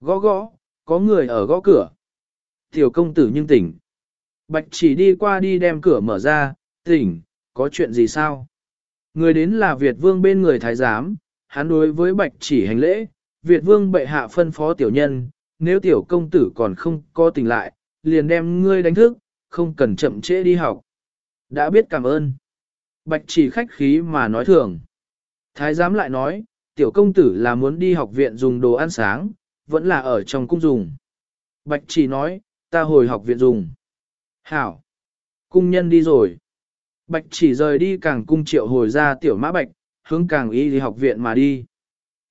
Gõ gõ, có người ở gõ cửa. Tiểu công tử nhưng tỉnh. Bạch chỉ đi qua đi đem cửa mở ra, tỉnh, có chuyện gì sao? Người đến là Việt vương bên người thái giám, hắn đối với bạch chỉ hành lễ, Việt vương bệ hạ phân phó tiểu nhân, nếu tiểu công tử còn không có tỉnh lại, liền đem ngươi đánh thức, không cần chậm trễ đi học. Đã biết cảm ơn. Bạch chỉ khách khí mà nói thường. Thái giám lại nói, tiểu công tử là muốn đi học viện dùng đồ ăn sáng, vẫn là ở trong cung dùng. Bạch chỉ nói, ta hồi học viện dùng. Hảo. Cung nhân đi rồi. Bạch chỉ rời đi càng cung triệu hồi ra tiểu mã bạch, hướng càng y đi học viện mà đi.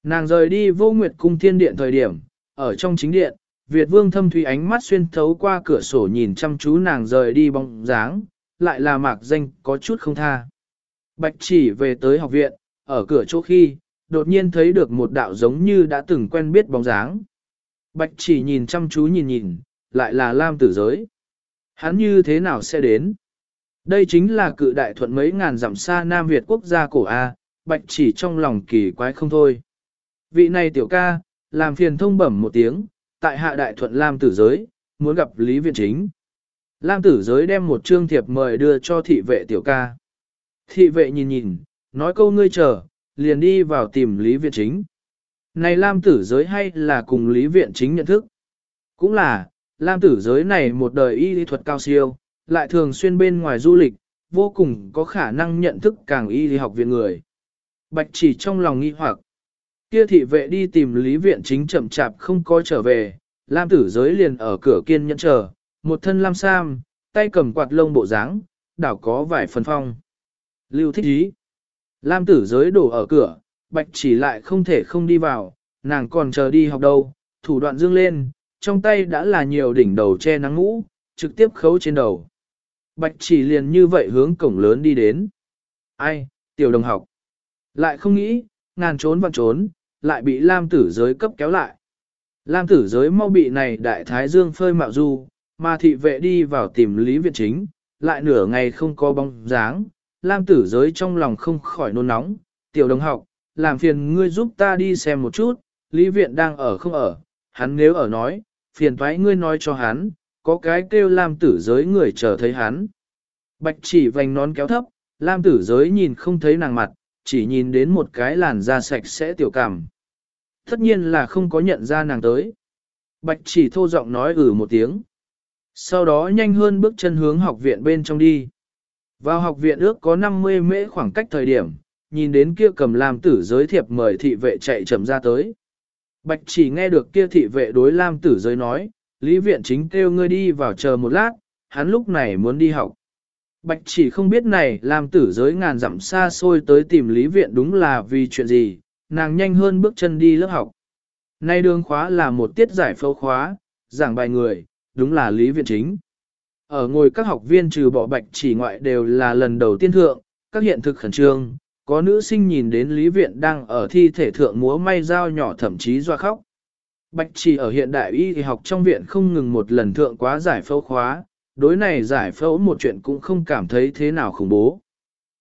Nàng rời đi vô nguyệt cung thiên điện thời điểm, ở trong chính điện, Việt vương thâm thủy ánh mắt xuyên thấu qua cửa sổ nhìn chăm chú nàng rời đi bóng dáng, lại là mạc danh có chút không tha. Bạch chỉ về tới học viện, ở cửa chỗ khi, đột nhiên thấy được một đạo giống như đã từng quen biết bóng dáng. Bạch chỉ nhìn chăm chú nhìn nhìn, lại là Lam tử giới. Hắn như thế nào sẽ đến? Đây chính là cự đại thuận mấy ngàn dặm xa Nam Việt quốc gia cổ A, bạch chỉ trong lòng kỳ quái không thôi. Vị này tiểu ca, làm phiền thông bẩm một tiếng, tại hạ đại thuận Lam tử giới, muốn gặp Lý Viện Chính. Lam tử giới đem một trương thiệp mời đưa cho thị vệ tiểu ca. Thị vệ nhìn nhìn, nói câu ngươi chờ, liền đi vào tìm Lý Viện Chính. Này Lam tử giới hay là cùng Lý Viện Chính nhận thức? Cũng là, Lam tử giới này một đời y lý thuật cao siêu, lại thường xuyên bên ngoài du lịch, vô cùng có khả năng nhận thức càng y lý học viện người. Bạch chỉ trong lòng nghi hoặc, kia thị vệ đi tìm Lý Viện Chính chậm chạp không có trở về, Lam tử giới liền ở cửa kiên nhẫn chờ, một thân lam sam, tay cầm quạt lông bộ dáng, đảo có vài phần phong. Lưu thích ý. Lam tử giới đổ ở cửa, bạch chỉ lại không thể không đi vào, nàng còn chờ đi học đâu, thủ đoạn dương lên, trong tay đã là nhiều đỉnh đầu che nắng ngũ, trực tiếp khấu trên đầu. Bạch chỉ liền như vậy hướng cổng lớn đi đến. Ai, tiểu đồng học. Lại không nghĩ, ngàn trốn vặn trốn, lại bị Lam tử giới cấp kéo lại. Lam tử giới mau bị này đại thái dương phơi mạo du, mà thị vệ đi vào tìm Lý Viện Chính, lại nửa ngày không có bóng dáng, Lam tử giới trong lòng không khỏi nôn nóng, tiểu đồng học, làm phiền ngươi giúp ta đi xem một chút, Lý Viện đang ở không ở, hắn nếu ở nói, phiền thoái ngươi nói cho hắn, có cái kêu Lam tử giới người chờ thấy hắn. Bạch chỉ vành nón kéo thấp, Lam tử giới nhìn không thấy nàng mặt, chỉ nhìn đến một cái làn da sạch sẽ tiểu cảm. Tất nhiên là không có nhận ra nàng tới. Bạch chỉ thô giọng nói ừ một tiếng. Sau đó nhanh hơn bước chân hướng học viện bên trong đi. Vào học viện ước có 50 mễ khoảng cách thời điểm, nhìn đến kia cầm Lam tử giới thiệp mời thị vệ chạy chậm ra tới. Bạch chỉ nghe được kia thị vệ đối Lam tử giới nói, Lý viện chính kêu ngươi đi vào chờ một lát, hắn lúc này muốn đi học. Bạch chỉ không biết này Lam tử giới ngàn dặm xa xôi tới tìm Lý viện đúng là vì chuyện gì, nàng nhanh hơn bước chân đi lớp học. Nay đường khóa là một tiết giải phẫu khóa, giảng bài người, đúng là Lý viện chính. Ở ngồi các học viên trừ bỏ bạch chỉ ngoại đều là lần đầu tiên thượng, các hiện thực khẩn trương, có nữ sinh nhìn đến Lý Viện đang ở thi thể thượng múa may dao nhỏ thậm chí doa khóc. Bạch chỉ ở hiện đại y thì học trong viện không ngừng một lần thượng quá giải phẫu khóa, đối này giải phẫu một chuyện cũng không cảm thấy thế nào khủng bố.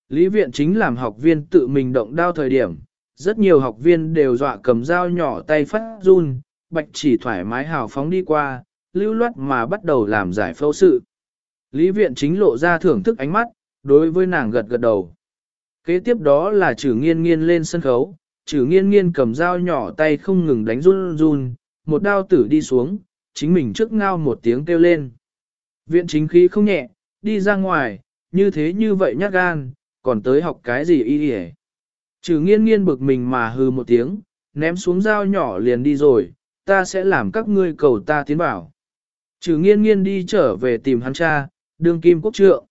Lý Viện chính làm học viên tự mình động đao thời điểm, rất nhiều học viên đều dọa cầm dao nhỏ tay phát run, bạch chỉ thoải mái hào phóng đi qua, lưu loát mà bắt đầu làm giải phẫu sự. Lý viện chính lộ ra thưởng thức ánh mắt, đối với nàng gật gật đầu. Kế tiếp đó là trừ nghiên nghiên lên sân khấu, trừ nghiên nghiên cầm dao nhỏ tay không ngừng đánh run run, một đao tử đi xuống, chính mình trước ngao một tiếng kêu lên. Viện chính khí không nhẹ, đi ra ngoài, như thế như vậy nhát gan, còn tới học cái gì y đi Trừ nghiên nghiên bực mình mà hừ một tiếng, ném xuống dao nhỏ liền đi rồi, ta sẽ làm các ngươi cầu ta tiến bảo. Trừ nghiên nghiên đi trở về tìm hắn cha, đương kim quốc trượng.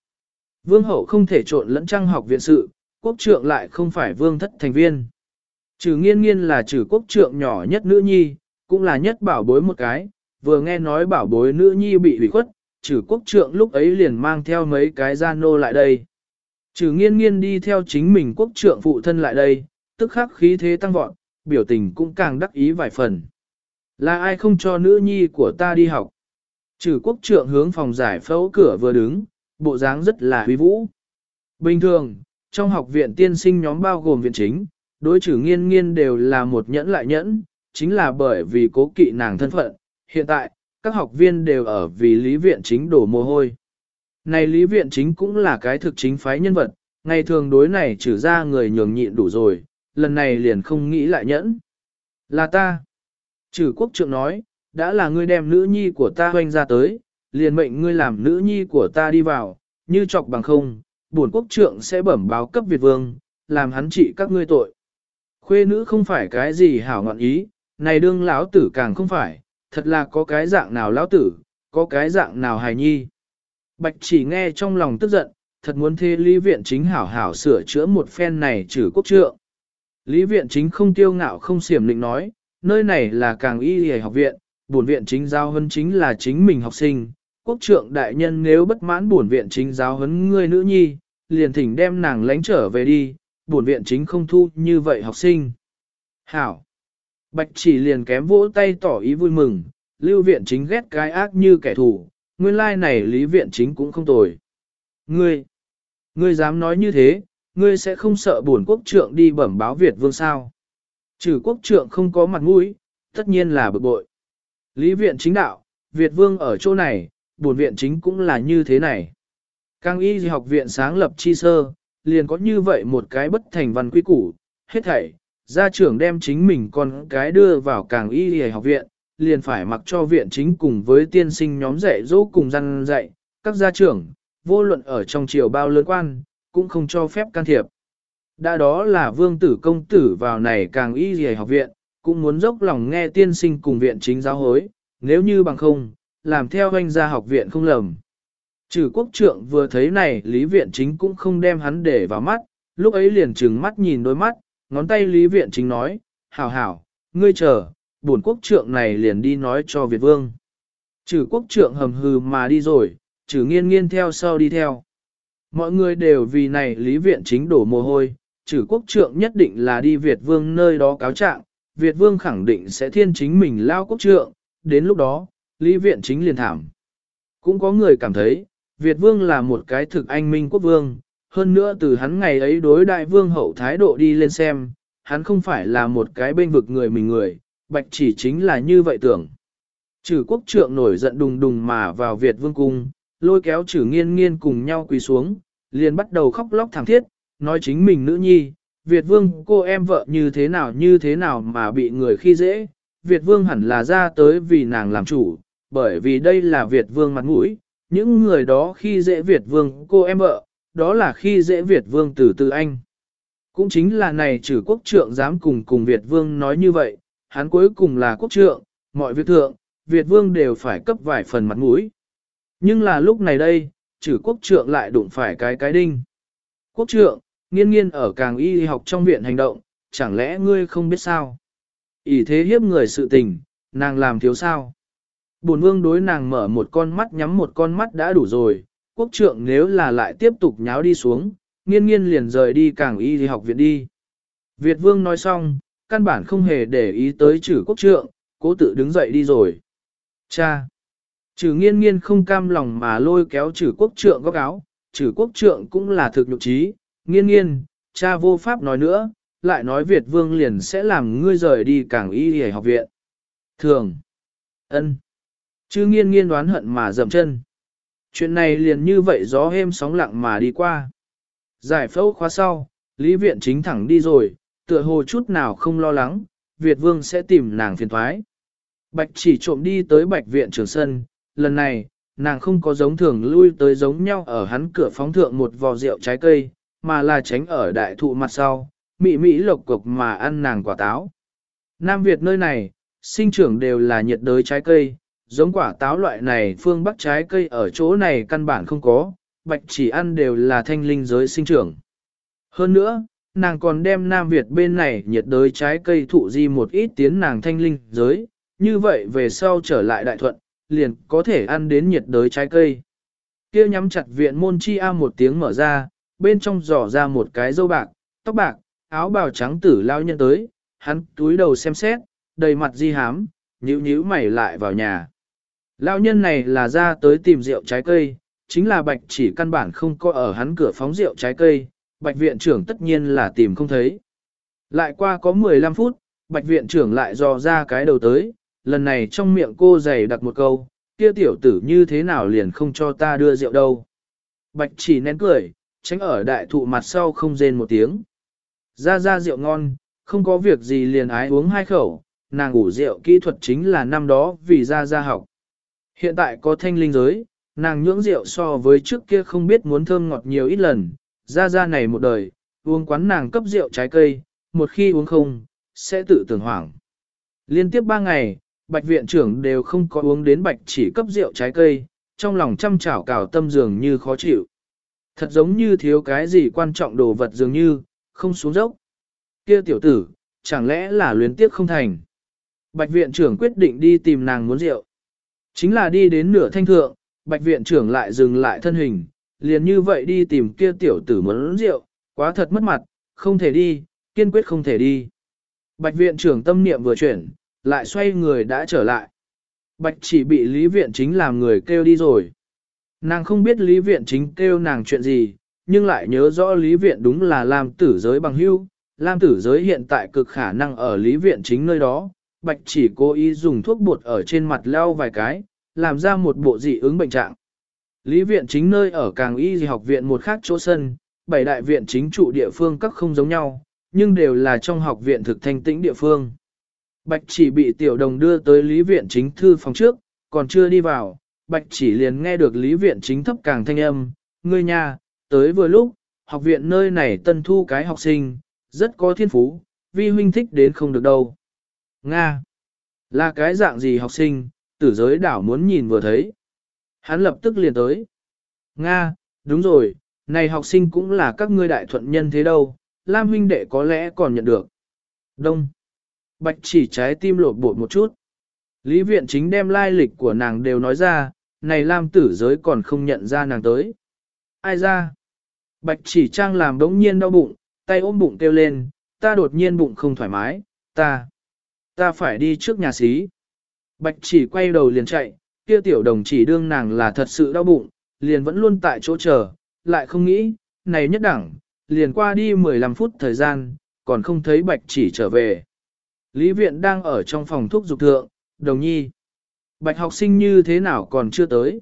Vương hậu không thể trộn lẫn trang học viện sự, quốc trượng lại không phải vương thất thành viên. Trừ nghiên nghiên là trừ quốc trượng nhỏ nhất nữ nhi, cũng là nhất bảo bối một cái, vừa nghe nói bảo bối nữ nhi bị hủy khuất, trừ quốc trượng lúc ấy liền mang theo mấy cái gia nô lại đây. Trừ nghiên nghiên đi theo chính mình quốc trượng phụ thân lại đây, tức khắc khí thế tăng vọt, biểu tình cũng càng đắc ý vài phần. Là ai không cho nữ nhi của ta đi học? Trừ quốc trượng hướng phòng giải phẫu cửa vừa đứng, bộ dáng rất là huy vũ. Bình thường, trong học viện tiên sinh nhóm bao gồm viện chính, đối trừ nghiên nghiên đều là một nhẫn lại nhẫn, chính là bởi vì cố kỵ nàng thân phận. Hiện tại, các học viên đều ở vì lý viện chính đổ mồ hôi. Này lý viện chính cũng là cái thực chính phái nhân vật, ngày thường đối này trừ ra người nhường nhịn đủ rồi, lần này liền không nghĩ lại nhẫn. Là ta. Trừ quốc trượng nói, đã là ngươi đem nữ nhi của ta hoanh ra tới, liền mệnh ngươi làm nữ nhi của ta đi vào, như chọc bằng không, bổn quốc trượng sẽ bẩm báo cấp Việt vương, làm hắn trị các ngươi tội. Khuê nữ không phải cái gì hảo ngọn ý, này đương lão tử càng không phải, thật là có cái dạng nào lão tử, có cái dạng nào hài nhi. Bạch chỉ nghe trong lòng tức giận, thật muốn thế Lý Viện Chính hảo hảo sửa chữa một phen này trừ quốc trượng. Lý Viện Chính không tiêu ngạo không xiểm định nói, nơi này là càng y hề học viện, bổn viện chính giao huấn chính là chính mình học sinh. Quốc trượng đại nhân nếu bất mãn bổn viện chính giáo huấn ngươi nữ nhi, liền thỉnh đem nàng lánh trở về đi, buồn viện chính không thu như vậy học sinh. Hảo! Bạch chỉ liền kém vỗ tay tỏ ý vui mừng, lưu viện chính ghét cái ác như kẻ thù, nguyên lai này lý viện chính cũng không tồi. Ngươi! Ngươi dám nói như thế, ngươi sẽ không sợ buồn quốc trượng đi bẩm báo Việt vương sao. Trừ quốc trượng không có mặt mũi, tất nhiên là bực bội. Lý viện chính đạo, Việt vương ở chỗ này, buồn viện chính cũng là như thế này. Càng y học viện sáng lập chi sơ, liền có như vậy một cái bất thành văn quy củ, hết thảy, gia trưởng đem chính mình con cái đưa vào càng y học viện, liền phải mặc cho viện chính cùng với tiên sinh nhóm dạy dỗ cùng răn dạy, các gia trưởng, vô luận ở trong triều bao lớn quan, cũng không cho phép can thiệp. Đã đó là vương tử công tử vào này càng y gì học viện, cũng muốn dốc lòng nghe tiên sinh cùng viện chính giáo hối, nếu như bằng không, làm theo anh gia học viện không lầm. Trừ quốc trượng vừa thấy này lý viện chính cũng không đem hắn để vào mắt, lúc ấy liền trừng mắt nhìn đôi mắt, ngón tay lý viện chính nói, hảo hảo, ngươi chờ, bổn quốc trượng này liền đi nói cho Việt vương. Trừ quốc trượng hầm hừ mà đi rồi, trừ nghiên nghiên theo sau đi theo. Mọi người đều vì này lý viện chính đổ mồ hôi, trừ quốc trượng nhất định là đi Việt vương nơi đó cáo trạng, Việt vương khẳng định sẽ thiên chính mình lao quốc trượng, đến lúc đó, lý viện chính liền thảm. Cũng có người cảm thấy, Việt vương là một cái thực anh minh quốc vương, hơn nữa từ hắn ngày ấy đối đại vương hậu thái độ đi lên xem, hắn không phải là một cái bên vực người mình người, bạch chỉ chính là như vậy tưởng. Trừ quốc trượng nổi giận đùng đùng mà vào Việt vương cung, lôi kéo trừ nghiên nghiên cùng nhau quỳ xuống, liền bắt đầu khóc lóc thảm thiết, nói chính mình nữ nhi, Việt vương cô em vợ như thế nào như thế nào mà bị người khi dễ, Việt vương hẳn là ra tới vì nàng làm chủ, bởi vì đây là Việt vương mặt mũi, những người đó khi dễ Việt vương cô em vợ, đó là khi dễ Việt vương từ từ anh. Cũng chính là này trừ quốc trượng dám cùng cùng Việt vương nói như vậy, hắn cuối cùng là quốc trượng, mọi việc thượng, Việt vương đều phải cấp vài phần mặt mũi. Nhưng là lúc này đây, trừ quốc trượng lại đụng phải cái cái đinh. Quốc trượng, nghiên nghiên ở càng y học trong viện hành động, chẳng lẽ ngươi không biết sao? ỷ thế hiếp người sự tình, nàng làm thiếu sao? Bổn vương đối nàng mở một con mắt nhắm một con mắt đã đủ rồi, quốc trượng nếu là lại tiếp tục nháo đi xuống, nghiên nghiên liền rời đi càng y đi học viện đi. Việt vương nói xong, căn bản không hề để ý tới chữ quốc trượng, cố tự đứng dậy đi rồi. Cha! Chữ nghiên nghiên không cam lòng mà lôi kéo chữ quốc trượng góc áo, chữ quốc trượng cũng là thực nhục trí, nghiên nghiên, cha vô pháp nói nữa, lại nói Việt vương liền sẽ làm ngươi rời đi càng y hề học viện. Thường! ân Chứ nghiên nghiên đoán hận mà dậm chân. Chuyện này liền như vậy gió êm sóng lặng mà đi qua. Giải phẫu khóa sau, Lý Viện chính thẳng đi rồi, tựa hồ chút nào không lo lắng, Việt Vương sẽ tìm nàng phiền thoái. Bạch chỉ trộm đi tới Bạch Viện trường sân, lần này, nàng không có giống thường lui tới giống nhau ở hắn cửa phóng thượng một vò rượu trái cây, mà là tránh ở đại thụ mặt sau, mị mỹ lộc cục mà ăn nàng quả táo. Nam Việt nơi này, sinh trưởng đều là nhiệt đới trái cây, giống quả táo loại này phương bắc trái cây ở chỗ này căn bản không có, bạch chỉ ăn đều là thanh linh giới sinh trưởng. Hơn nữa, nàng còn đem Nam Việt bên này nhiệt đới trái cây thụ di một ít tiến nàng thanh linh giới, như vậy về sau trở lại đại thuận, liền có thể ăn đến nhiệt đới trái cây. Kia nhắm chặt viện môn chi a một tiếng mở ra, bên trong giỏ ra một cái dâu bạc, tóc bạc, áo bào trắng tử lao nhân tới, hắn túi đầu xem xét, đầy mặt di hám, nhíu nhíu mày lại vào nhà. Lão nhân này là ra tới tìm rượu trái cây, chính là bạch chỉ căn bản không có ở hắn cửa phóng rượu trái cây, bạch viện trưởng tất nhiên là tìm không thấy. Lại qua có 15 phút, bạch viện trưởng lại dò ra cái đầu tới, lần này trong miệng cô dày đặt một câu, kia tiểu tử như thế nào liền không cho ta đưa rượu đâu. Bạch chỉ nén cười, tránh ở đại thụ mặt sau không rên một tiếng. Ra ra rượu ngon, không có việc gì liền ái uống hai khẩu, nàng ngủ rượu kỹ thuật chính là năm đó vì ra ra học. Hiện tại có thanh linh giới, nàng nhưỡng rượu so với trước kia không biết muốn thơm ngọt nhiều ít lần, ra ra này một đời, uống quán nàng cấp rượu trái cây, một khi uống không, sẽ tự tưởng hoảng. Liên tiếp ba ngày, bạch viện trưởng đều không có uống đến bạch chỉ cấp rượu trái cây, trong lòng chăm chảo cào tâm dường như khó chịu. Thật giống như thiếu cái gì quan trọng đồ vật dường như, không xuống dốc. Kia tiểu tử, chẳng lẽ là luyến tiếc không thành. Bạch viện trưởng quyết định đi tìm nàng muốn rượu. Chính là đi đến nửa thanh thượng, bạch viện trưởng lại dừng lại thân hình, liền như vậy đi tìm kia tiểu tử muốn rượu, quá thật mất mặt, không thể đi, kiên quyết không thể đi. Bạch viện trưởng tâm niệm vừa chuyển, lại xoay người đã trở lại. Bạch chỉ bị lý viện chính làm người kêu đi rồi. Nàng không biết lý viện chính kêu nàng chuyện gì, nhưng lại nhớ rõ lý viện đúng là làm tử giới bằng hưu. Lam tử giới hiện tại cực khả năng ở lý viện chính nơi đó, bạch chỉ cố ý dùng thuốc bột ở trên mặt leo vài cái, làm ra một bộ dị ứng bệnh trạng. Lý viện chính nơi ở càng y học viện một khác chỗ sân, bảy đại viện chính trụ địa phương các không giống nhau, nhưng đều là trong học viện thực thanh tĩnh địa phương. Bạch chỉ bị tiểu đồng đưa tới lý viện chính thư phòng trước, còn chưa đi vào, bạch chỉ liền nghe được lý viện chính thấp càng thanh âm, ngươi nhà, tới vừa lúc, học viện nơi này tân thu cái học sinh, rất có thiên phú, vi huynh thích đến không được đâu. Nga, là cái dạng gì học sinh, tử giới đảo muốn nhìn vừa thấy. Hắn lập tức liền tới. Nga, đúng rồi, này học sinh cũng là các ngươi đại thuận nhân thế đâu, Lam huynh đệ có lẽ còn nhận được. Đông. Bạch chỉ trái tim lột bột một chút. Lý viện chính đem lai lịch của nàng đều nói ra, này Lam tử giới còn không nhận ra nàng tới. Ai ra? Bạch chỉ trang làm đống nhiên đau bụng, tay ôm bụng kêu lên, ta đột nhiên bụng không thoải mái, ta, ta phải đi trước nhà xí. Bạch chỉ quay đầu liền chạy, kia tiểu đồng chỉ đương nàng là thật sự đau bụng, liền vẫn luôn tại chỗ chờ, lại không nghĩ, này nhất đẳng, liền qua đi 15 phút thời gian, còn không thấy bạch chỉ trở về. Lý viện đang ở trong phòng thuốc dục thượng, đồng nhi. Bạch học sinh như thế nào còn chưa tới?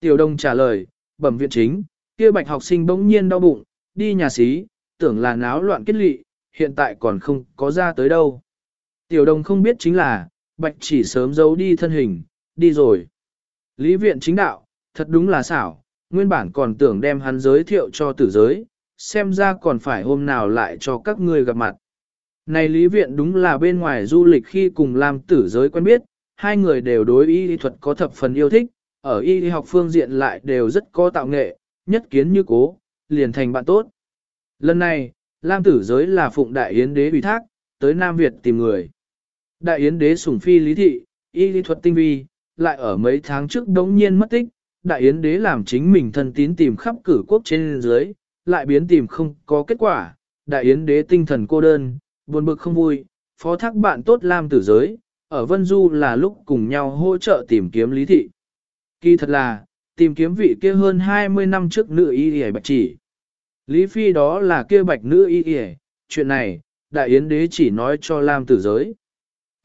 Tiểu đồng trả lời, bẩm viện chính, kia bạch học sinh bỗng nhiên đau bụng, đi nhà xí, tưởng là náo loạn kết lị, hiện tại còn không có ra tới đâu. Tiểu đồng không biết chính là, bạch chỉ sớm giấu đi thân hình, đi rồi. Lý viện chính đạo, thật đúng là xảo, nguyên bản còn tưởng đem hắn giới thiệu cho tử giới, xem ra còn phải hôm nào lại cho các ngươi gặp mặt. Này lý viện đúng là bên ngoài du lịch khi cùng làm tử giới quen biết, hai người đều đối y thuật có thập phần yêu thích, ở y học phương diện lại đều rất có tạo nghệ, nhất kiến như cố, liền thành bạn tốt. Lần này, Lam tử giới là phụng đại yến đế ủy thác, tới Nam Việt tìm người. Đại yến đế sủng phi lý thị, y lý thuật tinh vi, lại ở mấy tháng trước đống nhiên mất tích, đại yến đế làm chính mình thân tín tìm khắp cử quốc trên dưới, lại biến tìm không có kết quả, đại yến đế tinh thần cô đơn, buồn bực không vui, phó thác bạn tốt Lam tử giới, ở Vân Du là lúc cùng nhau hỗ trợ tìm kiếm lý thị. Kỳ thật là, tìm kiếm vị kia hơn 20 năm trước nữ y y bạch chỉ. Lý phi đó là kia bạch nữ y y, chuyện này, đại yến đế chỉ nói cho Lam tử giới.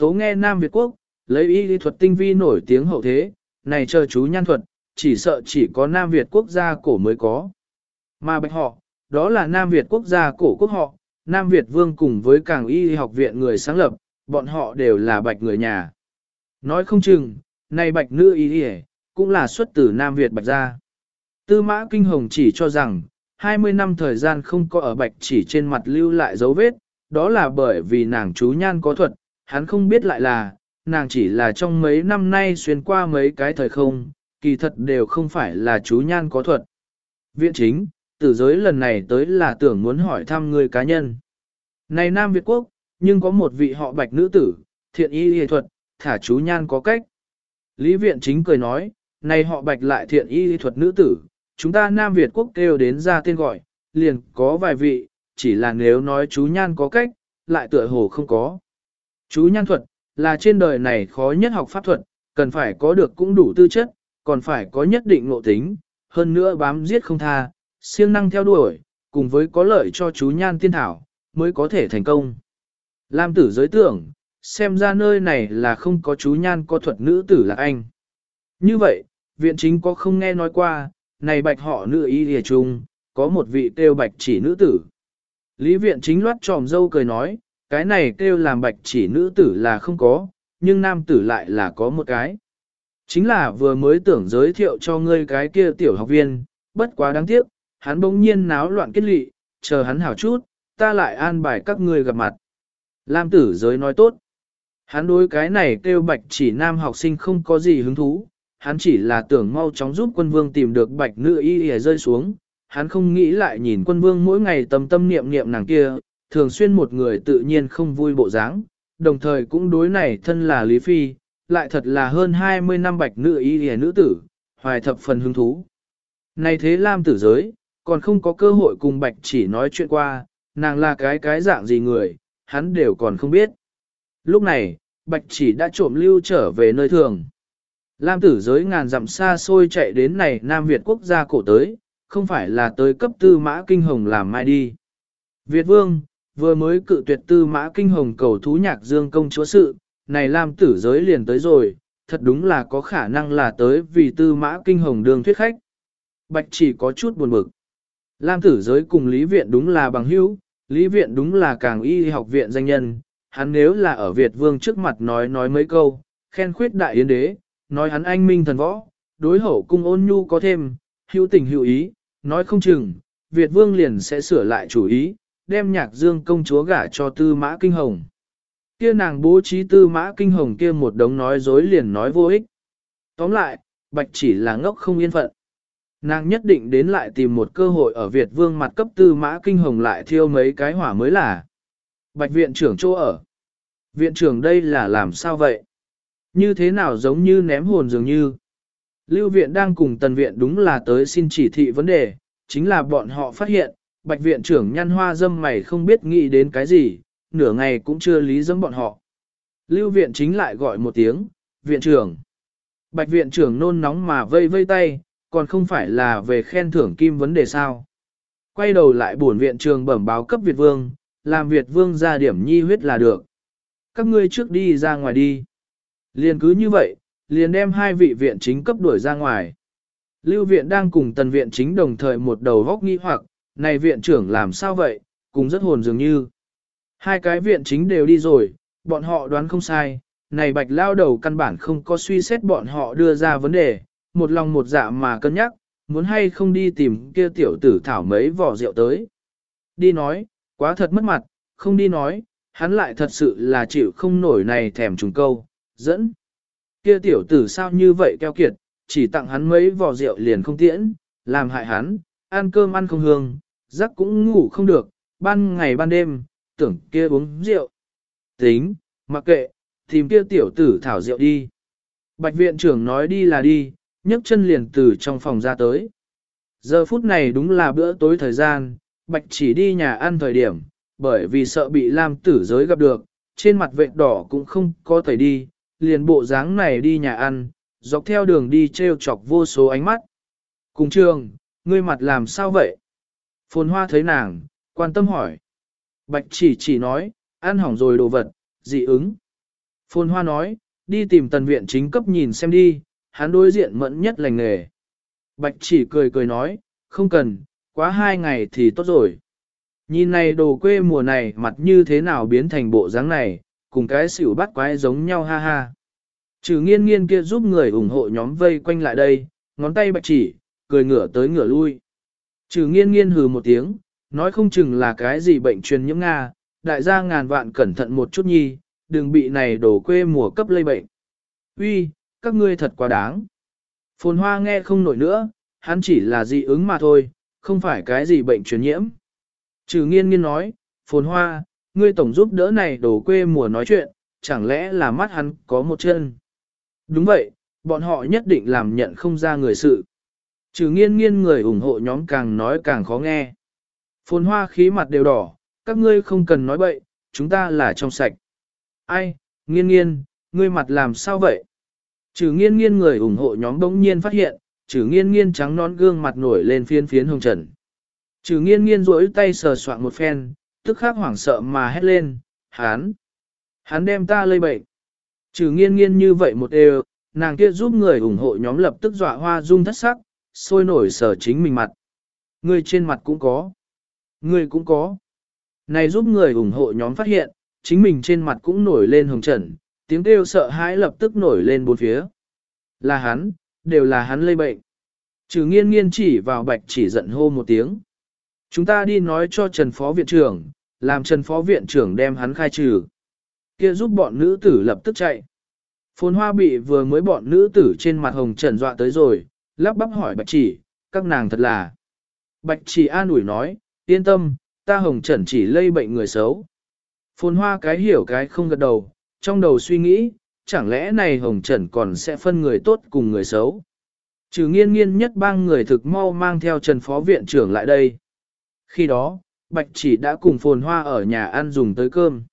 Tố nghe Nam Việt Quốc, lấy y lý thuật tinh vi nổi tiếng hậu thế, này chờ chú nhan thuật, chỉ sợ chỉ có Nam Việt quốc gia cổ mới có. Mà bạch họ, đó là Nam Việt quốc gia cổ quốc họ, Nam Việt vương cùng với càng y học viện người sáng lập, bọn họ đều là bạch người nhà. Nói không chừng, này bạch nữ y y cũng là xuất từ Nam Việt bạch gia. Tư mã kinh hồng chỉ cho rằng, 20 năm thời gian không có ở bạch chỉ trên mặt lưu lại dấu vết, đó là bởi vì nàng chú nhan có thuật, hắn không biết lại là, nàng chỉ là trong mấy năm nay xuyên qua mấy cái thời không, kỳ thật đều không phải là chú nhan có thuật. Viện chính, tử giới lần này tới là tưởng muốn hỏi thăm người cá nhân. Này Nam Việt Quốc, nhưng có một vị họ bạch nữ tử, thiện y y thuật, thả chú nhan có cách. Lý viện chính cười nói, này họ bạch lại thiện y y thuật nữ tử, chúng ta Nam Việt Quốc kêu đến ra tên gọi, liền có vài vị, chỉ là nếu nói chú nhan có cách, lại tựa hồ không có. Chú nhan thuật, là trên đời này khó nhất học pháp thuật, cần phải có được cũng đủ tư chất, còn phải có nhất định ngộ tính, hơn nữa bám giết không tha, siêng năng theo đuổi, cùng với có lợi cho chú nhan tiên thảo, mới có thể thành công. Lam tử giới tưởng, xem ra nơi này là không có chú nhan có thuật nữ tử là anh. Như vậy, viện chính có không nghe nói qua, này bạch họ nữ y lìa chung, có một vị tiêu bạch chỉ nữ tử. Lý viện chính loát tròm dâu cười nói, cái này kêu làm bạch chỉ nữ tử là không có, nhưng nam tử lại là có một cái. Chính là vừa mới tưởng giới thiệu cho ngươi cái kia tiểu học viên, bất quá đáng tiếc, hắn bỗng nhiên náo loạn kết lị, chờ hắn hảo chút, ta lại an bài các ngươi gặp mặt. Lam tử giới nói tốt. Hắn đối cái này kêu bạch chỉ nam học sinh không có gì hứng thú, hắn chỉ là tưởng mau chóng giúp quân vương tìm được bạch nữ y y rơi xuống. Hắn không nghĩ lại nhìn quân vương mỗi ngày tâm tâm niệm niệm nàng kia, thường xuyên một người tự nhiên không vui bộ dáng, đồng thời cũng đối này thân là Lý Phi, lại thật là hơn 20 năm bạch nữ y hề nữ tử, hoài thập phần hứng thú. Này thế Lam tử giới, còn không có cơ hội cùng bạch chỉ nói chuyện qua, nàng là cái cái dạng gì người, hắn đều còn không biết. Lúc này, bạch chỉ đã trộm lưu trở về nơi thường. Lam tử giới ngàn dặm xa xôi chạy đến này Nam Việt quốc gia cổ tới, không phải là tới cấp tư mã kinh hồng làm mai đi. Việt vương, vừa mới cự tuyệt tư mã kinh hồng cầu thú nhạc dương công chúa sự, này Lam tử giới liền tới rồi, thật đúng là có khả năng là tới vì tư mã kinh hồng đường thuyết khách. Bạch chỉ có chút buồn bực. Lam tử giới cùng Lý Viện đúng là bằng hữu, Lý Viện đúng là càng y học viện danh nhân, hắn nếu là ở Việt vương trước mặt nói nói mấy câu, khen khuyết đại yến đế, nói hắn anh minh thần võ, đối hậu cung ôn nhu có thêm, hữu tình hữu ý, nói không chừng, Việt vương liền sẽ sửa lại chủ ý, đem nhạc dương công chúa gả cho tư mã kinh hồng. Kia nàng bố trí tư mã kinh hồng kia một đống nói dối liền nói vô ích. Tóm lại, bạch chỉ là ngốc không yên phận. Nàng nhất định đến lại tìm một cơ hội ở Việt vương mặt cấp tư mã kinh hồng lại thiêu mấy cái hỏa mới là. Bạch viện trưởng chỗ ở. Viện trưởng đây là làm sao vậy? Như thế nào giống như ném hồn dường như? Lưu viện đang cùng tần viện đúng là tới xin chỉ thị vấn đề, chính là bọn họ phát hiện, bạch viện trưởng nhăn hoa dâm mày không biết nghĩ đến cái gì, nửa ngày cũng chưa lý dâm bọn họ. Lưu viện chính lại gọi một tiếng, viện trưởng. Bạch viện trưởng nôn nóng mà vây vây tay, còn không phải là về khen thưởng kim vấn đề sao. Quay đầu lại buồn viện trường bẩm báo cấp Việt Vương, làm Việt Vương ra điểm nhi huyết là được. Các ngươi trước đi ra ngoài đi. Liền cứ như vậy, liền đem hai vị viện chính cấp đuổi ra ngoài. Lưu viện đang cùng tần viện chính đồng thời một đầu góc nghi hoặc, này viện trưởng làm sao vậy, cùng rất hồn dường như. Hai cái viện chính đều đi rồi, bọn họ đoán không sai, này bạch lao đầu căn bản không có suy xét bọn họ đưa ra vấn đề, một lòng một dạ mà cân nhắc, muốn hay không đi tìm kia tiểu tử thảo mấy vỏ rượu tới. Đi nói, quá thật mất mặt, không đi nói, hắn lại thật sự là chịu không nổi này thèm trùng câu, dẫn. Kia tiểu tử sao như vậy keo kiệt, chỉ tặng hắn mấy vỏ rượu liền không tiễn, làm hại hắn, ăn cơm ăn không hương, giấc cũng ngủ không được, ban ngày ban đêm, tưởng kia uống rượu. Tính, mặc kệ, tìm kia tiểu tử thảo rượu đi. Bạch viện trưởng nói đi là đi, nhấc chân liền từ trong phòng ra tới. Giờ phút này đúng là bữa tối thời gian, Bạch chỉ đi nhà ăn thời điểm, bởi vì sợ bị Lam tử giới gặp được, trên mặt vệ đỏ cũng không có thể đi, liền bộ dáng này đi nhà ăn, dọc theo đường đi treo chọc vô số ánh mắt. Cùng trường, ngươi mặt làm sao vậy? Phồn hoa thấy nàng, quan tâm hỏi. Bạch chỉ chỉ nói, ăn hỏng rồi đồ vật, dị ứng. Phồn hoa nói, đi tìm tần viện chính cấp nhìn xem đi, hắn đối diện mẫn nhất lành nghề. Bạch chỉ cười cười nói, không cần, quá hai ngày thì tốt rồi. Nhìn này đồ quê mùa này mặt như thế nào biến thành bộ dáng này, cùng cái xỉu bắt quái giống nhau ha ha. Trừ nghiên nghiên kia giúp người ủng hộ nhóm vây quanh lại đây, ngón tay bạch chỉ, cười ngửa tới ngửa lui. Trừ nghiên nghiên hừ một tiếng, nói không chừng là cái gì bệnh truyền nhiễm Nga, đại gia ngàn vạn cẩn thận một chút nhi, đừng bị này đổ quê mùa cấp lây bệnh. Uy, các ngươi thật quá đáng. Phồn hoa nghe không nổi nữa, hắn chỉ là dị ứng mà thôi, không phải cái gì bệnh truyền nhiễm. Trừ nghiên nghiên nói, phồn hoa, ngươi tổng giúp đỡ này đổ quê mùa nói chuyện, chẳng lẽ là mắt hắn có một chân. Đúng vậy, bọn họ nhất định làm nhận không ra người sự. Trừ nghiên nghiên người ủng hộ nhóm càng nói càng khó nghe. Phồn hoa khí mặt đều đỏ, các ngươi không cần nói bậy, chúng ta là trong sạch. Ai, nghiên nghiên, ngươi mặt làm sao vậy? Trừ nghiên nghiên người ủng hộ nhóm đống nhiên phát hiện, trừ nghiên nghiên trắng nón gương mặt nổi lên phiên phiến hồng trần. Trừ nghiên nghiên rỗi tay sờ soạn một phen, tức khắc hoảng sợ mà hét lên, hán. Hắn đem ta lây bệnh. Trừ nghiên nghiên như vậy một đều, nàng kia giúp người ủng hộ nhóm lập tức dọa hoa dung thất sắc, sôi nổi sở chính mình mặt. Người trên mặt cũng có. Người cũng có. Này giúp người ủng hộ nhóm phát hiện, chính mình trên mặt cũng nổi lên hồng trần, tiếng kêu sợ hãi lập tức nổi lên bốn phía. Là hắn, đều là hắn lây bệnh. Trừ nghiên nghiên chỉ vào bạch chỉ giận hô một tiếng. Chúng ta đi nói cho Trần Phó Viện trưởng, làm Trần Phó Viện trưởng đem hắn khai trừ. Kia giúp bọn nữ tử lập tức chạy. Phồn hoa bị vừa mới bọn nữ tử trên mặt hồng trần dọa tới rồi, lắp bắp hỏi bạch chỉ, các nàng thật là. Bạch chỉ an ủi nói, yên tâm, ta hồng trần chỉ lây bệnh người xấu. Phồn hoa cái hiểu cái không gật đầu, trong đầu suy nghĩ, chẳng lẽ này hồng trần còn sẽ phân người tốt cùng người xấu. Trừ nghiên nghiên nhất bang người thực mau mang theo Trần Phó Viện trưởng lại đây. Khi đó, Bạch chỉ đã cùng phồn hoa ở nhà ăn dùng tới cơm.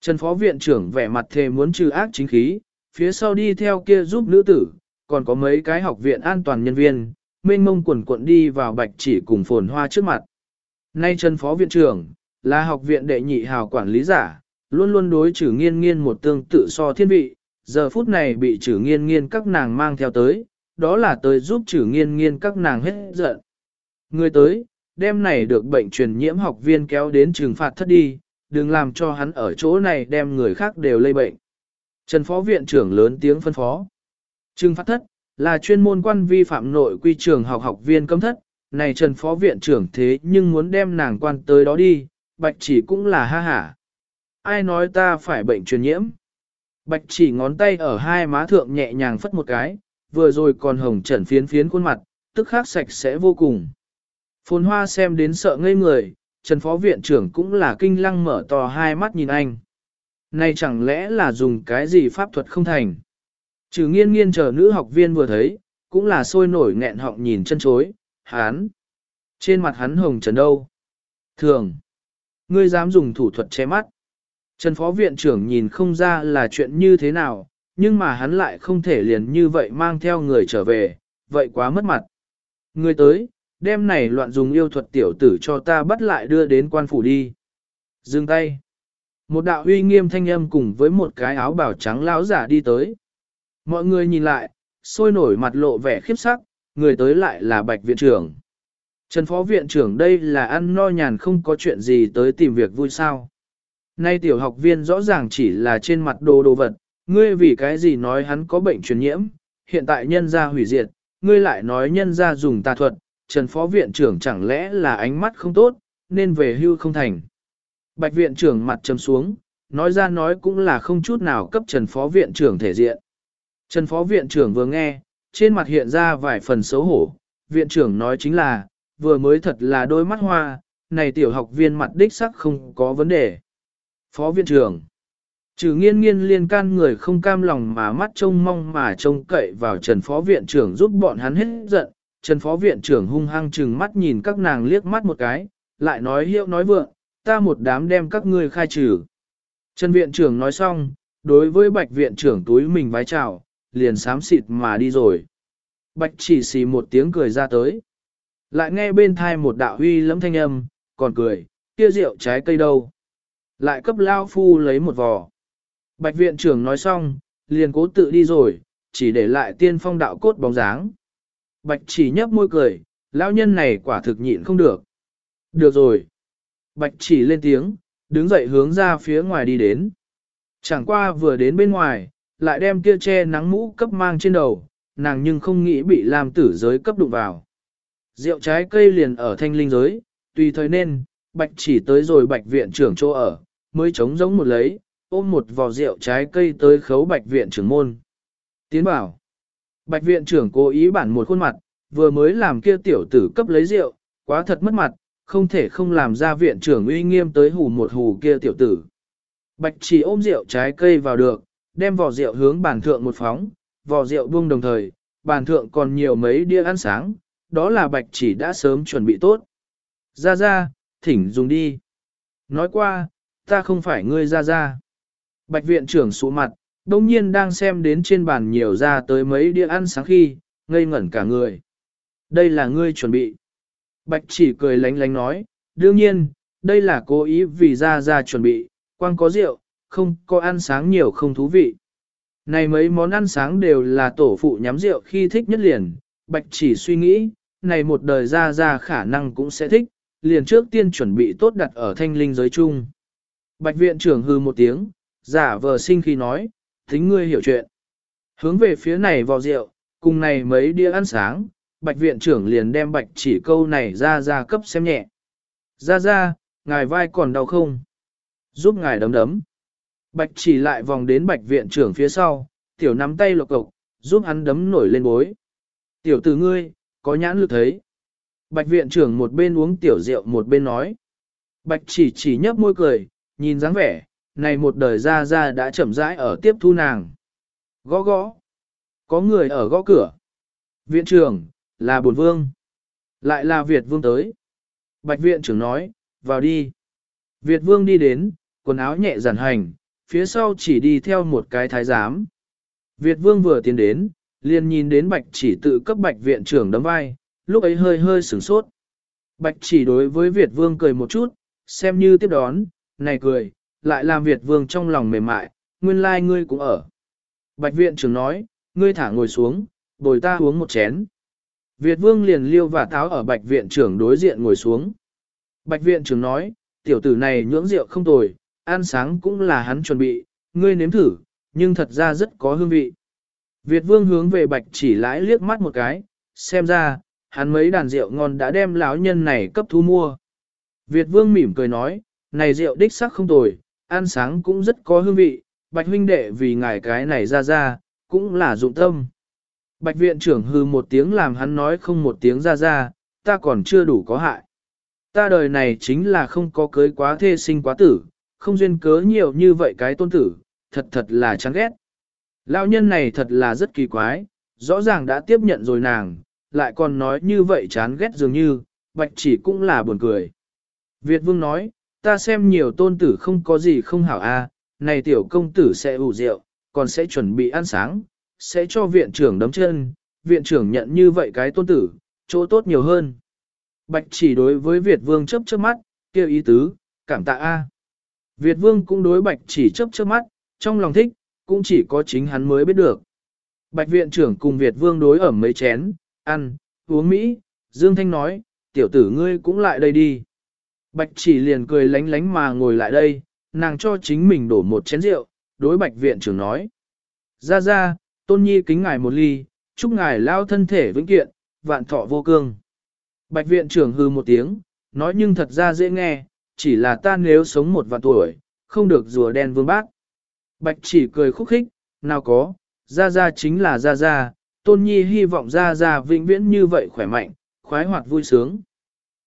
Trần Phó Viện trưởng vẻ mặt thề muốn trừ ác chính khí, phía sau đi theo kia giúp nữ tử, còn có mấy cái học viện an toàn nhân viên, mênh mông quần cuộn đi vào Bạch chỉ cùng phồn hoa trước mặt. Nay Trần Phó Viện trưởng, là học viện đệ nhị hào quản lý giả, luôn luôn đối trừ nghiên nghiên một tương tự so thiên vị, giờ phút này bị trừ nghiên nghiên các nàng mang theo tới, đó là tới giúp trừ nghiên nghiên các nàng hết giận. Người tới, đêm này được bệnh truyền nhiễm học viên kéo đến trừng phạt thất đi, đừng làm cho hắn ở chỗ này đem người khác đều lây bệnh. Trần Phó Viện trưởng lớn tiếng phân phó. Trừng phạt thất, là chuyên môn quan vi phạm nội quy trường học học viên cấm thất, này Trần Phó Viện trưởng thế nhưng muốn đem nàng quan tới đó đi, bạch chỉ cũng là ha hả. Ai nói ta phải bệnh truyền nhiễm? Bạch chỉ ngón tay ở hai má thượng nhẹ nhàng phất một cái, vừa rồi còn hồng trần phiến phiến khuôn mặt, tức khắc sạch sẽ vô cùng. Phồn hoa xem đến sợ ngây người, Trần Phó Viện trưởng cũng là kinh lăng mở to hai mắt nhìn anh. Này chẳng lẽ là dùng cái gì pháp thuật không thành? Trừ nghiên nghiên chờ nữ học viên vừa thấy, cũng là sôi nổi nghẹn họng nhìn chân chối, hán. Trên mặt hắn hồng trần đâu? Thường. Ngươi dám dùng thủ thuật che mắt. Trần Phó Viện trưởng nhìn không ra là chuyện như thế nào, nhưng mà hắn lại không thể liền như vậy mang theo người trở về, vậy quá mất mặt. ngươi tới, đêm này loạn dùng yêu thuật tiểu tử cho ta bắt lại đưa đến quan phủ đi. Dừng tay. Một đạo uy nghiêm thanh âm cùng với một cái áo bào trắng lão giả đi tới. Mọi người nhìn lại, sôi nổi mặt lộ vẻ khiếp sắc, người tới lại là bạch viện trưởng. Trần phó viện trưởng đây là ăn no nhàn không có chuyện gì tới tìm việc vui sao. Nay tiểu học viên rõ ràng chỉ là trên mặt đồ đồ vật, ngươi vì cái gì nói hắn có bệnh truyền nhiễm, hiện tại nhân gia hủy diệt, ngươi lại nói nhân gia dùng tà thuật, Trần Phó Viện trưởng chẳng lẽ là ánh mắt không tốt, nên về hưu không thành. Bạch Viện trưởng mặt trầm xuống, nói ra nói cũng là không chút nào cấp Trần Phó Viện trưởng thể diện. Trần Phó Viện trưởng vừa nghe, trên mặt hiện ra vài phần xấu hổ, Viện trưởng nói chính là, vừa mới thật là đôi mắt hoa, này tiểu học viên mặt đích sắc không có vấn đề. Phó Viện trưởng Trừ nghiên nghiên liên can người không cam lòng mà mắt trông mong mà trông cậy vào Trần Phó Viện trưởng giúp bọn hắn hết giận, Trần Phó Viện trưởng hung hăng chừng mắt nhìn các nàng liếc mắt một cái, lại nói hiệu nói vượng, ta một đám đem các ngươi khai trừ. Trần Viện trưởng nói xong, đối với Bạch Viện trưởng túi mình vái chào, liền sám xịt mà đi rồi. Bạch chỉ xì một tiếng cười ra tới. Lại nghe bên thai một đạo huy lẫm thanh âm, còn cười, kia rượu trái cây đâu. Lại cấp lao phu lấy một vò. Bạch viện trưởng nói xong, liền cố tự đi rồi, chỉ để lại tiên phong đạo cốt bóng dáng. Bạch chỉ nhấp môi cười, lão nhân này quả thực nhịn không được. Được rồi. Bạch chỉ lên tiếng, đứng dậy hướng ra phía ngoài đi đến. Chẳng qua vừa đến bên ngoài, lại đem kia che nắng mũ cấp mang trên đầu, nàng nhưng không nghĩ bị làm tử giới cấp đụng vào. Rượu trái cây liền ở thanh linh giới, tùy thời nên, bạch chỉ tới rồi bạch viện trưởng chỗ ở, mới chống giống một lấy, ôm một vò rượu trái cây tới khấu bạch viện trưởng môn. Tiến bảo. Bạch viện trưởng cố ý bản một khuôn mặt, vừa mới làm kia tiểu tử cấp lấy rượu, quá thật mất mặt, không thể không làm ra viện trưởng uy nghiêm tới hù một hù kia tiểu tử. Bạch chỉ ôm rượu trái cây vào được, đem vò rượu hướng bàn thượng một phóng, vò rượu buông đồng thời, bàn thượng còn nhiều mấy đĩa ăn sáng, đó là bạch chỉ đã sớm chuẩn bị tốt. Ra ra, thỉnh dùng đi. Nói qua, ta không phải ngươi ra ra. Bạch viện trưởng sụ mặt, đông nhiên đang xem đến trên bàn nhiều ra tới mấy đĩa ăn sáng khi, ngây ngẩn cả người. Đây là ngươi chuẩn bị. Bạch chỉ cười lánh lánh nói, đương nhiên, đây là cố ý vì ra ra chuẩn bị, quang có rượu, không có ăn sáng nhiều không thú vị. Này mấy món ăn sáng đều là tổ phụ nhắm rượu khi thích nhất liền, bạch chỉ suy nghĩ, này một đời ra ra khả năng cũng sẽ thích, liền trước tiên chuẩn bị tốt đặt ở thanh linh giới chung. Bạch viện trưởng hư một tiếng, giả vờ sinh khi nói, thính ngươi hiểu chuyện. Hướng về phía này vào rượu, cùng này mấy đĩa ăn sáng, bạch viện trưởng liền đem bạch chỉ câu này ra ra cấp xem nhẹ. Ra ra, ngài vai còn đau không? Giúp ngài đấm đấm. Bạch chỉ lại vòng đến bạch viện trưởng phía sau, tiểu nắm tay lộc cộc, giúp hắn đấm nổi lên bối. Tiểu tử ngươi, có nhãn lực thấy. Bạch viện trưởng một bên uống tiểu rượu một bên nói. Bạch chỉ chỉ nhấp môi cười, nhìn dáng vẻ, này một đời ra ra đã chậm rãi ở tiếp thu nàng. Gõ gõ. Có người ở gõ cửa. Viện trưởng, là bổn vương. Lại là Việt vương tới. Bạch viện trưởng nói, vào đi. Việt vương đi đến, quần áo nhẹ giản hành, phía sau chỉ đi theo một cái thái giám. Việt vương vừa tiến đến, liền nhìn đến bạch chỉ tự cấp bạch viện trưởng đấm vai, lúc ấy hơi hơi sửng sốt. Bạch chỉ đối với Việt vương cười một chút, xem như tiếp đón, này cười, lại làm Việt vương trong lòng mềm mại, nguyên lai like ngươi cũng ở. Bạch viện trưởng nói, ngươi thả ngồi xuống, bồi ta uống một chén. Việt vương liền liêu và táo ở bạch viện trưởng đối diện ngồi xuống. Bạch viện trưởng nói, tiểu tử này nhưỡng rượu không tồi, ăn sáng cũng là hắn chuẩn bị, ngươi nếm thử, nhưng thật ra rất có hương vị. Việt vương hướng về bạch chỉ lãi liếc mắt một cái, xem ra, hắn mấy đàn rượu ngon đã đem lão nhân này cấp thu mua. Việt vương mỉm cười nói, này rượu đích sắc không tồi, ăn sáng cũng rất có hương vị, bạch huynh đệ vì ngài cái này ra ra, cũng là dụng tâm. Bạch viện trưởng hư một tiếng làm hắn nói không một tiếng ra ra, ta còn chưa đủ có hại. Ta đời này chính là không có cưới quá thê sinh quá tử, không duyên cớ nhiều như vậy cái tôn tử, thật thật là chán ghét. Lão nhân này thật là rất kỳ quái, rõ ràng đã tiếp nhận rồi nàng, lại còn nói như vậy chán ghét dường như, bạch chỉ cũng là buồn cười. Việt vương nói, ta xem nhiều tôn tử không có gì không hảo a, này tiểu công tử sẽ ủ rượu, còn sẽ chuẩn bị ăn sáng, sẽ cho viện trưởng đấm chân, viện trưởng nhận như vậy cái tôn tử, chỗ tốt nhiều hơn. Bạch chỉ đối với Việt vương chấp chớp mắt, kêu ý tứ, cảm tạ a. Việt vương cũng đối bạch chỉ chấp chớp mắt, trong lòng thích, cũng chỉ có chính hắn mới biết được. Bạch viện trưởng cùng Việt vương đối ẩm mấy chén, ăn, uống Mỹ, Dương Thanh nói, tiểu tử ngươi cũng lại đây đi. Bạch chỉ liền cười lánh lánh mà ngồi lại đây, nàng cho chính mình đổ một chén rượu, đối bạch viện trưởng nói. Ra ra, tôn nhi kính ngài một ly, chúc ngài lao thân thể vĩnh kiện, vạn thọ vô cương. Bạch viện trưởng hư một tiếng, nói nhưng thật ra dễ nghe, chỉ là ta nếu sống một vạn tuổi, không được rùa đen vương bác. Bạch chỉ cười khúc khích, nào có, ra ra chính là ra ra, tôn nhi hy vọng ra ra vĩnh viễn như vậy khỏe mạnh, khoái hoạt vui sướng.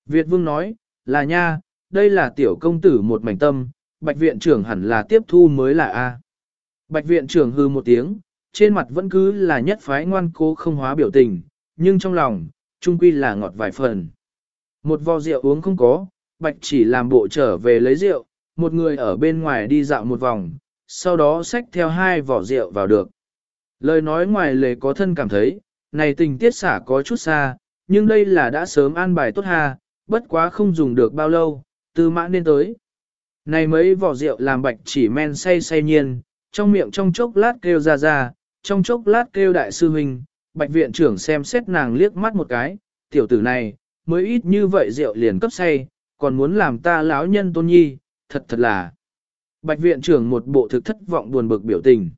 Việt vương nói, là nha, đây là tiểu công tử một mảnh tâm, bạch viện trưởng hẳn là tiếp thu mới là A. Bạch viện trưởng hư một tiếng, trên mặt vẫn cứ là nhất phái ngoan cố không hóa biểu tình, nhưng trong lòng, trung quy là ngọt vài phần. Một vò rượu uống không có, bạch chỉ làm bộ trở về lấy rượu, một người ở bên ngoài đi dạo một vòng, sau đó xách theo hai vỏ rượu vào được. Lời nói ngoài lề có thân cảm thấy, này tình tiết xả có chút xa, nhưng đây là đã sớm an bài tốt ha, bất quá không dùng được bao lâu, tư mã nên tới. Này mấy vỏ rượu làm bạch chỉ men say say nhiên, trong miệng trong chốc lát kêu ra ra, trong chốc lát kêu đại sư huynh, bạch viện trưởng xem xét nàng liếc mắt một cái, tiểu tử này, mới ít như vậy rượu liền cấp say, còn muốn làm ta lão nhân tôn nhi, thật thật là. Bạch viện trưởng một bộ thực thất vọng buồn bực biểu tình.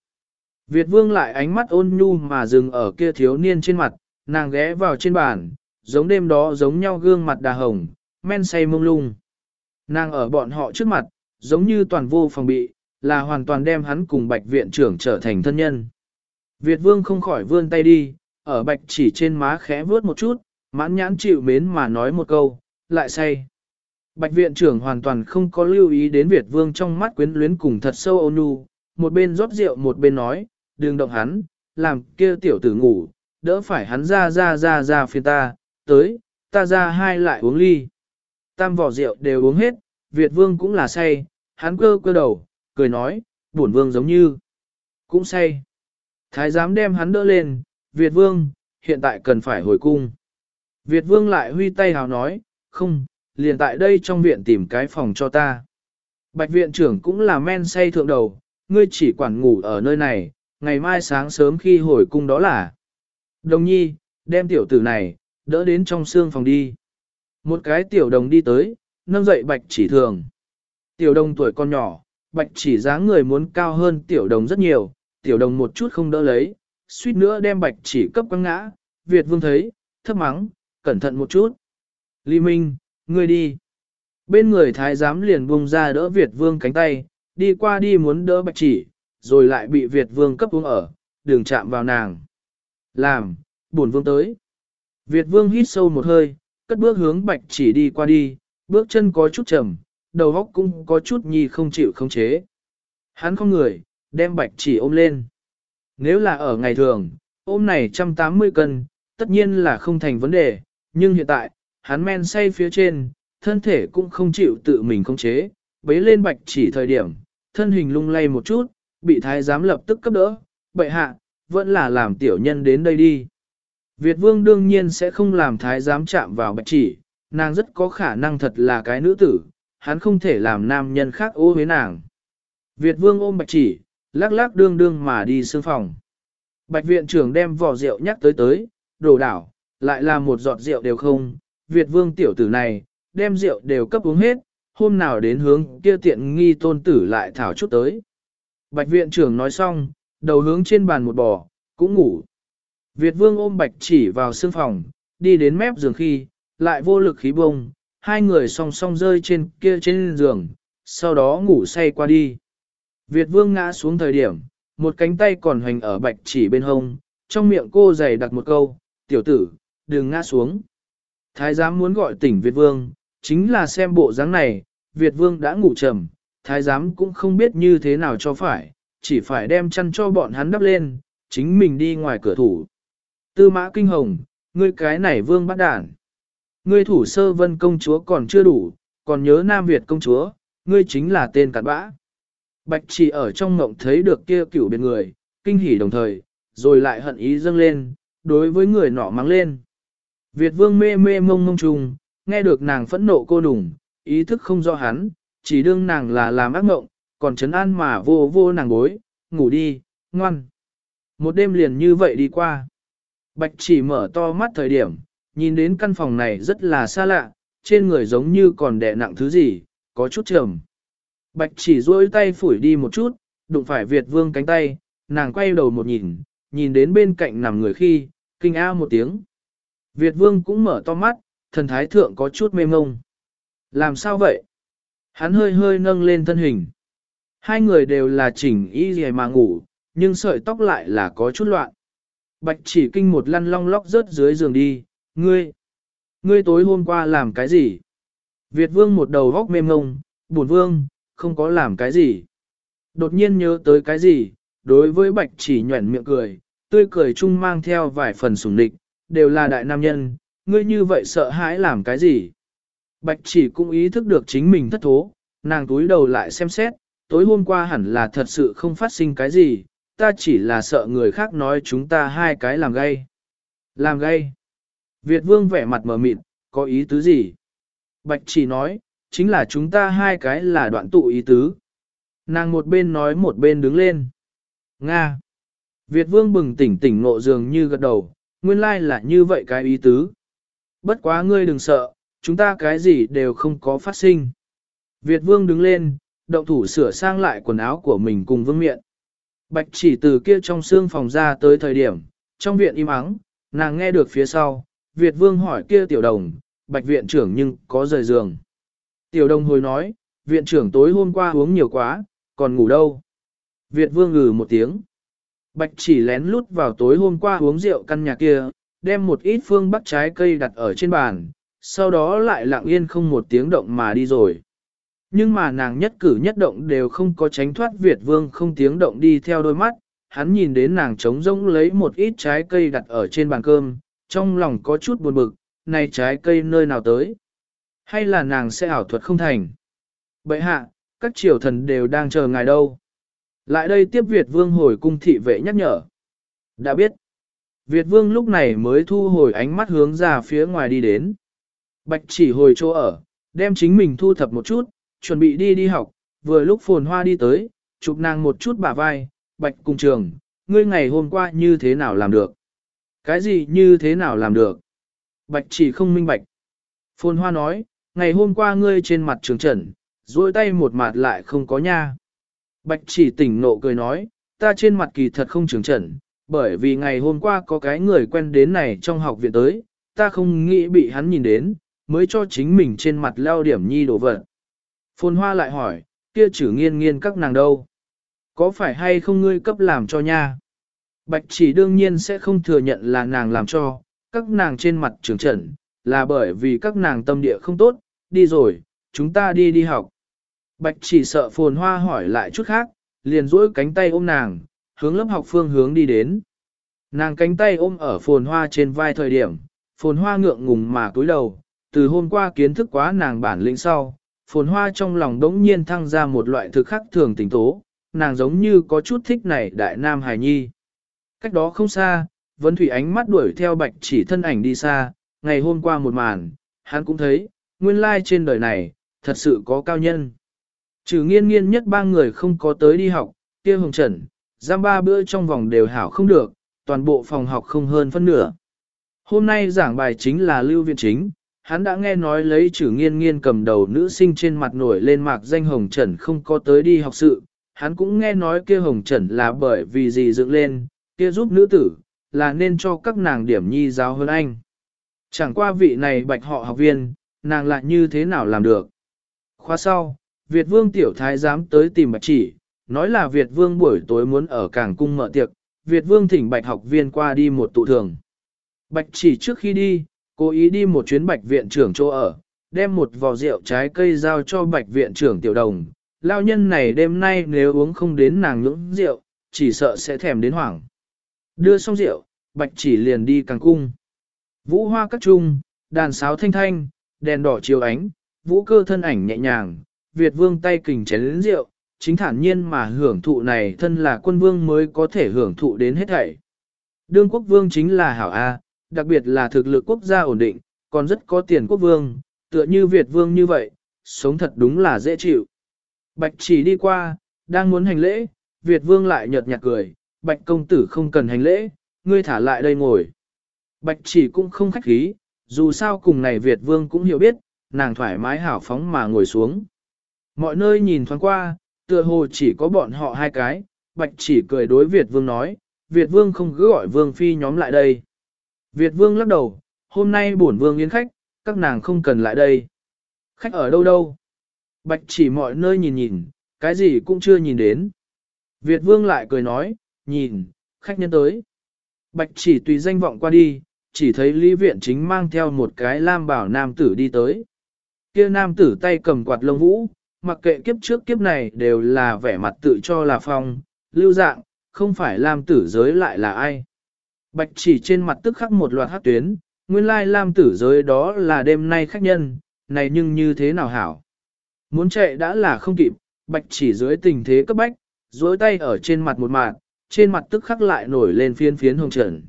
Việt vương lại ánh mắt ôn nhu mà dừng ở kia thiếu niên trên mặt, nàng ghé vào trên bàn, giống đêm đó giống nhau gương mặt đà hồng, men say mông lung. Nàng ở bọn họ trước mặt, giống như toàn vô phòng bị, là hoàn toàn đem hắn cùng bạch viện trưởng trở thành thân nhân. Việt vương không khỏi vươn tay đi, ở bạch chỉ trên má khẽ vướt một chút, mãn nhãn chịu mến mà nói một câu, lại say. Bạch viện trưởng hoàn toàn không có lưu ý đến Việt vương trong mắt quyến luyến cùng thật sâu ôn nhu, một bên rót rượu một bên nói, đừng động hắn, làm kia tiểu tử ngủ, đỡ phải hắn ra ra ra ra phiền ta, tới, ta ra hai lại uống ly. Tam vỏ rượu đều uống hết, Việt vương cũng là say, hắn cơ cơ đầu, cười nói, bổn vương giống như, cũng say. Thái giám đem hắn đỡ lên, Việt vương, hiện tại cần phải hồi cung. Việt vương lại huy tay hào nói, không, liền tại đây trong viện tìm cái phòng cho ta. Bạch viện trưởng cũng là men say thượng đầu, ngươi chỉ quản ngủ ở nơi này, ngày mai sáng sớm khi hồi cung đó là. Đồng nhi, đem tiểu tử này, đỡ đến trong xương phòng đi. Một cái tiểu đồng đi tới, nâng dậy bạch chỉ thường. Tiểu đồng tuổi con nhỏ, bạch chỉ dáng người muốn cao hơn tiểu đồng rất nhiều, tiểu đồng một chút không đỡ lấy, suýt nữa đem bạch chỉ cấp quăng ngã, Việt vương thấy, thấp mắng, cẩn thận một chút. Lý Minh, ngươi đi. Bên người thái giám liền buông ra đỡ Việt vương cánh tay, đi qua đi muốn đỡ bạch chỉ, rồi lại bị Việt vương cấp uống ở, đường chạm vào nàng. Làm, buồn vương tới. Việt vương hít sâu một hơi, cất bước hướng bạch chỉ đi qua đi, bước chân có chút chậm, đầu óc cũng có chút nhi không chịu khống chế. Hắn không người, đem bạch chỉ ôm lên. Nếu là ở ngày thường, ôm này 180 cân, tất nhiên là không thành vấn đề, nhưng hiện tại, hắn men say phía trên, thân thể cũng không chịu tự mình khống chế, bế lên bạch chỉ thời điểm, thân hình lung lay một chút, bị thái giám lập tức cấp đỡ, bệ hạ, vẫn là làm tiểu nhân đến đây đi. Việt vương đương nhiên sẽ không làm thái giám chạm vào bạch chỉ, nàng rất có khả năng thật là cái nữ tử, hắn không thể làm nam nhân khác ô với nàng. Việt vương ôm bạch chỉ, lắc lắc đương đương mà đi sương phòng. Bạch viện trưởng đem vỏ rượu nhắc tới tới, đổ đảo, lại là một giọt rượu đều không, Việt vương tiểu tử này, đem rượu đều cấp uống hết, hôm nào đến hướng kia tiện nghi tôn tử lại thảo chút tới. Bạch viện trưởng nói xong, đầu hướng trên bàn một bò, cũng ngủ. Việt vương ôm bạch chỉ vào sương phòng, đi đến mép giường khi, lại vô lực khí bông, hai người song song rơi trên kia trên giường, sau đó ngủ say qua đi. Việt vương ngã xuống thời điểm, một cánh tay còn hoành ở bạch chỉ bên hông, trong miệng cô giày đặt một câu, tiểu tử, đừng ngã xuống. Thái giám muốn gọi tỉnh Việt vương, chính là xem bộ dáng này, Việt vương đã ngủ trầm, thái giám cũng không biết như thế nào cho phải, chỉ phải đem chăn cho bọn hắn đắp lên, chính mình đi ngoài cửa thủ. Tư mã kinh hồng, ngươi cái này vương bắt đản. Ngươi thủ sơ vân công chúa còn chưa đủ, còn nhớ Nam Việt công chúa, ngươi chính là tên cặn bã. Bạch chỉ ở trong ngộng thấy được kia cửu biệt người, kinh hỉ đồng thời, rồi lại hận ý dâng lên, đối với người nọ mắng lên. Việt vương mê mê mông mông trùng, nghe được nàng phẫn nộ cô đủng, ý thức không do hắn, chỉ đương nàng là làm ác ngộng, còn chấn an mà vô vô nàng bối, ngủ đi, ngoan. Một đêm liền như vậy đi qua. Bạch chỉ mở to mắt thời điểm, nhìn đến căn phòng này rất là xa lạ, trên người giống như còn đè nặng thứ gì, có chút trầm. Bạch chỉ duỗi tay phủi đi một chút, đụng phải Việt vương cánh tay, nàng quay đầu một nhìn, nhìn đến bên cạnh nằm người khi, kinh a một tiếng. Việt vương cũng mở to mắt, thần thái thượng có chút mê ngông. Làm sao vậy? Hắn hơi hơi nâng lên thân hình. Hai người đều là chỉnh y gì mà ngủ, nhưng sợi tóc lại là có chút loạn. Bạch chỉ kinh một lăn long lóc rớt dưới giường đi, ngươi, ngươi tối hôm qua làm cái gì? Việt vương một đầu góc mềm ngông, buồn vương, không có làm cái gì. Đột nhiên nhớ tới cái gì, đối với bạch chỉ nhuẩn miệng cười, tươi cười chung mang theo vài phần sủng địch, đều là đại nam nhân, ngươi như vậy sợ hãi làm cái gì? Bạch chỉ cũng ý thức được chính mình thất thố, nàng túi đầu lại xem xét, tối hôm qua hẳn là thật sự không phát sinh cái gì, ta chỉ là sợ người khác nói chúng ta hai cái làm gay. Làm gay. Việt vương vẻ mặt mờ mịt, có ý tứ gì? Bạch chỉ nói, chính là chúng ta hai cái là đoạn tụ ý tứ. Nàng một bên nói một bên đứng lên. Nga. Việt vương bừng tỉnh tỉnh ngộ dường như gật đầu, nguyên lai là như vậy cái ý tứ. Bất quá ngươi đừng sợ, chúng ta cái gì đều không có phát sinh. Việt vương đứng lên, động thủ sửa sang lại quần áo của mình cùng vương miện. Bạch chỉ từ kia trong xương phòng ra tới thời điểm, trong viện im ắng, nàng nghe được phía sau, Việt vương hỏi kia tiểu đồng, bạch viện trưởng nhưng có rời giường. Tiểu đồng hồi nói, viện trưởng tối hôm qua uống nhiều quá, còn ngủ đâu. Việt vương ngừ một tiếng. Bạch chỉ lén lút vào tối hôm qua uống rượu căn nhà kia, đem một ít phương bắc trái cây đặt ở trên bàn, sau đó lại lặng yên không một tiếng động mà đi rồi. Nhưng mà nàng nhất cử nhất động đều không có tránh thoát Việt vương không tiếng động đi theo đôi mắt, hắn nhìn đến nàng trống rỗng lấy một ít trái cây đặt ở trên bàn cơm, trong lòng có chút buồn bực, này trái cây nơi nào tới? Hay là nàng sẽ ảo thuật không thành? Bậy hạ, các triều thần đều đang chờ ngài đâu? Lại đây tiếp Việt vương hồi cung thị vệ nhắc nhở. Đã biết. Việt vương lúc này mới thu hồi ánh mắt hướng ra phía ngoài đi đến. Bạch chỉ hồi chỗ ở, đem chính mình thu thập một chút, chuẩn bị đi đi học, vừa lúc phồn hoa đi tới, chụp nàng một chút bả vai, bạch cùng trường, ngươi ngày hôm qua như thế nào làm được? Cái gì như thế nào làm được? Bạch chỉ không minh bạch. Phồn hoa nói, ngày hôm qua ngươi trên mặt trường trần, duỗi tay một mặt lại không có nha. Bạch chỉ tỉnh nộ cười nói, ta trên mặt kỳ thật không trưởng trần, bởi vì ngày hôm qua có cái người quen đến này trong học viện tới, ta không nghĩ bị hắn nhìn đến, mới cho chính mình trên mặt leo điểm nhi đổ vật. Phồn hoa lại hỏi, kia chử nghiên nghiên các nàng đâu? Có phải hay không ngươi cấp làm cho nha? Bạch chỉ đương nhiên sẽ không thừa nhận là nàng làm cho, các nàng trên mặt trưởng trận, là bởi vì các nàng tâm địa không tốt, đi rồi, chúng ta đi đi học. Bạch chỉ sợ phồn hoa hỏi lại chút khác, liền duỗi cánh tay ôm nàng, hướng lớp học phương hướng đi đến. Nàng cánh tay ôm ở phồn hoa trên vai thời điểm, phồn hoa ngượng ngùng mà cúi đầu, từ hôm qua kiến thức quá nàng bản lĩnh sau, phồn hoa trong lòng đống nhiên thăng ra một loại thực khắc thường tình tố, nàng giống như có chút thích này đại nam hài nhi. Cách đó không xa, Vân Thủy ánh mắt đuổi theo bạch chỉ thân ảnh đi xa, ngày hôm qua một màn, hắn cũng thấy, nguyên lai trên đời này, thật sự có cao nhân. Trừ nghiên nghiên nhất ba người không có tới đi học, kia hồng trần, giam ba bữa trong vòng đều hảo không được, toàn bộ phòng học không hơn phân nửa. Hôm nay giảng bài chính là lưu viện chính, hắn đã nghe nói lấy trừ nghiên nghiên cầm đầu nữ sinh trên mặt nổi lên mạc danh hồng trần không có tới đi học sự, hắn cũng nghe nói kia hồng trần là bởi vì gì dựng lên, kia giúp nữ tử, là nên cho các nàng điểm nhi giáo hơn anh. Chẳng qua vị này bạch họ học viên, nàng lại như thế nào làm được. Khóa sau, Việt vương tiểu thái dám tới tìm bạch chỉ, nói là Việt vương buổi tối muốn ở cảng cung mở tiệc, Việt vương thỉnh bạch học viên qua đi một tụ thường. Bạch chỉ trước khi đi, cố ý đi một chuyến bạch viện trưởng chỗ ở, đem một vò rượu trái cây giao cho bạch viện trưởng tiểu đồng. Lao nhân này đêm nay nếu uống không đến nàng ngưỡng rượu, chỉ sợ sẽ thèm đến hoảng. Đưa xong rượu, bạch chỉ liền đi càng cung. Vũ hoa các trung, đàn sáo thanh thanh, đèn đỏ chiếu ánh, vũ cơ thân ảnh nhẹ nhàng, Việt vương tay kình chén lĩnh rượu, chính thản nhiên mà hưởng thụ này thân là quân vương mới có thể hưởng thụ đến hết thảy. Đương quốc vương chính là hảo A, đặc biệt là thực lực quốc gia ổn định, còn rất có tiền quốc vương, tựa như Việt vương như vậy, sống thật đúng là dễ chịu. Bạch chỉ đi qua, đang muốn hành lễ, Việt vương lại nhợt nhạt cười, bạch công tử không cần hành lễ, ngươi thả lại đây ngồi. Bạch chỉ cũng không khách khí, dù sao cùng này Việt vương cũng hiểu biết, nàng thoải mái hảo phóng mà ngồi xuống. Mọi nơi nhìn thoáng qua, tựa hồ chỉ có bọn họ hai cái, bạch chỉ cười đối Việt vương nói, Việt vương không cứ gọi vương phi nhóm lại đây. Việt vương lắc đầu, hôm nay bổn vương yến khách, các nàng không cần lại đây. Khách ở đâu đâu? Bạch chỉ mọi nơi nhìn nhìn, cái gì cũng chưa nhìn đến. Việt vương lại cười nói, nhìn, khách nhân tới. Bạch chỉ tùy danh vọng qua đi, chỉ thấy Lý Viện Chính mang theo một cái lam bảo nam tử đi tới. Kia nam tử tay cầm quạt lông vũ, mặc kệ kiếp trước kiếp này đều là vẻ mặt tự cho là phong, lưu dạng, không phải lam tử giới lại là ai. Bạch chỉ trên mặt tức khắc một loạt hát tuyến, nguyên lai lam tử giới đó là đêm nay khách nhân, này nhưng như thế nào hảo. Muốn chạy đã là không kịp, bạch chỉ dưới tình thế cấp bách, dối tay ở trên mặt một mạng, trên mặt tức khắc lại nổi lên phiên phiến hồng trần.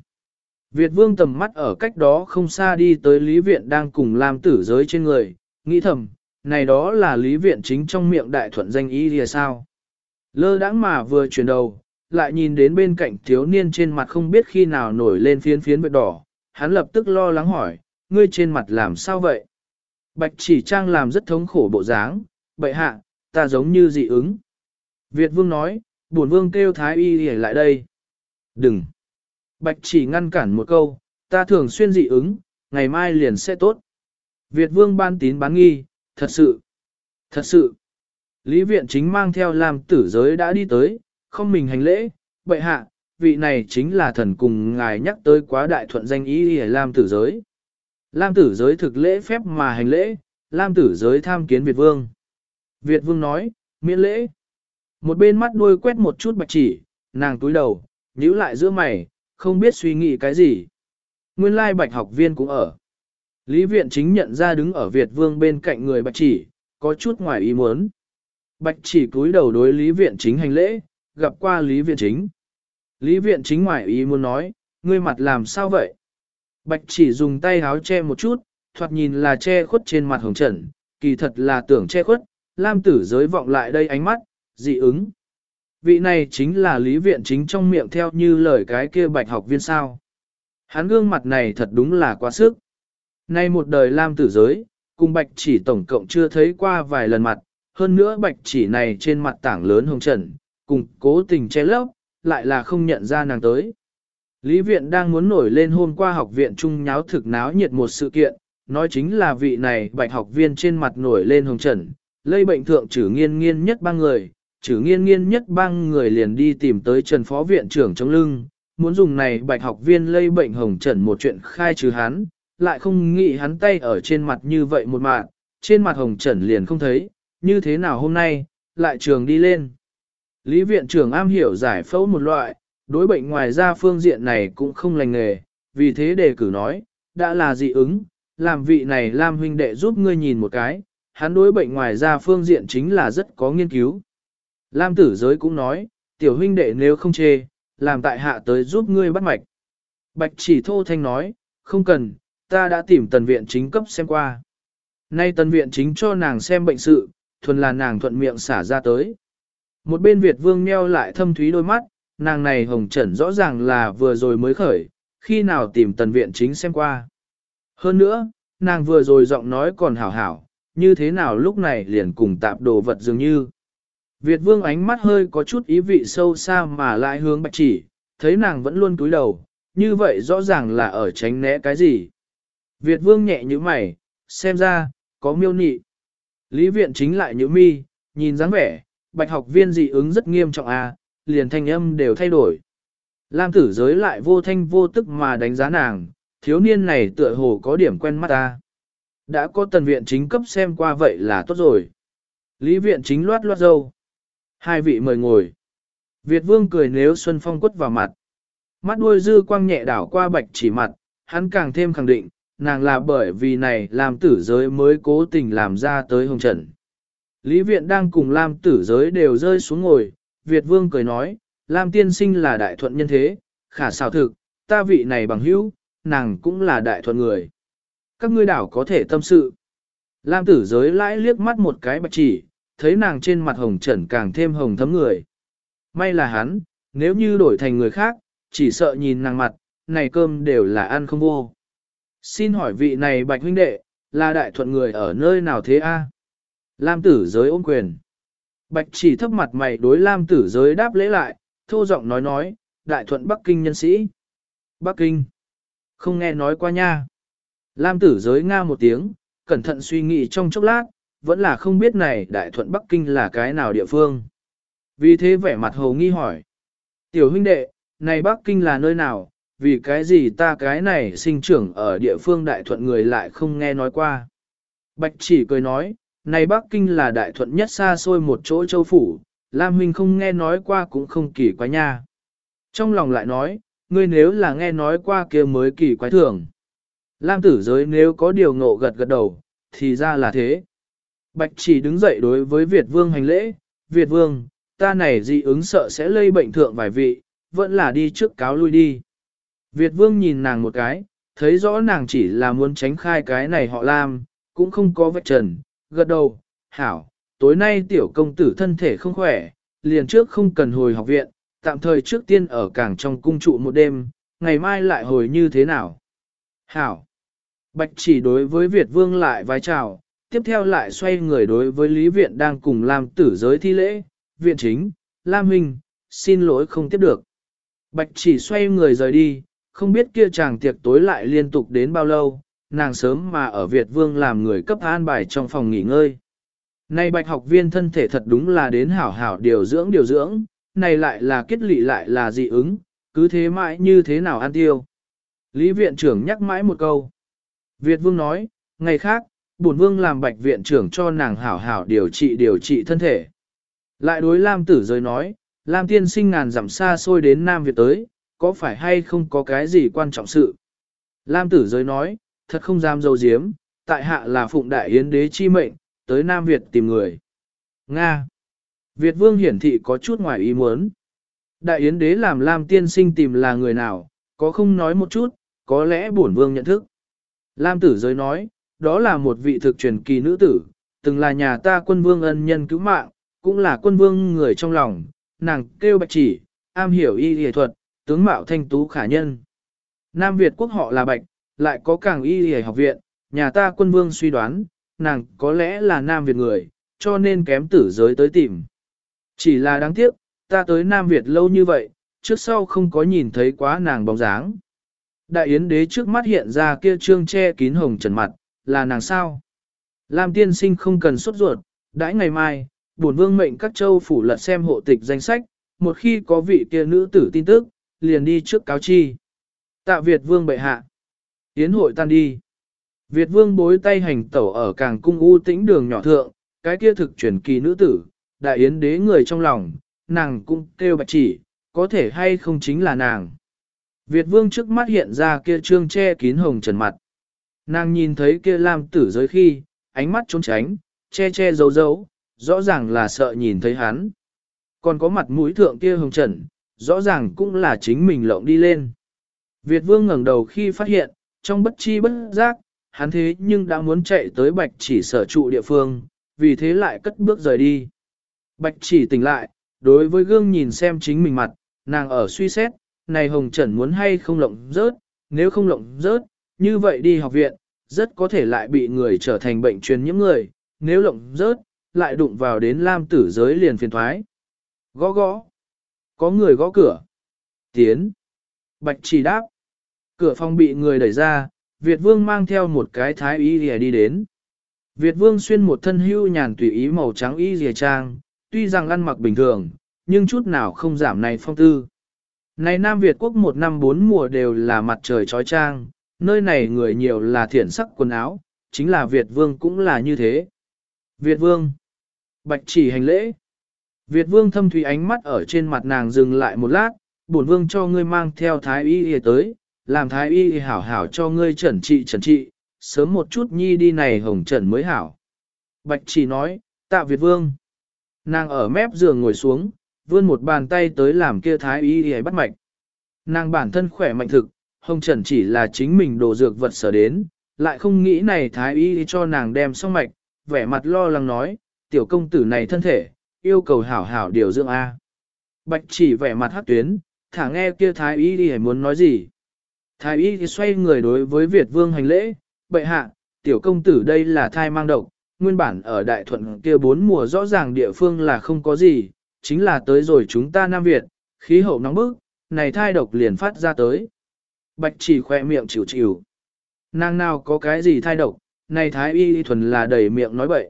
Việt vương tầm mắt ở cách đó không xa đi tới Lý Viện đang cùng Lam tử giới trên người, nghĩ thầm, này đó là Lý Viện chính trong miệng đại thuận danh ý thì sao. Lơ đãng mà vừa chuyển đầu, lại nhìn đến bên cạnh thiếu niên trên mặt không biết khi nào nổi lên phiến phiến vệt đỏ, hắn lập tức lo lắng hỏi, ngươi trên mặt làm sao vậy? Bạch chỉ trang làm rất thống khổ bộ dáng, bệ hạ, ta giống như dị ứng. Việt vương nói, bổn vương kêu thái y để lại đây. Đừng! Bạch chỉ ngăn cản một câu, ta thường xuyên dị ứng, ngày mai liền sẽ tốt. Việt vương ban tín bán nghi, thật sự, thật sự. Lý viện chính mang theo làm tử giới đã đi tới, không mình hành lễ, bệ hạ, vị này chính là thần cùng ngài nhắc tới quá đại thuận danh ý để làm tử giới. Lam tử giới thực lễ phép mà hành lễ, Lam tử giới tham kiến Việt vương. Việt vương nói, miễn lễ. Một bên mắt đuôi quét một chút bạch chỉ, nàng túi đầu, nhíu lại giữa mày, không biết suy nghĩ cái gì. Nguyên lai bạch học viên cũng ở. Lý viện chính nhận ra đứng ở Việt vương bên cạnh người bạch chỉ, có chút ngoài ý muốn. Bạch chỉ cúi đầu đối Lý viện chính hành lễ, gặp qua Lý viện chính. Lý viện chính ngoài ý muốn nói, ngươi mặt làm sao vậy? Bạch chỉ dùng tay háo che một chút, thoạt nhìn là che khuất trên mặt hồng trần, kỳ thật là tưởng che khuất, Lam tử giới vọng lại đây ánh mắt, dị ứng. Vị này chính là lý viện chính trong miệng theo như lời cái kia bạch học viên sao. Hắn gương mặt này thật đúng là quá sức. Nay một đời lam tử giới, cùng bạch chỉ tổng cộng chưa thấy qua vài lần mặt, hơn nữa bạch chỉ này trên mặt tảng lớn hồng trần, cùng cố tình che lấp, lại là không nhận ra nàng tới. Lý viện đang muốn nổi lên hôm qua học viện trung nháo thực náo nhiệt một sự kiện, nói chính là vị này bạch học viên trên mặt nổi lên hồng trần, lây bệnh thượng trừ nghiên nghiên nhất ba người, trừ nghiên nghiên nhất ba người liền đi tìm tới trần phó viện trưởng trong lưng, muốn dùng này bạch học viên lây bệnh hồng trần một chuyện khai trừ hắn, lại không nghĩ hắn tay ở trên mặt như vậy một mạng, trên mặt hồng trần liền không thấy, như thế nào hôm nay, lại trường đi lên. Lý viện trưởng am hiểu giải phẫu một loại, đối bệnh ngoài ra phương diện này cũng không lành nghề, vì thế đề cử nói, đã là dị ứng, làm vị này Lam huynh đệ giúp ngươi nhìn một cái, hắn đối bệnh ngoài ra phương diện chính là rất có nghiên cứu. Lam tử giới cũng nói, tiểu huynh đệ nếu không chê, làm tại hạ tới giúp ngươi bắt mạch. Bạch chỉ thô thanh nói, không cần, ta đã tìm tần viện chính cấp xem qua. Nay tần viện chính cho nàng xem bệnh sự, thuần là nàng thuận miệng xả ra tới. Một bên Việt vương meo lại thâm thúy đôi mắt, nàng này hồng trần rõ ràng là vừa rồi mới khởi, khi nào tìm tần viện chính xem qua. Hơn nữa, nàng vừa rồi giọng nói còn hảo hảo, như thế nào lúc này liền cùng tạp đồ vật dường như. Việt vương ánh mắt hơi có chút ý vị sâu xa mà lại hướng bạch chỉ, thấy nàng vẫn luôn cúi đầu, như vậy rõ ràng là ở tránh né cái gì. Việt vương nhẹ như mày, xem ra, có miêu nị. Lý viện chính lại như mi, nhìn dáng vẻ, bạch học viên dị ứng rất nghiêm trọng à, liền thanh âm đều thay đổi. Lam tử giới lại vô thanh vô tức mà đánh giá nàng, thiếu niên này tựa hồ có điểm quen mắt ta. Đã có tần viện chính cấp xem qua vậy là tốt rồi. Lý viện chính loát loát dâu. Hai vị mời ngồi. Việt vương cười nếu Xuân Phong quất vào mặt. Mắt đuôi dư quang nhẹ đảo qua bạch chỉ mặt, hắn càng thêm khẳng định, nàng là bởi vì này làm tử giới mới cố tình làm ra tới hồng trần. Lý viện đang cùng Lam tử giới đều rơi xuống ngồi, Việt vương cười nói, Lam tiên sinh là đại thuận nhân thế, khả xào thực, ta vị này bằng hữu, nàng cũng là đại thuận người. Các ngươi đảo có thể tâm sự. Lam tử giới lãi liếc mắt một cái bạch chỉ, thấy nàng trên mặt hồng trần càng thêm hồng thấm người. May là hắn, nếu như đổi thành người khác, chỉ sợ nhìn nàng mặt, này cơm đều là ăn không vô. Xin hỏi vị này bạch huynh đệ, là đại thuận người ở nơi nào thế a? Lam tử giới ôm quyền. Bạch chỉ thấp mặt mày đối Lam tử giới đáp lễ lại, thô giọng nói nói, đại thuận Bắc Kinh nhân sĩ. Bắc Kinh. Không nghe nói qua nha. Lam tử giới nga một tiếng, cẩn thận suy nghĩ trong chốc lát, vẫn là không biết này đại thuận Bắc Kinh là cái nào địa phương. Vì thế vẻ mặt hồ nghi hỏi. Tiểu huynh đệ, này Bắc Kinh là nơi nào, vì cái gì ta cái này sinh trưởng ở địa phương đại thuận người lại không nghe nói qua. Bạch chỉ cười nói, này Bắc Kinh là đại thuận nhất xa xôi một chỗ châu phủ, Lam huynh không nghe nói qua cũng không kỳ quái nha. Trong lòng lại nói, ngươi nếu là nghe nói qua kia mới kỳ quái thường. Lam tử giới nếu có điều ngộ gật gật đầu, thì ra là thế. Bạch chỉ đứng dậy đối với Việt vương hành lễ, Việt vương, ta này dị ứng sợ sẽ lây bệnh thượng vài vị, vẫn là đi trước cáo lui đi. Việt vương nhìn nàng một cái, thấy rõ nàng chỉ là muốn tránh khai cái này họ Lam, cũng không có vết trần, gật đầu, hảo, tối nay tiểu công tử thân thể không khỏe, liền trước không cần hồi học viện, tạm thời trước tiên ở cảng trong cung trụ một đêm, ngày mai lại hồi như thế nào. Hảo, bạch chỉ đối với Việt vương lại vái chào, tiếp theo lại xoay người đối với Lý Viện đang cùng làm tử giới thi lễ, viện chính, Lam Huynh, xin lỗi không tiếp được. Bạch chỉ xoay người rời đi, không biết kia chàng tiệc tối lại liên tục đến bao lâu, nàng sớm mà ở Việt Vương làm người cấp an bài trong phòng nghỉ ngơi. Này bạch học viên thân thể thật đúng là đến hảo hảo điều dưỡng điều dưỡng, này lại là kết lị lại là dị ứng, cứ thế mãi như thế nào ăn tiêu. Lý viện trưởng nhắc mãi một câu. Việt Vương nói, ngày khác, bổn Vương làm bạch viện trưởng cho nàng hảo hảo điều trị điều trị thân thể. Lại đối Lam tử giới nói, Lam tiên sinh ngàn dặm xa xôi đến Nam Việt tới, có phải hay không có cái gì quan trọng sự? Lam tử giới nói, thật không dám dâu diếm, tại hạ là phụng đại yến đế chi mệnh, tới Nam Việt tìm người. Nga. Việt vương hiển thị có chút ngoài ý muốn. Đại yến đế làm Lam tiên sinh tìm là người nào, có không nói một chút, có lẽ bổn vương nhận thức. Lam tử giới nói, đó là một vị thực truyền kỳ nữ tử, từng là nhà ta quân vương ân nhân cứu mạng, cũng là quân vương người trong lòng, nàng kêu bạch chỉ, am hiểu y y thuật, tướng mạo thanh tú khả nhân. Nam Việt quốc họ là bạch, lại có càng y y học viện, nhà ta quân vương suy đoán, nàng có lẽ là Nam Việt người, cho nên kém tử giới tới tìm. Chỉ là đáng tiếc, ta tới Nam Việt lâu như vậy, trước sau không có nhìn thấy quá nàng bóng dáng. Đại yến đế trước mắt hiện ra kia trương che kín hồng trần mặt, là nàng sao? Lam tiên sinh không cần sốt ruột, đãi ngày mai, bổn vương mệnh các châu phủ lật xem hộ tịch danh sách, một khi có vị kia nữ tử tin tức, liền đi trước cáo chi. Tạ Việt vương bệ hạ. Yến hội tan đi. Việt vương bối tay hành tẩu ở càng cung u tĩnh đường nhỏ thượng, cái kia thực chuyển kỳ nữ tử, đại yến đế người trong lòng, nàng cũng kêu bạch chỉ, có thể hay không chính là nàng. Việt vương trước mắt hiện ra kia trương che kín hồng trần mặt. Nàng nhìn thấy kia lam tử giới khi, ánh mắt trốn tránh, che che giấu giấu, rõ ràng là sợ nhìn thấy hắn. Còn có mặt mũi thượng kia hồng trần, rõ ràng cũng là chính mình lộng đi lên. Việt vương ngẩng đầu khi phát hiện, trong bất chi bất giác, hắn thế nhưng đã muốn chạy tới bạch chỉ sở trụ địa phương, vì thế lại cất bước rời đi. Bạch chỉ tỉnh lại, đối với gương nhìn xem chính mình mặt, nàng ở suy xét, này hồng trần muốn hay không lộng rớt, nếu không lộng rớt, như vậy đi học viện, rất có thể lại bị người trở thành bệnh truyền nhiễm người, nếu lộng rớt, lại đụng vào đến lam tử giới liền phiền thoái. Gõ gõ. Có người gõ cửa. Tiến. Bạch chỉ đáp. Cửa phòng bị người đẩy ra, Việt Vương mang theo một cái thái y lìa đi đến. Việt Vương xuyên một thân hưu nhàn tùy ý màu trắng y lìa trang, tuy rằng ăn mặc bình thường, nhưng chút nào không giảm này phong tư. Này Nam Việt quốc một năm bốn mùa đều là mặt trời trói trang, nơi này người nhiều là thiển sắc quần áo, chính là Việt Vương cũng là như thế. Việt Vương Bạch chỉ hành lễ Việt Vương thâm thủy ánh mắt ở trên mặt nàng dừng lại một lát, bổn Vương cho ngươi mang theo Thái Y Y tới, làm Thái Y Y hảo hảo cho ngươi trần trị trần trị, sớm một chút nhi đi này hồng trần mới hảo. Bạch chỉ nói, tạ Việt Vương. Nàng ở mép giường ngồi xuống, vươn một bàn tay tới làm kia thái y y bắt mạch. Nàng bản thân khỏe mạnh thực, hồng trần chỉ là chính mình đồ dược vật sở đến, lại không nghĩ này thái y cho nàng đem xong mạch, vẻ mặt lo lắng nói, tiểu công tử này thân thể, yêu cầu hảo hảo điều dưỡng A. Bạch chỉ vẻ mặt hát tuyến, thả nghe kia thái y đi muốn nói gì. Thái y thì xoay người đối với Việt vương hành lễ, bệ hạ, tiểu công tử đây là thai mang độc, nguyên bản ở đại thuận kia bốn mùa rõ ràng địa phương là không có gì, chính là tới rồi chúng ta Nam Việt, khí hậu nóng bức, này thai độc liền phát ra tới. Bạch chỉ khoe miệng chịu chịu. Nàng nào có cái gì thai độc, này thái y thuần là đầy miệng nói bậy.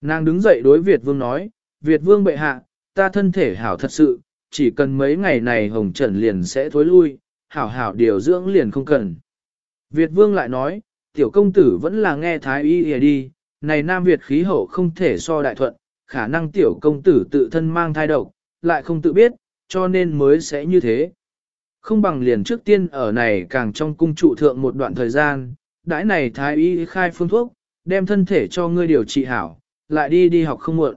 Nàng đứng dậy đối Việt vương nói, Việt vương bệ hạ, ta thân thể hảo thật sự, chỉ cần mấy ngày này hồng trần liền sẽ thối lui, hảo hảo điều dưỡng liền không cần. Việt vương lại nói, tiểu công tử vẫn là nghe thái y đi, này Nam Việt khí hậu không thể so đại thuận, khả năng tiểu công tử tự thân mang thai độc, lại không tự biết, cho nên mới sẽ như thế. Không bằng liền trước tiên ở này càng trong cung trụ thượng một đoạn thời gian, đãi này thái y khai phương thuốc, đem thân thể cho ngươi điều trị hảo, lại đi đi học không muộn.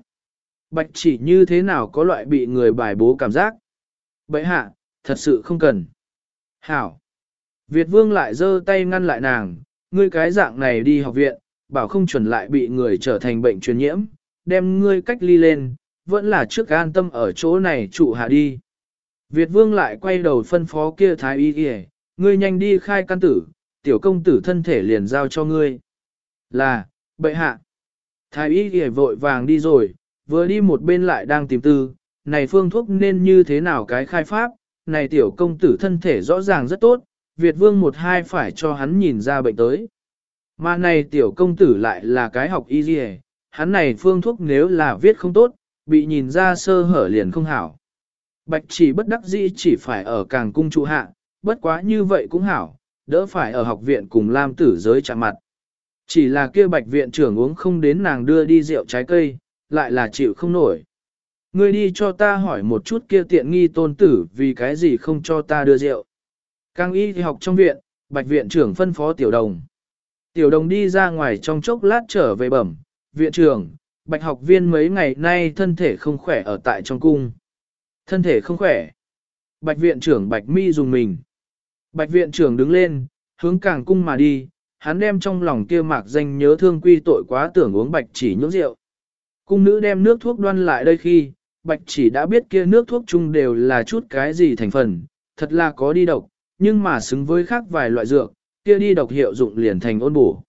Bạch chỉ như thế nào có loại bị người bài bố cảm giác. Bậy hạ, thật sự không cần. Hảo. Việt vương lại giơ tay ngăn lại nàng, ngươi cái dạng này đi học viện, bảo không chuẩn lại bị người trở thành bệnh truyền nhiễm, đem ngươi cách ly lên, vẫn là trước an tâm ở chỗ này trụ hạ đi. Việt vương lại quay đầu phân phó kia thái y kìa, ngươi nhanh đi khai căn tử, tiểu công tử thân thể liền giao cho ngươi. Là, bệ hạ. Thái y kìa vội vàng đi rồi, vừa đi một bên lại đang tìm tư, này phương thuốc nên như thế nào cái khai pháp, này tiểu công tử thân thể rõ ràng rất tốt, Việt vương một hai phải cho hắn nhìn ra bệnh tới. Mà này tiểu công tử lại là cái học y dì hắn này phương thuốc nếu là viết không tốt, bị nhìn ra sơ hở liền không hảo. Bạch chỉ bất đắc dĩ chỉ phải ở càng cung trụ hạ, bất quá như vậy cũng hảo, đỡ phải ở học viện cùng Lam tử giới chạm mặt. Chỉ là kia bạch viện trưởng uống không đến nàng đưa đi rượu trái cây, lại là chịu không nổi. Ngươi đi cho ta hỏi một chút kia tiện nghi tôn tử vì cái gì không cho ta đưa rượu. Càng y thì học trong viện, bạch viện trưởng phân phó tiểu đồng. Tiểu đồng đi ra ngoài trong chốc lát trở về bẩm, viện trưởng, bạch học viên mấy ngày nay thân thể không khỏe ở tại trong cung. Thân thể không khỏe. Bạch viện trưởng bạch mi dùng mình. Bạch viện trưởng đứng lên, hướng càng cung mà đi, hắn đem trong lòng kia mạc danh nhớ thương quy tội quá tưởng uống bạch chỉ nhưỡng rượu. Cung nữ đem nước thuốc đoan lại đây khi, bạch chỉ đã biết kia nước thuốc chung đều là chút cái gì thành phần, thật là có đi độc, nhưng mà xứng với khác vài loại dược, kia đi độc hiệu dụng liền thành ôn bổ.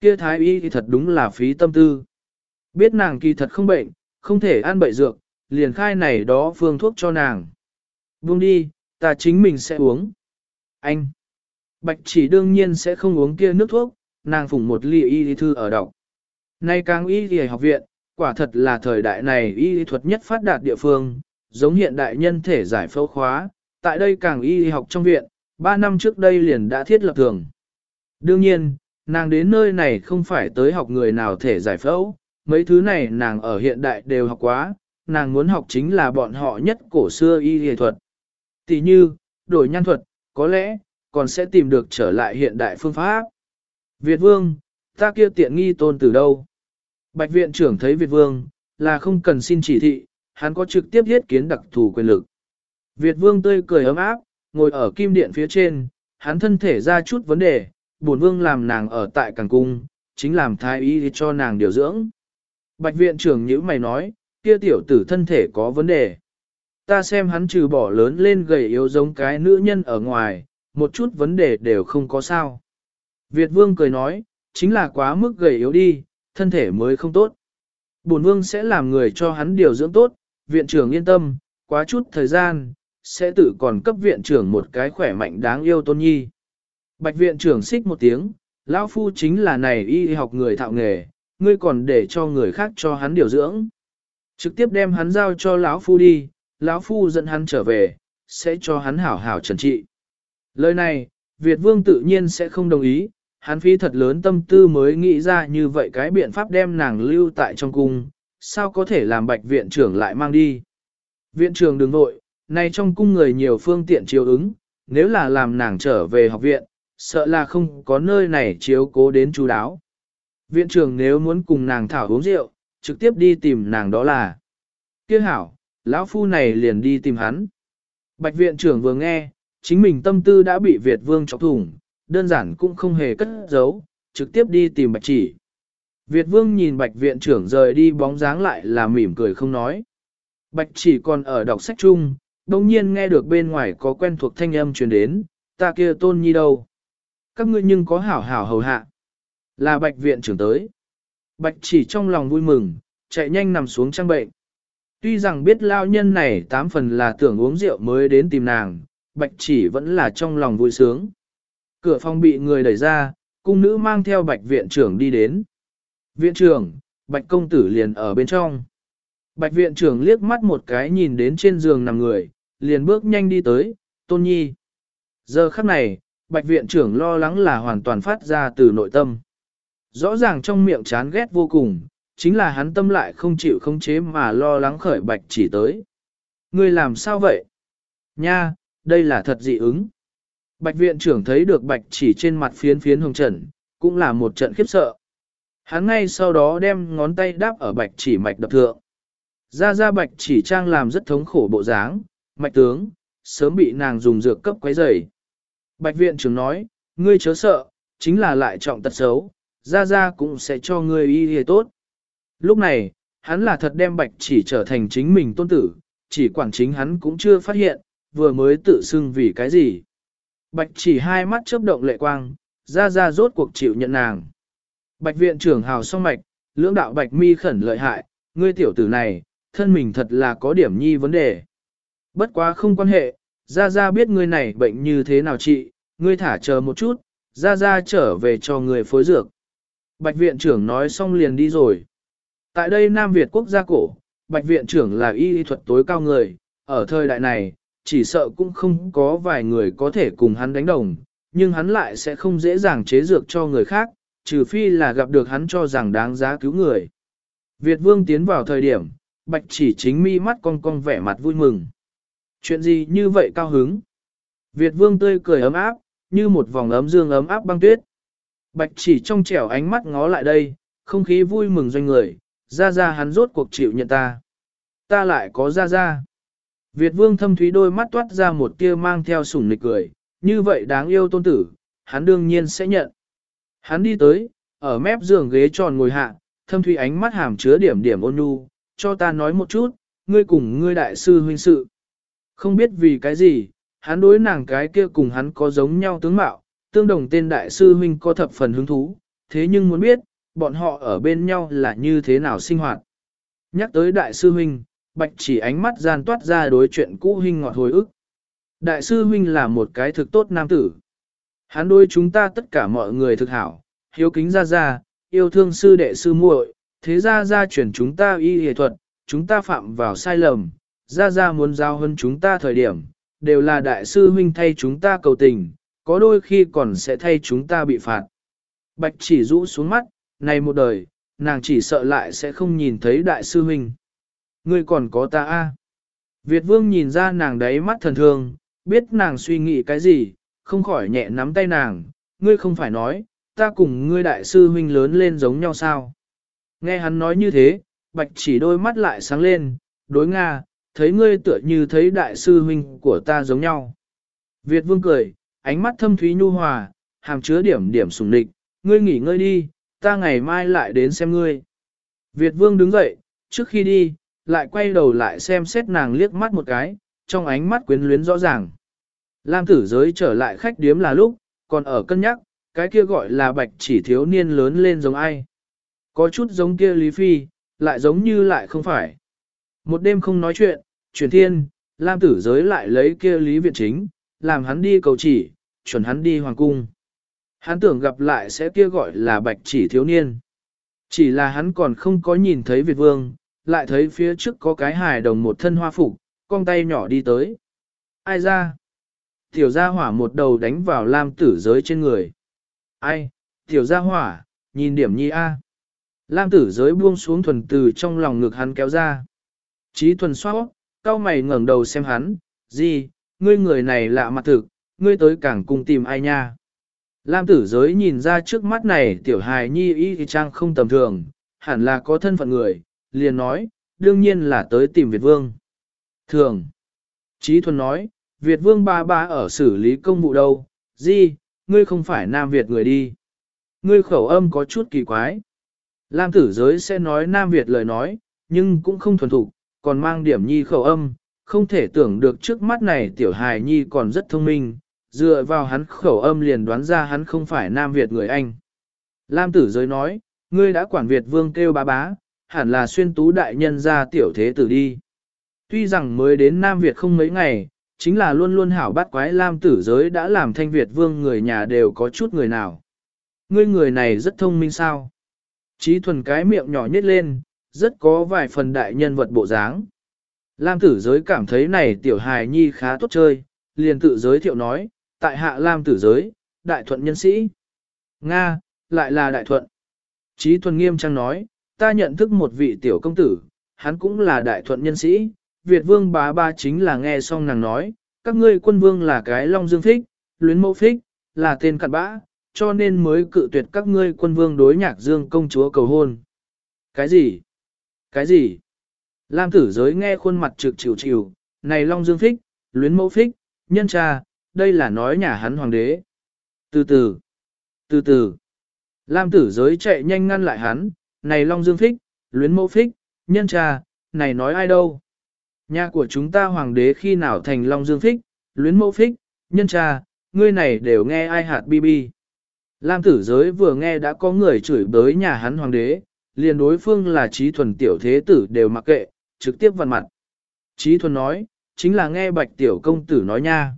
Kia thái y thì thật đúng là phí tâm tư. Biết nàng kỳ thật không bệnh, không thể ăn bậy dược, liền khai này đó phương thuốc cho nàng. Buông đi, ta chính mình sẽ uống. Anh. Bạch chỉ đương nhiên sẽ không uống kia nước thuốc, nàng phủng một ly y thư ở đọc. Nay càng y thì học viện, quả thật là thời đại này y thuật nhất phát đạt địa phương, giống hiện đại nhân thể giải phẫu khóa, tại đây càng y học trong viện, 3 năm trước đây liền đã thiết lập thường. Đương nhiên, nàng đến nơi này không phải tới học người nào thể giải phẫu, mấy thứ này nàng ở hiện đại đều học quá, nàng muốn học chính là bọn họ nhất cổ xưa y y thuật. Tỷ như, đổi nhan thuật, có lẽ, còn sẽ tìm được trở lại hiện đại phương pháp. Việt Vương, ta kia tiện nghi tôn từ đâu? Bạch viện trưởng thấy Việt Vương, là không cần xin chỉ thị, hắn có trực tiếp thiết kiến đặc thù quyền lực. Việt Vương tươi cười ấm áp, ngồi ở kim điện phía trên, hắn thân thể ra chút vấn đề, bổn vương làm nàng ở tại càng cung, chính làm thái y cho nàng điều dưỡng. Bạch viện trưởng nhữ mày nói, kia tiểu tử thân thể có vấn đề. Ta xem hắn trừ bỏ lớn lên gầy yếu giống cái nữ nhân ở ngoài, một chút vấn đề đều không có sao. Việt vương cười nói, chính là quá mức gầy yếu đi, thân thể mới không tốt. Bổn vương sẽ làm người cho hắn điều dưỡng tốt, viện trưởng yên tâm, quá chút thời gian, sẽ tự còn cấp viện trưởng một cái khỏe mạnh đáng yêu tôn nhi. Bạch viện trưởng xích một tiếng, lão phu chính là này y học người thạo nghề, ngươi còn để cho người khác cho hắn điều dưỡng. Trực tiếp đem hắn giao cho lão phu đi, lão phu dẫn hắn trở về, sẽ cho hắn hảo hảo trần trị. Lời này, Việt Vương tự nhiên sẽ không đồng ý, hắn phí thật lớn tâm tư mới nghĩ ra như vậy cái biện pháp đem nàng lưu tại trong cung, sao có thể làm bạch viện trưởng lại mang đi. Viện trưởng đừng vội, nay trong cung người nhiều phương tiện chiếu ứng, nếu là làm nàng trở về học viện, sợ là không có nơi này chiếu cố đến chú đáo. Viện trưởng nếu muốn cùng nàng thảo uống rượu, trực tiếp đi tìm nàng đó là. Kia hảo, lão phu này liền đi tìm hắn. Bạch viện trưởng vừa nghe, chính mình tâm tư đã bị Việt vương chọc thủng, đơn giản cũng không hề cất giấu, trực tiếp đi tìm bạch chỉ. Việt vương nhìn bạch viện trưởng rời đi bóng dáng lại là mỉm cười không nói. Bạch chỉ còn ở đọc sách chung, đồng nhiên nghe được bên ngoài có quen thuộc thanh âm truyền đến, ta kia tôn nhi đâu. Các ngươi nhưng có hảo hảo hầu hạ. Là bạch viện trưởng tới. Bạch chỉ trong lòng vui mừng, chạy nhanh nằm xuống trang bệnh. Tuy rằng biết lao nhân này tám phần là tưởng uống rượu mới đến tìm nàng, bạch chỉ vẫn là trong lòng vui sướng. Cửa phòng bị người đẩy ra, cung nữ mang theo bạch viện trưởng đi đến. Viện trưởng, bạch công tử liền ở bên trong. Bạch viện trưởng liếc mắt một cái nhìn đến trên giường nằm người, liền bước nhanh đi tới, tôn nhi. Giờ khắc này, bạch viện trưởng lo lắng là hoàn toàn phát ra từ nội tâm. Rõ ràng trong miệng chán ghét vô cùng, chính là hắn tâm lại không chịu không chế mà lo lắng khởi bạch chỉ tới. Ngươi làm sao vậy? Nha, đây là thật dị ứng. Bạch viện trưởng thấy được bạch chỉ trên mặt phiến phiến hồng trần, cũng là một trận khiếp sợ. Hắn ngay sau đó đem ngón tay đáp ở bạch chỉ mạch đập thượng. Ra ra bạch chỉ trang làm rất thống khổ bộ dáng, mạch tướng, sớm bị nàng dùng dược cấp quấy rầy. Bạch viện trưởng nói, ngươi chớ sợ, chính là lại trọng tật xấu, ra ra cũng sẽ cho ngươi y hề tốt. Lúc này, hắn là thật đem bạch chỉ trở thành chính mình tôn tử, chỉ quản chính hắn cũng chưa phát hiện, vừa mới tự xưng vì cái gì. Bạch chỉ hai mắt chớp động lệ quang, ra ra rốt cuộc chịu nhận nàng. Bạch viện trưởng hào song mạch, lưỡng đạo bạch mi khẩn lợi hại, ngươi tiểu tử này, thân mình thật là có điểm nhi vấn đề. Bất quá không quan hệ, ra ra biết ngươi này bệnh như thế nào trị, ngươi thả chờ một chút, ra ra trở về cho người phối dược. Bạch viện trưởng nói xong liền đi rồi. Tại đây Nam Việt quốc gia cổ, Bạch viện trưởng là y thuật tối cao người, ở thời đại này, chỉ sợ cũng không có vài người có thể cùng hắn đánh đồng, nhưng hắn lại sẽ không dễ dàng chế dược cho người khác, trừ phi là gặp được hắn cho rằng đáng giá cứu người. Việt vương tiến vào thời điểm, bạch chỉ chính mi mắt con con vẻ mặt vui mừng. Chuyện gì như vậy cao hứng? Việt vương tươi cười ấm áp, như một vòng ấm dương ấm áp băng tuyết. Bạch chỉ trong trẻo ánh mắt ngó lại đây, không khí vui mừng doanh người, ra ra hắn rốt cuộc chịu nhận ta. Ta lại có ra ra. Việt vương thâm thúy đôi mắt toát ra một tia mang theo sủng nịch cười, như vậy đáng yêu tôn tử, hắn đương nhiên sẽ nhận. Hắn đi tới, ở mép giường ghế tròn ngồi hạ, thâm thúy ánh mắt hàm chứa điểm điểm ôn nhu, cho ta nói một chút, ngươi cùng ngươi đại sư huynh sự. Không biết vì cái gì, hắn đối nàng cái kia cùng hắn có giống nhau tướng mạo, tương đồng tên đại sư huynh có thập phần hứng thú, thế nhưng muốn biết, bọn họ ở bên nhau là như thế nào sinh hoạt. Nhắc tới đại sư huynh, bạch chỉ ánh mắt gian toát ra đối chuyện cũ huynh ngọt hồi ức. Đại sư huynh là một cái thực tốt nam tử. Hắn đối chúng ta tất cả mọi người thực hảo, hiếu kính ra ra, yêu thương sư đệ sư muội, thế ra ra chuyển chúng ta y y thuật, chúng ta phạm vào sai lầm, ra ra muốn giao hơn chúng ta thời điểm, đều là đại sư huynh thay chúng ta cầu tình, có đôi khi còn sẽ thay chúng ta bị phạt. Bạch chỉ rũ xuống mắt, này một đời, nàng chỉ sợ lại sẽ không nhìn thấy đại sư huynh. Ngươi còn có ta a? Việt vương nhìn ra nàng đấy mắt thần thương, biết nàng suy nghĩ cái gì, không khỏi nhẹ nắm tay nàng, ngươi không phải nói, ta cùng ngươi đại sư huynh lớn lên giống nhau sao. Nghe hắn nói như thế, bạch chỉ đôi mắt lại sáng lên, đối Nga, thấy ngươi tựa như thấy đại sư huynh của ta giống nhau. Việt vương cười, ánh mắt thâm thúy nhu hòa, hàm chứa điểm điểm sùng địch, ngươi nghỉ ngơi đi, ta ngày mai lại đến xem ngươi. Việt vương đứng dậy, trước khi đi, lại quay đầu lại xem xét nàng liếc mắt một cái, trong ánh mắt quyến luyến rõ ràng. Lam tử giới trở lại khách điếm là lúc, còn ở cân nhắc, cái kia gọi là bạch chỉ thiếu niên lớn lên giống ai. Có chút giống kia Lý Phi, lại giống như lại không phải. Một đêm không nói chuyện, chuyển thiên, Lam tử giới lại lấy kia Lý Viện Chính, làm hắn đi cầu chỉ, chuẩn hắn đi hoàng cung. Hắn tưởng gặp lại sẽ kia gọi là bạch chỉ thiếu niên. Chỉ là hắn còn không có nhìn thấy Việt Vương, lại thấy phía trước có cái hài đồng một thân hoa phục, con tay nhỏ đi tới. Ai ra? Tiểu gia hỏa một đầu đánh vào lam tử giới trên người. Ai? Tiểu gia hỏa, nhìn điểm nhi A. Lam tử giới buông xuống thuần từ trong lòng ngực hắn kéo ra. Chí thuần xoát, cao mày ngẩng đầu xem hắn, gì, ngươi người này lạ mặt thực, ngươi tới cảng cùng tìm ai nha. Lam tử giới nhìn ra trước mắt này tiểu hài nhi y trang không tầm thường, hẳn là có thân phận người, liền nói, đương nhiên là tới tìm Việt Vương. Thường. Chí thuần nói, Việt Vương ba ba ở xử lý công vụ đâu, gì, ngươi không phải Nam Việt người đi. Ngươi khẩu âm có chút kỳ quái. Lam tử giới sẽ nói Nam Việt lời nói, nhưng cũng không thuần thục, còn mang điểm nhi khẩu âm, không thể tưởng được trước mắt này tiểu hài nhi còn rất thông minh, dựa vào hắn khẩu âm liền đoán ra hắn không phải Nam Việt người Anh. Lam tử giới nói, ngươi đã quản Việt vương kêu bá bá, hẳn là xuyên tú đại nhân ra tiểu thế tử đi. Tuy rằng mới đến Nam Việt không mấy ngày, chính là luôn luôn hảo bắt quái Lam tử giới đã làm thanh Việt vương người nhà đều có chút người nào. Ngươi người này rất thông minh sao? Chí thuần cái miệng nhỏ nhét lên, rất có vài phần đại nhân vật bộ dáng. Lam tử giới cảm thấy này tiểu hài nhi khá tốt chơi, liền tự giới thiệu nói, tại hạ Lam tử giới, đại thuận nhân sĩ. Nga, lại là đại thuận. Chí thuần nghiêm trang nói, ta nhận thức một vị tiểu công tử, hắn cũng là đại thuận nhân sĩ. Việt vương bá ba chính là nghe xong nàng nói, các ngươi quân vương là cái long dương thích, luyến mẫu thích, là tên cặn bã, cho nên mới cự tuyệt các ngươi quân vương đối nhạc dương công chúa cầu hôn. Cái gì? Cái gì? Lam tử giới nghe khuôn mặt trực chịu chịu, này long dương thích, luyến mẫu thích, nhân cha, đây là nói nhà hắn hoàng đế. Từ từ, từ từ, Lam tử giới chạy nhanh ngăn lại hắn, này Long Dương Phích, luyến mẫu Phích, nhân trà, này nói ai đâu. Nhà của chúng ta hoàng đế khi nào thành Long Dương Phích, luyến mẫu Phích, nhân trà, ngươi này đều nghe ai hạt bi bi. Lam tử giới vừa nghe đã có người chửi bới nhà hắn hoàng đế, liền đối phương là trí thuần tiểu thế tử đều mặc kệ, trực tiếp vặn mặt. Trí thuần nói, chính là nghe bạch tiểu công tử nói nha.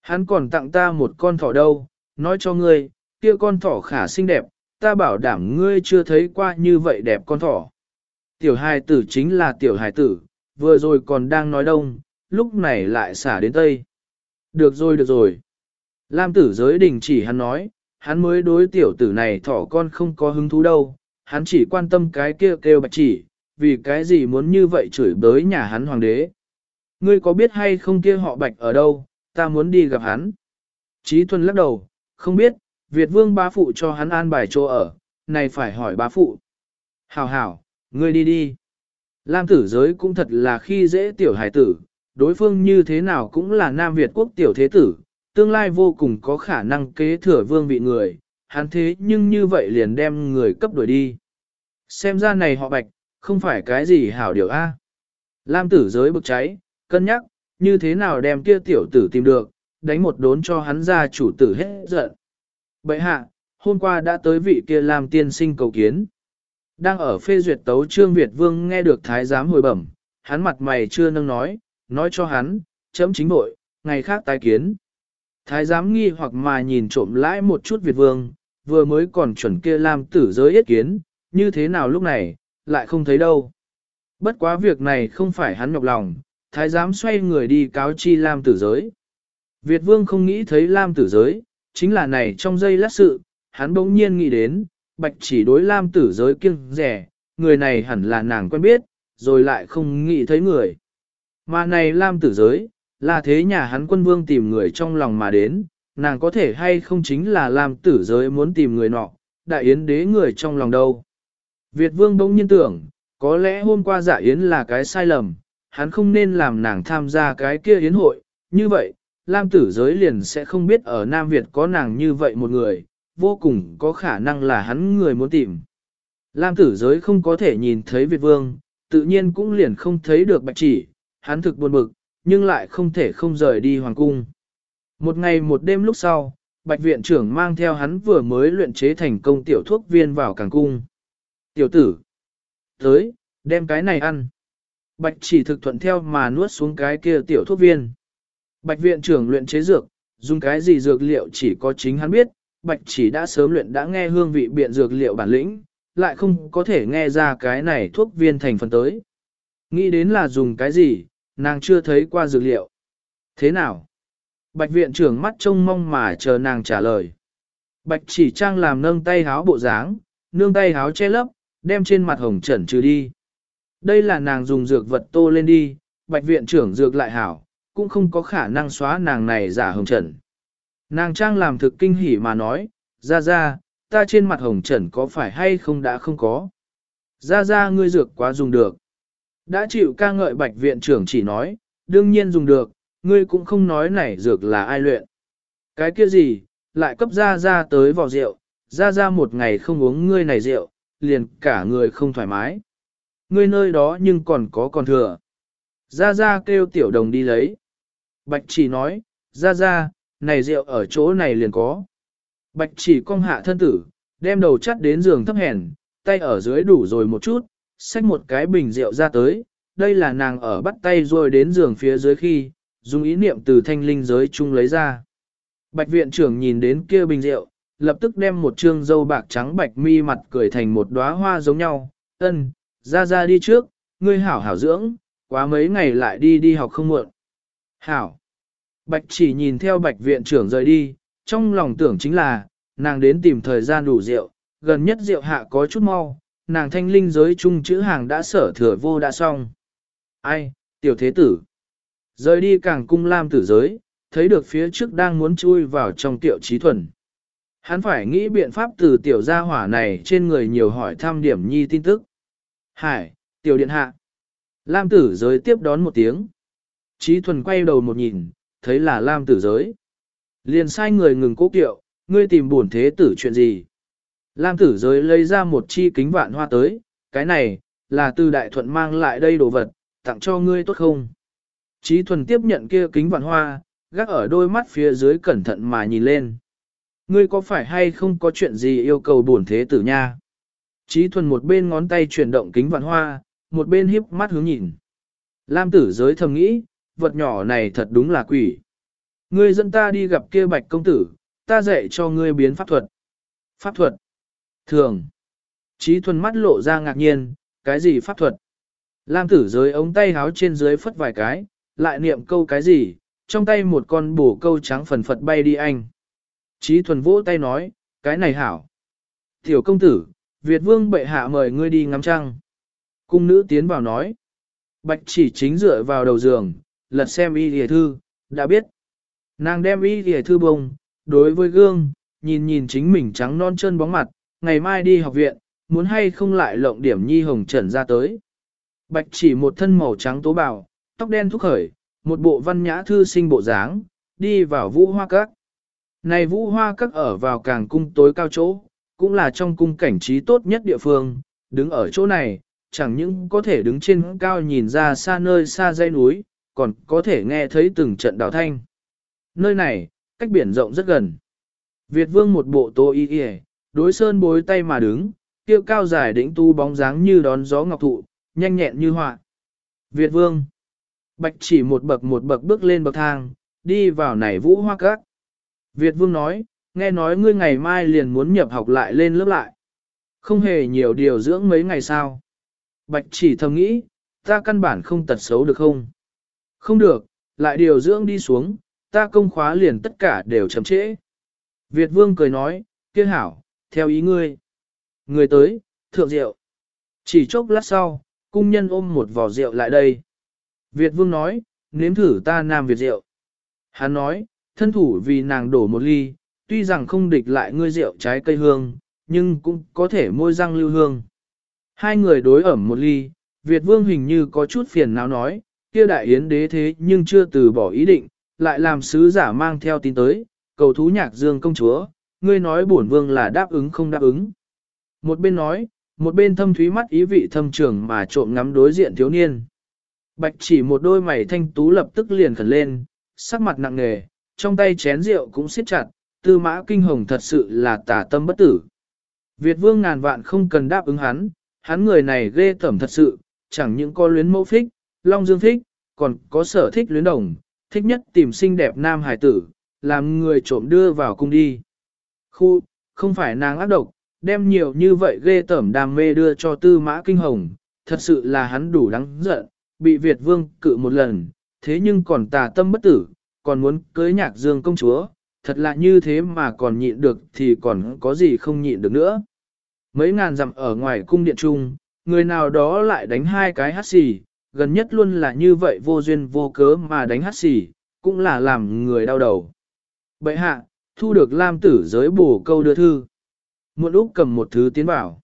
Hắn còn tặng ta một con thỏ đâu, nói cho ngươi, kia con thỏ khả xinh đẹp, ta bảo đảm ngươi chưa thấy qua như vậy đẹp con thỏ. Tiểu hài tử chính là tiểu hài tử, vừa rồi còn đang nói đông, lúc này lại xả đến tây. Được rồi được rồi. Lam tử giới đình chỉ hắn nói, hắn mới đối tiểu tử này thỏ con không có hứng thú đâu, hắn chỉ quan tâm cái kia kêu bạch chỉ, vì cái gì muốn như vậy chửi bới nhà hắn hoàng đế. Ngươi có biết hay không kia họ bạch ở đâu, ta muốn đi gặp hắn. Chí thuần lắc đầu, không biết, Việt vương bá phụ cho hắn an bài chỗ ở, này phải hỏi bá phụ. Hảo hảo, ngươi đi đi. Lam tử giới cũng thật là khi dễ tiểu hải tử, đối phương như thế nào cũng là Nam Việt quốc tiểu thế tử, tương lai vô cùng có khả năng kế thừa vương vị người, hắn thế nhưng như vậy liền đem người cấp đuổi đi. Xem ra này họ bạch, không phải cái gì hảo điều A. Lam tử giới bực cháy, cân nhắc, như thế nào đem kia tiểu tử tìm được, đánh một đốn cho hắn ra chủ tử hết giận. Bậy hạ, hôm qua đã tới vị kia làm tiên sinh cầu kiến. Đang ở phê duyệt tấu trương Việt Vương nghe được thái giám hồi bẩm, hắn mặt mày chưa nâng nói, nói cho hắn, chấm chính bội, ngày khác tái kiến. Thái giám nghi hoặc mà nhìn trộm lãi một chút Việt Vương, vừa mới còn chuẩn kia làm tử giới yết kiến, như thế nào lúc này, lại không thấy đâu. Bất quá việc này không phải hắn nhọc lòng, thái giám xoay người đi cáo chi Lam tử giới. Việt vương không nghĩ thấy Lam tử giới, chính là này trong giây lát sự, hắn bỗng nhiên nghĩ đến, bạch chỉ đối Lam tử giới kiêng rẻ, người này hẳn là nàng quen biết, rồi lại không nghĩ thấy người. Mà này Lam tử giới, là thế nhà hắn quân vương tìm người trong lòng mà đến, nàng có thể hay không chính là Lam tử giới muốn tìm người nọ, đại yến đế người trong lòng đâu. Việt vương bỗng nhiên tưởng, có lẽ hôm qua giả yến là cái sai lầm, hắn không nên làm nàng tham gia cái kia yến hội, như vậy, Lam tử giới liền sẽ không biết ở Nam Việt có nàng như vậy một người, vô cùng có khả năng là hắn người muốn tìm. Lam tử giới không có thể nhìn thấy Việt vương, tự nhiên cũng liền không thấy được bạch chỉ, hắn thực buồn bực, nhưng lại không thể không rời đi hoàng cung. Một ngày một đêm lúc sau, bạch viện trưởng mang theo hắn vừa mới luyện chế thành công tiểu thuốc viên vào càng cung. Tiểu tử, tới, đem cái này ăn. Bạch chỉ thực thuận theo mà nuốt xuống cái kia tiểu thuốc viên. Bạch viện trưởng luyện chế dược, dùng cái gì dược liệu chỉ có chính hắn biết, bạch chỉ đã sớm luyện đã nghe hương vị biện dược liệu bản lĩnh, lại không có thể nghe ra cái này thuốc viên thành phần tới. Nghĩ đến là dùng cái gì, nàng chưa thấy qua dược liệu. Thế nào? Bạch viện trưởng mắt trông mong mà chờ nàng trả lời. Bạch chỉ trang làm nâng tay háo bộ dáng, nương tay háo che lấp, đem trên mặt hồng trần trừ đi. Đây là nàng dùng dược vật tô lên đi, bạch viện trưởng dược lại hảo, cũng không có khả năng xóa nàng này giả hồng trần. Nàng trang làm thực kinh hỉ mà nói, ra ra, ta trên mặt hồng trần có phải hay không đã không có. Ra ra ngươi dược quá dùng được. Đã chịu ca ngợi bạch viện trưởng chỉ nói, đương nhiên dùng được, ngươi cũng không nói này dược là ai luyện. Cái kia gì, lại cấp ra ra tới vò rượu, ra ra một ngày không uống ngươi này rượu, liền cả người không thoải mái. Ngươi nơi đó nhưng còn có còn thừa. Ra ra kêu tiểu đồng đi lấy. Bạch chỉ nói, ra ra, này rượu ở chỗ này liền có. Bạch chỉ cong hạ thân tử, đem đầu chắt đến giường thấp hèn, tay ở dưới đủ rồi một chút, xách một cái bình rượu ra tới. Đây là nàng ở bắt tay rồi đến giường phía dưới khi, dùng ý niệm từ thanh linh giới chung lấy ra. Bạch viện trưởng nhìn đến kia bình rượu, lập tức đem một trương dâu bạc trắng bạch mi mặt cười thành một đóa hoa giống nhau. Ân, ra ra đi trước, ngươi hảo hảo dưỡng, quá mấy ngày lại đi đi học không muộn. Hảo. Bạch chỉ nhìn theo bạch viện trưởng rời đi, trong lòng tưởng chính là, nàng đến tìm thời gian đủ rượu, gần nhất rượu hạ có chút mau, nàng thanh linh giới chung chữ hàng đã sở thừa vô đã xong. Ai, tiểu thế tử. Rời đi càng cung lam tử giới, thấy được phía trước đang muốn chui vào trong tiểu trí thuần. Hắn phải nghĩ biện pháp từ tiểu gia hỏa này trên người nhiều hỏi thăm điểm nhi tin tức. Hải, tiểu điện hạ. Lam tử giới tiếp đón một tiếng. Trí thuần quay đầu một nhìn, thấy là Lam tử giới. Liền sai người ngừng cố kiệu, ngươi tìm bổn thế tử chuyện gì. Lam tử giới lấy ra một chi kính vạn hoa tới, cái này, là từ đại thuận mang lại đây đồ vật, tặng cho ngươi tốt không? Trí thuần tiếp nhận kia kính vạn hoa, gác ở đôi mắt phía dưới cẩn thận mà nhìn lên. Ngươi có phải hay không có chuyện gì yêu cầu bổn thế tử nha? Trí thuần một bên ngón tay chuyển động kính vạn hoa, một bên hiếp mắt hướng nhìn. Lam tử giới thầm nghĩ, vật nhỏ này thật đúng là quỷ. Ngươi dẫn ta đi gặp kia bạch công tử, ta dạy cho ngươi biến pháp thuật. Pháp thuật. Thường. Trí thuần mắt lộ ra ngạc nhiên, cái gì pháp thuật? Lam tử giới ống tay háo trên dưới phất vài cái, lại niệm câu cái gì, trong tay một con bổ câu trắng phần phật bay đi anh. Trí thuần vỗ tay nói, cái này hảo. Tiểu công tử, Việt vương bệ hạ mời ngươi đi ngắm trăng. Cung nữ tiến vào nói. Bạch chỉ chính dựa vào đầu giường, lật xem y lìa thư, đã biết. Nàng đem y lìa thư bông, đối với gương, nhìn nhìn chính mình trắng non chân bóng mặt, ngày mai đi học viện, muốn hay không lại lộng điểm nhi hồng trần ra tới. Bạch chỉ một thân màu trắng tố bào, tóc đen thúc khởi, một bộ văn nhã thư sinh bộ dáng, đi vào vũ hoa các. Này vũ hoa các ở vào càng cung tối cao chỗ, cũng là trong cung cảnh trí tốt nhất địa phương, đứng ở chỗ này, chẳng những có thể đứng trên cao nhìn ra xa nơi xa dãy núi, còn có thể nghe thấy từng trận đào thanh. Nơi này, cách biển rộng rất gần. Việt vương một bộ tô y y, đối sơn bối tay mà đứng, tiêu cao dài đỉnh tu bóng dáng như đón gió ngọc thụ, nhanh nhẹn như họa. Việt vương. Bạch chỉ một bậc một bậc bước lên bậc thang, đi vào nảy vũ hoa các. Việt vương nói, nghe nói ngươi ngày mai liền muốn nhập học lại lên lớp lại. Không hề nhiều điều dưỡng mấy ngày sao. Bạch chỉ thầm nghĩ, ta căn bản không tật xấu được không? Không được, lại điều dưỡng đi xuống, ta công khóa liền tất cả đều chậm trễ. Việt vương cười nói, kia hảo, theo ý ngươi. Người tới, thượng rượu. Chỉ chốc lát sau, cung nhân ôm một vỏ rượu lại đây. Việt vương nói, nếm thử ta nam Việt rượu. Hắn nói, thân thủ vì nàng đổ một ly, tuy rằng không địch lại ngươi rượu trái cây hương, nhưng cũng có thể môi răng lưu hương. Hai người đối ẩm một ly, Việt vương hình như có chút phiền não nói, kia đại yến đế thế nhưng chưa từ bỏ ý định, lại làm sứ giả mang theo tin tới, cầu thú nhạc dương công chúa, ngươi nói bổn vương là đáp ứng không đáp ứng. Một bên nói, một bên thâm thúy mắt ý vị thâm trường mà trộm ngắm đối diện thiếu niên. Bạch chỉ một đôi mày thanh tú lập tức liền khẩn lên, sắc mặt nặng nề, trong tay chén rượu cũng siết chặt, tư mã kinh hồng thật sự là tả tâm bất tử. Việt vương ngàn vạn không cần đáp ứng hắn, hắn người này ghê tẩm thật sự, chẳng những có luyến mẫu phích, long dương thích, còn có sở thích luyến đồng, thích nhất tìm xinh đẹp nam hải tử, làm người trộm đưa vào cung đi. Khu, không phải nàng ác độc, đem nhiều như vậy ghê tẩm đam mê đưa cho tư mã kinh hồng, thật sự là hắn đủ đáng giận, bị Việt vương cự một lần, thế nhưng còn tà tâm bất tử, còn muốn cưới nhạc dương công chúa, thật là như thế mà còn nhịn được thì còn có gì không nhịn được nữa. Mấy ngàn dặm ở ngoài cung điện trung, người nào đó lại đánh hai cái hát xì, gần nhất luôn là như vậy vô duyên vô cớ mà đánh hát xì, cũng là làm người đau đầu. Bậy hạ, thu được lam tử giới bổ câu đưa thư. Một lúc cầm một thứ tiến vào.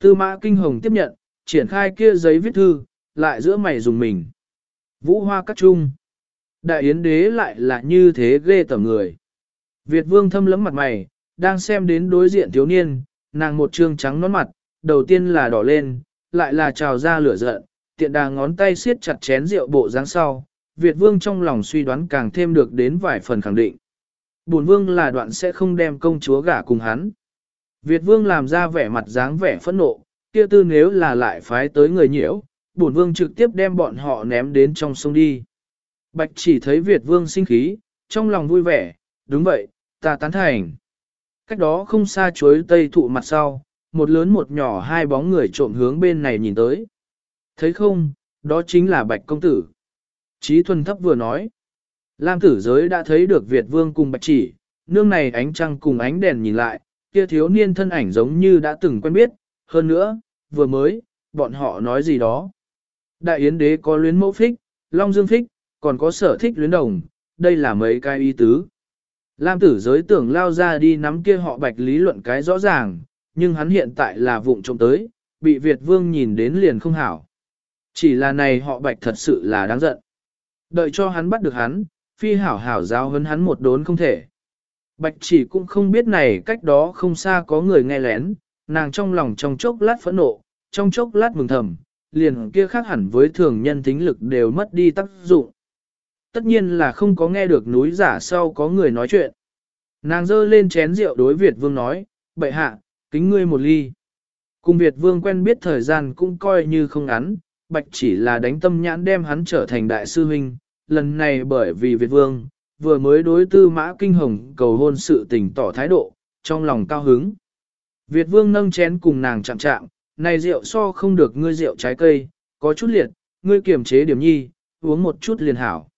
Tư mã kinh hồng tiếp nhận, triển khai kia giấy viết thư, lại giữa mày dùng mình. Vũ hoa cắt trung. Đại yến đế lại là như thế ghê tởm người. Việt vương thâm lấm mặt mày, đang xem đến đối diện thiếu niên, nàng một trương trắng nón mặt, đầu tiên là đỏ lên, lại là trào ra lửa giận, tiện đà ngón tay siết chặt chén rượu bộ dáng sau. Việt vương trong lòng suy đoán càng thêm được đến vài phần khẳng định. Bổn vương là đoạn sẽ không đem công chúa gả cùng hắn. Việt vương làm ra vẻ mặt dáng vẻ phẫn nộ, kia tư nếu là lại phái tới người nhiễu, bổn vương trực tiếp đem bọn họ ném đến trong sông đi. Bạch chỉ thấy Việt vương sinh khí, trong lòng vui vẻ, đúng vậy, ta tán thành. Cách đó không xa chuối tây thụ mặt sau, một lớn một nhỏ hai bóng người trộm hướng bên này nhìn tới. Thấy không, đó chính là Bạch công tử. Chí thuần thấp vừa nói. Lam tử giới đã thấy được Việt vương cùng Bạch chỉ, nương này ánh trăng cùng ánh đèn nhìn lại, kia thiếu niên thân ảnh giống như đã từng quen biết, hơn nữa, vừa mới, bọn họ nói gì đó. Đại Yến đế có luyến mẫu phích, Long Dương phích, còn có sở thích luyến đồng, đây là mấy cái ý tứ. Lam tử giới tưởng lao ra đi nắm kia họ bạch lý luận cái rõ ràng, nhưng hắn hiện tại là vụng trộm tới, bị Việt vương nhìn đến liền không hảo. Chỉ là này họ bạch thật sự là đáng giận. Đợi cho hắn bắt được hắn, phi hảo hảo giáo hấn hắn một đốn không thể. Bạch chỉ cũng không biết này cách đó không xa có người nghe lén, nàng trong lòng trong chốc lát phẫn nộ, trong chốc lát mừng thầm, liền kia khác hẳn với thường nhân tính lực đều mất đi tác dụng. Tất nhiên là không có nghe được núi giả sau có người nói chuyện. Nàng dơ lên chén rượu đối Việt Vương nói, bệ hạ, kính ngươi một ly. Cùng Việt Vương quen biết thời gian cũng coi như không ngắn, bạch chỉ là đánh tâm nhãn đem hắn trở thành đại sư huynh, lần này bởi vì Việt Vương, vừa mới đối tư mã kinh hồng cầu hôn sự tình tỏ thái độ, trong lòng cao hứng. Việt vương nâng chén cùng nàng chạm chạm, này rượu so không được ngươi rượu trái cây, có chút liệt, ngươi kiềm chế điểm nhi, uống một chút liền hảo.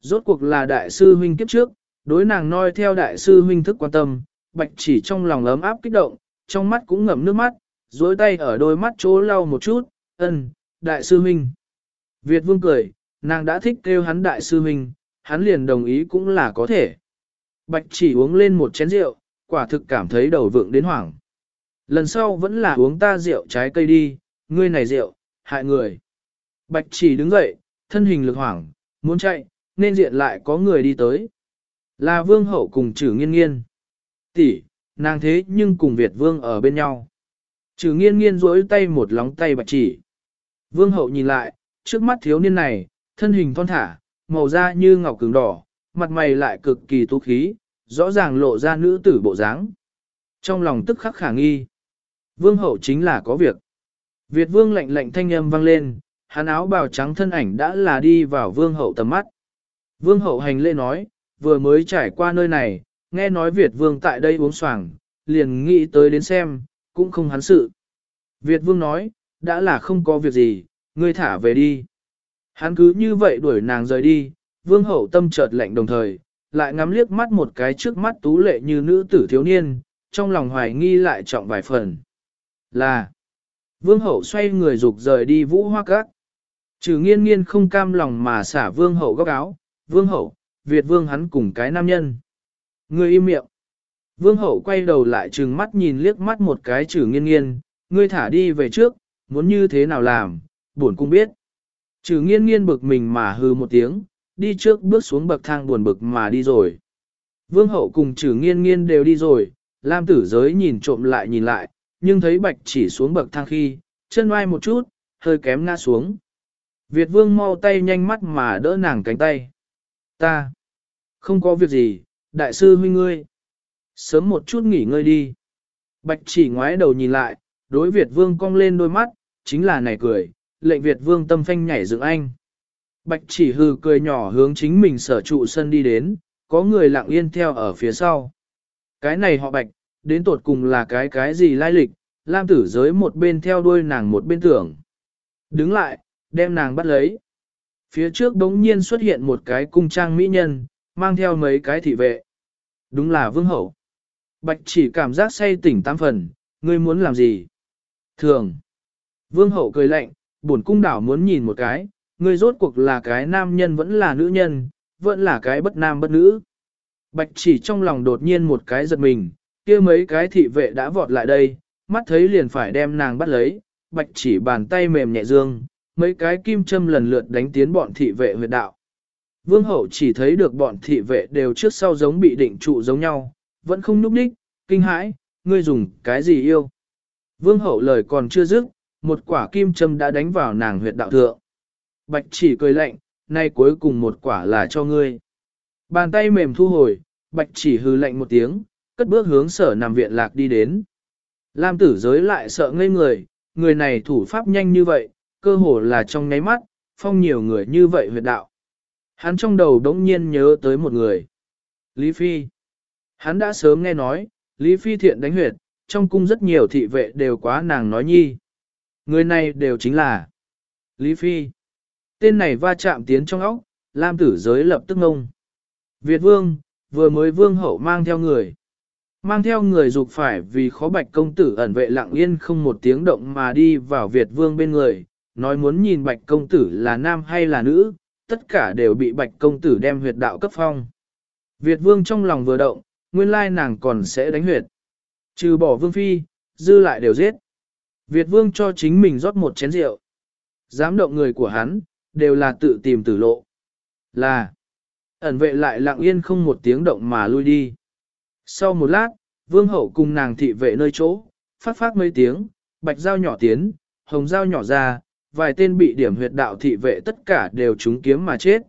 Rốt cuộc là đại sư huynh kiếp trước, đối nàng noi theo đại sư huynh thức quan tâm, bạch chỉ trong lòng ấm áp kích động, trong mắt cũng ngậm nước mắt, dối tay ở đôi mắt chỗ lau một chút, ân, đại sư huynh. Việt vương cười, nàng đã thích kêu hắn đại sư huynh, hắn liền đồng ý cũng là có thể. Bạch chỉ uống lên một chén rượu, quả thực cảm thấy đầu vượng đến hoảng. Lần sau vẫn là uống ta rượu trái cây đi, ngươi này rượu, hại người. Bạch chỉ đứng dậy, thân hình lực hoảng, muốn chạy, nên diện lại có người đi tới. Là vương hậu cùng trừ nghiên nghiên. Tỷ, nàng thế nhưng cùng Việt vương ở bên nhau. Trừ nghiên nghiên rỗi tay một lóng tay bạch chỉ. Vương hậu nhìn lại, trước mắt thiếu niên này, thân hình thon thả, màu da như ngọc cứng đỏ, mặt mày lại cực kỳ tú khí, rõ ràng lộ ra nữ tử bộ dáng. Trong lòng tức khắc khả nghi. Vương hậu chính là có việc. Việt vương lạnh lạnh thanh âm vang lên, hắn áo bào trắng thân ảnh đã là đi vào vương hậu tầm mắt. Vương hậu hành lễ nói, vừa mới trải qua nơi này, nghe nói Việt vương tại đây uống xoàng, liền nghĩ tới đến xem, cũng không hắn sự. Việt vương nói, đã là không có việc gì, ngươi thả về đi. Hắn cứ như vậy đuổi nàng rời đi, vương hậu tâm chợt lạnh đồng thời, lại ngắm liếc mắt một cái trước mắt tú lệ như nữ tử thiếu niên, trong lòng hoài nghi lại trọng vài phần. Là, vương hậu xoay người dục rời đi vũ hoa cát. Trừ nghiên nghiên không cam lòng mà xả vương hậu góc áo, vương hậu, Việt vương hắn cùng cái nam nhân. Người im miệng. Vương hậu quay đầu lại trừng mắt nhìn liếc mắt một cái trừ nghiên nghiên, ngươi thả đi về trước, muốn như thế nào làm, buồn cung biết. Trừ nghiên nghiên bực mình mà hư một tiếng, đi trước bước xuống bậc thang buồn bực mà đi rồi. Vương hậu cùng trừ nghiên nghiên đều đi rồi, Lam tử giới nhìn trộm lại nhìn lại, nhưng thấy bạch chỉ xuống bậc thang khi, chân oai một chút, hơi kém ngã xuống. Việt vương mau tay nhanh mắt mà đỡ nàng cánh tay. Ta, không có việc gì, đại sư huynh ngươi. Sớm một chút nghỉ ngơi đi. Bạch chỉ ngoái đầu nhìn lại, đối Việt vương cong lên đôi mắt, chính là này cười, lệnh Việt vương tâm phanh nhảy dựng anh. Bạch chỉ hừ cười nhỏ hướng chính mình sở trụ sân đi đến, có người lặng yên theo ở phía sau. Cái này họ bạch, đến tột cùng là cái cái gì lai lịch, Lam tử giới một bên theo đuôi nàng một bên tưởng. Đứng lại, đem nàng bắt lấy. Phía trước đống nhiên xuất hiện một cái cung trang mỹ nhân, mang theo mấy cái thị vệ. Đúng là vương hậu. Bạch chỉ cảm giác say tỉnh tam phần, ngươi muốn làm gì? Thường. Vương hậu cười lạnh, bổn cung đảo muốn nhìn một cái, ngươi rốt cuộc là cái nam nhân vẫn là nữ nhân, vẫn là cái bất nam bất nữ. Bạch chỉ trong lòng đột nhiên một cái giật mình, kia mấy cái thị vệ đã vọt lại đây, mắt thấy liền phải đem nàng bắt lấy, bạch chỉ bàn tay mềm nhẹ dương, mấy cái kim châm lần lượt đánh tiến bọn thị vệ huyệt đạo. Vương hậu chỉ thấy được bọn thị vệ đều trước sau giống bị định trụ giống nhau, vẫn không núp đích, kinh hãi, ngươi dùng cái gì yêu. Vương hậu lời còn chưa dứt, một quả kim châm đã đánh vào nàng huyệt đạo thượng. Bạch chỉ cười lạnh, nay cuối cùng một quả là cho ngươi. Bàn tay mềm thu hồi, bạch chỉ hư lạnh một tiếng, cất bước hướng sở nằm viện lạc đi đến. Lam tử giới lại sợ ngây người, người này thủ pháp nhanh như vậy, cơ hồ là trong nháy mắt, phong nhiều người như vậy huyệt đạo. Hắn trong đầu đống nhiên nhớ tới một người. Lý Phi. Hắn đã sớm nghe nói, Lý Phi thiện đánh huyệt, trong cung rất nhiều thị vệ đều quá nàng nói nhi. Người này đều chính là Lý Phi. Tên này va chạm tiến trong óc, Lam tử giới lập tức ngông. Việt vương, vừa mới vương hậu mang theo người. Mang theo người dục phải vì khó bạch công tử ẩn vệ lặng yên không một tiếng động mà đi vào Việt vương bên người, nói muốn nhìn bạch công tử là nam hay là nữ, tất cả đều bị bạch công tử đem huyệt đạo cấp phong. Việt vương trong lòng vừa động, nguyên lai nàng còn sẽ đánh huyệt. Trừ bỏ vương phi, dư lại đều giết. Việt vương cho chính mình rót một chén rượu. Dám động người của hắn, đều là tự tìm tử lộ. Là, ẩn vệ lại lặng yên không một tiếng động mà lui đi. Sau một lát, vương hậu cùng nàng thị vệ nơi chỗ, phát phát mấy tiếng, bạch dao nhỏ tiến, hồng dao nhỏ ra, vài tên bị điểm huyệt đạo thị vệ tất cả đều trúng kiếm mà chết.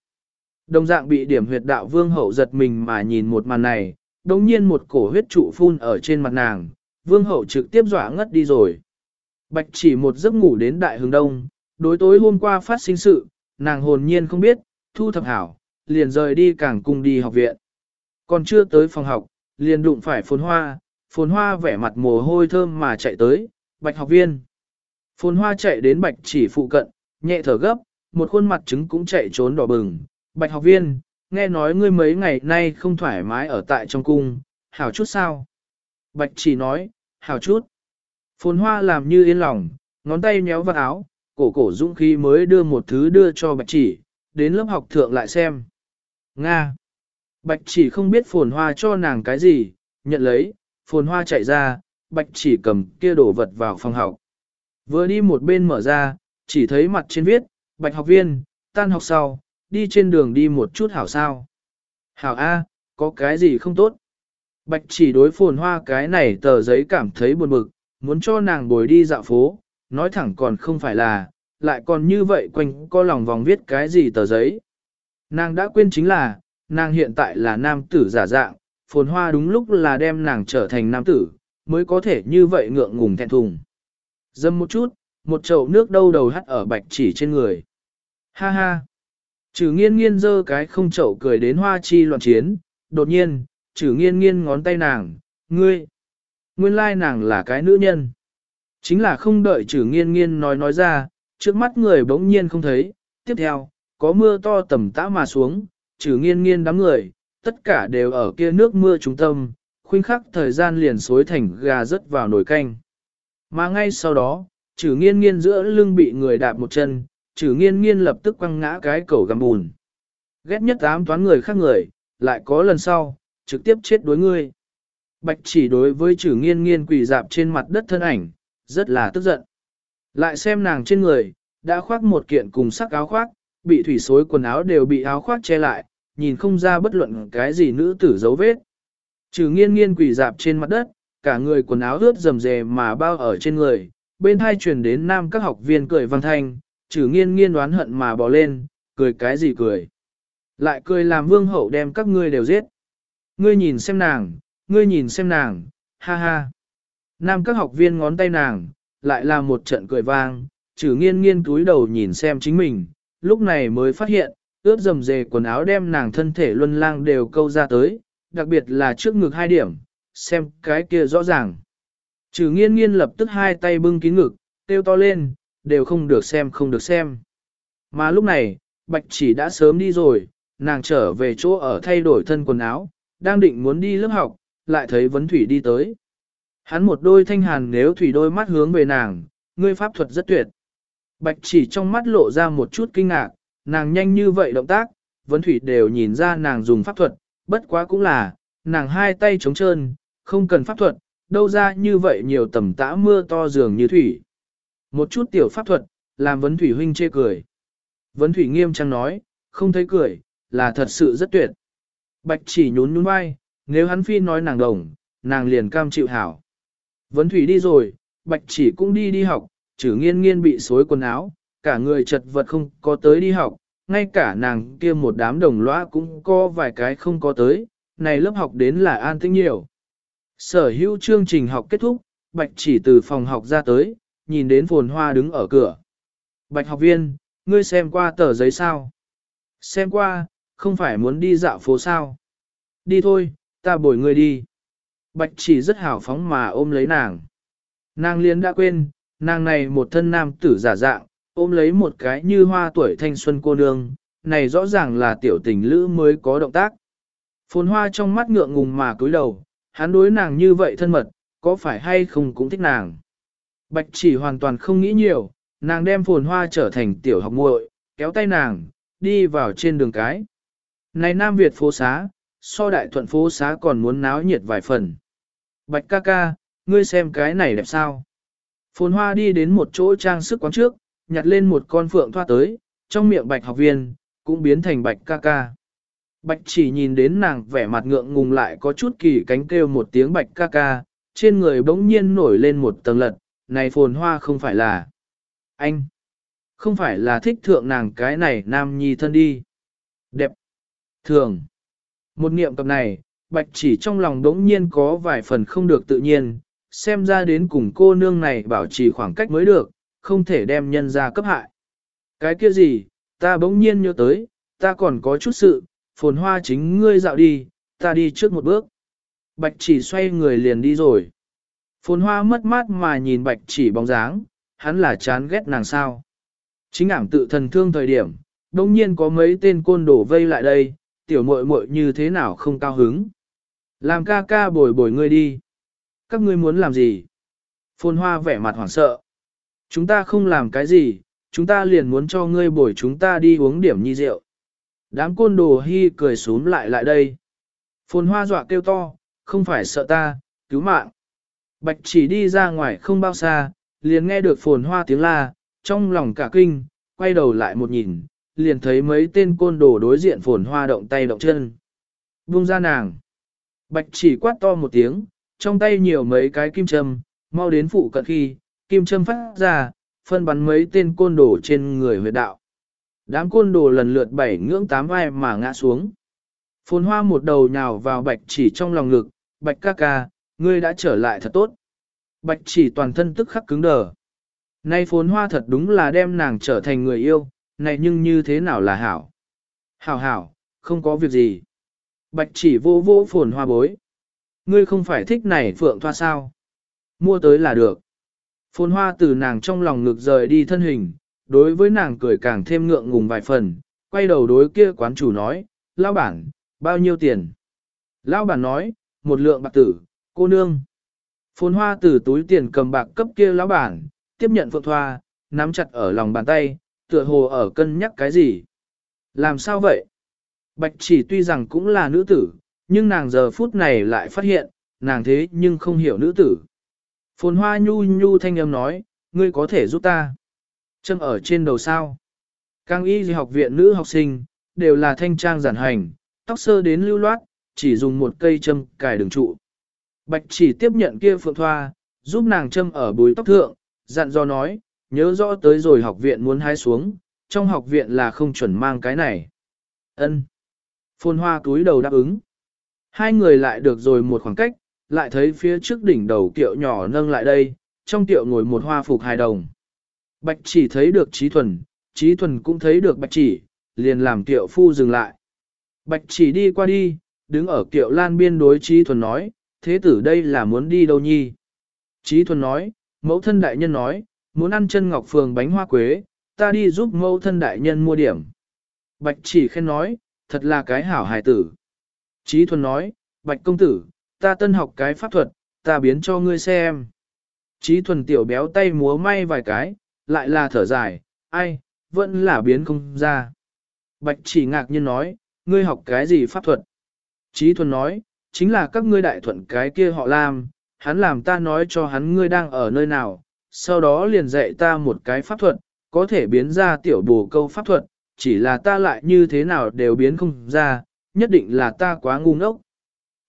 Đồng dạng bị điểm huyệt đạo vương hậu giật mình mà nhìn một màn này, đồng nhiên một cổ huyết trụ phun ở trên mặt nàng, vương hậu trực tiếp dọa ngất đi rồi. Bạch chỉ một giấc ngủ đến đại hướng đông, đối tối hôm qua phát sinh sự, nàng hồn nhiên không biết, thu thập hảo, liền rời đi cảng cung đi học viện. Còn chưa tới phòng học, liền đụng phải phồn hoa, phồn hoa vẻ mặt mồ hôi thơm mà chạy tới, bạch học viên. Phồn hoa chạy đến bạch chỉ phụ cận, nhẹ thở gấp, một khuôn mặt trứng cũng chạy trốn đỏ bừng. Bạch học viên, nghe nói ngươi mấy ngày nay không thoải mái ở tại trong cung, hảo chút sao? Bạch chỉ nói, hảo chút. Phồn hoa làm như yên lòng, ngón tay nhéo vào áo, cổ cổ dũng khí mới đưa một thứ đưa cho bạch chỉ, đến lớp học thượng lại xem. Nga. Bạch chỉ không biết phồn hoa cho nàng cái gì, nhận lấy, phồn hoa chạy ra, bạch chỉ cầm kia đổ vật vào phòng học. Vừa đi một bên mở ra, chỉ thấy mặt trên viết, bạch học viên, tan học sau, đi trên đường đi một chút hảo sao. Hảo A, có cái gì không tốt? Bạch chỉ đối phồn hoa cái này tờ giấy cảm thấy buồn bực, muốn cho nàng bồi đi dạo phố, nói thẳng còn không phải là, lại còn như vậy quanh co lòng vòng viết cái gì tờ giấy. Nàng đã quên chính là, nàng hiện tại là nam tử giả dạng, phồn hoa đúng lúc là đem nàng trở thành nam tử, mới có thể như vậy ngượng ngùng thẹn thùng. Dâm một chút, một chậu nước đâu đầu hắt ở bạch chỉ trên người. Ha ha! Trừ nghiên nghiên dơ cái không chậu cười đến hoa chi loạn chiến, đột nhiên, trừ nghiên nghiên ngón tay nàng, ngươi! Nguyên lai nàng là cái nữ nhân. Chính là không đợi trừ nghiên nghiên nói nói ra, trước mắt người bỗng nhiên không thấy, tiếp theo, có mưa to tầm tã mà xuống, trừ nghiên nghiên đám người, tất cả đều ở kia nước mưa trung tâm, khuynh khắc thời gian liền xối thành gà rớt vào nồi canh. Mà ngay sau đó, trừ nghiên nghiên giữa lưng bị người đạp một chân, trừ nghiên nghiên lập tức quăng ngã cái cầu găm bùn. Ghét nhất ám toán người khác người, lại có lần sau, trực tiếp chết đối ngươi. Bạch chỉ đối với trừ nghiên nghiên quỳ dạp trên mặt đất thân ảnh, rất là tức giận. Lại xem nàng trên người, đã khoác một kiện cùng sắc áo khoác, bị thủy xối quần áo đều bị áo khoác che lại, nhìn không ra bất luận cái gì nữ tử dấu vết. Trừ nghiên nghiên quỳ dạp trên mặt đất, cả người quần áo ướt rầm rề mà bao ở trên người, bên hai truyền đến nam các học viên cười văn thanh, trừ nghiên nghiên đoán hận mà bỏ lên, cười cái gì cười. Lại cười làm vương hậu đem các ngươi đều giết. Ngươi nhìn xem nàng, ngươi nhìn xem nàng, ha ha. Nam các học viên ngón tay nàng, lại là một trận cười vang, trừ nghiên nghiên túi đầu nhìn xem chính mình, lúc này mới phát hiện, ướt dầm dề quần áo đem nàng thân thể luân lang đều câu ra tới, đặc biệt là trước ngực hai điểm, xem cái kia rõ ràng. Trừ nghiên nghiên lập tức hai tay bưng kín ngực, tiêu to lên, đều không được xem không được xem. Mà lúc này, bạch chỉ đã sớm đi rồi, nàng trở về chỗ ở thay đổi thân quần áo, đang định muốn đi lớp học, lại thấy vấn thủy đi tới. Hắn một đôi thanh hàn nếu thủy đôi mắt hướng về nàng, ngươi pháp thuật rất tuyệt. Bạch chỉ trong mắt lộ ra một chút kinh ngạc, nàng nhanh như vậy động tác, vấn thủy đều nhìn ra nàng dùng pháp thuật, bất quá cũng là, nàng hai tay trống trơn, không cần pháp thuật, đâu ra như vậy nhiều tầm tã mưa to dường như thủy. Một chút tiểu pháp thuật, làm vấn thủy huynh chê cười. Vấn thủy nghiêm trang nói, không thấy cười, là thật sự rất tuyệt. Bạch chỉ nhún nhún vai, nếu hắn phi nói nàng đồng, nàng liền cam chịu hảo. Vấn thủy đi rồi, bạch chỉ cũng đi đi học, chử nghiên nghiên bị xối quần áo, cả người chật vật không có tới đi học, ngay cả nàng kia một đám đồng lõa cũng có vài cái không có tới, này lớp học đến là an tĩnh nhiều. Sở hữu chương trình học kết thúc, Bạch chỉ từ phòng học ra tới, nhìn đến phồn hoa đứng ở cửa. Bạch học viên, ngươi xem qua tờ giấy sao? Xem qua, không phải muốn đi dạo phố sao? Đi thôi, ta bồi ngươi đi. Bạch chỉ rất hào phóng mà ôm lấy nàng. Nàng liền đã quên, nàng này một thân nam tử giả dạng, ôm lấy một cái như hoa tuổi thanh xuân cô nương, này rõ ràng là tiểu tình lữ mới có động tác. Phồn hoa trong mắt ngượng ngùng mà cúi đầu, hắn đối nàng như vậy thân mật, có phải hay không cũng thích nàng. Bạch chỉ hoàn toàn không nghĩ nhiều, nàng đem phồn hoa trở thành tiểu học muội, kéo tay nàng, đi vào trên đường cái. Này Nam Việt phố xá, so đại thuận phố xá còn muốn náo nhiệt vài phần. Bạch ca ca, ngươi xem cái này đẹp sao? Phồn hoa đi đến một chỗ trang sức quán trước, nhặt lên một con phượng thoa tới, trong miệng bạch học viên, cũng biến thành bạch ca ca. Bạch chỉ nhìn đến nàng vẻ mặt ngượng ngùng lại có chút kỳ cánh kêu một tiếng bạch ca ca, trên người bỗng nhiên nổi lên một tầng lật, này phồn hoa không phải là anh, không phải là thích thượng nàng cái này nam nhi thân đi. Đẹp, thường, một niệm cập này, bạch chỉ trong lòng đống nhiên có vài phần không được tự nhiên, xem ra đến cùng cô nương này bảo trì khoảng cách mới được, không thể đem nhân ra cấp hại. Cái kia gì, ta bỗng nhiên nhớ tới, ta còn có chút sự, phồn hoa chính ngươi dạo đi, ta đi trước một bước. Bạch chỉ xoay người liền đi rồi. Phồn hoa mất mát mà nhìn bạch chỉ bóng dáng, hắn là chán ghét nàng sao. Chính ảm tự thần thương thời điểm, đông nhiên có mấy tên côn đổ vây lại đây, tiểu muội muội như thế nào không cao hứng. Làm ca ca bồi bồi ngươi đi. Các ngươi muốn làm gì? Phồn hoa vẻ mặt hoảng sợ. Chúng ta không làm cái gì, chúng ta liền muốn cho ngươi bồi chúng ta đi uống điểm nhi rượu. Đám côn đồ hy cười xuống lại lại đây. Phồn hoa dọa kêu to, không phải sợ ta, cứu mạng. Bạch chỉ đi ra ngoài không bao xa, liền nghe được phồn hoa tiếng la, trong lòng cả kinh, quay đầu lại một nhìn, liền thấy mấy tên côn đồ đối diện phồn hoa động tay động chân. Buông ra nàng. Bạch chỉ quát to một tiếng, trong tay nhiều mấy cái kim châm, mau đến phụ cận khi, kim châm phát ra, phân bắn mấy tên côn đồ trên người huyệt đạo. Đám côn đồ lần lượt bảy ngưỡng tám vai mà ngã xuống. Phồn hoa một đầu nhào vào bạch chỉ trong lòng ngực, bạch ca ca, ngươi đã trở lại thật tốt. Bạch chỉ toàn thân tức khắc cứng đờ. Nay phồn hoa thật đúng là đem nàng trở thành người yêu, này nhưng như thế nào là hảo. Hảo hảo, không có việc gì. Bạch chỉ vô vô phồn hoa bối. Ngươi không phải thích này phượng thoa sao? Mua tới là được. Phồn hoa từ nàng trong lòng ngực rời đi thân hình, đối với nàng cười càng thêm ngượng ngùng vài phần, quay đầu đối kia quán chủ nói, lao bản, bao nhiêu tiền? Lao bản nói, một lượng bạc tử, cô nương. Phồn hoa từ túi tiền cầm bạc cấp kia lão bản, tiếp nhận phượng thoa, nắm chặt ở lòng bàn tay, tựa hồ ở cân nhắc cái gì. Làm sao vậy? Bạch chỉ tuy rằng cũng là nữ tử, nhưng nàng giờ phút này lại phát hiện, nàng thế nhưng không hiểu nữ tử. Phồn hoa nhu nhu thanh âm nói, ngươi có thể giúp ta. Châm ở trên đầu sao. Càng y học viện nữ học sinh, đều là thanh trang giản hành, tóc sơ đến lưu loát, chỉ dùng một cây châm cài đường trụ. Bạch chỉ tiếp nhận kia phượng thoa, giúp nàng châm ở bùi tóc thượng, dặn dò nói, nhớ rõ tới rồi học viện muốn hái xuống, trong học viện là không chuẩn mang cái này. Ân. Phồn hoa túi đầu đáp ứng. Hai người lại được rồi một khoảng cách, lại thấy phía trước đỉnh đầu tiệu nhỏ nâng lại đây, trong tiệu ngồi một hoa phục hài đồng. Bạch chỉ thấy được trí thuần, trí thuần cũng thấy được bạch chỉ, liền làm tiệu phu dừng lại. Bạch chỉ đi qua đi, đứng ở tiệu lan biên đối trí thuần nói, thế tử đây là muốn đi đâu nhi? Trí thuần nói, mẫu thân đại nhân nói, muốn ăn chân ngọc phường bánh hoa quế, ta đi giúp mẫu thân đại nhân mua điểm. Bạch chỉ khen nói, thật là cái hảo hài tử. Trí thuần nói, bạch công tử, ta tân học cái pháp thuật, ta biến cho ngươi xem. Trí thuần tiểu béo tay múa may vài cái, lại là thở dài, ai, vẫn là biến không ra. Bạch chỉ ngạc nhiên nói, ngươi học cái gì pháp thuật? Trí thuần nói, chính là các ngươi đại thuận cái kia họ làm, hắn làm ta nói cho hắn ngươi đang ở nơi nào, sau đó liền dạy ta một cái pháp thuật, có thể biến ra tiểu bồ câu pháp thuật, chỉ là ta lại như thế nào đều biến không ra, nhất định là ta quá ngu ngốc.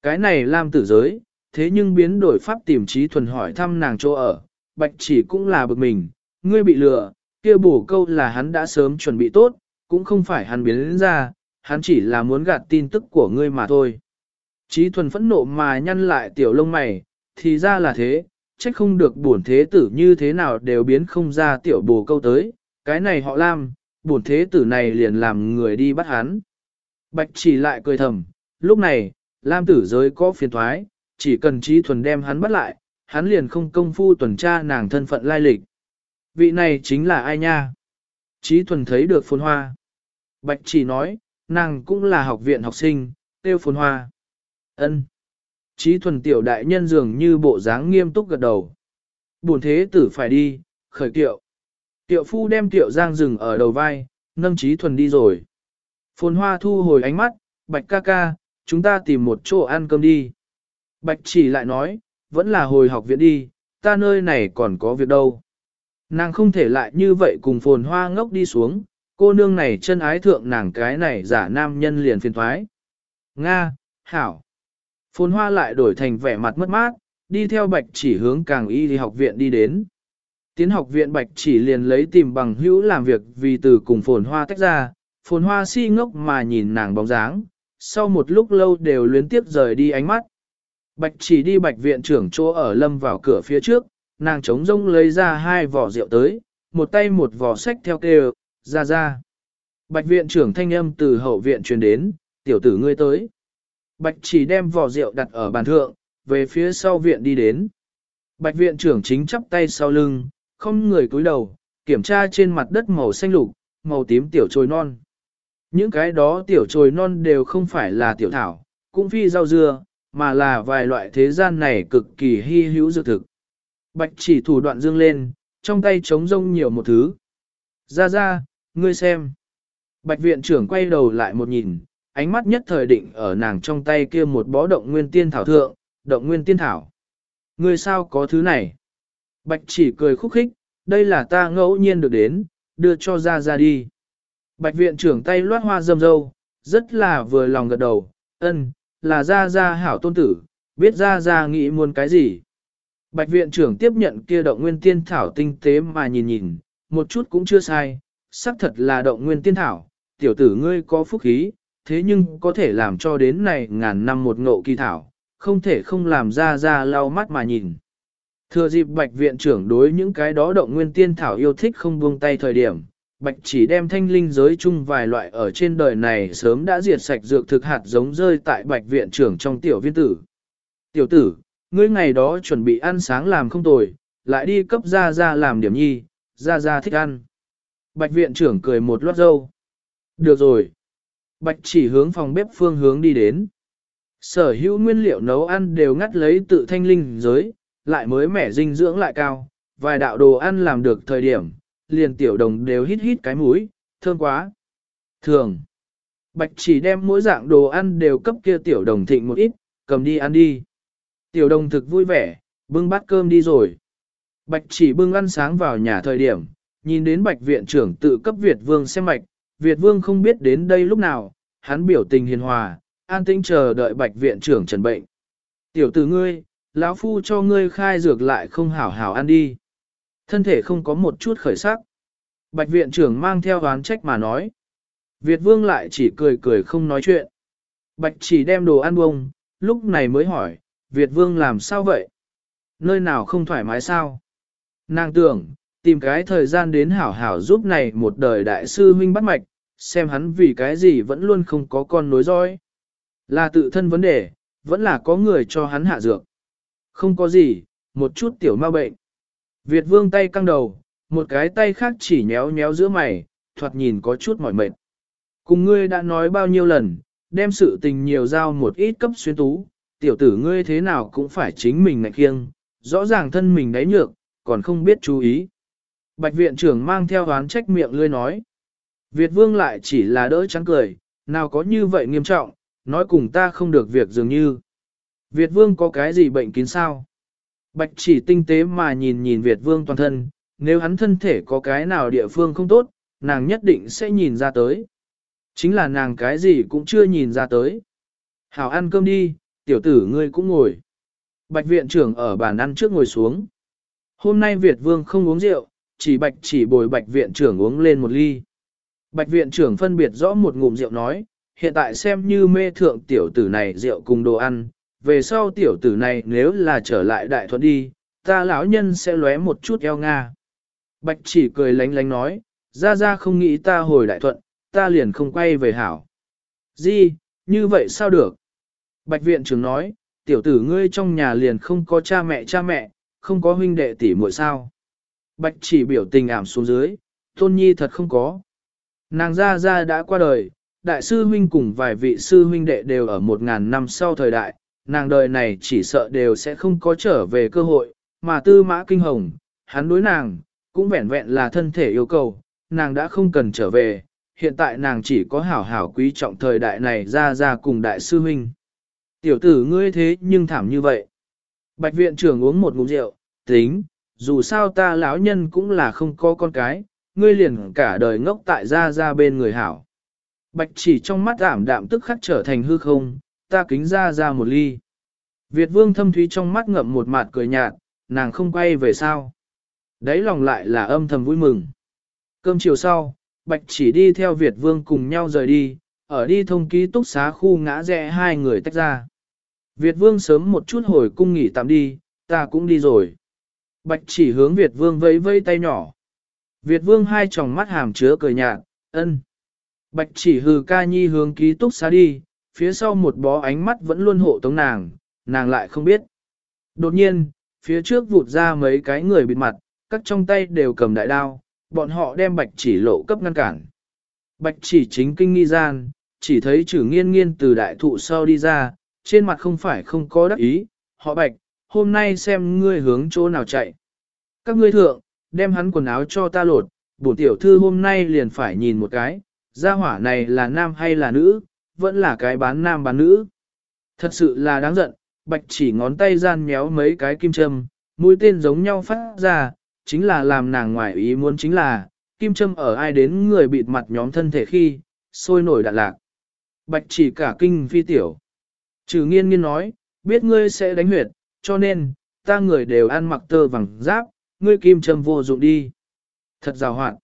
Cái này lam tử giới, thế nhưng biến đổi pháp tìm trí thuần hỏi thăm nàng chỗ ở, bạch chỉ cũng là bực mình, ngươi bị lừa, kia bổ câu là hắn đã sớm chuẩn bị tốt, cũng không phải hắn biến ra, hắn chỉ là muốn gạt tin tức của ngươi mà thôi. Trí thuần phẫn nộ mà nhăn lại tiểu lông mày, thì ra là thế, trách không được bổn thế tử như thế nào đều biến không ra tiểu bồ câu tới, cái này họ làm, bổn thế tử này liền làm người đi bắt hắn. Bạch chỉ lại cười thầm, lúc này, Lam tử giới có phiền thoái, chỉ cần trí thuần đem hắn bắt lại, hắn liền không công phu tuần tra nàng thân phận lai lịch. Vị này chính là ai nha? Trí thuần thấy được phồn hoa. Bạch chỉ nói, nàng cũng là học viện học sinh, tiêu phồn hoa ân Trí thuần tiểu đại nhân dường như bộ dáng nghiêm túc gật đầu. Buồn thế tử phải đi, khởi tiệu. Tiệu phu đem tiệu giang rừng ở đầu vai, nâng trí thuần đi rồi. Phồn hoa thu hồi ánh mắt, bạch ca ca, chúng ta tìm một chỗ ăn cơm đi. Bạch chỉ lại nói, vẫn là hồi học viện đi, ta nơi này còn có việc đâu. Nàng không thể lại như vậy cùng phồn hoa ngốc đi xuống, cô nương này chân ái thượng nàng cái này giả nam nhân liền phiền thoái. Nga, Hảo. Phồn hoa lại đổi thành vẻ mặt mất mát, đi theo bạch chỉ hướng càng y thì học viện đi đến. Tiến học viện bạch chỉ liền lấy tìm bằng hữu làm việc vì từ cùng phồn hoa tách ra, phồn hoa si ngốc mà nhìn nàng bóng dáng, sau một lúc lâu đều luyến tiếp rời đi ánh mắt. Bạch chỉ đi bạch viện trưởng chỗ ở lâm vào cửa phía trước, nàng trống rông lấy ra hai vỏ rượu tới, một tay một vỏ sách theo kêu, ra ra. Bạch viện trưởng thanh âm từ hậu viện truyền đến, tiểu tử ngươi tới. Bạch chỉ đem vỏ rượu đặt ở bàn thượng, về phía sau viện đi đến. Bạch viện trưởng chính chắp tay sau lưng, không người cúi đầu, kiểm tra trên mặt đất màu xanh lục, màu tím tiểu trồi non. Những cái đó tiểu trồi non đều không phải là tiểu thảo, cũng phi rau dưa, mà là vài loại thế gian này cực kỳ hy hữu dược thực. Bạch chỉ thủ đoạn dương lên, trong tay trống rông nhiều một thứ. Ra ra, ngươi xem. Bạch viện trưởng quay đầu lại một nhìn, ánh mắt nhất thời định ở nàng trong tay kia một bó động nguyên tiên thảo thượng, động nguyên tiên thảo. Người sao có thứ này? Bạch chỉ cười khúc khích, đây là ta ngẫu nhiên được đến, đưa cho ra ra đi. Bạch viện trưởng tay loát hoa dâm dâu, rất là vừa lòng gật đầu, ân, là ra ra hảo tôn tử, biết ra ra nghĩ muốn cái gì. Bạch viện trưởng tiếp nhận kia động nguyên tiên thảo tinh tế mà nhìn nhìn, một chút cũng chưa sai, xác thật là động nguyên tiên thảo, tiểu tử ngươi có phúc khí, thế nhưng có thể làm cho đến này ngàn năm một ngộ kỳ thảo, không thể không làm ra ra lau mắt mà nhìn. Thừa dịp bạch viện trưởng đối những cái đó động nguyên tiên thảo yêu thích không buông tay thời điểm, bạch chỉ đem thanh linh giới chung vài loại ở trên đời này sớm đã diệt sạch dược thực hạt giống rơi tại bạch viện trưởng trong tiểu viên tử. Tiểu tử, ngươi ngày đó chuẩn bị ăn sáng làm không tồi, lại đi cấp ra ra làm điểm nhi, ra ra thích ăn. Bạch viện trưởng cười một lót dâu. Được rồi. Bạch chỉ hướng phòng bếp phương hướng đi đến. Sở hữu nguyên liệu nấu ăn đều ngắt lấy tự thanh linh giới, lại mới mẻ dinh dưỡng lại cao, vài đạo đồ ăn làm được thời điểm, liền tiểu đồng đều hít hít cái mũi, thơm quá. Thường, bạch chỉ đem mỗi dạng đồ ăn đều cấp kia tiểu đồng thịnh một ít, cầm đi ăn đi. Tiểu đồng thực vui vẻ, bưng bát cơm đi rồi. Bạch chỉ bưng ăn sáng vào nhà thời điểm, nhìn đến bạch viện trưởng tự cấp Việt vương xem mạch, Việt vương không biết đến đây lúc nào, hắn biểu tình hiền hòa, an tĩnh chờ đợi bạch viện trưởng trần bệnh. Tiểu tử ngươi, lão phu cho ngươi khai dược lại không hảo hảo ăn đi. Thân thể không có một chút khởi sắc. Bạch viện trưởng mang theo oán trách mà nói. Việt vương lại chỉ cười cười không nói chuyện. Bạch chỉ đem đồ ăn bông, lúc này mới hỏi, Việt vương làm sao vậy? Nơi nào không thoải mái sao? Nàng tưởng, tìm cái thời gian đến hảo hảo giúp này một đời đại sư huynh bắt mạch, xem hắn vì cái gì vẫn luôn không có con nối dõi. Là tự thân vấn đề, vẫn là có người cho hắn hạ dược. Không có gì, một chút tiểu ma bệnh. Việt vương tay căng đầu, một cái tay khác chỉ nhéo nhéo giữa mày, thoạt nhìn có chút mỏi mệt. Cùng ngươi đã nói bao nhiêu lần, đem sự tình nhiều giao một ít cấp xuyên tú, tiểu tử ngươi thế nào cũng phải chính mình ngạch kiêng, rõ ràng thân mình đáy nhược, còn không biết chú ý. Bạch viện trưởng mang theo đoán trách miệng lươi nói. Việt vương lại chỉ là đỡ trắng cười, nào có như vậy nghiêm trọng, nói cùng ta không được việc dường như. Việt vương có cái gì bệnh kín sao? Bạch chỉ tinh tế mà nhìn nhìn Việt vương toàn thân, nếu hắn thân thể có cái nào địa phương không tốt, nàng nhất định sẽ nhìn ra tới. Chính là nàng cái gì cũng chưa nhìn ra tới. Hảo ăn cơm đi, tiểu tử ngươi cũng ngồi. Bạch viện trưởng ở bàn ăn trước ngồi xuống. Hôm nay Việt vương không uống rượu, chỉ bạch chỉ bồi bạch viện trưởng uống lên một ly. Bạch viện trưởng phân biệt rõ một ngụm rượu nói, hiện tại xem như mê thượng tiểu tử này rượu cùng đồ ăn, về sau tiểu tử này nếu là trở lại đại thuận đi, ta lão nhân sẽ lóe một chút eo nga. Bạch chỉ cười lánh lánh nói, ra ra không nghĩ ta hồi đại thuận, ta liền không quay về hảo. Gì, như vậy sao được? Bạch viện trưởng nói, tiểu tử ngươi trong nhà liền không có cha mẹ cha mẹ, không có huynh đệ tỷ muội sao. Bạch chỉ biểu tình ảm xuống dưới, tôn nhi thật không có. Nàng ra ra đã qua đời, đại sư huynh cùng vài vị sư huynh đệ đều ở một ngàn năm sau thời đại, nàng đời này chỉ sợ đều sẽ không có trở về cơ hội, mà tư mã kinh hồng, hắn đối nàng, cũng vẹn vẹn là thân thể yêu cầu, nàng đã không cần trở về, hiện tại nàng chỉ có hảo hảo quý trọng thời đại này ra ra cùng đại sư huynh. Tiểu tử ngươi thế nhưng thảm như vậy. Bạch viện trưởng uống một ngụm rượu, tính, dù sao ta lão nhân cũng là không có con cái, ngươi liền cả đời ngốc tại gia ra bên người hảo. Bạch chỉ trong mắt ảm đạm tức khắc trở thành hư không, ta kính gia gia một ly. Việt vương thâm thúy trong mắt ngậm một mặt cười nhạt, nàng không quay về sao. Đấy lòng lại là âm thầm vui mừng. Cơm chiều sau, Bạch chỉ đi theo Việt vương cùng nhau rời đi, ở đi thông ký túc xá khu ngã rẽ hai người tách ra. Việt vương sớm một chút hồi cung nghỉ tạm đi, ta cũng đi rồi. Bạch chỉ hướng Việt vương vẫy vẫy tay nhỏ. Việt vương hai tròng mắt hàm chứa cười nhạt, ân. Bạch chỉ hừ ca nhi hướng ký túc xá đi, phía sau một bó ánh mắt vẫn luôn hộ tống nàng, nàng lại không biết. Đột nhiên, phía trước vụt ra mấy cái người bịt mặt, các trong tay đều cầm đại đao, bọn họ đem bạch chỉ lộ cấp ngăn cản. Bạch chỉ chính kinh nghi gian, chỉ thấy chử nghiên nghiên từ đại thụ sau đi ra, trên mặt không phải không có đắc ý, họ bạch, hôm nay xem ngươi hướng chỗ nào chạy. Các ngươi thượng, đem hắn quần áo cho ta lột, bổn tiểu thư hôm nay liền phải nhìn một cái, gia hỏa này là nam hay là nữ, vẫn là cái bán nam bán nữ. Thật sự là đáng giận, bạch chỉ ngón tay gian méo mấy cái kim châm, mũi tên giống nhau phát ra, chính là làm nàng ngoài ý muốn chính là, kim châm ở ai đến người bịt mặt nhóm thân thể khi, sôi nổi đạn lạc. Bạch chỉ cả kinh phi tiểu. Trừ nghiên nghiên nói, biết ngươi sẽ đánh huyệt, cho nên, ta người đều ăn mặc tơ vàng giáp, ngươi kim châm vô dụng đi. Thật rào hoạn.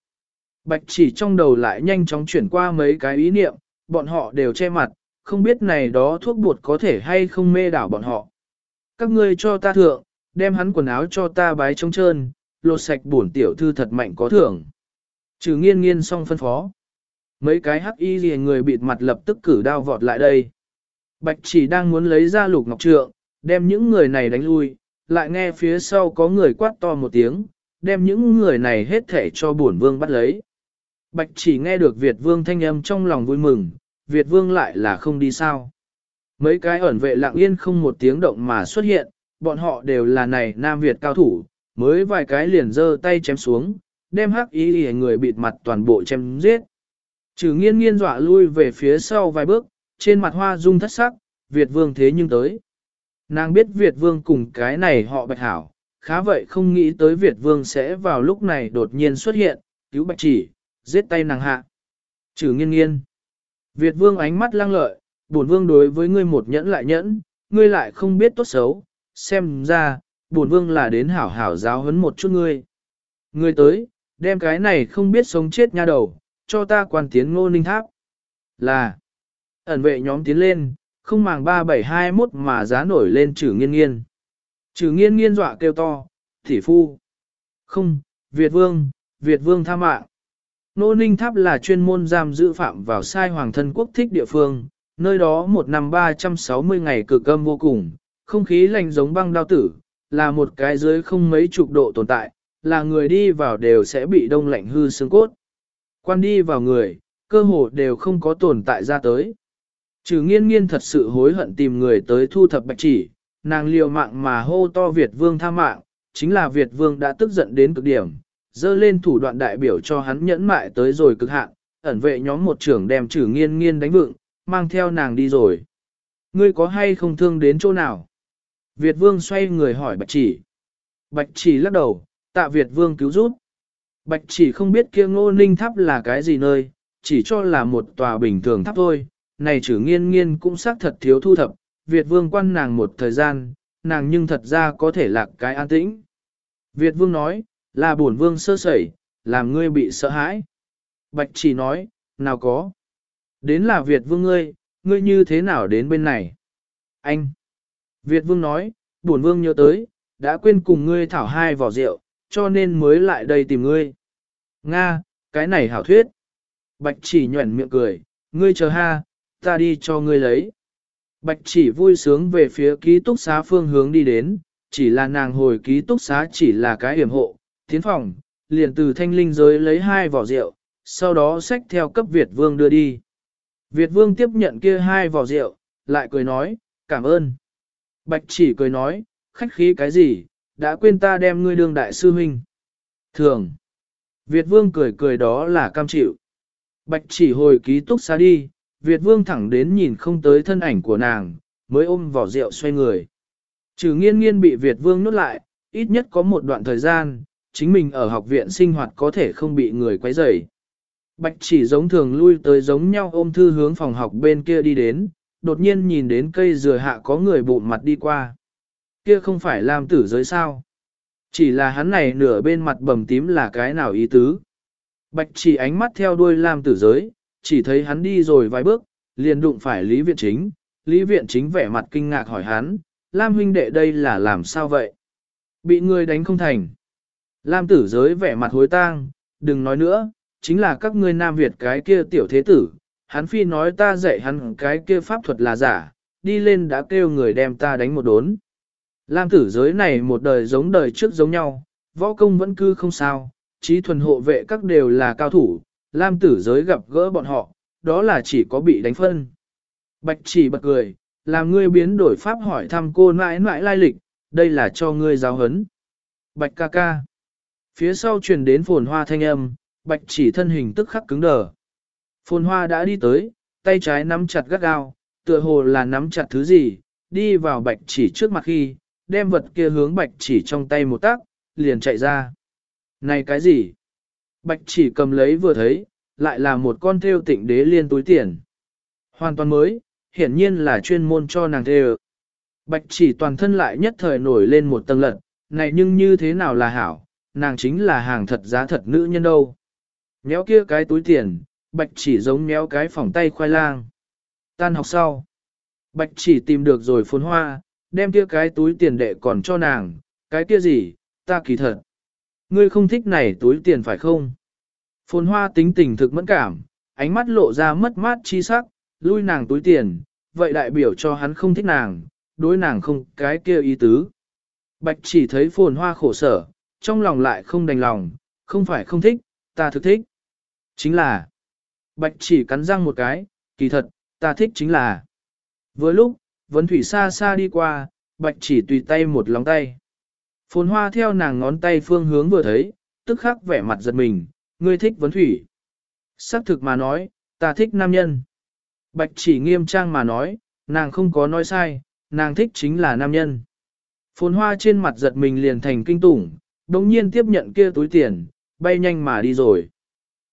Bạch chỉ trong đầu lại nhanh chóng chuyển qua mấy cái ý niệm, bọn họ đều che mặt, không biết này đó thuốc bột có thể hay không mê đảo bọn họ. Các ngươi cho ta thượng, đem hắn quần áo cho ta bái trống trơn, lột sạch bổn tiểu thư thật mạnh có thưởng. Trừ nghiên nghiên xong phân phó. Mấy cái hắc y gì người bịt mặt lập tức cử đao vọt lại đây. Bạch chỉ đang muốn lấy ra lục ngọc trượng, đem những người này đánh lui, lại nghe phía sau có người quát to một tiếng, đem những người này hết thể cho bổn vương bắt lấy. Bạch chỉ nghe được Việt vương thanh âm trong lòng vui mừng, Việt vương lại là không đi sao. Mấy cái ẩn vệ lặng yên không một tiếng động mà xuất hiện, bọn họ đều là này Nam Việt cao thủ, mới vài cái liền giơ tay chém xuống, đem hắc ý người bịt mặt toàn bộ chém giết. Trừ nghiên nghiên dọa lui về phía sau vài bước, trên mặt hoa dung thất sắc, Việt vương thế nhưng tới. Nàng biết Việt vương cùng cái này họ bạch hảo, khá vậy không nghĩ tới Việt vương sẽ vào lúc này đột nhiên xuất hiện, cứu bạch chỉ, giết tay nàng hạ. Trừ nghiên nghiên. Việt vương ánh mắt lăng lợi, bổn vương đối với ngươi một nhẫn lại nhẫn, ngươi lại không biết tốt xấu, xem ra, bổn vương là đến hảo hảo giáo huấn một chút ngươi. Ngươi tới, đem cái này không biết sống chết nha đầu, cho ta quan tiến ngô ninh tháp. Là, ẩn vệ nhóm tiến lên, không màng 3721 mà giá nổi lên trừ nghiên nghiên. Trừ nghiên nghiên dọa kêu to, thị phu. Không, Việt vương, Việt vương tha mạng. Nô ninh tháp là chuyên môn giam giữ phạm vào sai hoàng thân quốc thích địa phương, nơi đó một năm 360 ngày cực âm vô cùng, không khí lạnh giống băng đao tử, là một cái dưới không mấy chục độ tồn tại, là người đi vào đều sẽ bị đông lạnh hư xương cốt. Quan đi vào người, cơ hồ đều không có tồn tại ra tới. Trừ nghiên nghiên thật sự hối hận tìm người tới thu thập bạch chỉ, nàng liều mạng mà hô to Việt vương tha mạng, chính là Việt vương đã tức giận đến cực điểm, dơ lên thủ đoạn đại biểu cho hắn nhẫn mại tới rồi cực hạn, ẩn vệ nhóm một trưởng đem trừ nghiên nghiên đánh vựng, mang theo nàng đi rồi. Ngươi có hay không thương đến chỗ nào? Việt vương xoay người hỏi bạch chỉ. Bạch chỉ lắc đầu, tạ Việt vương cứu giúp. Bạch chỉ không biết kia ngô ninh tháp là cái gì nơi, chỉ cho là một tòa bình thường tháp thôi, này chử nghiên nghiên cũng xác thật thiếu thu thập, Việt vương quan nàng một thời gian, nàng nhưng thật ra có thể lạc cái an tĩnh. Việt vương nói, là bổn vương sơ sẩy, làm ngươi bị sợ hãi. Bạch chỉ nói, nào có. Đến là Việt vương ngươi, ngươi như thế nào đến bên này? Anh. Việt vương nói, bổn vương nhớ tới, đã quên cùng ngươi thảo hai vỏ rượu, cho nên mới lại đây tìm ngươi. Nga, cái này hảo thuyết. Bạch chỉ nhuẩn miệng cười, ngươi chờ ha, ta đi cho ngươi lấy. Bạch chỉ vui sướng về phía ký túc xá phương hướng đi đến, chỉ là nàng hồi ký túc xá chỉ là cái hiểm hộ, tiến phòng, liền từ thanh linh giới lấy hai vỏ rượu, sau đó xách theo cấp Việt Vương đưa đi. Việt Vương tiếp nhận kia hai vỏ rượu, lại cười nói, cảm ơn. Bạch chỉ cười nói, khách khí cái gì, đã quên ta đem ngươi đương đại sư huynh. Thường. Việt Vương cười cười đó là cam chịu. Bạch chỉ hồi ký túc xá đi, Việt Vương thẳng đến nhìn không tới thân ảnh của nàng, mới ôm vỏ rượu xoay người. Trừ nghiên nghiên bị Việt Vương nuốt lại, ít nhất có một đoạn thời gian, chính mình ở học viện sinh hoạt có thể không bị người quấy rầy. Bạch chỉ giống thường lui tới giống nhau ôm thư hướng phòng học bên kia đi đến, đột nhiên nhìn đến cây dừa hạ có người bụng mặt đi qua. Kia không phải làm tử giới sao? Chỉ là hắn này nửa bên mặt bầm tím là cái nào ý tứ. Bạch chỉ ánh mắt theo đuôi làm tử giới, chỉ thấy hắn đi rồi vài bước, liền đụng phải Lý Viện Chính. Lý Viện Chính vẻ mặt kinh ngạc hỏi hắn, Lam huynh đệ đây là làm sao vậy? Bị người đánh không thành. Lam tử giới vẻ mặt hối tang, đừng nói nữa, chính là các ngươi Nam Việt cái kia tiểu thế tử, hắn phi nói ta dạy hắn cái kia pháp thuật là giả, đi lên đã kêu người đem ta đánh một đốn. Lam tử giới này một đời giống đời trước giống nhau, võ công vẫn cư không sao, trí thuần hộ vệ các đều là cao thủ, Lam tử giới gặp gỡ bọn họ, đó là chỉ có bị đánh phân. Bạch chỉ bật cười, làm ngươi biến đổi pháp hỏi thăm cô mãi mãi lai lịch, đây là cho ngươi giáo hấn. Bạch ca ca. Phía sau truyền đến phồn hoa thanh âm, bạch chỉ thân hình tức khắc cứng đờ. Phồn hoa đã đi tới, tay trái nắm chặt gắt gao, tựa hồ là nắm chặt thứ gì, đi vào bạch chỉ trước mặt khi, đem vật kia hướng bạch chỉ trong tay một tác, liền chạy ra. Này cái gì? Bạch chỉ cầm lấy vừa thấy, lại là một con theo tịnh đế liên túi tiền. Hoàn toàn mới, hiển nhiên là chuyên môn cho nàng theo. Bạch chỉ toàn thân lại nhất thời nổi lên một tầng lật, này nhưng như thế nào là hảo, nàng chính là hàng thật giá thật nữ nhân đâu. Méo kia cái túi tiền, bạch chỉ giống méo cái phỏng tay khoai lang. Tan học sau, bạch chỉ tìm được rồi phồn hoa, đem kia cái túi tiền đệ còn cho nàng, cái kia gì, ta kỳ thật. Ngươi không thích này túi tiền phải không? Phồn hoa tính tình thực mẫn cảm, ánh mắt lộ ra mất mát chi sắc, lui nàng túi tiền, vậy đại biểu cho hắn không thích nàng, đối nàng không cái kia ý tứ. Bạch chỉ thấy phồn hoa khổ sở, trong lòng lại không đành lòng, không phải không thích, ta thực thích. Chính là, bạch chỉ cắn răng một cái, kỳ thật, ta thích chính là. Với lúc, vấn thủy xa xa đi qua, bạch chỉ tùy tay một lòng tay. Phồn hoa theo nàng ngón tay phương hướng vừa thấy, tức khắc vẻ mặt giật mình, ngươi thích vấn thủy. Sắc thực mà nói, ta thích nam nhân. Bạch chỉ nghiêm trang mà nói, nàng không có nói sai, nàng thích chính là nam nhân. Phồn hoa trên mặt giật mình liền thành kinh tủng, đồng nhiên tiếp nhận kia túi tiền, bay nhanh mà đi rồi.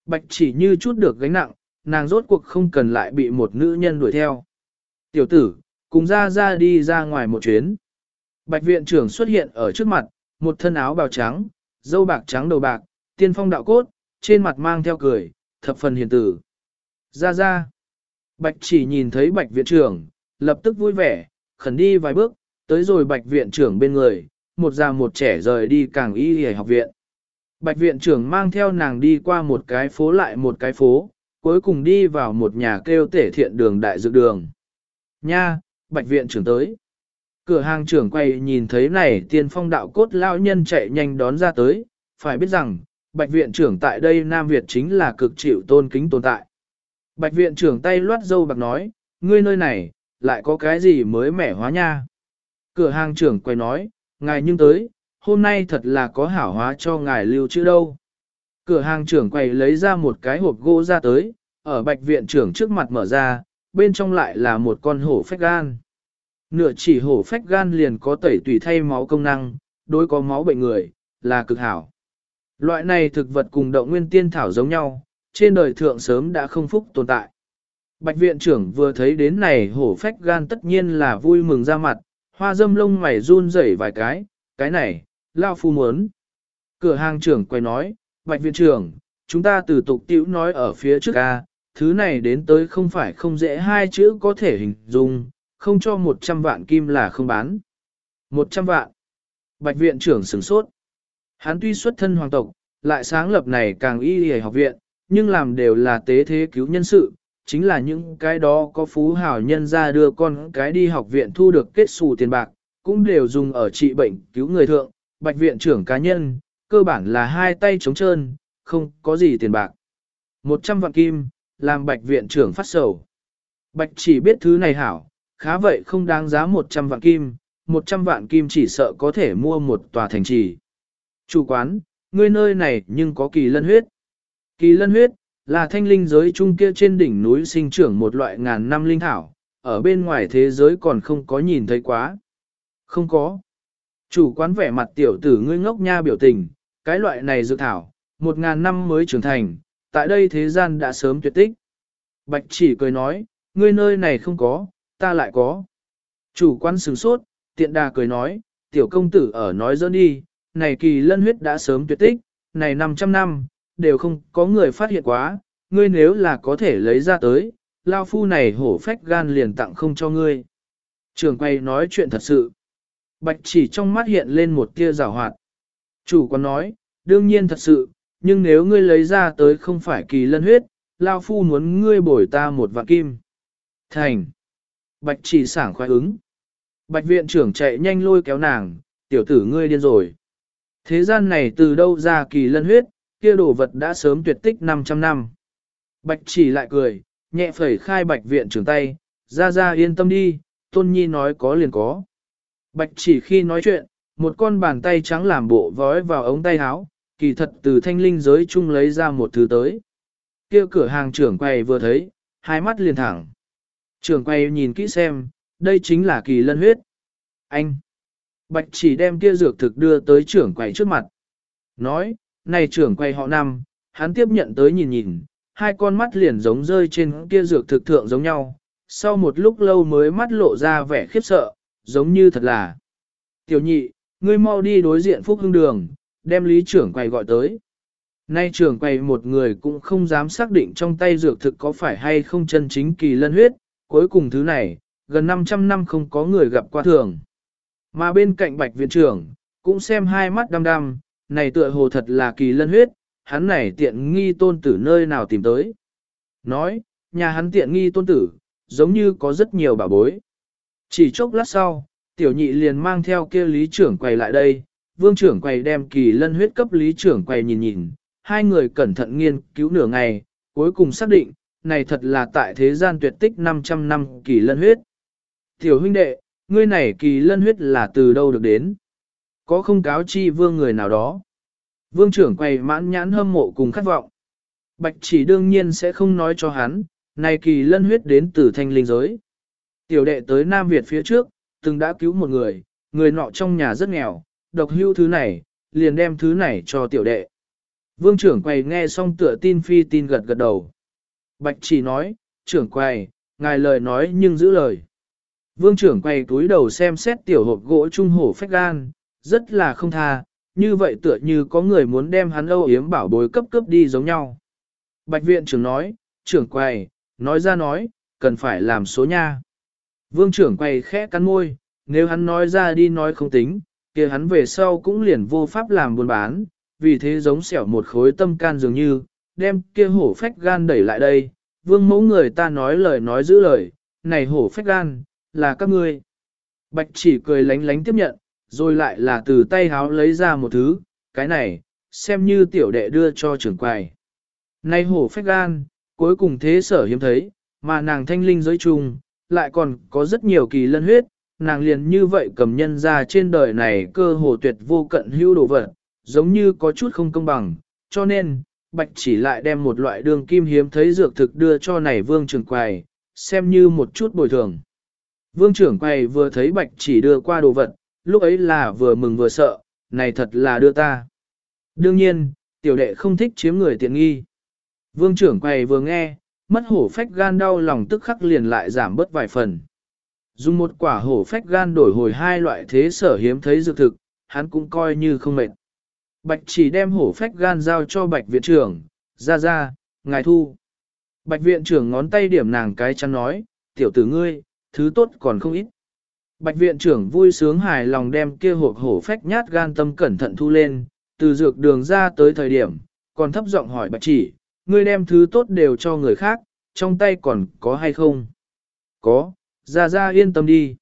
Bạch chỉ như chút được gánh nặng, nàng rốt cuộc không cần lại bị một nữ nhân đuổi theo. Tiểu tử, cùng ra ra đi ra ngoài một chuyến. Bạch viện trưởng xuất hiện ở trước mặt, một thân áo bào trắng, dâu bạc trắng đầu bạc, tiên phong đạo cốt, trên mặt mang theo cười, thập phần hiền tử. Ra ra. Bạch chỉ nhìn thấy bạch viện trưởng, lập tức vui vẻ, khẩn đi vài bước, tới rồi bạch viện trưởng bên người, một già một trẻ rời đi càng y hề học viện. Bạch viện trưởng mang theo nàng đi qua một cái phố lại một cái phố, cuối cùng đi vào một nhà kêu tể thiện đường đại dược đường. Nha, bạch viện trưởng tới. Cửa hàng trưởng quay nhìn thấy này tiên phong đạo cốt lao nhân chạy nhanh đón ra tới, phải biết rằng, bạch viện trưởng tại đây Nam Việt chính là cực chịu tôn kính tồn tại. Bạch viện trưởng tay loát dâu bạc nói, ngươi nơi này, lại có cái gì mới mẻ hóa nha. Cửa hàng trưởng quay nói, ngài nhưng tới, hôm nay thật là có hảo hóa cho ngài lưu trữ đâu. Cửa hàng trưởng quầy lấy ra một cái hộp gỗ ra tới, ở bạch viện trưởng trước mặt mở ra, bên trong lại là một con hổ phách gan. Nửa chỉ hổ phách gan liền có tẩy tùy thay máu công năng, đối có máu bệnh người, là cực hảo. Loại này thực vật cùng động nguyên tiên thảo giống nhau, trên đời thượng sớm đã không phúc tồn tại. Bạch viện trưởng vừa thấy đến này hổ phách gan tất nhiên là vui mừng ra mặt, hoa dâm lông mày run rẩy vài cái, cái này, lao phu muốn. Cửa hàng trưởng quay nói, bạch viện trưởng, chúng ta từ tục tiểu nói ở phía trước ca, thứ này đến tới không phải không dễ hai chữ có thể hình dung, không cho 100 vạn kim là không bán. 100 vạn. Bạch viện trưởng sửng sốt. Hắn tuy xuất thân hoàng tộc, lại sáng lập này càng y y học viện, nhưng làm đều là tế thế cứu nhân sự, chính là những cái đó có phú hảo nhân ra đưa con cái đi học viện thu được kết xù tiền bạc, cũng đều dùng ở trị bệnh cứu người thượng, bạch viện trưởng cá nhân, cơ bản là hai tay trống trơn, không có gì tiền bạc. 100 vạn kim, làm bạch viện trưởng phát sầu. Bạch chỉ biết thứ này hảo, khá vậy không đáng giá 100 vạn kim, 100 vạn kim chỉ sợ có thể mua một tòa thành trì. Chủ quán, ngươi nơi này nhưng có kỳ lân huyết. Kỳ lân huyết, là thanh linh giới trung kia trên đỉnh núi sinh trưởng một loại ngàn năm linh thảo, ở bên ngoài thế giới còn không có nhìn thấy quá. Không có. Chủ quán vẻ mặt tiểu tử ngươi ngốc nha biểu tình, cái loại này dược thảo, một ngàn năm mới trưởng thành, tại đây thế gian đã sớm tuyệt tích. Bạch chỉ cười nói, ngươi nơi này không có, ta lại có. Chủ quan sửng sốt, tiện đà cười nói, tiểu công tử ở nói dỡn đi, này kỳ lân huyết đã sớm tuyệt tích, này 500 năm, đều không có người phát hiện quá, ngươi nếu là có thể lấy ra tới, lao phu này hổ phách gan liền tặng không cho ngươi. Trường quay nói chuyện thật sự. Bạch chỉ trong mắt hiện lên một tia rào hoạt. Chủ quán nói, đương nhiên thật sự, nhưng nếu ngươi lấy ra tới không phải kỳ lân huyết, lao phu muốn ngươi bồi ta một vạn kim. Thành. Bạch chỉ sảng khoái ứng. Bạch viện trưởng chạy nhanh lôi kéo nàng, tiểu tử ngươi điên rồi. Thế gian này từ đâu ra kỳ lân huyết, kia đồ vật đã sớm tuyệt tích 500 năm. Bạch chỉ lại cười, nhẹ phẩy khai bạch viện trưởng tay, ra ra yên tâm đi, tôn nhi nói có liền có. Bạch chỉ khi nói chuyện, một con bàn tay trắng làm bộ vói vào ống tay áo, kỳ thật từ thanh linh giới chung lấy ra một thứ tới. Kia cửa hàng trưởng quầy vừa thấy, hai mắt liền thẳng. Trưởng quay nhìn kỹ xem, đây chính là kỳ lân huyết. Anh! Bạch chỉ đem kia dược thực đưa tới trưởng quay trước mặt. Nói, này trưởng quay họ năm, hắn tiếp nhận tới nhìn nhìn, hai con mắt liền giống rơi trên kia dược thực thượng giống nhau. Sau một lúc lâu mới mắt lộ ra vẻ khiếp sợ, giống như thật là. Tiểu nhị, ngươi mau đi đối diện phúc hương đường, đem lý trưởng quầy gọi tới. Nay trưởng quầy một người cũng không dám xác định trong tay dược thực có phải hay không chân chính kỳ lân huyết, cuối cùng thứ này, gần 500 năm không có người gặp qua thường. Mà bên cạnh bạch viện trưởng, cũng xem hai mắt đăm đăm, này tựa hồ thật là kỳ lân huyết, hắn này tiện nghi tôn tử nơi nào tìm tới. Nói, nhà hắn tiện nghi tôn tử, giống như có rất nhiều bà bối. Chỉ chốc lát sau, tiểu nhị liền mang theo kia lý trưởng quầy lại đây, vương trưởng quầy đem kỳ lân huyết cấp lý trưởng quầy nhìn nhìn, hai người cẩn thận nghiên cứu nửa ngày, cuối cùng xác định, này thật là tại thế gian tuyệt tích 500 năm kỳ lân huyết. Tiểu huynh đệ, ngươi này kỳ lân huyết là từ đâu được đến? Có không cáo chi vương người nào đó? Vương trưởng quầy mãn nhãn hâm mộ cùng khát vọng. Bạch chỉ đương nhiên sẽ không nói cho hắn, này kỳ lân huyết đến từ thanh linh giới. Tiểu đệ tới Nam Việt phía trước, từng đã cứu một người, người nọ trong nhà rất nghèo, độc hưu thứ này, liền đem thứ này cho tiểu đệ. Vương trưởng quầy nghe xong tựa tin phi tin gật gật đầu. Bạch chỉ nói, trưởng quầy, ngài lời nói nhưng giữ lời. Vương trưởng quầy túi đầu xem xét tiểu hộp gỗ trung hổ phách gan, rất là không tha, như vậy tựa như có người muốn đem hắn âu yếm bảo bối cấp cấp đi giống nhau. Bạch viện trưởng nói, trưởng quầy, nói ra nói, cần phải làm số nha. Vương trưởng quầy khẽ cắn môi, nếu hắn nói ra đi nói không tính, kia hắn về sau cũng liền vô pháp làm buôn bán, vì thế giống xẻo một khối tâm can dường như, đem kia hổ phách gan đẩy lại đây, vương mẫu người ta nói lời nói giữ lời, này hổ phách gan, là các ngươi. Bạch chỉ cười lánh lánh tiếp nhận, rồi lại là từ tay háo lấy ra một thứ, cái này, xem như tiểu đệ đưa cho trưởng quầy. Này hổ phách gan, cuối cùng thế sở hiếm thấy, mà nàng thanh linh giới chung, lại còn có rất nhiều kỳ lân huyết, nàng liền như vậy cầm nhân ra trên đời này cơ hồ tuyệt vô cận hữu đồ vật, giống như có chút không công bằng, cho nên, bạch chỉ lại đem một loại đường kim hiếm thấy dược thực đưa cho này vương trưởng quầy, xem như một chút bồi thường. Vương trưởng quầy vừa thấy bạch chỉ đưa qua đồ vật, lúc ấy là vừa mừng vừa sợ, này thật là đưa ta. Đương nhiên, tiểu đệ không thích chiếm người tiện nghi. Vương trưởng quầy vừa nghe, mất hổ phách gan đau lòng tức khắc liền lại giảm bớt vài phần. Dùng một quả hổ phách gan đổi hồi hai loại thế sở hiếm thấy dược thực, hắn cũng coi như không mệt. Bạch chỉ đem hổ phách gan giao cho bạch viện trưởng, ra ra, ngài thu. Bạch viện trưởng ngón tay điểm nàng cái chăn nói, tiểu tử ngươi, thứ tốt còn không ít. Bạch viện trưởng vui sướng hài lòng đem kia hộp hổ phách nhát gan tâm cẩn thận thu lên, từ dược đường ra tới thời điểm, còn thấp giọng hỏi bạch chỉ, ngươi đem thứ tốt đều cho người khác, trong tay còn có hay không? Có, ra ra yên tâm đi.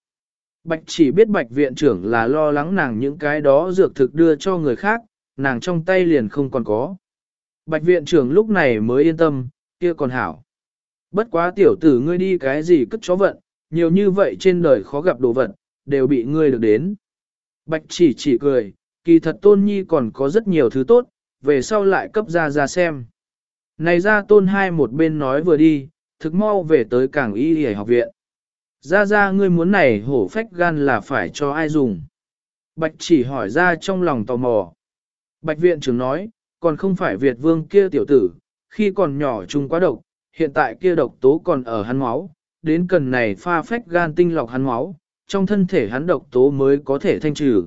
Bạch chỉ biết bạch viện trưởng là lo lắng nàng những cái đó dược thực đưa cho người khác, nàng trong tay liền không còn có. Bạch viện trưởng lúc này mới yên tâm, kia còn hảo. Bất quá tiểu tử ngươi đi cái gì cất chó vận, nhiều như vậy trên đời khó gặp đồ vật, đều bị ngươi được đến. Bạch chỉ chỉ cười, kỳ thật tôn nhi còn có rất nhiều thứ tốt, về sau lại cấp ra ra xem. Này ra tôn hai một bên nói vừa đi, thực mau về tới cảng y hề học viện. Ra ra ngươi muốn này hổ phách gan là phải cho ai dùng. Bạch chỉ hỏi ra trong lòng tò mò. Bạch viện trưởng nói, còn không phải Việt vương kia tiểu tử, khi còn nhỏ chung quá độc, hiện tại kia độc tố còn ở hắn máu, đến cần này pha phách gan tinh lọc hắn máu, trong thân thể hắn độc tố mới có thể thanh trừ.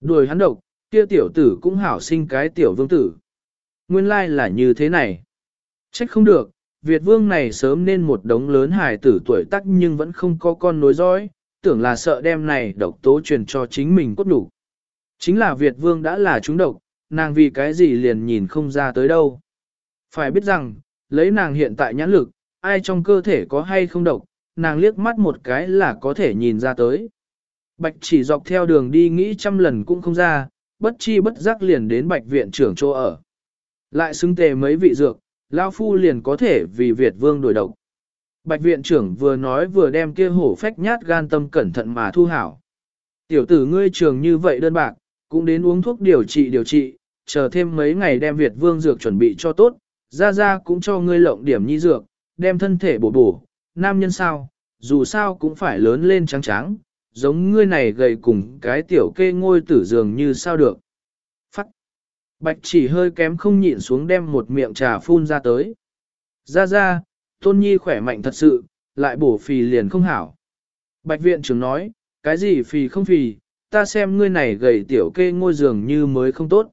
Đuổi hắn độc, kia tiểu tử cũng hảo sinh cái tiểu vương tử. Nguyên lai là như thế này. Trách không được, Việt vương này sớm nên một đống lớn hài tử tuổi tác nhưng vẫn không có con nối dõi, tưởng là sợ đem này độc tố truyền cho chính mình cốt đủ. Chính là Việt vương đã là chúng độc, nàng vì cái gì liền nhìn không ra tới đâu. Phải biết rằng, lấy nàng hiện tại nhãn lực, ai trong cơ thể có hay không độc, nàng liếc mắt một cái là có thể nhìn ra tới. Bạch chỉ dọc theo đường đi nghĩ trăm lần cũng không ra, bất chi bất giác liền đến bạch viện trưởng chỗ ở. Lại xứng tề mấy vị dược, Lao Phu liền có thể vì Việt vương đổi độc. Bạch viện trưởng vừa nói vừa đem kia hổ phách nhát gan tâm cẩn thận mà thu hảo. Tiểu tử ngươi trường như vậy đơn bạc, cũng đến uống thuốc điều trị điều trị, chờ thêm mấy ngày đem Việt vương dược chuẩn bị cho tốt, ra ra cũng cho ngươi lộng điểm nhi dược, đem thân thể bổ bổ, nam nhân sao, dù sao cũng phải lớn lên trắng trắng, giống ngươi này gầy cùng cái tiểu kê ngôi tử dường như sao được. Phắc! Bạch chỉ hơi kém không nhịn xuống đem một miệng trà phun ra tới. Ra ra, tôn nhi khỏe mạnh thật sự, lại bổ phì liền không hảo. Bạch viện trưởng nói, cái gì phì không phì, ta xem ngươi này gầy tiểu kê ngôi giường như mới không tốt.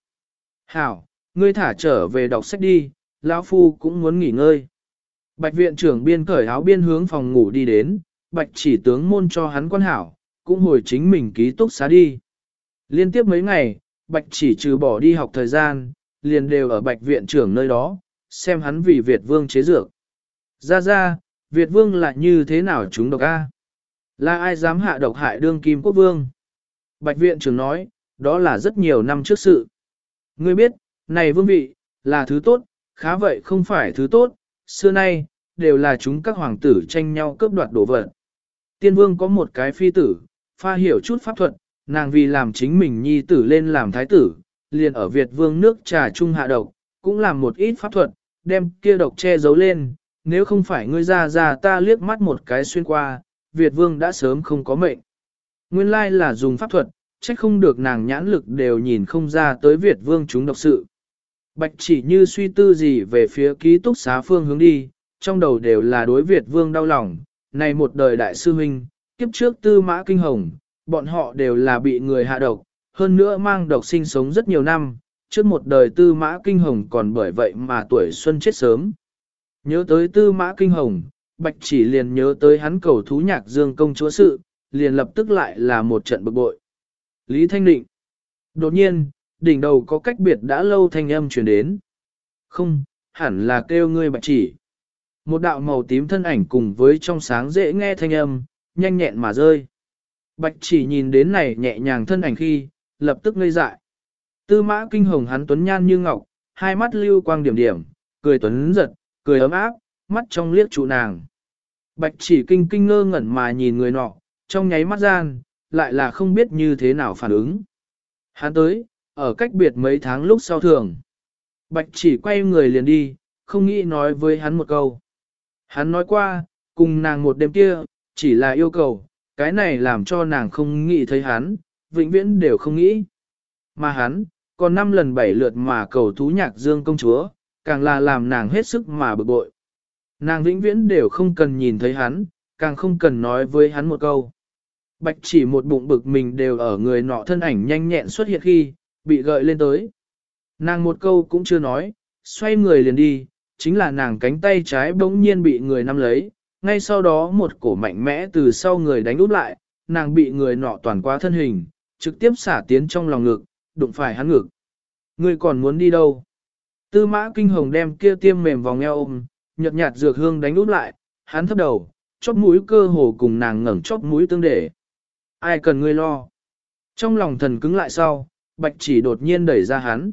Hảo, ngươi thả trở về đọc sách đi, lão phu cũng muốn nghỉ ngơi. Bạch viện trưởng biên cởi áo biên hướng phòng ngủ đi đến, bạch chỉ tướng môn cho hắn quan hảo, cũng hồi chính mình ký túc xá đi. Liên tiếp mấy ngày, bạch chỉ trừ bỏ đi học thời gian, liền đều ở bạch viện trưởng nơi đó, xem hắn vì Việt vương chế dược. Ra ra, Việt vương lại như thế nào chúng độc A? Là ai dám hạ độc hại đương kim quốc vương? Bạch viện trưởng nói, đó là rất nhiều năm trước sự. Ngươi biết, này vương vị, là thứ tốt, khá vậy không phải thứ tốt, xưa nay, đều là chúng các hoàng tử tranh nhau cướp đoạt đồ vật. Tiên vương có một cái phi tử, pha hiểu chút pháp thuật, nàng vì làm chính mình nhi tử lên làm thái tử, liền ở Việt vương nước trà trung hạ độc, cũng làm một ít pháp thuật, đem kia độc che giấu lên, nếu không phải ngươi ra ra ta liếc mắt một cái xuyên qua, Việt vương đã sớm không có mệnh. Nguyên lai là dùng pháp thuật, trách không được nàng nhãn lực đều nhìn không ra tới Việt vương chúng độc sự. Bạch chỉ như suy tư gì về phía ký túc xá phương hướng đi, trong đầu đều là đối Việt vương đau lòng, này một đời đại sư huynh, kiếp trước tư mã kinh hồng, bọn họ đều là bị người hạ độc, hơn nữa mang độc sinh sống rất nhiều năm, trước một đời tư mã kinh hồng còn bởi vậy mà tuổi xuân chết sớm. Nhớ tới tư mã kinh hồng, bạch chỉ liền nhớ tới hắn cầu thú nhạc dương công chúa sự, liền lập tức lại là một trận bực bội. Lý Thanh Định Đột nhiên, đỉnh đầu có cách biệt đã lâu thanh âm truyền đến. Không, hẳn là kêu ngươi bạch chỉ. Một đạo màu tím thân ảnh cùng với trong sáng dễ nghe thanh âm, nhanh nhẹn mà rơi. Bạch chỉ nhìn đến này nhẹ nhàng thân ảnh khi, lập tức ngây dại. Tư mã kinh hồng hắn tuấn nhan như ngọc, hai mắt lưu quang điểm điểm, cười tuấn giật, cười ấm áp, mắt trong liếc trụ nàng. Bạch chỉ kinh kinh ngơ ngẩn mà nhìn người nọ, trong nháy mắt gian, lại là không biết như thế nào phản ứng. Hắn tới, ở cách biệt mấy tháng lúc sau thường. Bạch chỉ quay người liền đi, không nghĩ nói với hắn một câu. Hắn nói qua, cùng nàng một đêm kia, chỉ là yêu cầu, cái này làm cho nàng không nghĩ thấy hắn, vĩnh viễn đều không nghĩ. Mà hắn, còn năm lần bảy lượt mà cầu thú nhạc dương công chúa, càng là làm nàng hết sức mà bực bội. Nàng vĩnh viễn đều không cần nhìn thấy hắn, càng không cần nói với hắn một câu. Bạch chỉ một bụng bực mình đều ở người nọ thân ảnh nhanh nhẹn xuất hiện khi, bị gợi lên tới. Nàng một câu cũng chưa nói, xoay người liền đi, chính là nàng cánh tay trái bỗng nhiên bị người nắm lấy, ngay sau đó một cổ mạnh mẽ từ sau người đánh úp lại, nàng bị người nọ toàn qua thân hình, trực tiếp xả tiến trong lòng ngực, đụng phải hắn ngực. Ngươi còn muốn đi đâu? Tư mã kinh hồng đem kia tiêm mềm vòng eo ôm, nhợt nhạt dược hương đánh úp lại, hắn thấp đầu, chóp mũi cơ hồ cùng nàng ngẩng chóp mũi tương để. Ai cần ngươi lo? Trong lòng thần cứng lại sau, bạch chỉ đột nhiên đẩy ra hắn.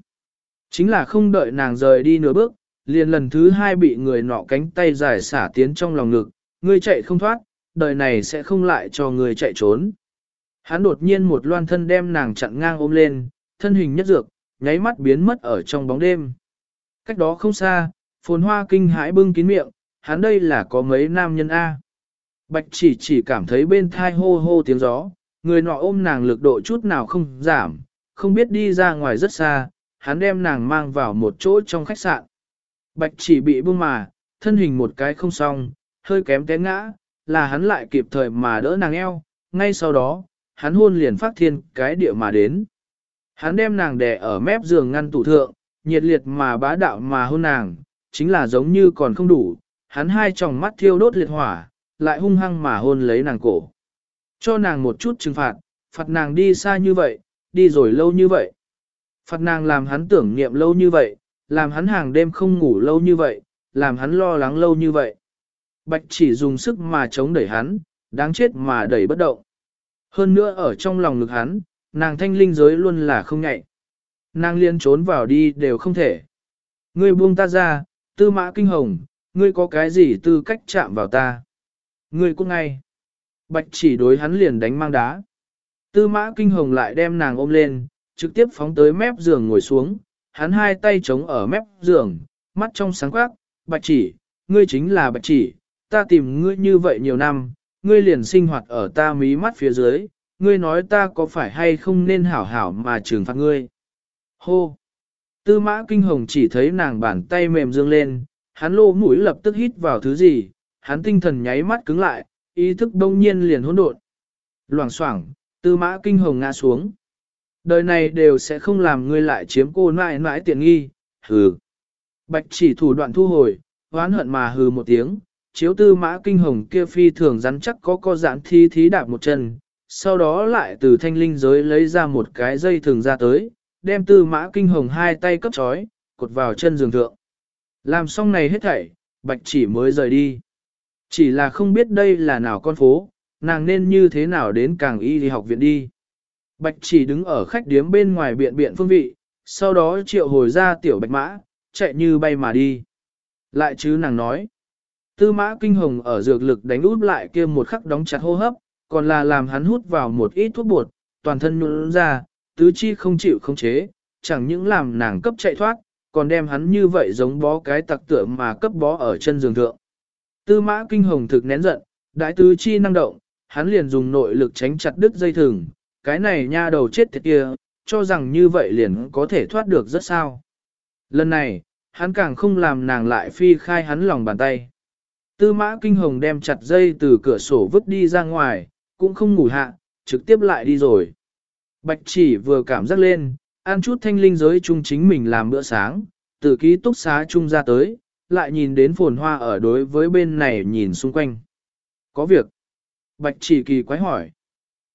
Chính là không đợi nàng rời đi nửa bước, liền lần thứ hai bị người nọ cánh tay dài xả tiến trong lòng ngực, ngươi chạy không thoát, đời này sẽ không lại cho ngươi chạy trốn. Hắn đột nhiên một loan thân đem nàng chặn ngang ôm lên, thân hình nhất dược, nháy mắt biến mất ở trong bóng đêm. Cách đó không xa, phồn hoa kinh hãi bưng kín miệng, hắn đây là có mấy nam nhân A. Bạch chỉ chỉ cảm thấy bên thai hô hô tiếng gió, người nọ ôm nàng lực độ chút nào không giảm, không biết đi ra ngoài rất xa, hắn đem nàng mang vào một chỗ trong khách sạn. Bạch chỉ bị buông mà, thân hình một cái không xong, hơi kém té ngã, là hắn lại kịp thời mà đỡ nàng eo, ngay sau đó, hắn hôn liền phát thiên cái địa mà đến. Hắn đem nàng đè ở mép giường ngăn tủ thượng, nhiệt liệt mà bá đạo mà hôn nàng, chính là giống như còn không đủ, hắn hai tròng mắt thiêu đốt liệt hỏa, lại hung hăng mà hôn lấy nàng cổ. Cho nàng một chút trừng phạt, phạt nàng đi xa như vậy, đi rồi lâu như vậy. Phạt nàng làm hắn tưởng niệm lâu như vậy, làm hắn hàng đêm không ngủ lâu như vậy, làm hắn lo lắng lâu như vậy. Bạch chỉ dùng sức mà chống đẩy hắn, đáng chết mà đẩy bất động. Hơn nữa ở trong lòng ngực hắn, nàng thanh linh giới luôn là không nhạy. Nàng liên trốn vào đi đều không thể. Ngươi buông ta ra, tư mã kinh hồng, ngươi có cái gì tư cách chạm vào ta. Ngươi cũng ngay. Bạch chỉ đối hắn liền đánh mang đá. Tư mã kinh hồng lại đem nàng ôm lên, trực tiếp phóng tới mép giường ngồi xuống, hắn hai tay chống ở mép giường, mắt trong sáng quắc, bạch chỉ, ngươi chính là bạch chỉ, ta tìm ngươi như vậy nhiều năm, ngươi liền sinh hoạt ở ta mí mắt phía dưới, ngươi nói ta có phải hay không nên hảo hảo mà trừng phạt ngươi. Hô! Tư mã kinh hồng chỉ thấy nàng bàn tay mềm dương lên, hắn lô mũi lập tức hít vào thứ gì, hắn tinh thần nháy mắt cứng lại, ý thức đông nhiên liền hỗn độn. Loảng xoảng, tư mã kinh hồng ngã xuống. Đời này đều sẽ không làm ngươi lại chiếm cô nãi nãi tiện nghi, hừ. Bạch chỉ thủ đoạn thu hồi, hoán hận mà hừ một tiếng, chiếu tư mã kinh hồng kia phi thường rắn chắc có co giãn thi thí đạp một chân, sau đó lại từ thanh linh giới lấy ra một cái dây thường ra tới, đem tư mã kinh hồng hai tay cấp trói, cột vào chân giường thượng. Làm xong này hết thảy, bạch chỉ mới rời đi. Chỉ là không biết đây là nào con phố, nàng nên như thế nào đến càng y đi học viện đi. Bạch chỉ đứng ở khách điếm bên ngoài biện biện phương vị, sau đó triệu hồi ra tiểu bạch mã, chạy như bay mà đi. Lại chứ nàng nói, tư mã kinh hồng ở dược lực đánh út lại kia một khắc đóng chặt hô hấp, còn là làm hắn hút vào một ít thuốc bột, toàn thân nhuận ra, tứ chi không chịu không chế, chẳng những làm nàng cấp chạy thoát, còn đem hắn như vậy giống bó cái tặc tượng mà cấp bó ở chân giường thượng. Tư mã kinh hồng thực nén giận, đại tứ chi năng động, hắn liền dùng nội lực tránh chặt đứt dây thừng, cái này nha đầu chết tiệt kia, cho rằng như vậy liền có thể thoát được rất sao. Lần này, hắn càng không làm nàng lại phi khai hắn lòng bàn tay. Tư mã kinh hồng đem chặt dây từ cửa sổ vứt đi ra ngoài, cũng không ngủ hạ, trực tiếp lại đi rồi. Bạch chỉ vừa cảm giác lên, ăn chút thanh linh giới chung chính mình làm bữa sáng, từ ký túc xá chung ra tới, lại nhìn đến phồn hoa ở đối với bên này nhìn xung quanh. Có việc. Bạch chỉ kỳ quái hỏi.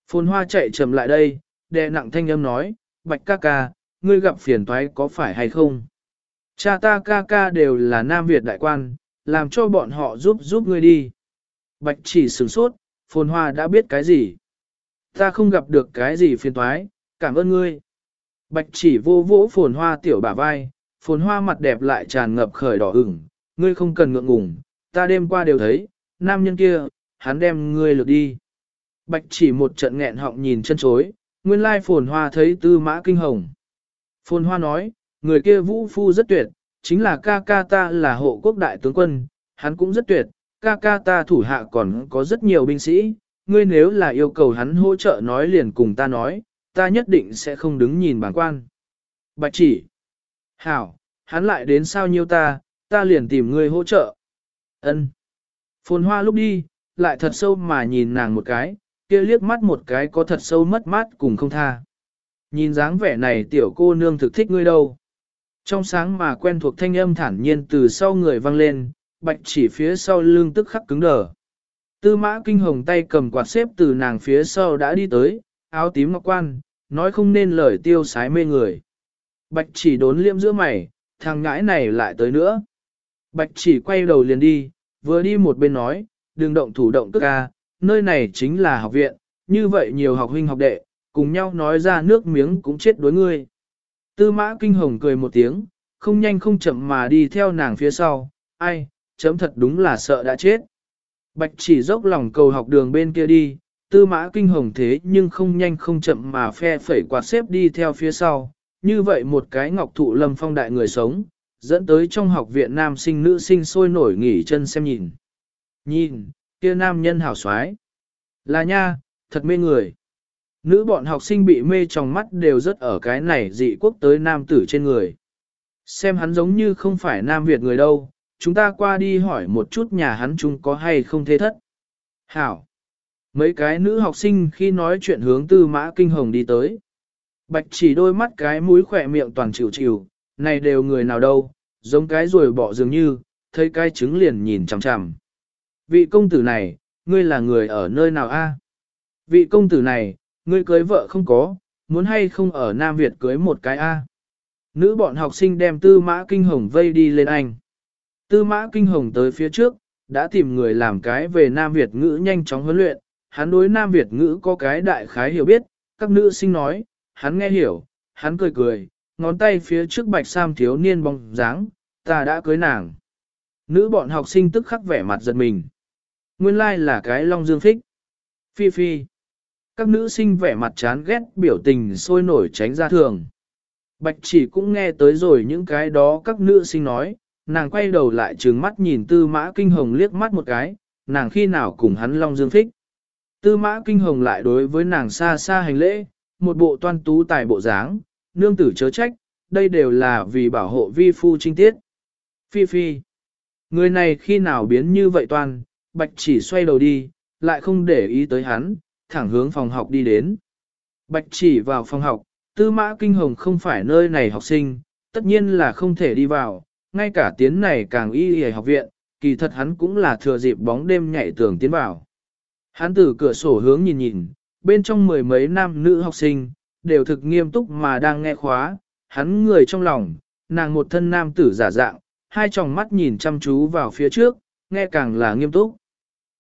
Phồn hoa chạy chậm lại đây, đè nặng thanh âm nói, Bạch ca ca, ngươi gặp phiền toái có phải hay không? Cha ta ca ca đều là Nam Việt đại quan, làm cho bọn họ giúp giúp ngươi đi. Bạch chỉ sửng sốt, phồn hoa đã biết cái gì? Ta không gặp được cái gì phiền toái, cảm ơn ngươi. Bạch chỉ vô vỗ phồn hoa tiểu bả vai, phồn hoa mặt đẹp lại tràn ngập khởi đỏ ửng, ngươi không cần ngượng ngùng, ta đêm qua đều thấy, nam nhân kia, hắn đem ngươi lượt đi. Bạch chỉ một trận nghẹn họng nhìn chân chối, nguyên lai phồn hoa thấy tư mã kinh hồng. Phồn hoa nói, người kia vũ phu rất tuyệt, chính là ca ca ta là hộ quốc đại tướng quân, hắn cũng rất tuyệt, ca ca ta thủ hạ còn có rất nhiều binh sĩ, ngươi nếu là yêu cầu hắn hỗ trợ nói liền cùng ta nói, ta nhất định sẽ không đứng nhìn bản quan. Bạch chỉ, hảo, hắn lại đến sao nhiêu ta, ta liền tìm ngươi hỗ trợ. Ân. Phồn hoa lúc đi, lại thật sâu mà nhìn nàng một cái, kia liếc mắt một cái có thật sâu mất mát cùng không tha. Nhìn dáng vẻ này tiểu cô nương thực thích ngươi đâu. Trong sáng mà quen thuộc thanh âm thản nhiên từ sau người vang lên, bạch chỉ phía sau lưng tức khắc cứng đờ. Tư mã kinh hồng tay cầm quạt xếp từ nàng phía sau đã đi tới, áo tím ngọc quan, nói không nên lời tiêu sái mê người. Bạch chỉ đốn liêm giữa mày, thằng ngãi này lại tới nữa. Bạch chỉ quay đầu liền đi, vừa đi một bên nói, đừng động thủ động tức ca, nơi này chính là học viện, như vậy nhiều học huynh học đệ, cùng nhau nói ra nước miếng cũng chết đối ngươi. Tư mã kinh hồng cười một tiếng, không nhanh không chậm mà đi theo nàng phía sau, ai, chấm thật đúng là sợ đã chết. Bạch chỉ dốc lòng cầu học đường bên kia đi, tư mã kinh hồng thế nhưng không nhanh không chậm mà phe phẩy quạt xếp đi theo phía sau, như vậy một cái ngọc thụ lâm phong đại người sống, dẫn tới trong học viện nam sinh nữ sinh sôi nổi nghỉ chân xem nhìn. Nhìn, kia nam nhân hảo xoái. Là nha, thật mê người. Nữ bọn học sinh bị mê trong mắt đều rất ở cái này dị quốc tới nam tử trên người. Xem hắn giống như không phải nam Việt người đâu, chúng ta qua đi hỏi một chút nhà hắn chung có hay không thế thất. Hảo. Mấy cái nữ học sinh khi nói chuyện hướng tư mã kinh hồng đi tới. Bạch chỉ đôi mắt cái mũi khỏe miệng toàn chịu chịu, này đều người nào đâu, giống cái rồi bỏ dường như, thấy cái trứng liền nhìn chằm chằm. Vị công tử này, ngươi là người ở nơi nào a? Vị công tử này, ngươi cưới vợ không có, muốn hay không ở Nam Việt cưới một cái a? Nữ bọn học sinh đem tư mã kinh hồng vây đi lên anh. Tư mã kinh hồng tới phía trước, đã tìm người làm cái về Nam Việt ngữ nhanh chóng huấn luyện, hắn đối Nam Việt ngữ có cái đại khái hiểu biết, các nữ sinh nói, hắn nghe hiểu, hắn cười cười, ngón tay phía trước bạch sam thiếu niên bóng dáng, ta đã cưới nàng. Nữ bọn học sinh tức khắc vẻ mặt giật mình. Nguyên lai like là cái long dương thích, Phi phi. Các nữ sinh vẻ mặt chán ghét biểu tình sôi nổi tránh ra thường. Bạch chỉ cũng nghe tới rồi những cái đó các nữ sinh nói, nàng quay đầu lại trừng mắt nhìn tư mã kinh hồng liếc mắt một cái, nàng khi nào cùng hắn long dương thích, Tư mã kinh hồng lại đối với nàng xa xa hành lễ, một bộ toan tú tài bộ dáng, nương tử chớ trách, đây đều là vì bảo hộ vi phu trinh tiết. Phi phi, người này khi nào biến như vậy toan, bạch chỉ xoay đầu đi, lại không để ý tới hắn, thẳng hướng phòng học đi đến. Bạch chỉ vào phòng học, Tư mã kinh hồng không phải nơi này học sinh, tất nhiên là không thể đi vào, ngay cả tiến này càng y y học viện, kỳ thật hắn cũng là thừa dịp bóng đêm nhảy tường tiến vào. Hắn từ cửa sổ hướng nhìn nhìn, bên trong mười mấy nam nữ học sinh, đều thực nghiêm túc mà đang nghe khóa, hắn người trong lòng, nàng một thân nam tử giả dạng, hai tròng mắt nhìn chăm chú vào phía trước, nghe càng là nghiêm túc.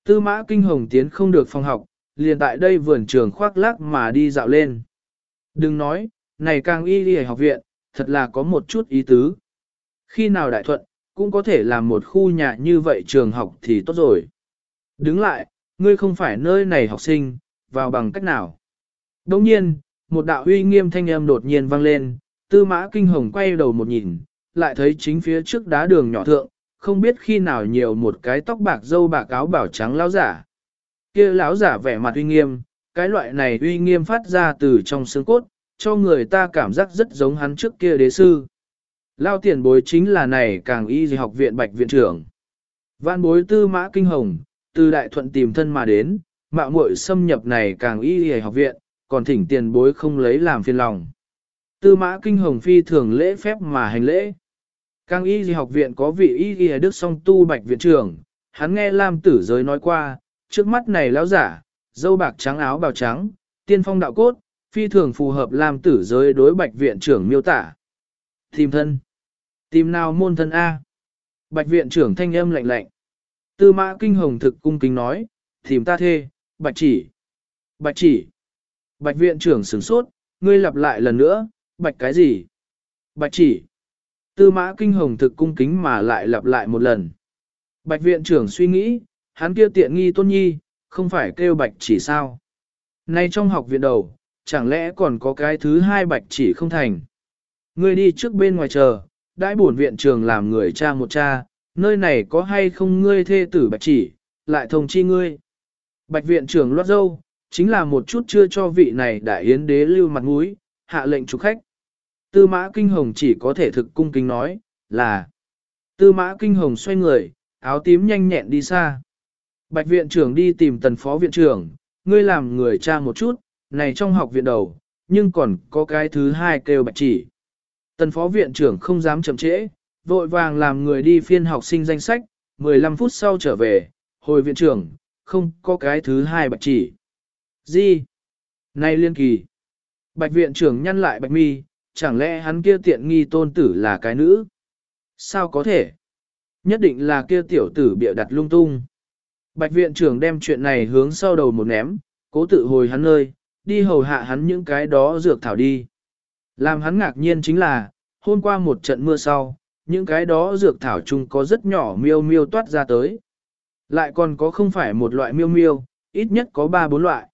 Tư mã kinh hồng tiến không được phòng học, liền tại đây vườn trường khoác lác mà đi dạo lên. Đừng nói, này càng y đi học viện, thật là có một chút ý tứ. Khi nào đại thuận, cũng có thể làm một khu nhà như vậy trường học thì tốt rồi. Đứng lại, ngươi không phải nơi này học sinh, vào bằng cách nào. Đồng nhiên, một đạo uy nghiêm thanh âm đột nhiên vang lên, tư mã kinh hồng quay đầu một nhìn, lại thấy chính phía trước đá đường nhỏ thượng, không biết khi nào nhiều một cái tóc bạc dâu bạc áo bảo trắng lão giả. kia lão giả vẻ mặt uy nghiêm, cái loại này uy nghiêm phát ra từ trong xương cốt, cho người ta cảm giác rất giống hắn trước kia đế sư. Lao tiền bối chính là này càng y gì học viện bạch viện trưởng. Vạn bối tư mã kinh hồng, từ đại thuận tìm thân mà đến, mạo muội xâm nhập này càng y y học viện, còn thỉnh tiền bối không lấy làm phiền lòng. Tư mã kinh hồng phi thường lễ phép mà hành lễ. Càng y y học viện có vị y y đức song tu bạch viện trưởng, hắn nghe Lam tử giới nói qua, trước mắt này lão giả, dâu bạc trắng áo bào trắng, tiên phong đạo cốt, phi thường phù hợp Lam tử giới đối bạch viện trưởng miêu tả. Tìm thân. Tìm nào môn thân A. Bạch viện trưởng thanh âm lạnh lạnh. Tư mã kinh hồng thực cung kính nói, tìm ta thê, bạch chỉ. Bạch chỉ. Bạch viện trưởng sửng sốt, ngươi lặp lại lần nữa, bạch cái gì? Bạch chỉ. Tư mã kinh hồng thực cung kính mà lại lặp lại một lần. Bạch viện trưởng suy nghĩ, hắn kia tiện nghi tôn nhi, không phải kêu bạch chỉ sao. Nay trong học viện đầu, chẳng lẽ còn có cái thứ hai bạch chỉ không thành. Ngươi đi trước bên ngoài chờ, đãi bổn viện trường làm người cha một cha, nơi này có hay không ngươi thê tử bạch chỉ, lại thông chi ngươi. Bạch viện trưởng loát dâu, chính là một chút chưa cho vị này đại yến đế lưu mặt mũi, hạ lệnh chủ khách. Tư mã kinh hồng chỉ có thể thực cung kính nói, là. Tư mã kinh hồng xoay người, áo tím nhanh nhẹn đi xa. Bạch viện trưởng đi tìm tần phó viện trưởng, ngươi làm người cha một chút, này trong học viện đầu, nhưng còn có cái thứ hai kêu bạch chỉ. Tần phó viện trưởng không dám chậm trễ, vội vàng làm người đi phiên học sinh danh sách, 15 phút sau trở về, hồi viện trưởng, không có cái thứ hai bạch chỉ. Gì? Này liên kỳ. Bạch viện trưởng nhăn lại bạch mi, chẳng lẽ hắn kia tiện nghi tôn tử là cái nữ? Sao có thể? Nhất định là kia tiểu tử bịa đặt lung tung. Bạch viện trưởng đem chuyện này hướng sau đầu một ném, cố tự hồi hắn nơi, đi hầu hạ hắn những cái đó dược thảo đi. Làm hắn ngạc nhiên chính là, hôm qua một trận mưa sau, những cái đó dược thảo chung có rất nhỏ miêu miêu toát ra tới. Lại còn có không phải một loại miêu miêu, ít nhất có ba bốn loại.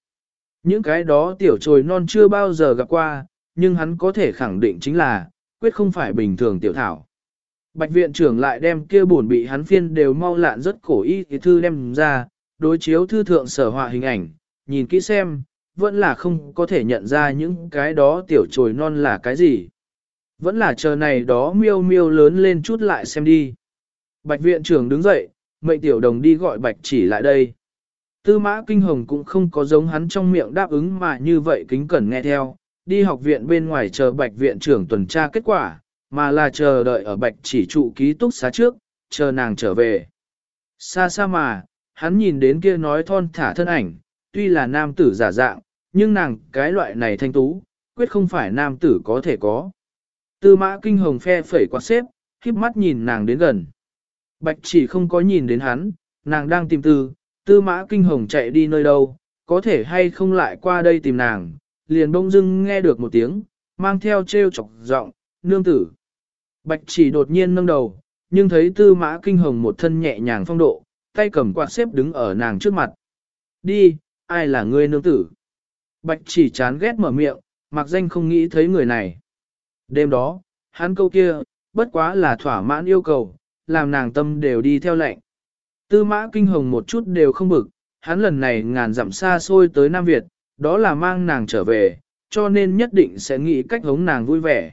Những cái đó tiểu trồi non chưa bao giờ gặp qua, nhưng hắn có thể khẳng định chính là, quyết không phải bình thường tiểu thảo. Bạch viện trưởng lại đem kia buồn bị hắn phiên đều mau lạn rất cổ y thì thư đem ra, đối chiếu thư thượng sở họa hình ảnh, nhìn kỹ xem, vẫn là không có thể nhận ra những cái đó tiểu trồi non là cái gì. Vẫn là chờ này đó miêu miêu lớn lên chút lại xem đi. Bạch viện trưởng đứng dậy, mệnh tiểu đồng đi gọi bạch chỉ lại đây. Tư mã kinh hồng cũng không có giống hắn trong miệng đáp ứng mà như vậy kính cẩn nghe theo, đi học viện bên ngoài chờ bạch viện trưởng tuần tra kết quả, mà là chờ đợi ở bạch chỉ trụ ký túc xá trước, chờ nàng trở về. Xa xa mà, hắn nhìn đến kia nói thon thả thân ảnh, tuy là nam tử giả dạng, nhưng nàng cái loại này thanh tú, quyết không phải nam tử có thể có. Tư mã kinh hồng phe phẩy quạt xếp, khiếp mắt nhìn nàng đến gần. Bạch chỉ không có nhìn đến hắn, nàng đang tìm tư, tư mã kinh hồng chạy đi nơi đâu, có thể hay không lại qua đây tìm nàng, liền bông dưng nghe được một tiếng, mang theo treo chọc giọng, nương tử. Bạch chỉ đột nhiên nâng đầu, nhưng thấy tư mã kinh hồng một thân nhẹ nhàng phong độ, tay cầm quạt xếp đứng ở nàng trước mặt. Đi, ai là ngươi nương tử? Bạch chỉ chán ghét mở miệng, mặc danh không nghĩ thấy người này. Đêm đó, hắn câu kia, bất quá là thỏa mãn yêu cầu, làm nàng tâm đều đi theo lệnh. Tư mã kinh hồng một chút đều không bực, hắn lần này ngàn dặm xa xôi tới Nam Việt, đó là mang nàng trở về, cho nên nhất định sẽ nghĩ cách hống nàng vui vẻ.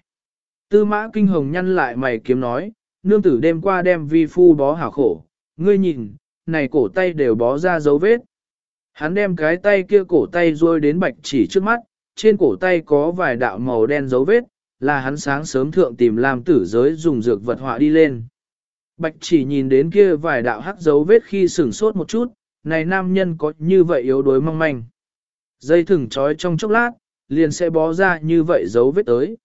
Tư mã kinh hồng nhăn lại mày kiếm nói, nương tử đêm qua đem vi phu bó hảo khổ, ngươi nhìn, này cổ tay đều bó ra dấu vết. Hắn đem cái tay kia cổ tay ruôi đến bạch chỉ trước mắt, trên cổ tay có vài đạo màu đen dấu vết, là hắn sáng sớm thượng tìm làm tử giới dùng dược vật họa đi lên. Bạch chỉ nhìn đến kia vài đạo hắc dấu vết khi sửng sốt một chút, này nam nhân có như vậy yếu đuối mong manh. Dây thừng trói trong chốc lát, liền sẽ bó ra như vậy dấu vết tới.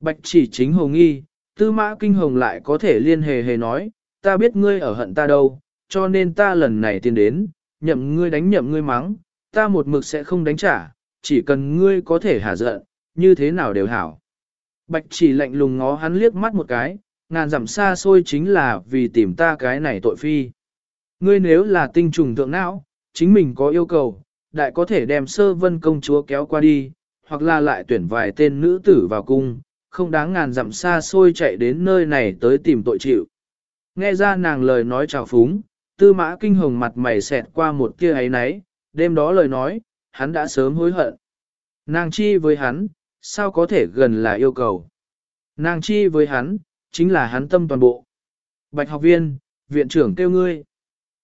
Bạch chỉ chính hồ nghi, tư mã kinh hồng lại có thể liên hề hề nói, ta biết ngươi ở hận ta đâu, cho nên ta lần này tiến đến, nhậm ngươi đánh nhậm ngươi mắng, ta một mực sẽ không đánh trả, chỉ cần ngươi có thể hả giận, như thế nào đều hảo. Bạch chỉ lạnh lùng ngó hắn liếc mắt một cái, ngàn dặm xa xôi chính là vì tìm ta cái này tội phi. Ngươi nếu là tinh trùng thượng não, chính mình có yêu cầu, đại có thể đem sơ vân công chúa kéo qua đi, hoặc là lại tuyển vài tên nữ tử vào cung, không đáng ngàn dặm xa xôi chạy đến nơi này tới tìm tội chịu. Nghe ra nàng lời nói chào phúng, tư mã kinh hồng mặt mày xẹt qua một kia ấy nấy, đêm đó lời nói, hắn đã sớm hối hận. Nàng chi với hắn, sao có thể gần là yêu cầu. Nàng chi với hắn, chính là hắn tâm toàn bộ. Bạch học viên, viện trưởng kêu ngươi.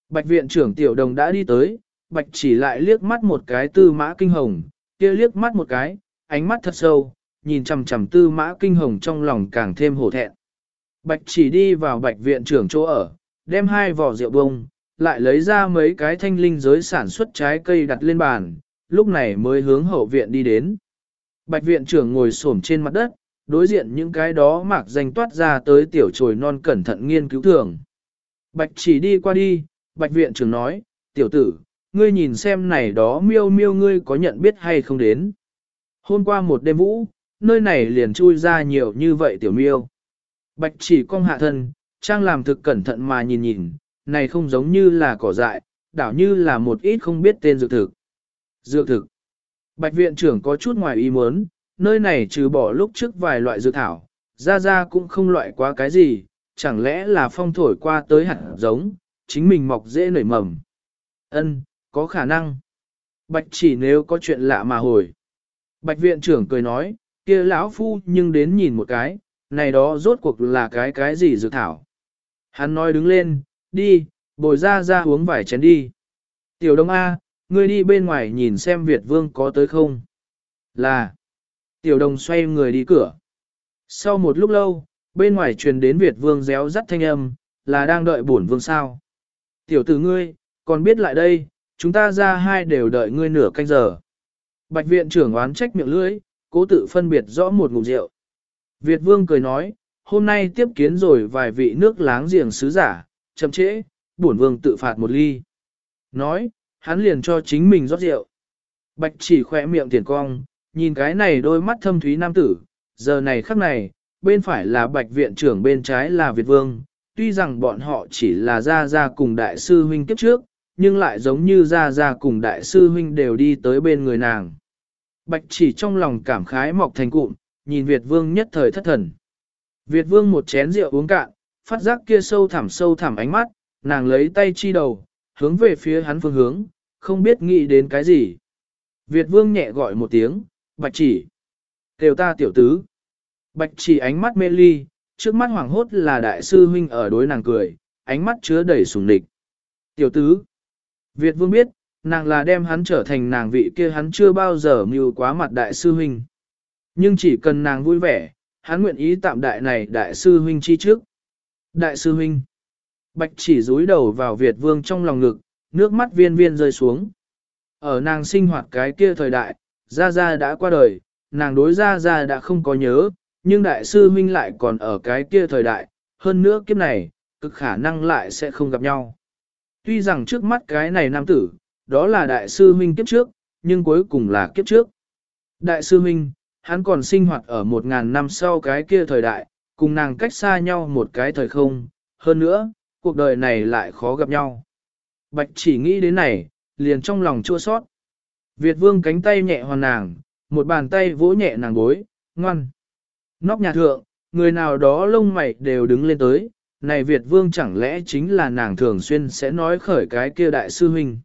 Bạch viện trưởng tiểu đồng đã đi tới, bạch chỉ lại liếc mắt một cái tư mã kinh hồng, kia liếc mắt một cái, ánh mắt thật sâu, nhìn chằm chằm tư mã kinh hồng trong lòng càng thêm hổ thẹn. Bạch chỉ đi vào bạch viện trưởng chỗ ở, đem hai vỏ rượu bông, lại lấy ra mấy cái thanh linh giới sản xuất trái cây đặt lên bàn, lúc này mới hướng hậu viện đi đến. Bạch viện trưởng ngồi xổm trên mặt đất, đối diện những cái đó mạc danh toát ra tới tiểu trồi non cẩn thận nghiên cứu thường. Bạch chỉ đi qua đi, bạch viện trưởng nói, tiểu tử, ngươi nhìn xem này đó miêu miêu ngươi có nhận biết hay không đến. Hôm qua một đêm vũ, nơi này liền chui ra nhiều như vậy tiểu miêu. Bạch chỉ cong hạ thân, trang làm thực cẩn thận mà nhìn nhìn, này không giống như là cỏ dại, đảo như là một ít không biết tên dược thực. Dược thực. Bạch viện trưởng có chút ngoài ý muốn, nơi này trừ bỏ lúc trước vài loại dược thảo, ra ra cũng không loại quá cái gì, chẳng lẽ là phong thổi qua tới hạt giống, chính mình mọc dễ nảy mầm. Ân, có khả năng. Bạch chỉ nếu có chuyện lạ mà hồi. Bạch viện trưởng cười nói, kia lão phu nhưng đến nhìn một cái, này đó rốt cuộc là cái cái gì dược thảo. Hắn nói đứng lên, đi, bồi ra ra uống vài chén đi. Tiểu đông A, ngươi đi bên ngoài nhìn xem Việt vương có tới không. Là, tiểu đồng xoay người đi cửa. Sau một lúc lâu, bên ngoài truyền đến Việt vương réo rắt thanh âm, là đang đợi bổn vương sao. Tiểu tử ngươi, còn biết lại đây, chúng ta ra hai đều đợi ngươi nửa canh giờ. Bạch viện trưởng oán trách miệng lưỡi, cố tự phân biệt rõ một ngụm rượu. Việt vương cười nói, hôm nay tiếp kiến rồi vài vị nước láng giềng sứ giả, chậm trễ, bổn vương tự phạt một ly. Nói, hắn liền cho chính mình rót rượu. Bạch chỉ khỏe miệng tiền cong, nhìn cái này đôi mắt thâm thúy nam tử, giờ này khắc này, bên phải là bạch viện trưởng bên trái là Việt vương, tuy rằng bọn họ chỉ là ra ra cùng đại sư huynh kiếp trước, nhưng lại giống như ra ra cùng đại sư huynh đều đi tới bên người nàng. Bạch chỉ trong lòng cảm khái mọc thành cụm, nhìn Việt vương nhất thời thất thần. Việt vương một chén rượu uống cạn, phát giác kia sâu thẳm sâu thẳm ánh mắt, nàng lấy tay chi đầu, hướng về phía hắn phương hướng, không biết nghĩ đến cái gì. Việt vương nhẹ gọi một tiếng, bạch chỉ. Kêu ta tiểu tứ. Bạch chỉ ánh mắt mê ly, trước mắt hoàng hốt là đại sư huynh ở đối nàng cười, ánh mắt chứa đầy sùng địch. Tiểu tứ. Việt vương biết, nàng là đem hắn trở thành nàng vị kia hắn chưa bao giờ mưu quá mặt đại sư huynh. Nhưng chỉ cần nàng vui vẻ, hắn nguyện ý tạm đại này đại sư huynh chi trước. Đại sư huynh. Bạch chỉ rúi đầu vào Việt vương trong lòng ngực, nước mắt viên viên rơi xuống. Ở nàng sinh hoạt cái kia thời đại, Gia Gia đã qua đời, nàng đối Gia Gia đã không có nhớ, nhưng đại sư huynh lại còn ở cái kia thời đại, hơn nữa kiếp này, cực khả năng lại sẽ không gặp nhau. Tuy rằng trước mắt cái này nam tử, đó là đại sư huynh kiếp trước, nhưng cuối cùng là kiếp trước. Đại sư huynh, hắn còn sinh hoạt ở một ngàn năm sau cái kia thời đại, cùng nàng cách xa nhau một cái thời không, hơn nữa, cuộc đời này lại khó gặp nhau. Bạch chỉ nghĩ đến này, liền trong lòng chua sót. Việt vương cánh tay nhẹ hoàn nàng, một bàn tay vỗ nhẹ nàng gối, ngoan. Nóc nhà thượng, người nào đó lông mày đều đứng lên tới, này Việt vương chẳng lẽ chính là nàng thường xuyên sẽ nói khởi cái kia đại sư huynh.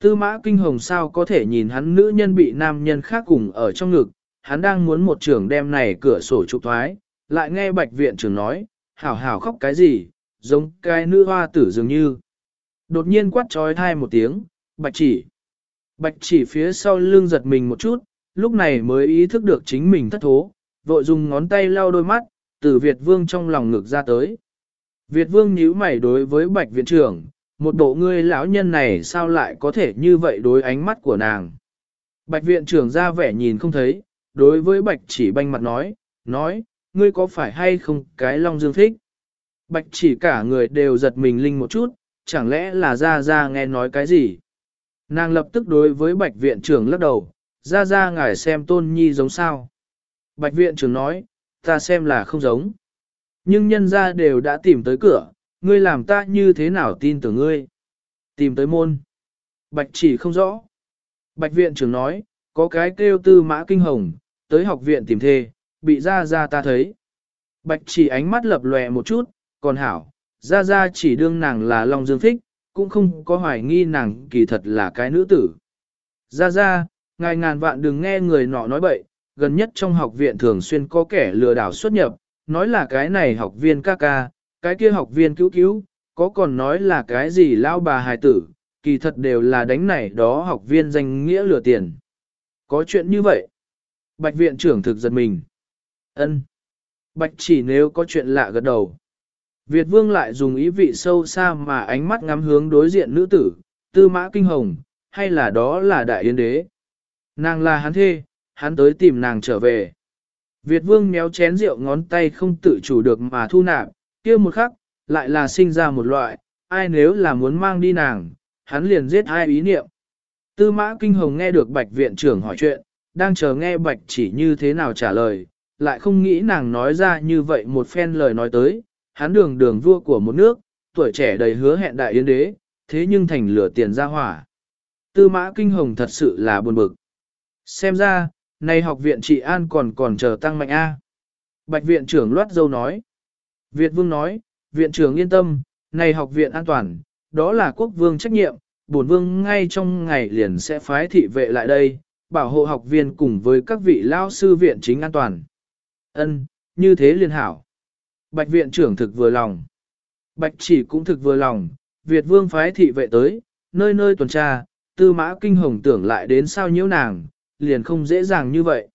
Tư mã kinh hồng sao có thể nhìn hắn nữ nhân bị nam nhân khác cùng ở trong ngực, hắn đang muốn một trưởng đem này cửa sổ trục thoái, lại nghe bạch viện trưởng nói, hảo hảo khóc cái gì, giống cái nữ hoa tử dường như. Đột nhiên quát trói thai một tiếng, bạch chỉ. Bạch chỉ phía sau lưng giật mình một chút, lúc này mới ý thức được chính mình thất thố, vội dùng ngón tay lau đôi mắt, từ Việt Vương trong lòng ngực ra tới. Việt Vương nhíu mày đối với Bạch Viện trưởng, một bộ ngươi lão nhân này sao lại có thể như vậy đối ánh mắt của nàng. Bạch Viện trưởng ra vẻ nhìn không thấy, đối với Bạch chỉ banh mặt nói, nói, ngươi có phải hay không cái Long Dương thích? Bạch chỉ cả người đều giật mình linh một chút, chẳng lẽ là ra ra nghe nói cái gì? Nàng lập tức đối với Bạch Viện trưởng lắc đầu, ra ra ngài xem tôn nhi giống sao? Bạch Viện trưởng nói, ta xem là không giống. Nhưng nhân ra đều đã tìm tới cửa, ngươi làm ta như thế nào tin tưởng ngươi? Tìm tới môn. Bạch chỉ không rõ. Bạch viện trưởng nói, có cái kêu tư mã kinh hồng, tới học viện tìm thê, bị ra ra ta thấy. Bạch chỉ ánh mắt lập lòe một chút, còn hảo, ra ra chỉ đương nàng là Long Dương Thích, cũng không có hoài nghi nàng kỳ thật là cái nữ tử. Ra ra, ngài ngàn vạn đừng nghe người nọ nói bậy, gần nhất trong học viện thường xuyên có kẻ lừa đảo xuất nhập, nói là cái này học viên ca ca, cái kia học viên cứu cứu, có còn nói là cái gì lao bà hài tử, kỳ thật đều là đánh này đó học viên danh nghĩa lừa tiền. Có chuyện như vậy. Bạch viện trưởng thực giật mình. ân Bạch chỉ nếu có chuyện lạ gật đầu. Việt vương lại dùng ý vị sâu xa mà ánh mắt ngắm hướng đối diện nữ tử, tư mã kinh hồng, hay là đó là đại yên đế. Nàng là hắn thê, hắn tới tìm nàng trở về. Việt vương méo chén rượu ngón tay không tự chủ được mà thu nạp, kia một khắc, lại là sinh ra một loại, ai nếu là muốn mang đi nàng, hắn liền giết hai ý niệm. Tư mã kinh hồng nghe được bạch viện trưởng hỏi chuyện, đang chờ nghe bạch chỉ như thế nào trả lời, lại không nghĩ nàng nói ra như vậy một phen lời nói tới, hắn đường đường vua của một nước, tuổi trẻ đầy hứa hẹn đại yến đế, thế nhưng thành lửa tiền ra hỏa. Tư mã kinh hồng thật sự là buồn bực. Xem ra, nay học viện trị an còn còn chờ tăng mạnh A. Bạch viện trưởng loát dâu nói. Việt vương nói, viện trưởng yên tâm, này học viện an toàn, đó là quốc vương trách nhiệm, bổn vương ngay trong ngày liền sẽ phái thị vệ lại đây, bảo hộ học viên cùng với các vị lao sư viện chính an toàn. Ân, như thế liên hảo. Bạch viện trưởng thực vừa lòng. Bạch chỉ cũng thực vừa lòng, Việt vương phái thị vệ tới, nơi nơi tuần tra, tư mã kinh hồng tưởng lại đến sao nhiễu nàng, liền không dễ dàng như vậy.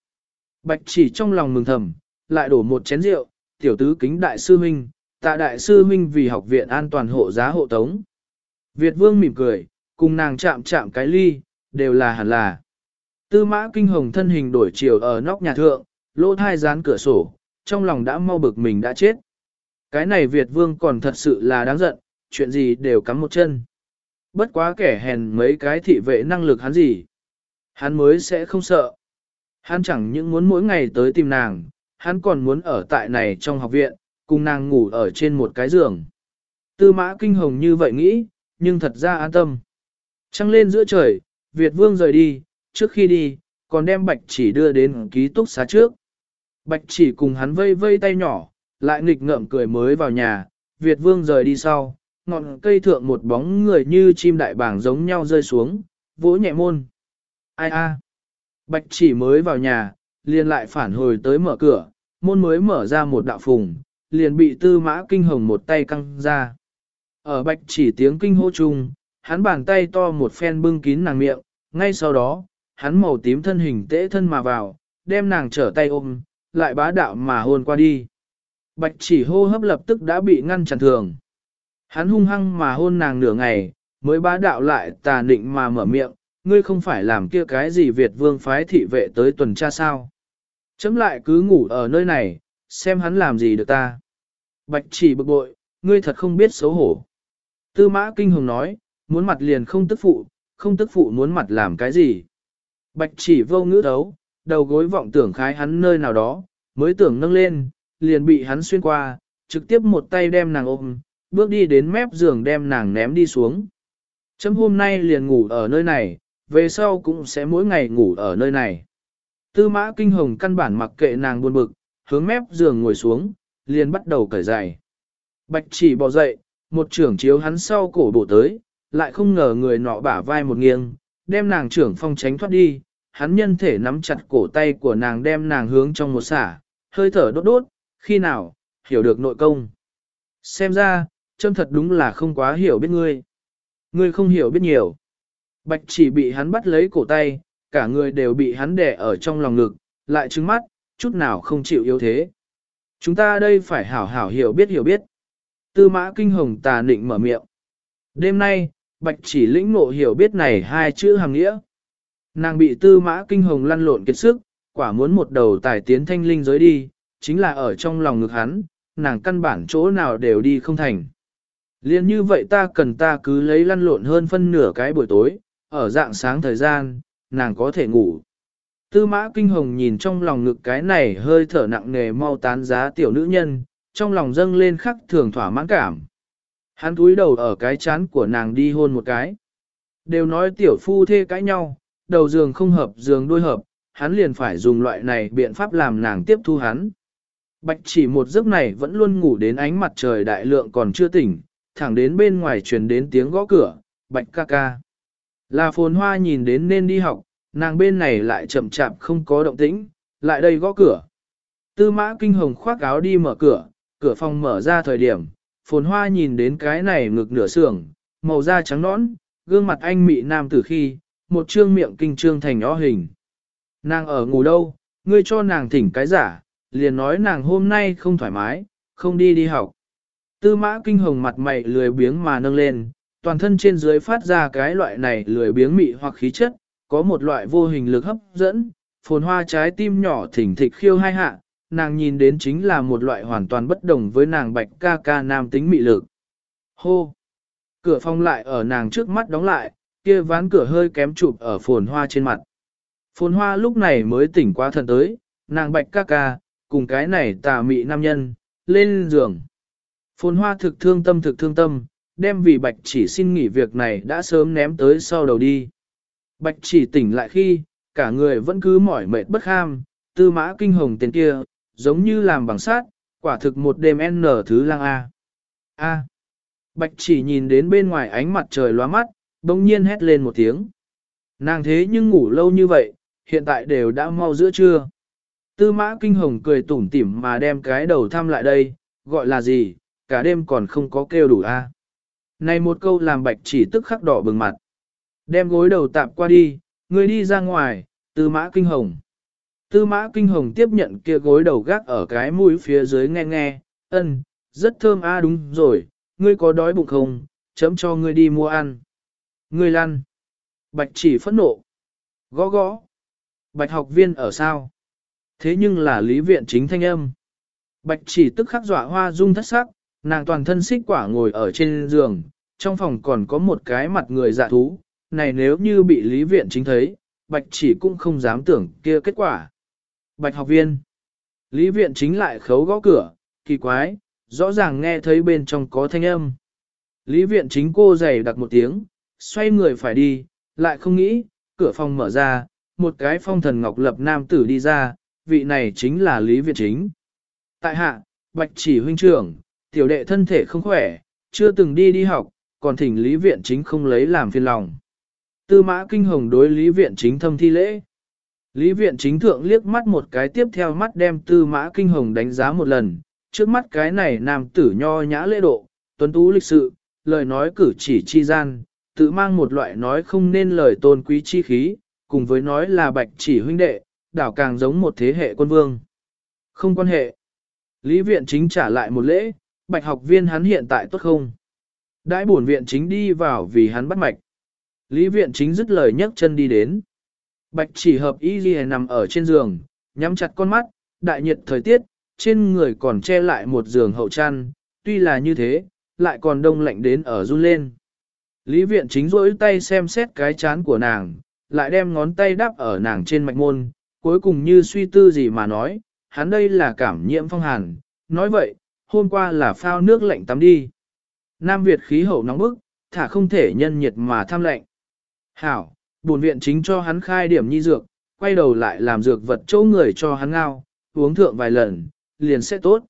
Bạch chỉ trong lòng mừng thầm, lại đổ một chén rượu, tiểu tứ kính đại sư huynh, tạ đại sư huynh vì học viện an toàn hộ giá hộ tống. Việt vương mỉm cười, cùng nàng chạm chạm cái ly, đều là hẳn là. Tư mã kinh hồng thân hình đổi chiều ở nóc nhà thượng, lỗ thai dán cửa sổ, trong lòng đã mau bực mình đã chết. Cái này Việt vương còn thật sự là đáng giận, chuyện gì đều cắm một chân. Bất quá kẻ hèn mấy cái thị vệ năng lực hắn gì. Hắn mới sẽ không sợ. Hắn chẳng những muốn mỗi ngày tới tìm nàng, hắn còn muốn ở tại này trong học viện, cùng nàng ngủ ở trên một cái giường. Tư mã kinh hồng như vậy nghĩ, nhưng thật ra an tâm. Trăng lên giữa trời, Việt vương rời đi, trước khi đi, còn đem bạch chỉ đưa đến ký túc xá trước. Bạch chỉ cùng hắn vây vây tay nhỏ, lại nghịch ngợm cười mới vào nhà, Việt vương rời đi sau, ngọn cây thượng một bóng người như chim đại bảng giống nhau rơi xuống, vỗ nhẹ môn. Ai a? Bạch chỉ mới vào nhà, liền lại phản hồi tới mở cửa, môn mới mở ra một đạo phùng, liền bị tư mã kinh hồng một tay căng ra. Ở bạch chỉ tiếng kinh hô chung, hắn bàn tay to một phen bưng kín nàng miệng, ngay sau đó, hắn màu tím thân hình tễ thân mà vào, đem nàng trở tay ôm, lại bá đạo mà hôn qua đi. Bạch chỉ hô hấp lập tức đã bị ngăn chặn thường. Hắn hung hăng mà hôn nàng nửa ngày, mới bá đạo lại tà định mà mở miệng, ngươi không phải làm kia cái gì Việt vương phái thị vệ tới tuần tra sao. Chấm lại cứ ngủ ở nơi này, xem hắn làm gì được ta. Bạch chỉ bực bội, ngươi thật không biết xấu hổ. Tư mã kinh hồng nói, muốn mặt liền không tức phụ, không tức phụ muốn mặt làm cái gì. Bạch chỉ vô ngữ đấu, đầu gối vọng tưởng khái hắn nơi nào đó, mới tưởng nâng lên, liền bị hắn xuyên qua, trực tiếp một tay đem nàng ôm, bước đi đến mép giường đem nàng ném đi xuống. Chấm hôm nay liền ngủ ở nơi này, về sau cũng sẽ mỗi ngày ngủ ở nơi này. Tư mã kinh hồng căn bản mặc kệ nàng buồn bực, hướng mép giường ngồi xuống, liền bắt đầu cởi giày. Bạch chỉ bò dậy, một trưởng chiếu hắn sau cổ bổ tới, lại không ngờ người nọ bả vai một nghiêng, đem nàng trưởng phong tránh thoát đi, hắn nhân thể nắm chặt cổ tay của nàng đem nàng hướng trong một xả, hơi thở đốt đốt, khi nào, hiểu được nội công. Xem ra, châm thật đúng là không quá hiểu biết ngươi. Ngươi không hiểu biết nhiều. Bạch chỉ bị hắn bắt lấy cổ tay, cả người đều bị hắn đè ở trong lòng ngực, lại trứng mắt, chút nào không chịu yếu thế. Chúng ta đây phải hảo hảo hiểu biết hiểu biết. Tư mã kinh hồng tà nịnh mở miệng. Đêm nay, bạch chỉ lĩnh ngộ hiểu biết này hai chữ hàng nghĩa. Nàng bị tư mã kinh hồng lăn lộn kiệt sức, quả muốn một đầu tài tiến thanh linh giới đi, chính là ở trong lòng ngực hắn, nàng căn bản chỗ nào đều đi không thành. Liên như vậy ta cần ta cứ lấy lăn lộn hơn phân nửa cái buổi tối, ở dạng sáng thời gian, nàng có thể ngủ. Tư mã kinh hồng nhìn trong lòng ngực cái này hơi thở nặng nề mau tán giá tiểu nữ nhân, trong lòng dâng lên khắc thường thỏa mãn cảm. Hắn túi đầu ở cái chán của nàng đi hôn một cái. Đều nói tiểu phu thê cãi nhau, đầu giường không hợp giường đôi hợp, hắn liền phải dùng loại này biện pháp làm nàng tiếp thu hắn. Bạch chỉ một giấc này vẫn luôn ngủ đến ánh mặt trời đại lượng còn chưa tỉnh, thẳng đến bên ngoài truyền đến tiếng gõ cửa, bạch ca ca. Là phồn hoa nhìn đến nên đi học, nàng bên này lại chậm chạp không có động tĩnh, lại đây gõ cửa. Tư mã kinh hồng khoác áo đi mở cửa, cửa phòng mở ra thời điểm, phồn hoa nhìn đến cái này ngực nửa sưởng, màu da trắng nõn, gương mặt anh mị nam tử khi, một trương miệng kinh trương thành ó hình. Nàng ở ngủ đâu, ngươi cho nàng thỉnh cái giả, liền nói nàng hôm nay không thoải mái, không đi đi học. Tư mã kinh hồng mặt mày lười biếng mà nâng lên, toàn thân trên dưới phát ra cái loại này lười biếng mị hoặc khí chất, có một loại vô hình lực hấp dẫn, phồn hoa trái tim nhỏ thỉnh thịch khiêu hai hạ, nàng nhìn đến chính là một loại hoàn toàn bất đồng với nàng bạch ca ca nam tính mị lực. Hô! Cửa phòng lại ở nàng trước mắt đóng lại, kia ván cửa hơi kém chụp ở phồn hoa trên mặt. Phồn hoa lúc này mới tỉnh qua thần tới, nàng bạch ca ca, cùng cái này tà mị nam nhân, lên giường. Phồn hoa thực thương tâm thực thương tâm, đem vì bạch chỉ xin nghỉ việc này đã sớm ném tới sau đầu đi. Bạch chỉ tỉnh lại khi, cả người vẫn cứ mỏi mệt bất ham tư mã kinh hồng tên kia, giống như làm bằng sát, quả thực một đêm n thứ lang A. A. Bạch chỉ nhìn đến bên ngoài ánh mặt trời loa mắt, bỗng nhiên hét lên một tiếng. Nàng thế nhưng ngủ lâu như vậy, hiện tại đều đã mau giữa trưa. Tư mã kinh hồng cười tủm tỉm mà đem cái đầu thăm lại đây, gọi là gì, cả đêm còn không có kêu đủ a. Này một câu làm bạch chỉ tức khắc đỏ bừng mặt. Đem gối đầu tạp qua đi, người đi ra ngoài, tư mã kinh hồng. Tư mã kinh hồng tiếp nhận kia gối đầu gác ở cái mũi phía dưới nghe nghe, ân, rất thơm a đúng rồi, ngươi có đói bụng không, chấm cho ngươi đi mua ăn. Ngươi lăn. Bạch chỉ phẫn nộ. Gõ gõ. Bạch học viên ở sao? Thế nhưng là lý viện chính thanh âm. Bạch chỉ tức khắc dọa hoa dung thất sắc, nàng toàn thân xích quả ngồi ở trên giường, trong phòng còn có một cái mặt người dạ thú, này nếu như bị lý viện chính thấy, bạch chỉ cũng không dám tưởng kia kết quả. Bạch học viên. Lý viện chính lại khấu gõ cửa, kỳ quái, rõ ràng nghe thấy bên trong có thanh âm. Lý viện chính cô giày đặt một tiếng, xoay người phải đi, lại không nghĩ, cửa phòng mở ra, một cái phong thần ngọc lập nam tử đi ra, vị này chính là Lý Viện Chính. Tại hạ, Bạch chỉ huynh trưởng, tiểu đệ thân thể không khỏe, chưa từng đi đi học, còn thỉnh Lý Viện Chính không lấy làm phiền lòng. Tư mã kinh hồng đối Lý Viện Chính thâm thi lễ. Lý Viện Chính thượng liếc mắt một cái tiếp theo mắt đem tư mã kinh hồng đánh giá một lần, trước mắt cái này nam tử nho nhã lễ độ, tuấn tú lịch sự, lời nói cử chỉ chi gian, tự mang một loại nói không nên lời tôn quý chi khí, cùng với nói là bạch chỉ huynh đệ, đảo càng giống một thế hệ quân vương. Không quan hệ. Lý viện chính trả lại một lễ, bạch học viên hắn hiện tại tốt không? Đãi bổn viện chính đi vào vì hắn bắt mạch. Lý viện chính dứt lời nhấc chân đi đến. Bạch chỉ hợp y ghi nằm ở trên giường, nhắm chặt con mắt, đại nhiệt thời tiết, trên người còn che lại một giường hậu chăn, tuy là như thế, lại còn đông lạnh đến ở run lên. Lý viện chính rỗi tay xem xét cái chán của nàng, lại đem ngón tay đắp ở nàng trên mạch môn, cuối cùng như suy tư gì mà nói, hắn đây là cảm nhiễm phong hàn, nói vậy, hôm qua là phao nước lạnh tắm đi. Nam Việt khí hậu nóng bức, thả không thể nhân nhiệt mà tham lạnh. Hảo, buồn viện chính cho hắn khai điểm nhi dược, quay đầu lại làm dược vật chỗ người cho hắn ngao, uống thượng vài lần, liền sẽ tốt.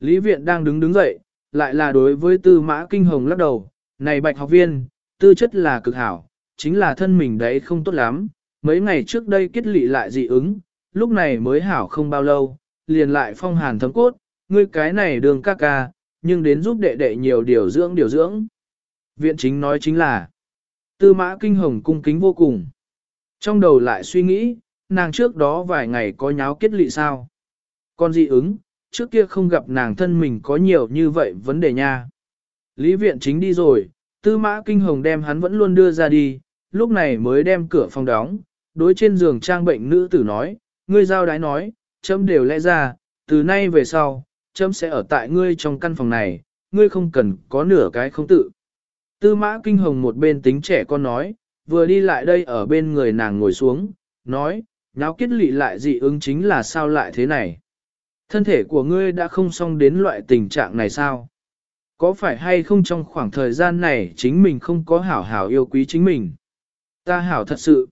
Lý viện đang đứng đứng dậy, lại là đối với tư mã kinh hồng lắc đầu, này bạch học viên, tư chất là cực hảo, chính là thân mình đấy không tốt lắm, mấy ngày trước đây kết lị lại dị ứng, lúc này mới hảo không bao lâu, liền lại phong hàn thấm cốt, ngươi cái này đường ca ca, nhưng đến giúp đệ đệ nhiều điều dưỡng điều dưỡng. Viện chính nói chính là, tư mã kinh hồng cung kính vô cùng. Trong đầu lại suy nghĩ, nàng trước đó vài ngày có nháo kết lị sao? Con dị ứng, trước kia không gặp nàng thân mình có nhiều như vậy vấn đề nha. Lý viện chính đi rồi, tư mã kinh hồng đem hắn vẫn luôn đưa ra đi, lúc này mới đem cửa phòng đóng, đối trên giường trang bệnh nữ tử nói, ngươi giao đái nói, chấm đều lẽ ra, từ nay về sau, chấm sẽ ở tại ngươi trong căn phòng này, ngươi không cần có nửa cái không tự. Tư mã kinh hồng một bên tính trẻ con nói, vừa đi lại đây ở bên người nàng ngồi xuống, nói, nháo kết lị lại dị ứng chính là sao lại thế này. Thân thể của ngươi đã không xong đến loại tình trạng này sao? Có phải hay không trong khoảng thời gian này chính mình không có hảo hảo yêu quý chính mình? Ta hảo thật sự.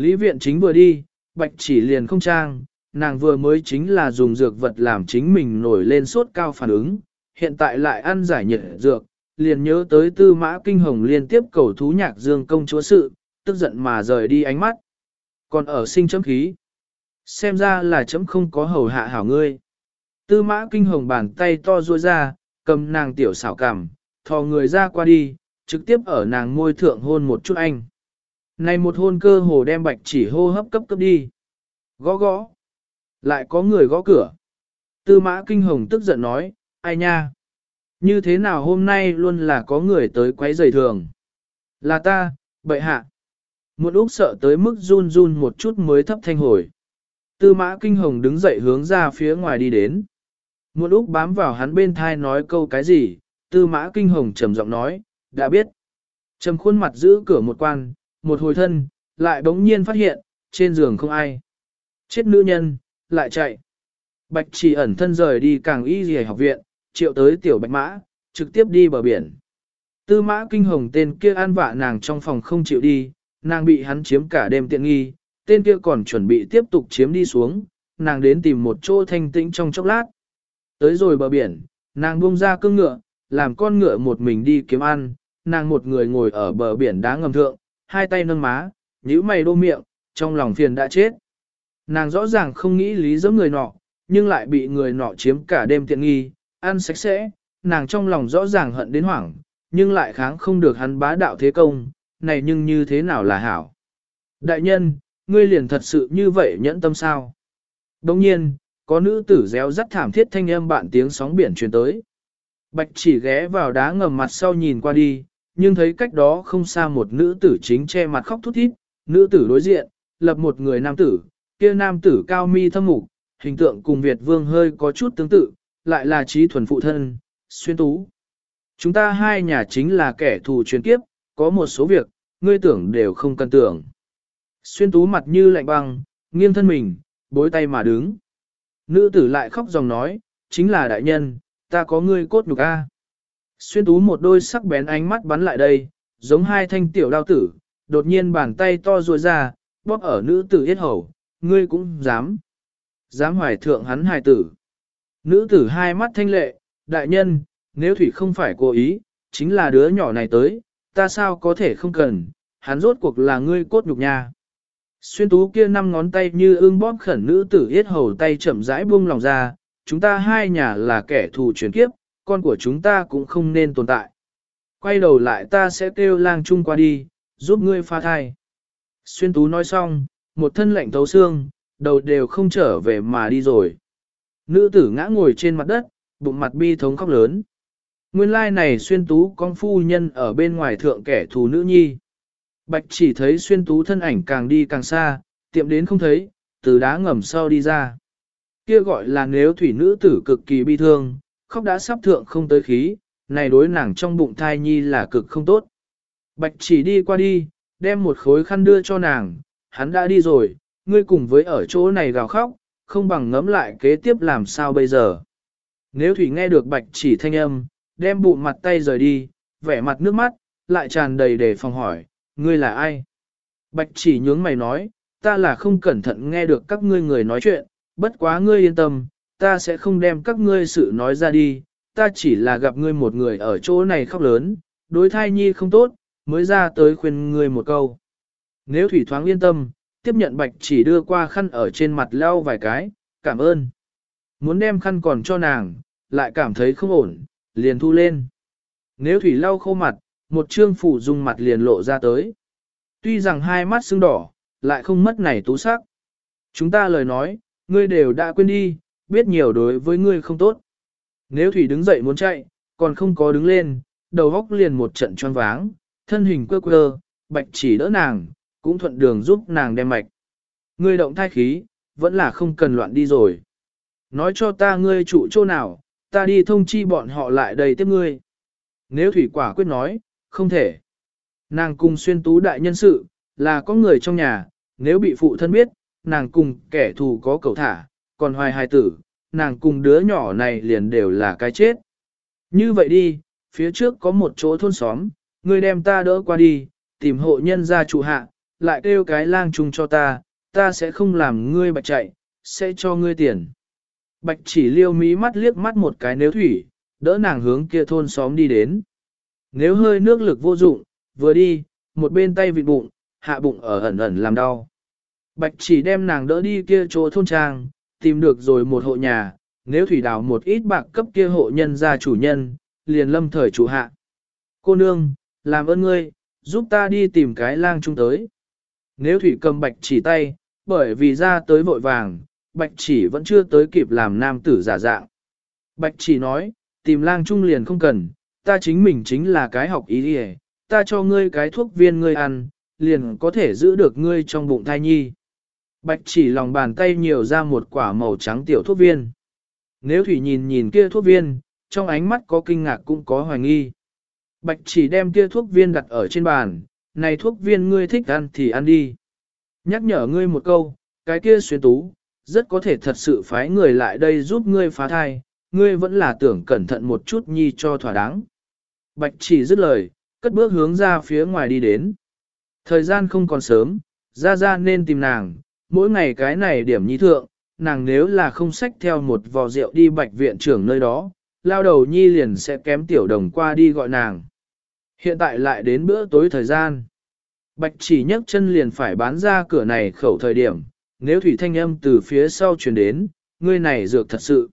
Lý viện chính vừa đi, bạch chỉ liền không trang, nàng vừa mới chính là dùng dược vật làm chính mình nổi lên sốt cao phản ứng, hiện tại lại ăn giải nhiệt dược, liền nhớ tới tư mã kinh hồng liên tiếp cầu thú nhạc dương công chúa sự, tức giận mà rời đi ánh mắt. Còn ở sinh chấm khí, xem ra là chấm không có hầu hạ hảo ngươi. Tư mã kinh hồng bàn tay to ruôi ra, cầm nàng tiểu xảo cảm, thò người ra qua đi, trực tiếp ở nàng môi thượng hôn một chút anh. Này một hôn cơ hồ đem bạch chỉ hô hấp cấp cấp đi. Gõ gõ. Lại có người gõ cửa. Tư mã kinh hồng tức giận nói, ai nha? Như thế nào hôm nay luôn là có người tới quấy giày thường? Là ta, bệ hạ. Một úc sợ tới mức run run một chút mới thấp thanh hồi. Tư mã kinh hồng đứng dậy hướng ra phía ngoài đi đến. Một úc bám vào hắn bên thai nói câu cái gì, tư mã kinh hồng trầm giọng nói, đã biết. Trầm khuôn mặt giữ cửa một quan, một hồi thân, lại bỗng nhiên phát hiện, trên giường không ai. Chết nữ nhân, lại chạy. Bạch chỉ ẩn thân rời đi càng y gì học viện, triệu tới tiểu bạch mã, trực tiếp đi bờ biển. Tư mã kinh hồng tên kia an vạ nàng trong phòng không chịu đi, nàng bị hắn chiếm cả đêm tiện nghi, tên kia còn chuẩn bị tiếp tục chiếm đi xuống, nàng đến tìm một chỗ thanh tĩnh trong chốc lát. Tới rồi bờ biển, nàng buông ra cương ngựa, làm con ngựa một mình đi kiếm ăn, nàng một người ngồi ở bờ biển đá ngầm thượng, hai tay nâng má, nhíu mày đô miệng, trong lòng phiền đã chết. Nàng rõ ràng không nghĩ lý giống người nọ, nhưng lại bị người nọ chiếm cả đêm tiện nghi, ăn sạch sẽ, nàng trong lòng rõ ràng hận đến hoảng, nhưng lại kháng không được hắn bá đạo thế công, này nhưng như thế nào là hảo. Đại nhân, ngươi liền thật sự như vậy nhẫn tâm sao? Đồng nhiên, có nữ tử réo rắt thảm thiết thanh âm bạn tiếng sóng biển truyền tới. Bạch chỉ ghé vào đá ngầm mặt sau nhìn qua đi, nhưng thấy cách đó không xa một nữ tử chính che mặt khóc thút thít, nữ tử đối diện, lập một người nam tử, kia nam tử cao mi thâm mục, hình tượng cùng Việt vương hơi có chút tương tự, lại là trí thuần phụ thân, xuyên tú. Chúng ta hai nhà chính là kẻ thù truyền kiếp, có một số việc, ngươi tưởng đều không cần tưởng. Xuyên tú mặt như lạnh băng, nghiêng thân mình, bối tay mà đứng. Nữ tử lại khóc dòng nói, chính là đại nhân, ta có ngươi cốt nhục a. Xuyên tú một đôi sắc bén ánh mắt bắn lại đây, giống hai thanh tiểu đao tử, đột nhiên bàn tay to ruồi ra, bóp ở nữ tử yết hầu, ngươi cũng dám. Dám hoài thượng hắn hài tử. Nữ tử hai mắt thanh lệ, đại nhân, nếu thủy không phải cố ý, chính là đứa nhỏ này tới, ta sao có thể không cần, hắn rốt cuộc là ngươi cốt nhục nha. Xuyên tú kia năm ngón tay như ương bóp khẩn nữ tử yết hầu tay chậm rãi buông lòng ra, chúng ta hai nhà là kẻ thù chuyển kiếp, con của chúng ta cũng không nên tồn tại. Quay đầu lại ta sẽ kêu lang chung qua đi, giúp ngươi pha thai. Xuyên tú nói xong, một thân lạnh thấu xương, đầu đều không trở về mà đi rồi. Nữ tử ngã ngồi trên mặt đất, bụng mặt bi thống khóc lớn. Nguyên lai này xuyên tú con phu nhân ở bên ngoài thượng kẻ thù nữ nhi. Bạch chỉ thấy xuyên tú thân ảnh càng đi càng xa, tiệm đến không thấy, từ đá ngầm sau đi ra. Kia gọi là nếu thủy nữ tử cực kỳ bi thương, khóc đã sắp thượng không tới khí, này đối nàng trong bụng thai nhi là cực không tốt. Bạch chỉ đi qua đi, đem một khối khăn đưa cho nàng, hắn đã đi rồi, ngươi cùng với ở chỗ này gào khóc, không bằng ngấm lại kế tiếp làm sao bây giờ. Nếu Thủy nghe được bạch chỉ thanh âm, đem bụng mặt tay rời đi, vẻ mặt nước mắt, lại tràn đầy để phòng hỏi, ngươi là ai? Bạch chỉ nhướng mày nói, ta là không cẩn thận nghe được các ngươi người nói chuyện, bất quá ngươi yên tâm, ta sẽ không đem các ngươi sự nói ra đi, ta chỉ là gặp ngươi một người ở chỗ này khóc lớn, đối thai nhi không tốt, mới ra tới khuyên ngươi một câu. Nếu Thủy thoáng yên tâm, tiếp nhận bạch chỉ đưa qua khăn ở trên mặt lau vài cái, cảm ơn. Muốn đem khăn còn cho nàng, lại cảm thấy không ổn, liền thu lên. Nếu thủy lau khô mặt, một trương phủ dùng mặt liền lộ ra tới. Tuy rằng hai mắt sưng đỏ, lại không mất này tú sắc. Chúng ta lời nói, ngươi đều đã quên đi, biết nhiều đối với ngươi không tốt. Nếu Thủy đứng dậy muốn chạy, còn không có đứng lên, đầu góc liền một trận choáng váng, thân hình quơ quơ, bạch chỉ đỡ nàng, cũng thuận đường giúp nàng đem mạch. Ngươi động thai khí, vẫn là không cần loạn đi rồi. Nói cho ta ngươi trụ chỗ nào, ta đi thông chi bọn họ lại đây tiếp ngươi. Nếu thủy quả quyết nói, không thể. Nàng cùng xuyên tú đại nhân sự, là có người trong nhà, nếu bị phụ thân biết, nàng cùng kẻ thù có cầu thả, còn hoài hài tử, nàng cùng đứa nhỏ này liền đều là cái chết. Như vậy đi, phía trước có một chỗ thôn xóm, ngươi đem ta đỡ qua đi, tìm hộ nhân ra trụ hạ, lại kêu cái lang chung cho ta, ta sẽ không làm ngươi bạch chạy, sẽ cho ngươi tiền. Bạch chỉ liêu mí mắt liếc mắt một cái nếu thủy, đỡ nàng hướng kia thôn xóm đi đến. Nếu hơi nước lực vô dụng, vừa đi, một bên tay vịt bụng, hạ bụng ở ẩn ẩn làm đau. Bạch chỉ đem nàng đỡ đi kia chỗ thôn trang, tìm được rồi một hộ nhà, nếu thủy đào một ít bạc cấp kia hộ nhân ra chủ nhân, liền lâm thời chủ hạ. Cô nương, làm ơn ngươi, giúp ta đi tìm cái lang trung tới. Nếu thủy cầm bạch chỉ tay, bởi vì ra tới vội vàng, bạch chỉ vẫn chưa tới kịp làm nam tử giả dạng. Bạch chỉ nói, tìm lang trung liền không cần, ta chính mình chính là cái học ý đi ta cho ngươi cái thuốc viên ngươi ăn, liền có thể giữ được ngươi trong bụng thai nhi. Bạch chỉ lòng bàn tay nhiều ra một quả màu trắng tiểu thuốc viên. Nếu Thủy nhìn nhìn kia thuốc viên, trong ánh mắt có kinh ngạc cũng có hoài nghi. Bạch chỉ đem kia thuốc viên đặt ở trên bàn, này thuốc viên ngươi thích ăn thì ăn đi. Nhắc nhở ngươi một câu, cái kia xuyên tú, rất có thể thật sự phái người lại đây giúp ngươi phá thai, ngươi vẫn là tưởng cẩn thận một chút nhi cho thỏa đáng. Bạch chỉ dứt lời, cất bước hướng ra phía ngoài đi đến. Thời gian không còn sớm, ra ra nên tìm nàng, mỗi ngày cái này điểm nhi thượng, nàng nếu là không xách theo một vò rượu đi bạch viện trưởng nơi đó, lao đầu nhi liền sẽ kém tiểu đồng qua đi gọi nàng. Hiện tại lại đến bữa tối thời gian. Bạch chỉ nhấc chân liền phải bán ra cửa này khẩu thời điểm, nếu thủy thanh âm từ phía sau truyền đến, ngươi này dược thật sự.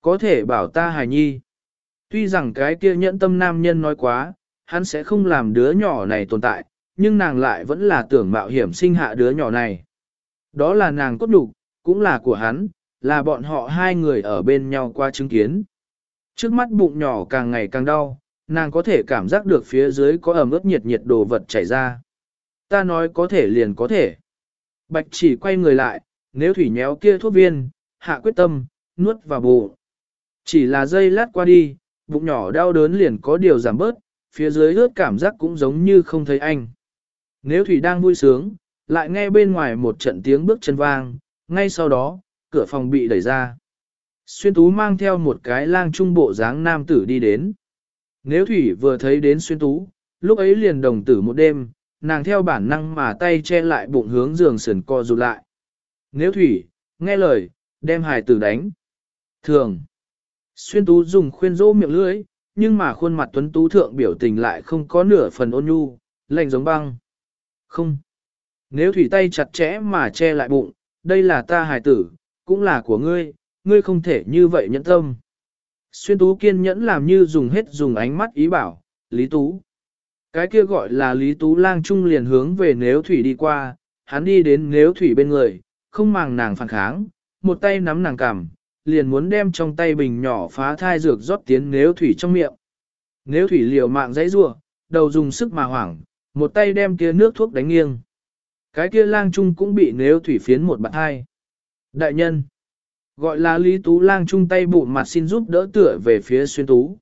Có thể bảo ta hài nhi. Tuy rằng cái kia nhẫn tâm nam nhân nói quá, hắn sẽ không làm đứa nhỏ này tồn tại, nhưng nàng lại vẫn là tưởng mạo hiểm sinh hạ đứa nhỏ này. Đó là nàng cốt đục, cũng là của hắn, là bọn họ hai người ở bên nhau qua chứng kiến. Trước mắt bụng nhỏ càng ngày càng đau, nàng có thể cảm giác được phía dưới có ẩm ướt nhiệt nhiệt đồ vật chảy ra. Ta nói có thể liền có thể. Bạch chỉ quay người lại, nếu thủy nhéo kia thuốc viên, hạ quyết tâm, nuốt vào bụng. Chỉ là dây lát qua đi, bụng nhỏ đau đớn liền có điều giảm bớt, phía dưới ướt cảm giác cũng giống như không thấy anh. Nếu thủy đang vui sướng, lại nghe bên ngoài một trận tiếng bước chân vang, ngay sau đó, cửa phòng bị đẩy ra. Xuyên tú mang theo một cái lang trung bộ dáng nam tử đi đến. Nếu thủy vừa thấy đến xuyên tú, lúc ấy liền đồng tử một đêm, nàng theo bản năng mà tay che lại bụng hướng giường sườn co rụt lại. Nếu thủy, nghe lời, đem hài tử đánh. Thường, xuyên tú dùng khuyên rỗ miệng lưỡi, nhưng mà khuôn mặt tuấn tú thượng biểu tình lại không có nửa phần ôn nhu, lạnh giống băng. Không. Nếu thủy tay chặt chẽ mà che lại bụng, đây là ta hài tử, cũng là của ngươi, ngươi không thể như vậy nhẫn tâm. Xuyên tú kiên nhẫn làm như dùng hết dùng ánh mắt ý bảo, Lý Tú. Cái kia gọi là Lý Tú lang trung liền hướng về nếu thủy đi qua, hắn đi đến nếu thủy bên người, không màng nàng phản kháng, một tay nắm nàng cằm, liền muốn đem trong tay bình nhỏ phá thai dược rót tiến nếu thủy trong miệng. Nếu thủy liều mạng dãy rua, đầu dùng sức mà hoảng, một tay đem kia nước thuốc đánh nghiêng. Cái kia lang trung cũng bị nếu thủy phiến một bạn hai. Đại nhân, gọi là Lý Tú lang trung tay bụng mặt xin giúp đỡ tựa về phía xuyên tú.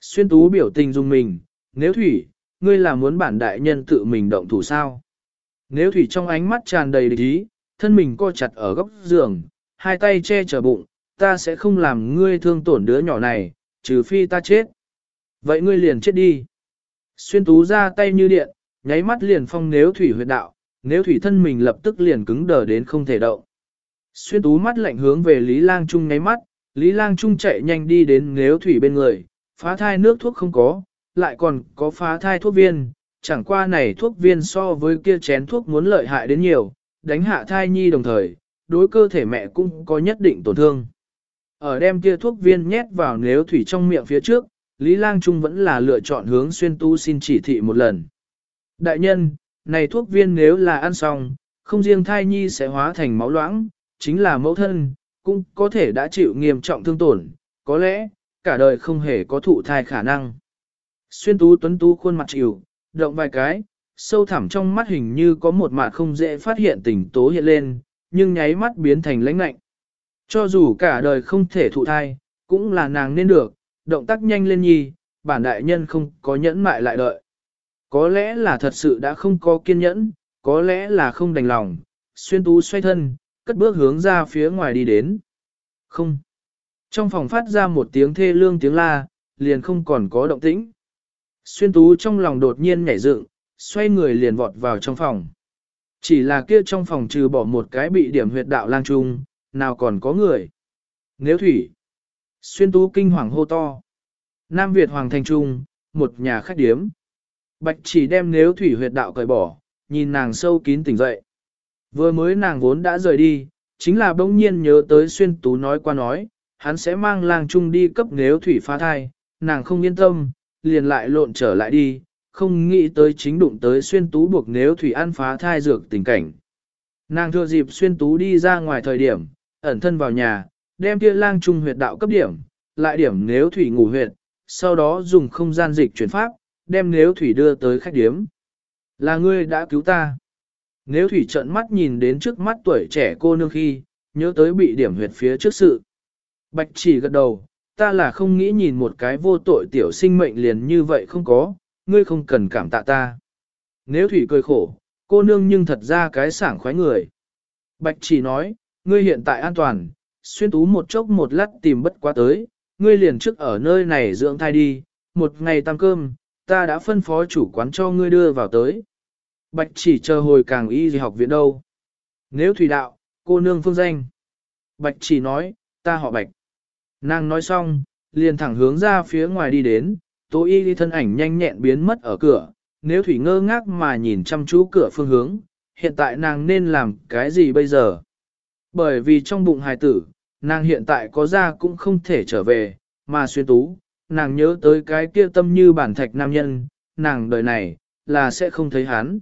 Xuyên tú biểu tình dùng mình, nếu thủy, ngươi là muốn bản đại nhân tự mình động thủ sao. Nếu thủy trong ánh mắt tràn đầy địch ý, thân mình co chặt ở góc giường, hai tay che chở bụng, ta sẽ không làm ngươi thương tổn đứa nhỏ này, trừ phi ta chết. Vậy ngươi liền chết đi. Xuyên tú ra tay như điện, nháy mắt liền phong nếu thủy huyệt đạo, nếu thủy thân mình lập tức liền cứng đờ đến không thể động. Xuyên tú mắt lạnh hướng về Lý Lang Trung ngáy mắt, Lý Lang Trung chạy nhanh đi đến nếu thủy bên người, phá thai nước thuốc không có, lại còn có phá thai thuốc viên, chẳng qua này thuốc viên so với kia chén thuốc muốn lợi hại đến nhiều, đánh hạ thai nhi đồng thời, đối cơ thể mẹ cũng có nhất định tổn thương. Ở đem kia thuốc viên nhét vào nếu thủy trong miệng phía trước, Lý Lang Trung vẫn là lựa chọn hướng xuyên tu xin chỉ thị một lần. Đại nhân, này thuốc viên nếu là ăn xong, không riêng thai nhi sẽ hóa thành máu loãng, chính là mẫu thân, cũng có thể đã chịu nghiêm trọng thương tổn, có lẽ, cả đời không hề có thụ thai khả năng. Xuyên tú tuấn tú khuôn mặt chịu, động vài cái, sâu thẳm trong mắt hình như có một mặt không dễ phát hiện tình tố hiện lên, nhưng nháy mắt biến thành lãnh lạnh. Cho dù cả đời không thể thụ thai, cũng là nàng nên được, động tác nhanh lên nhi, bản đại nhân không có nhẫn mại lại đợi. Có lẽ là thật sự đã không có kiên nhẫn, có lẽ là không đành lòng, xuyên tú xoay thân, cất bước hướng ra phía ngoài đi đến. Không. Trong phòng phát ra một tiếng thê lương tiếng la, liền không còn có động tĩnh. Xuyên tú trong lòng đột nhiên nhảy dựng, xoay người liền vọt vào trong phòng. Chỉ là kia trong phòng trừ bỏ một cái bị điểm huyệt đạo lang trung, nào còn có người. Nếu thủy, xuyên tú kinh hoàng hô to. Nam Việt Hoàng Thành Trung, một nhà khách điếm. Bạch chỉ đem nếu thủy huyệt đạo cởi bỏ, nhìn nàng sâu kín tỉnh dậy. Vừa mới nàng vốn đã rời đi, chính là bỗng nhiên nhớ tới xuyên tú nói qua nói, hắn sẽ mang lang trung đi cấp nếu thủy phá thai, nàng không yên tâm, liền lại lộn trở lại đi, không nghĩ tới chính đụng tới xuyên tú buộc nếu thủy ăn phá thai dược tình cảnh. Nàng thừa dịp xuyên tú đi ra ngoài thời điểm, ẩn thân vào nhà, đem kia lang trung huyệt đạo cấp điểm, lại điểm nếu thủy ngủ huyệt, sau đó dùng không gian dịch chuyển pháp, đem nếu thủy đưa tới khách điếm. Là ngươi đã cứu ta. Nếu thủy trợn mắt nhìn đến trước mắt tuổi trẻ cô nương khi, nhớ tới bị điểm huyệt phía trước sự. Bạch chỉ gật đầu, ta là không nghĩ nhìn một cái vô tội tiểu sinh mệnh liền như vậy không có, ngươi không cần cảm tạ ta. Nếu thủy cười khổ, cô nương nhưng thật ra cái sảng khoái người. Bạch chỉ nói, ngươi hiện tại an toàn, xuyên tú một chốc một lát tìm bất quá tới, ngươi liền trước ở nơi này dưỡng thai đi, một ngày tăng cơm, ta đã phân phó chủ quán cho ngươi đưa vào tới. Bạch chỉ chờ hồi càng y gì học viện đâu. Nếu thủy đạo, cô nương phương danh. Bạch chỉ nói, ta họ bạch. Nàng nói xong, liền thẳng hướng ra phía ngoài đi đến, tố y đi thân ảnh nhanh nhẹn biến mất ở cửa. Nếu thủy ngơ ngác mà nhìn chăm chú cửa phương hướng, hiện tại nàng nên làm cái gì bây giờ? Bởi vì trong bụng hài tử, nàng hiện tại có ra cũng không thể trở về, mà xuyên tú, nàng nhớ tới cái kia tâm như bản thạch nam nhân, nàng đời này, là sẽ không thấy hắn.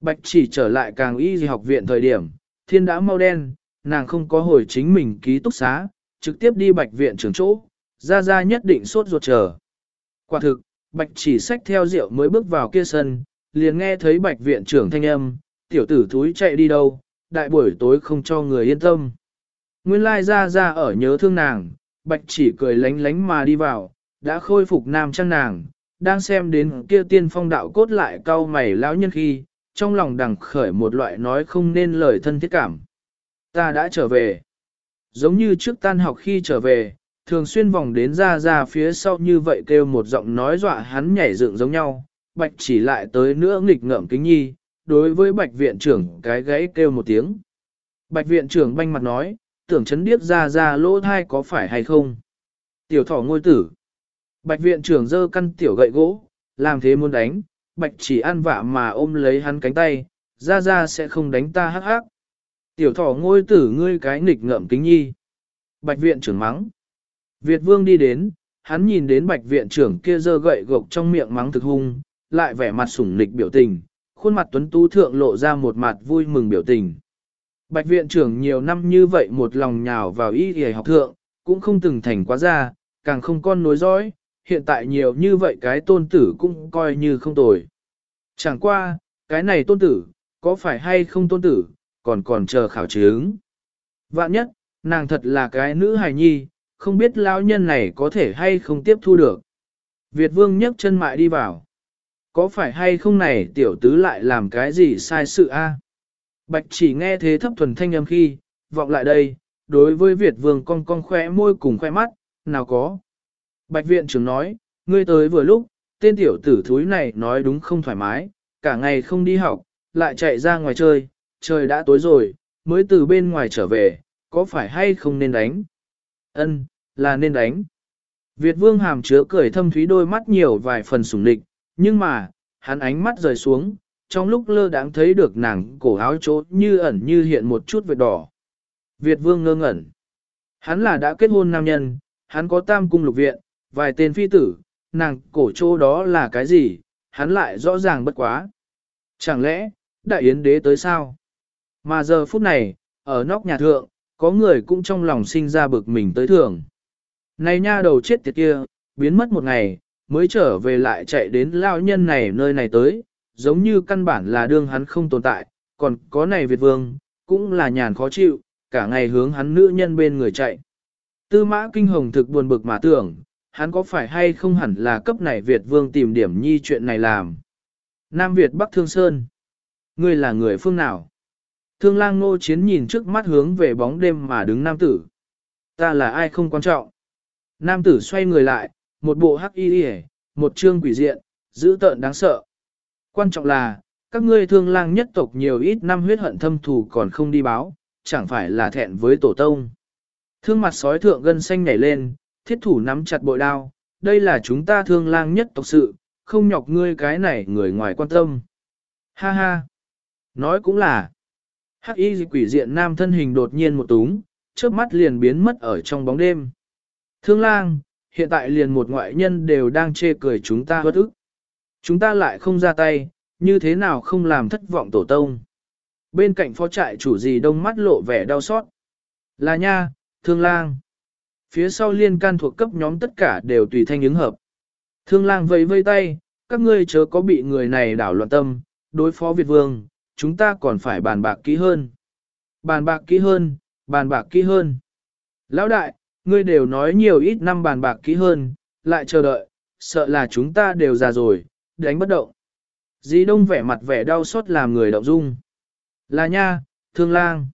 Bạch chỉ trở lại càng y gì học viện thời điểm, thiên đã mau đen, nàng không có hồi chính mình ký túc xá, trực tiếp đi bạch viện trưởng chỗ, ra ra nhất định sốt ruột chờ. Quả thực, bạch chỉ xách theo rượu mới bước vào kia sân, liền nghe thấy bạch viện trưởng thanh âm, tiểu tử thúi chạy đi đâu, đại buổi tối không cho người yên tâm. Nguyên lai ra ra ở nhớ thương nàng, bạch chỉ cười lánh lánh mà đi vào, đã khôi phục nam trang nàng, đang xem đến kia tiên phong đạo cốt lại cau mày lão nhân khi, trong lòng đằng khởi một loại nói không nên lời thân thiết cảm. Ta đã trở về. Giống như trước tan học khi trở về, thường xuyên vòng đến ra ra phía sau như vậy kêu một giọng nói dọa hắn nhảy dựng giống nhau, bạch chỉ lại tới nữa nghịch ngợm kính nhi, đối với bạch viện trưởng cái gãy kêu một tiếng. Bạch viện trưởng banh mặt nói, tưởng chấn điếc ra ra lỗ thai có phải hay không? Tiểu thỏ ngôi tử. Bạch viện trưởng dơ căn tiểu gậy gỗ, làm thế muốn đánh, bạch chỉ ăn vạ mà ôm lấy hắn cánh tay, ra ra sẽ không đánh ta hắc hắc. Tiểu thỏ ngôi tử ngươi cái nghịch ngợm kính nhi. Bạch viện trưởng mắng. Việt vương đi đến, hắn nhìn đến bạch viện trưởng kia dơ gậy gộc trong miệng mắng thực hung, lại vẻ mặt sủng nịch biểu tình, khuôn mặt tuấn tú thượng lộ ra một mặt vui mừng biểu tình. Bạch viện trưởng nhiều năm như vậy một lòng nhào vào y y học thượng, cũng không từng thành quá ra, càng không con nối dõi, hiện tại nhiều như vậy cái tôn tử cũng coi như không tồi. Chẳng qua, cái này tôn tử, có phải hay không tôn tử, còn còn chờ khảo chứng. Vạn nhất, nàng thật là cái nữ hài nhi, không biết lão nhân này có thể hay không tiếp thu được. Việt vương nhấc chân mại đi vào. Có phải hay không này tiểu tứ lại làm cái gì sai sự a? Bạch chỉ nghe thế thấp thuần thanh âm khi, vọng lại đây, đối với Việt vương con con khoe môi cùng khoe mắt, nào có. Bạch viện trưởng nói, ngươi tới vừa lúc, tên tiểu tử thúi này nói đúng không thoải mái, cả ngày không đi học, lại chạy ra ngoài chơi, trời đã tối rồi, mới từ bên ngoài trở về, có phải hay không nên đánh? Ân, là nên đánh. Việt vương hàm chứa cười thâm thúy đôi mắt nhiều vài phần sủng địch, nhưng mà, hắn ánh mắt rời xuống, trong lúc lơ đáng thấy được nàng cổ áo chỗ như ẩn như hiện một chút vệt đỏ. Việt vương ngơ ngẩn. Hắn là đã kết hôn nam nhân, hắn có tam cung lục viện, vài tên phi tử, nàng cổ chỗ đó là cái gì, hắn lại rõ ràng bất quá. Chẳng lẽ, đại yến đế tới sao? Mà giờ phút này, ở nóc nhà thượng, có người cũng trong lòng sinh ra bực mình tới thường. Này nha đầu chết tiệt kia, biến mất một ngày, mới trở về lại chạy đến lao nhân này nơi này tới, giống như căn bản là đương hắn không tồn tại, còn có này Việt Vương, cũng là nhàn khó chịu, cả ngày hướng hắn nữ nhân bên người chạy. Tư mã kinh hồng thực buồn bực mà tưởng, hắn có phải hay không hẳn là cấp này Việt Vương tìm điểm nhi chuyện này làm. Nam Việt Bắc Thương Sơn. Ngươi là người phương nào? Thương lang nô chiến nhìn trước mắt hướng về bóng đêm mà đứng nam tử. Ta là ai không quan trọng. Nam tử xoay người lại, một bộ hắc y một trương quỷ diện, dữ tợn đáng sợ. Quan trọng là, các ngươi thương lang nhất tộc nhiều ít năm huyết hận thâm thù còn không đi báo, chẳng phải là thẹn với tổ tông. Thương mặt sói thượng gân xanh nhảy lên, thiết thủ nắm chặt bội đao, đây là chúng ta thương lang nhất tộc sự, không nhọc ngươi cái này người ngoài quan tâm. Ha ha! Nói cũng là, hắc y quỷ diện nam thân hình đột nhiên một túng, trước mắt liền biến mất ở trong bóng đêm. Thương lang, hiện tại liền một ngoại nhân đều đang chê cười chúng ta bất ức. Chúng ta lại không ra tay, như thế nào không làm thất vọng tổ tông. Bên cạnh phó trại chủ gì đông mắt lộ vẻ đau xót. Là nha, thương lang. Phía sau liên can thuộc cấp nhóm tất cả đều tùy thanh ứng hợp. Thương lang vẫy vây tay, các ngươi chớ có bị người này đảo loạn tâm, đối phó Việt Vương, chúng ta còn phải bàn bạc kỹ hơn. Bàn bạc kỹ hơn, bàn bạc kỹ hơn. Lão đại, ngươi đều nói nhiều ít năm bàn bạc kỹ hơn, lại chờ đợi, sợ là chúng ta đều già rồi, đánh bất động. Dì đông vẻ mặt vẻ đau xót làm người động dung. Là nha, thương lang.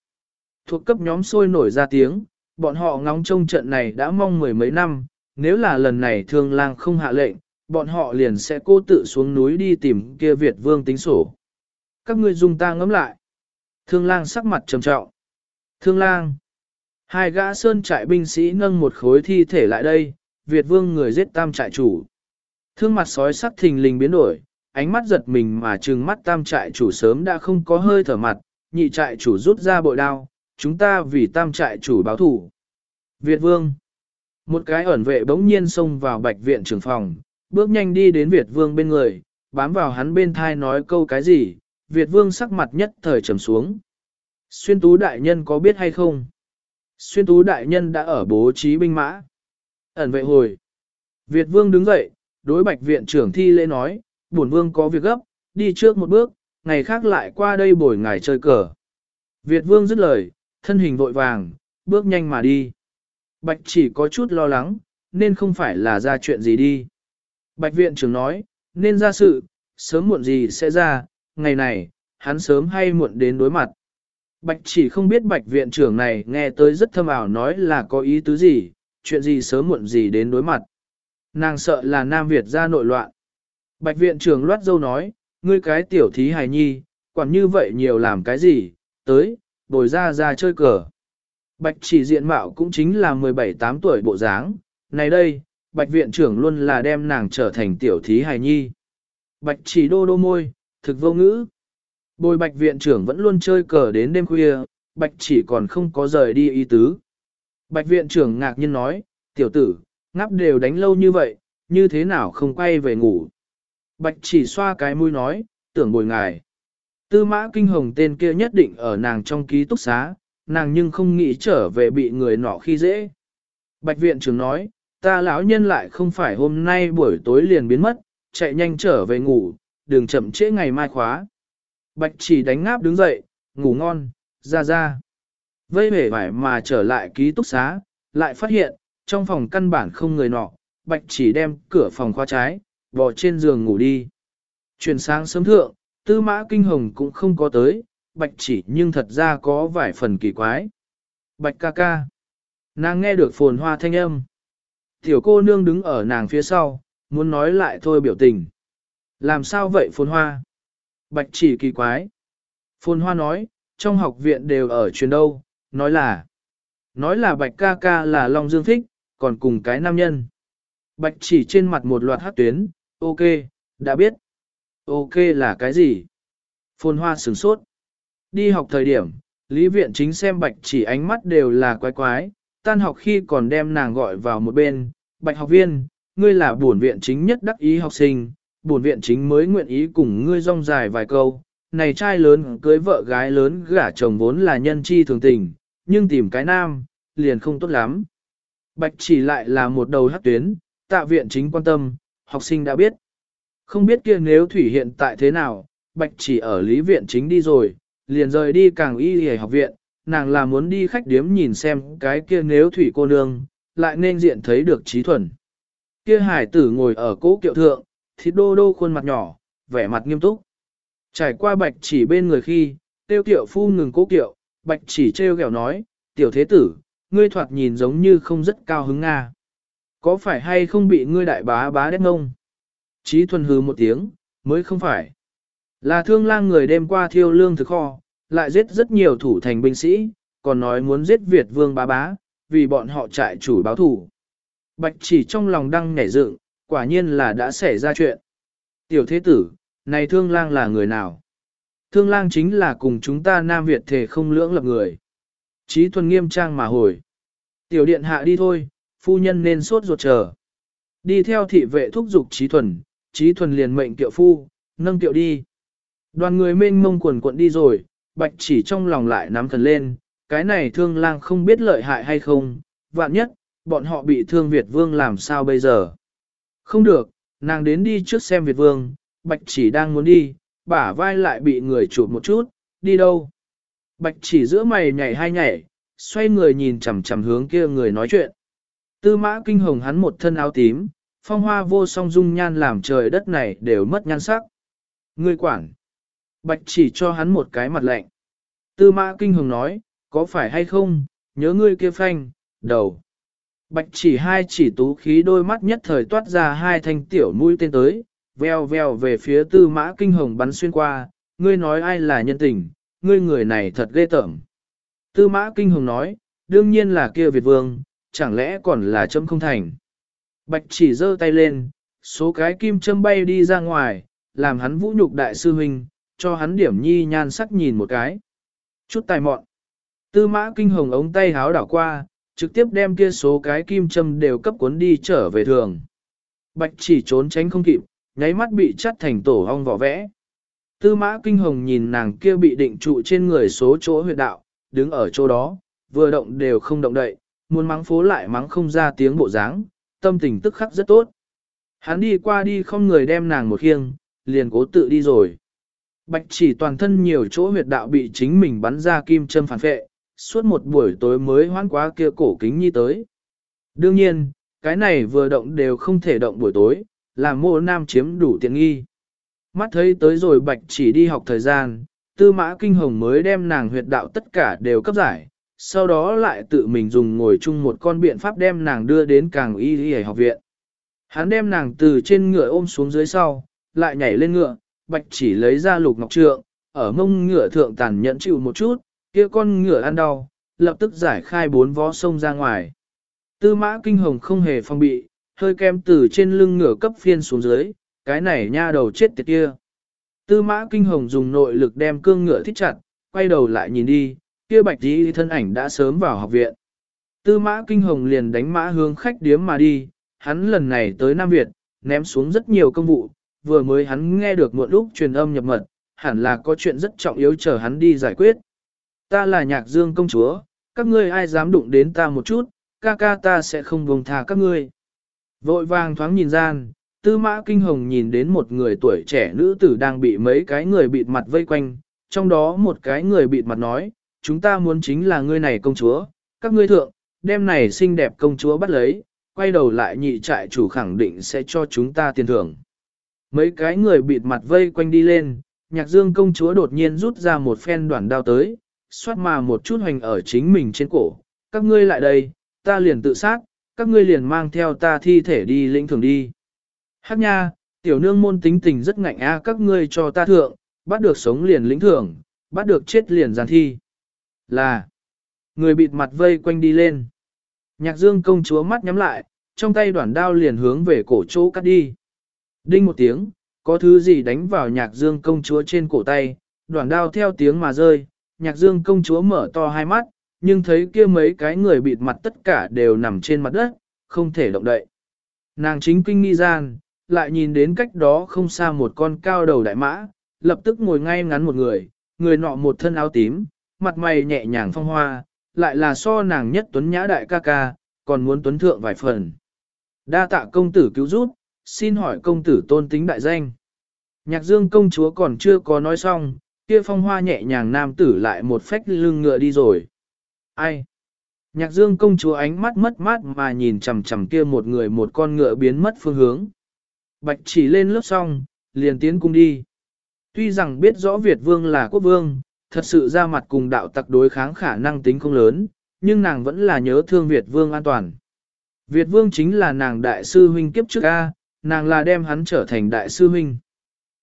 Thuộc cấp nhóm sôi nổi ra tiếng, bọn họ ngóng trông trận này đã mong mười mấy năm, nếu là lần này thương lang không hạ lệnh, bọn họ liền sẽ cố tự xuống núi đi tìm kia Việt vương tính sổ. Các ngươi dùng ta ngẫm lại. Thương lang sắc mặt trầm trọng. Thương lang. Hai gã sơn trại binh sĩ nâng một khối thi thể lại đây, Việt vương người giết tam trại chủ. Thương mặt sói sắc thình lình biến đổi, ánh mắt giật mình mà trừng mắt tam trại chủ sớm đã không có hơi thở mặt, nhị trại chủ rút ra bội đao, chúng ta vì tam trại chủ báo thủ. Việt vương. Một cái ẩn vệ bỗng nhiên xông vào bạch viện trưởng phòng, bước nhanh đi đến Việt vương bên người, bám vào hắn bên thai nói câu cái gì, Việt vương sắc mặt nhất thời trầm xuống. Xuyên tú đại nhân có biết hay không? Xuyên tú đại nhân đã ở bố trí binh mã. Ẩn vệ hồi. Việt vương đứng dậy, đối bạch viện trưởng thi lễ nói, bổn vương có việc gấp, đi trước một bước, ngày khác lại qua đây bồi ngài chơi cờ. Việt vương dứt lời, thân hình vội vàng, bước nhanh mà đi. Bạch chỉ có chút lo lắng, nên không phải là ra chuyện gì đi. Bạch viện trưởng nói, nên ra sự, sớm muộn gì sẽ ra, ngày này, hắn sớm hay muộn đến đối mặt. Bạch chỉ không biết bạch viện trưởng này nghe tới rất thâm ảo nói là có ý tứ gì, chuyện gì sớm muộn gì đến đối mặt. Nàng sợ là Nam Việt ra nội loạn. Bạch viện trưởng loát dâu nói, ngươi cái tiểu thí hài nhi, quản như vậy nhiều làm cái gì, tới, bồi ra ra chơi cờ. Bạch chỉ diện mạo cũng chính là 17-8 tuổi bộ dáng, này đây, bạch viện trưởng luôn là đem nàng trở thành tiểu thí hài nhi. Bạch chỉ đô đô môi, thực vô ngữ. Bồi bạch viện trưởng vẫn luôn chơi cờ đến đêm khuya, bạch chỉ còn không có rời đi ý tứ. Bạch viện trưởng ngạc nhiên nói, tiểu tử, ngáp đều đánh lâu như vậy, như thế nào không quay về ngủ. Bạch chỉ xoa cái mũi nói, tưởng bồi ngài. Tư mã kinh hồng tên kia nhất định ở nàng trong ký túc xá, nàng nhưng không nghĩ trở về bị người nọ khi dễ. Bạch viện trưởng nói, ta lão nhân lại không phải hôm nay buổi tối liền biến mất, chạy nhanh trở về ngủ, đừng chậm trễ ngày mai khóa. Bạch chỉ đánh ngáp đứng dậy, ngủ ngon, ra ra. Vây hề vải mà trở lại ký túc xá, lại phát hiện, trong phòng căn bản không người nọ, bạch chỉ đem cửa phòng khóa trái, bò trên giường ngủ đi. Chuyển sáng sớm thượng, tư mã kinh hồng cũng không có tới, bạch chỉ nhưng thật ra có vài phần kỳ quái. Bạch ca ca. Nàng nghe được phồn hoa thanh âm. Tiểu cô nương đứng ở nàng phía sau, muốn nói lại thôi biểu tình. Làm sao vậy phồn hoa? Bạch chỉ kỳ quái. Phồn hoa nói, trong học viện đều ở truyền đâu, nói là. Nói là bạch ca ca là Long Dương thích, còn cùng cái nam nhân. Bạch chỉ trên mặt một loạt hát tuyến, ok, đã biết. Ok là cái gì? Phồn hoa sửng sốt. Đi học thời điểm, lý viện chính xem bạch chỉ ánh mắt đều là quái quái, tan học khi còn đem nàng gọi vào một bên. Bạch học viên, ngươi là bổn viện chính nhất đắc ý học sinh, bổn viện chính mới nguyện ý cùng ngươi rong dài vài câu, này trai lớn cưới vợ gái lớn gả chồng vốn là nhân chi thường tình, nhưng tìm cái nam, liền không tốt lắm. Bạch chỉ lại là một đầu hát tuyến, tạ viện chính quan tâm, học sinh đã biết. Không biết kia nếu thủy hiện tại thế nào, bạch chỉ ở lý viện chính đi rồi, liền rời đi càng y hề học viện, nàng là muốn đi khách điếm nhìn xem cái kia nếu thủy cô nương, lại nên diện thấy được trí thuần. Kia hải tử ngồi ở cố kiệu thượng, thịt đô đô khuôn mặt nhỏ, vẻ mặt nghiêm túc. Trải qua bạch chỉ bên người khi, tiêu kiệu phu ngừng cố kiệu, bạch chỉ treo ghẹo nói, tiểu thế tử, ngươi thoạt nhìn giống như không rất cao hứng Nga. Có phải hay không bị ngươi đại bá bá đét ngông? Chí thuần hư một tiếng, mới không phải. Là thương lang người đêm qua thiêu lương thực kho, lại giết rất nhiều thủ thành binh sĩ, còn nói muốn giết Việt vương bá bá, vì bọn họ trại chủ báo thủ. Bạch chỉ trong lòng đang nhảy dựng, quả nhiên là đã xảy ra chuyện. Tiểu thế tử, này thương lang là người nào? Thương lang chính là cùng chúng ta Nam Việt thể không lưỡng lập người. Chí thuần nghiêm trang mà hồi. Tiểu điện hạ đi thôi, phu nhân nên sốt ruột chờ. Đi theo thị vệ thúc giục trí thuần, trí thuần liền mệnh kiệu phu, nâng kiệu đi. Đoàn người mênh mông quần cuộn đi rồi, bạch chỉ trong lòng lại nắm thần lên, cái này thương lang không biết lợi hại hay không, vạn nhất, bọn họ bị thương Việt vương làm sao bây giờ. Không được, nàng đến đi trước xem Việt vương, bạch chỉ đang muốn đi, bả vai lại bị người chụp một chút, đi đâu. Bạch chỉ giữa mày nhảy hai nhảy, xoay người nhìn chằm chằm hướng kia người nói chuyện. Tư mã kinh hồng hắn một thân áo tím, phong hoa vô song dung nhan làm trời đất này đều mất nhan sắc. Ngươi quản. Bạch chỉ cho hắn một cái mặt lạnh. Tư mã kinh hồng nói, có phải hay không, nhớ ngươi kia phanh, đầu. Bạch chỉ hai chỉ tú khí đôi mắt nhất thời toát ra hai thanh tiểu mũi tên tới, veo veo về phía tư mã kinh hồng bắn xuyên qua, ngươi nói ai là nhân tình, ngươi người này thật ghê tởm. Tư mã kinh hồng nói, đương nhiên là kia Việt vương, chẳng lẽ còn là châm không thành. Bạch chỉ giơ tay lên, số cái kim châm bay đi ra ngoài, làm hắn vũ nhục đại sư huynh, cho hắn điểm nhi nhan sắc nhìn một cái. Chút tài mọn. Tư mã kinh hồng ống tay háo đảo qua, trực tiếp đem kia số cái kim châm đều cấp cuốn đi trở về thường. Bạch chỉ trốn tránh không kịp, nháy mắt bị chắt thành tổ hong vỏ vẽ. Tư mã kinh hồng nhìn nàng kia bị định trụ trên người số chỗ huyệt đạo, đứng ở chỗ đó, vừa động đều không động đậy, muốn mắng phố lại mắng không ra tiếng bộ dáng, tâm tình tức khắc rất tốt. Hắn đi qua đi không người đem nàng một khiêng, liền cố tự đi rồi. Bạch chỉ toàn thân nhiều chỗ huyệt đạo bị chính mình bắn ra kim châm phản phệ, suốt một buổi tối mới hoãn quá kia cổ kính nhi tới. Đương nhiên, cái này vừa động đều không thể động buổi tối, làm mô nam chiếm đủ tiện nghi. Mắt thấy tới rồi bạch chỉ đi học thời gian, tư mã kinh hồng mới đem nàng huyệt đạo tất cả đều cấp giải, sau đó lại tự mình dùng ngồi chung một con biện pháp đem nàng đưa đến càng y y học viện. Hắn đem nàng từ trên ngựa ôm xuống dưới sau, lại nhảy lên ngựa, bạch chỉ lấy ra lục ngọc trượng, ở mông ngựa thượng tàn nhẫn chịu một chút, kia con ngựa ăn đau, lập tức giải khai bốn vó sông ra ngoài. Tư mã kinh hồng không hề phong bị, hơi kem từ trên lưng ngựa cấp phiên xuống dưới, cái này nha đầu chết tiệt kia. Tư mã kinh hồng dùng nội lực đem cương ngựa thích chặt, quay đầu lại nhìn đi, kia bạch tí thân ảnh đã sớm vào học viện. Tư mã kinh hồng liền đánh mã hướng khách điếm mà đi, hắn lần này tới Nam Việt, ném xuống rất nhiều công vụ, vừa mới hắn nghe được một lúc truyền âm nhập mật, hẳn là có chuyện rất trọng yếu chờ hắn đi giải quyết. Ta là nhạc dương công chúa, các ngươi ai dám đụng đến ta một chút, ca ca ta sẽ không buông tha các ngươi. Vội vàng thoáng nhìn gian, tư mã kinh hồng nhìn đến một người tuổi trẻ nữ tử đang bị mấy cái người bịt mặt vây quanh, trong đó một cái người bịt mặt nói, chúng ta muốn chính là ngươi này công chúa, các ngươi thượng, đem này xinh đẹp công chúa bắt lấy, quay đầu lại nhị trại chủ khẳng định sẽ cho chúng ta tiền thưởng. Mấy cái người bịt mặt vây quanh đi lên, nhạc dương công chúa đột nhiên rút ra một phen đoạn đao tới, xoát mà một chút hoành ở chính mình trên cổ, các ngươi lại đây, ta liền tự sát, các ngươi liền mang theo ta thi thể đi lĩnh thường đi. Hát nha, tiểu nương môn tính tình rất ngạnh a các ngươi cho ta thượng, bắt được sống liền lĩnh thưởng, bắt được chết liền giàn thi. Là, người bịt mặt vây quanh đi lên. Nhạc dương công chúa mắt nhắm lại, trong tay đoạn đao liền hướng về cổ chỗ cắt đi. Đinh một tiếng, có thứ gì đánh vào nhạc dương công chúa trên cổ tay, đoạn đao theo tiếng mà rơi, nhạc dương công chúa mở to hai mắt, nhưng thấy kia mấy cái người bịt mặt tất cả đều nằm trên mặt đất, không thể động đậy. Nàng chính kinh nghi gian, lại nhìn đến cách đó không xa một con cao đầu đại mã, lập tức ngồi ngay ngắn một người, người nọ một thân áo tím, mặt mày nhẹ nhàng phong hoa, lại là so nàng nhất tuấn nhã đại ca ca, còn muốn tuấn thượng vài phần. Đa tạ công tử cứu giúp, xin hỏi công tử tôn tính đại danh. Nhạc dương công chúa còn chưa có nói xong, kia phong hoa nhẹ nhàng nam tử lại một phách lưng ngựa đi rồi. Ai? Nhạc dương công chúa ánh mắt mất mát mà nhìn chằm chằm kia một người một con ngựa biến mất phương hướng. Bạch chỉ lên lớp xong, liền tiến cung đi. Tuy rằng biết rõ Việt vương là quốc vương, thật sự ra mặt cùng đạo tặc đối kháng khả năng tính không lớn, nhưng nàng vẫn là nhớ thương Việt vương an toàn. Việt vương chính là nàng đại sư huynh kiếp trước A, nàng là đem hắn trở thành đại sư huynh.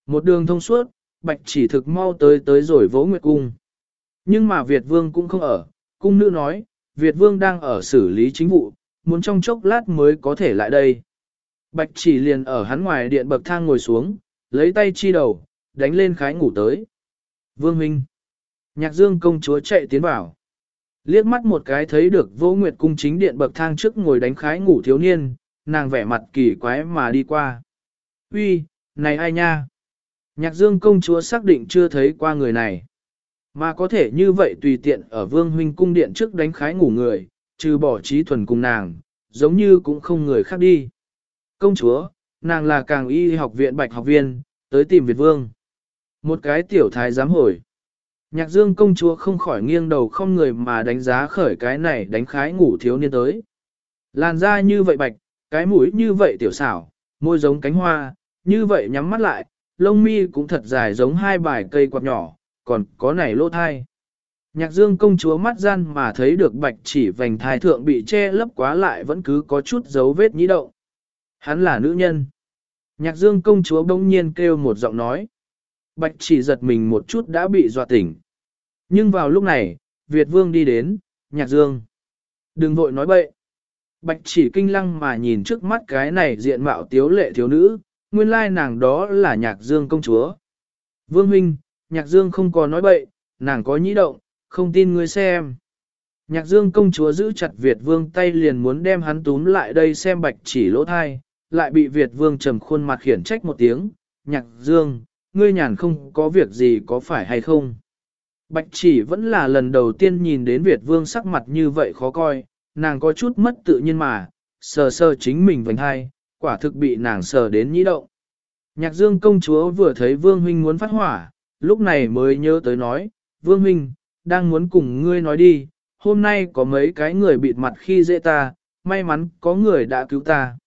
Một đường thông suốt, bạch chỉ thực mau tới tới rồi vỗ nguyệt cung. Nhưng mà Việt vương cũng không ở, cung nữ nói, Việt vương đang ở xử lý chính vụ, muốn trong chốc lát mới có thể lại đây. Bạch chỉ liền ở hắn ngoài điện bậc thang ngồi xuống, lấy tay chi đầu, đánh lên khái ngủ tới. Vương Minh. Nhạc dương công chúa chạy tiến vào. Liếc mắt một cái thấy được vô nguyệt cung chính điện bậc thang trước ngồi đánh khái ngủ thiếu niên, nàng vẻ mặt kỳ quái mà đi qua. Uy, này ai nha? Nhạc dương công chúa xác định chưa thấy qua người này. Mà có thể như vậy tùy tiện ở vương huynh cung điện trước đánh khái ngủ người, trừ bỏ trí thuần cùng nàng, giống như cũng không người khác đi. Công chúa, nàng là càng y học viện bạch học viên, tới tìm Việt vương. Một cái tiểu thái giám hồi. Nhạc dương công chúa không khỏi nghiêng đầu không người mà đánh giá khởi cái này đánh khái ngủ thiếu niên tới. Làn da như vậy bạch, cái mũi như vậy tiểu xảo, môi giống cánh hoa, như vậy nhắm mắt lại, lông mi cũng thật dài giống hai bài cây quạt nhỏ, còn có này lỗ thai. Nhạc dương công chúa mắt gian mà thấy được bạch chỉ vành thai thượng bị che lấp quá lại vẫn cứ có chút dấu vết nhĩ động. Hắn là nữ nhân. Nhạc dương công chúa bỗng nhiên kêu một giọng nói. Bạch chỉ giật mình một chút đã bị dọa tỉnh. Nhưng vào lúc này, Việt vương đi đến, nhạc dương. Đừng vội nói bậy. Bạch chỉ kinh lăng mà nhìn trước mắt cái này diện mạo tiếu lệ thiếu nữ, nguyên lai nàng đó là nhạc dương công chúa. Vương huynh, nhạc dương không có nói bậy, nàng có nhĩ động, không tin ngươi xem. Nhạc dương công chúa giữ chặt Việt vương tay liền muốn đem hắn túm lại đây xem bạch chỉ lỗ thai, lại bị Việt vương trầm khuôn mặt khiển trách một tiếng, nhạc dương, ngươi nhàn không có việc gì có phải hay không. Bạch chỉ vẫn là lần đầu tiên nhìn đến Việt vương sắc mặt như vậy khó coi, nàng có chút mất tự nhiên mà, sờ sờ chính mình vành hai, quả thực bị nàng sờ đến nhĩ động. Nhạc dương công chúa vừa thấy vương huynh muốn phát hỏa, lúc này mới nhớ tới nói, vương huynh, đang muốn cùng ngươi nói đi, hôm nay có mấy cái người bịt mặt khi dễ ta, may mắn có người đã cứu ta.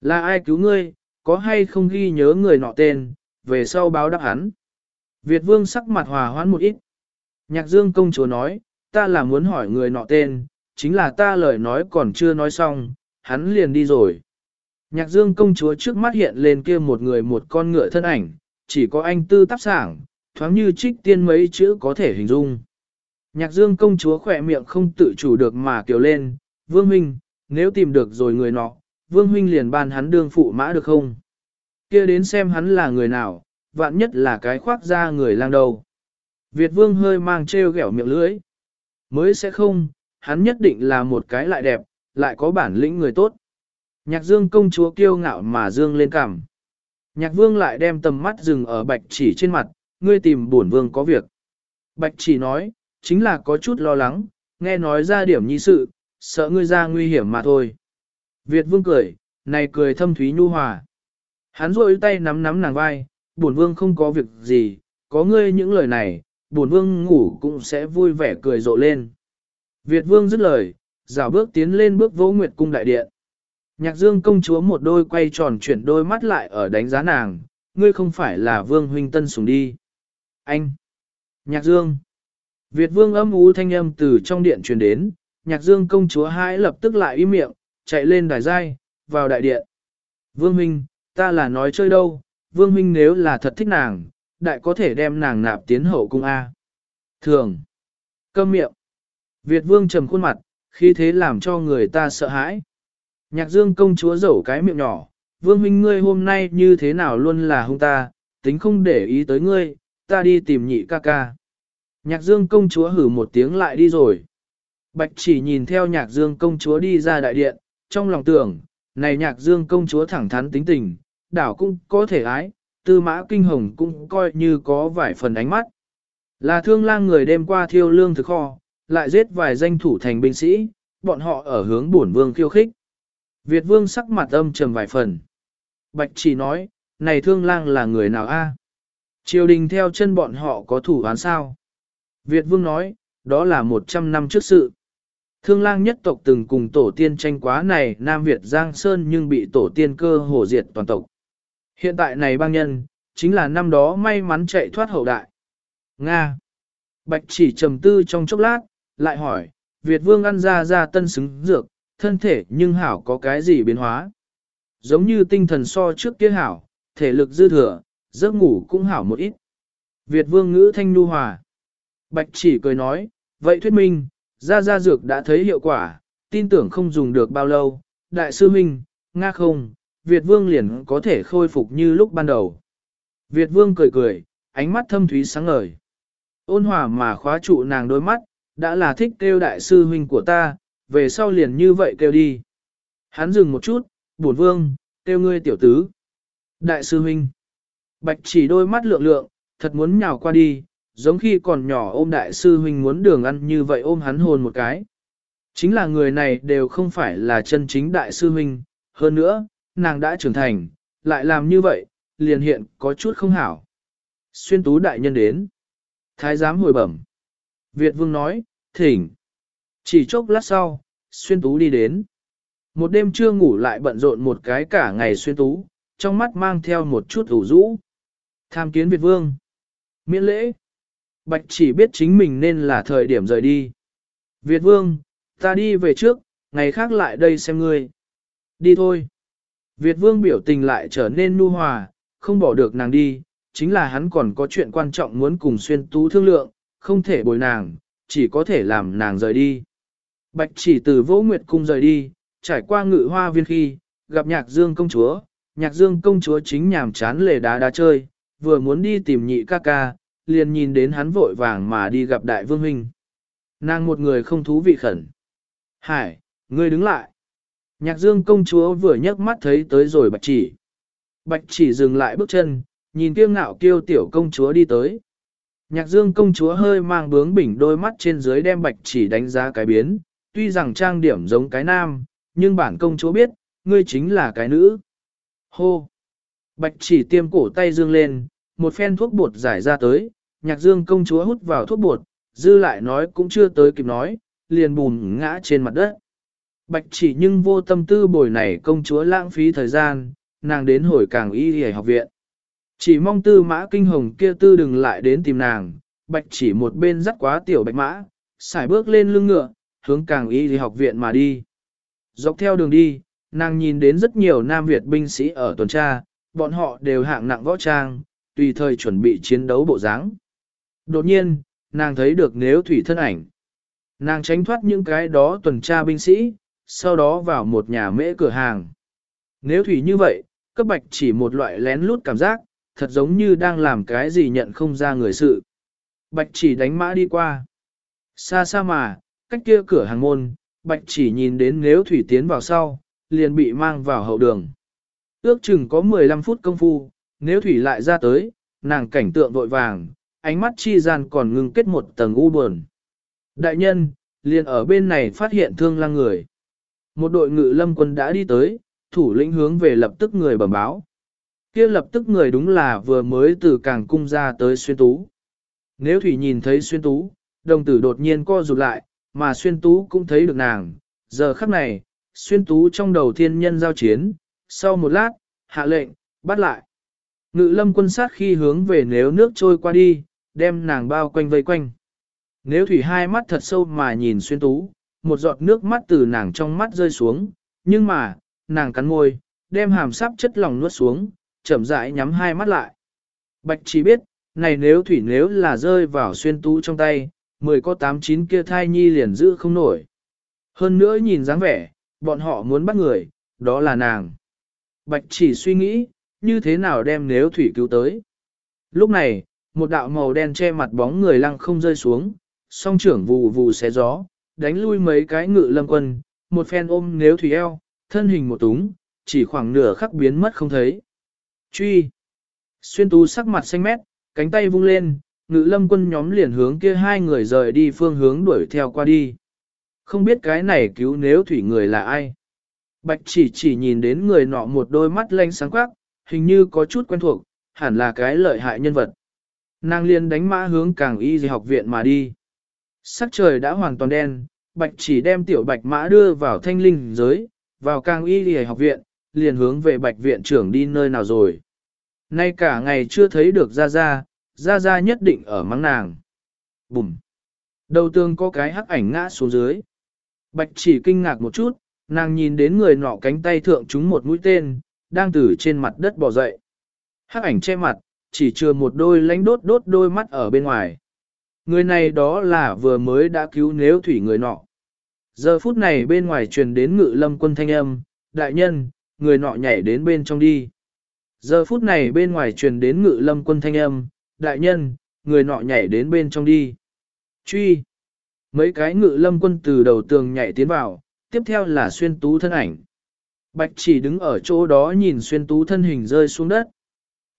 Là ai cứu ngươi, có hay không ghi nhớ người nọ tên, về sau báo đáp hắn. Việt vương sắc mặt hòa hoãn một ít. Nhạc dương công chúa nói, ta là muốn hỏi người nọ tên, chính là ta lời nói còn chưa nói xong, hắn liền đi rồi. Nhạc dương công chúa trước mắt hiện lên kia một người một con ngựa thân ảnh, chỉ có anh tư tắp sảng, thoáng như trích tiên mấy chữ có thể hình dung. Nhạc dương công chúa khỏe miệng không tự chủ được mà kiều lên, vương huynh, nếu tìm được rồi người nọ, vương huynh liền ban hắn đương phụ mã được không? Kia đến xem hắn là người nào, vạn nhất là cái khoác ra người lang đầu. Việt vương hơi mang treo ghẹo miệng lưỡi. Mới sẽ không, hắn nhất định là một cái lại đẹp, lại có bản lĩnh người tốt. Nhạc dương công chúa kiêu ngạo mà dương lên cằm. Nhạc vương lại đem tầm mắt dừng ở bạch chỉ trên mặt, ngươi tìm bổn vương có việc. Bạch chỉ nói, chính là có chút lo lắng, nghe nói ra điểm nhi sự, sợ ngươi ra nguy hiểm mà thôi. Việt vương cười, này cười thâm thúy nhu hòa. Hắn rôi tay nắm nắm nàng vai, bổn vương không có việc gì, có ngươi những lời này, bổn vương ngủ cũng sẽ vui vẻ cười rộ lên. Việt vương dứt lời, rào bước tiến lên bước vỗ nguyệt cung đại điện. Nhạc dương công chúa một đôi quay tròn chuyển đôi mắt lại ở đánh giá nàng, ngươi không phải là vương huynh tân sùng đi. Anh! Nhạc dương! Việt vương âm ú thanh âm từ trong điện truyền đến, nhạc dương công chúa hãi lập tức lại im miệng, chạy lên đài giai, vào đại điện. Vương huynh, ta là nói chơi đâu, vương huynh nếu là thật thích nàng, đại có thể đem nàng nạp tiến hậu cung A. Thường! Câm miệng! Việt vương trầm khuôn mặt, khi thế làm cho người ta sợ hãi. Nhạc dương công chúa dẩu cái miệng nhỏ, vương huynh ngươi hôm nay như thế nào luôn là hung ta, tính không để ý tới ngươi, ta đi tìm nhị ca ca. Nhạc dương công chúa hử một tiếng lại đi rồi. Bạch chỉ nhìn theo nhạc dương công chúa đi ra đại điện, trong lòng tưởng, này nhạc dương công chúa thẳng thắn tính tình, đảo cũng có thể ái, tư mã kinh hồng cũng coi như có vài phần ánh mắt. Là thương lang người đêm qua thiêu lương thực kho, lại giết vài danh thủ thành binh sĩ, bọn họ ở hướng bổn vương khiêu khích. Việt vương sắc mặt âm trầm vài phần. Bạch chỉ nói, này thương lang là người nào a? Triều đình theo chân bọn họ có thủ án sao? Việt vương nói, đó là 100 năm trước sự. Thương lang nhất tộc từng cùng tổ tiên tranh quá này Nam Việt Giang Sơn nhưng bị tổ tiên cơ hồ diệt toàn tộc. Hiện tại này bang nhân, chính là năm đó may mắn chạy thoát hậu đại. Nga. Bạch chỉ trầm tư trong chốc lát, lại hỏi, Việt vương ăn ra ra tân xứng dược, thân thể nhưng hảo có cái gì biến hóa. Giống như tinh thần so trước kia hảo, thể lực dư thừa, giấc ngủ cũng hảo một ít. Việt vương ngữ thanh nu hòa. Bạch chỉ cười nói, vậy thuyết minh, ra ra dược đã thấy hiệu quả, tin tưởng không dùng được bao lâu, đại sư huynh nga không, Việt vương liền có thể khôi phục như lúc ban đầu. Việt vương cười cười, ánh mắt thâm thúy sáng ngời. Ôn hòa mà khóa trụ nàng đôi mắt, đã là thích kêu đại sư huynh của ta, về sau liền như vậy kêu đi. Hắn dừng một chút, bổn vương, kêu ngươi tiểu tứ. Đại sư huynh. Bạch chỉ đôi mắt lượng lượng, thật muốn nhào qua đi, giống khi còn nhỏ ôm đại sư huynh muốn đường ăn như vậy ôm hắn hồn một cái. Chính là người này đều không phải là chân chính đại sư huynh, hơn nữa, nàng đã trưởng thành, lại làm như vậy, liền hiện có chút không hảo. Xuyên tú đại nhân đến. Thái giám hồi bẩm. Việt vương nói, thỉnh. Chỉ chốc lát sau, xuyên tú đi đến. Một đêm chưa ngủ lại bận rộn một cái cả ngày xuyên tú, trong mắt mang theo một chút ủ rũ. Tham kiến Việt vương. Miễn lễ. Bạch chỉ biết chính mình nên là thời điểm rời đi. Việt vương, ta đi về trước, ngày khác lại đây xem ngươi. Đi thôi. Việt vương biểu tình lại trở nên nu hòa, không bỏ được nàng đi, chính là hắn còn có chuyện quan trọng muốn cùng xuyên tú thương lượng, không thể bồi nàng, chỉ có thể làm nàng rời đi. Bạch chỉ từ vô nguyệt cung rời đi, trải qua ngự hoa viên khi, gặp nhạc dương công chúa, nhạc dương công chúa chính nhàm chán lề đá đá chơi, vừa muốn đi tìm nhị ca ca, liền nhìn đến hắn vội vàng mà đi gặp đại vương huynh. Nàng một người không thú vị khẩn. Hải, ngươi đứng lại. Nhạc dương công chúa vừa nhấc mắt thấy tới rồi bạch chỉ. Bạch chỉ dừng lại bước chân, nhìn kiêu ngạo kiêu tiểu công chúa đi tới. Nhạc dương công chúa hơi mang bướng bỉnh đôi mắt trên dưới đem bạch chỉ đánh giá cái biến, tuy rằng trang điểm giống cái nam, nhưng bản công chúa biết, ngươi chính là cái nữ. Hô! Bạch chỉ tiêm cổ tay dương lên, một phen thuốc bột giải ra tới, nhạc dương công chúa hút vào thuốc bột, dư lại nói cũng chưa tới kịp nói, liền bùn ngã trên mặt đất. Bạch chỉ nhưng vô tâm tư bồi này công chúa lãng phí thời gian, nàng đến hồi càng y hề học viện. Chỉ mong tư mã kinh hồng kia tư đừng lại đến tìm nàng, bạch chỉ một bên dắt quá tiểu bạch mã, xài bước lên lưng ngựa, hướng càng y thì học viện mà đi. Dọc theo đường đi, nàng nhìn đến rất nhiều Nam Việt binh sĩ ở tuần tra, bọn họ đều hạng nặng võ trang, tùy thời chuẩn bị chiến đấu bộ dáng. Đột nhiên, nàng thấy được nếu thủy thân ảnh. Nàng tránh thoát những cái đó tuần tra binh sĩ, sau đó vào một nhà mễ cửa hàng. Nếu thủy như vậy, cấp bạch chỉ một loại lén lút cảm giác, thật giống như đang làm cái gì nhận không ra người sự. Bạch chỉ đánh mã đi qua. Xa xa mà, cách kia cửa hàng môn, bạch chỉ nhìn đến nếu thủy tiến vào sau, liền bị mang vào hậu đường. Ước chừng có 15 phút công phu, nếu thủy lại ra tới, nàng cảnh tượng vội vàng, ánh mắt chi gian còn ngưng kết một tầng u buồn. Đại nhân, liền ở bên này phát hiện thương lang người. Một đội ngự lâm quân đã đi tới, thủ lĩnh hướng về lập tức người bẩm báo. kia lập tức người đúng là vừa mới từ càng cung ra tới xuyên tú. Nếu Thủy nhìn thấy xuyên tú, đồng tử đột nhiên co rụt lại, mà xuyên tú cũng thấy được nàng. Giờ khắc này, xuyên tú trong đầu thiên nhân giao chiến, sau một lát, hạ lệnh, bắt lại. Ngự lâm quân sát khi hướng về nếu nước trôi qua đi, đem nàng bao quanh vây quanh. Nếu thủy hai mắt thật sâu mà nhìn xuyên tú, một giọt nước mắt từ nàng trong mắt rơi xuống, nhưng mà, nàng cắn môi, đem hàm sáp chất lòng nuốt xuống, chậm rãi nhắm hai mắt lại. Bạch chỉ biết, này nếu thủy nếu là rơi vào xuyên tú trong tay, mười có tám chín kia thai nhi liền giữ không nổi. Hơn nữa nhìn dáng vẻ, bọn họ muốn bắt người, đó là nàng. Bạch chỉ suy nghĩ, như thế nào đem nếu thủy cứu tới. Lúc này, một đạo màu đen che mặt bóng người lăng không rơi xuống, song trưởng vù vù xé gió, đánh lui mấy cái ngự lâm quân, một phen ôm nếu thủy eo, thân hình một túng, chỉ khoảng nửa khắc biến mất không thấy. Truy! Xuyên tú sắc mặt xanh mét, cánh tay vung lên, ngự lâm quân nhóm liền hướng kia hai người rời đi phương hướng đuổi theo qua đi. Không biết cái này cứu nếu thủy người là ai. Bạch chỉ chỉ nhìn đến người nọ một đôi mắt lanh sáng quắc, hình như có chút quen thuộc, hẳn là cái lợi hại nhân vật. Nàng liền đánh mã hướng càng y dì học viện mà đi. Sắc trời đã hoàn toàn đen, bạch chỉ đem tiểu bạch mã đưa vào thanh linh giới, vào càng y lì học viện, liền hướng về bạch viện trưởng đi nơi nào rồi. Nay cả ngày chưa thấy được ra ra, ra ra nhất định ở mắng nàng. Bùm! Đầu tường có cái hắc ảnh ngã xuống dưới. Bạch chỉ kinh ngạc một chút, nàng nhìn đến người nọ cánh tay thượng chúng một mũi tên, đang từ trên mặt đất bò dậy. Hắc ảnh che mặt, chỉ chừa một đôi lánh đốt đốt đôi mắt ở bên ngoài. Người này đó là vừa mới đã cứu nếu thủy người nọ. Giờ phút này bên ngoài truyền đến ngự lâm quân thanh âm, đại nhân, người nọ nhảy đến bên trong đi. Giờ phút này bên ngoài truyền đến ngự lâm quân thanh âm, đại nhân, người nọ nhảy đến bên trong đi. Truy. Mấy cái ngự lâm quân từ đầu tường nhảy tiến vào, tiếp theo là xuyên tú thân ảnh. Bạch chỉ đứng ở chỗ đó nhìn xuyên tú thân hình rơi xuống đất.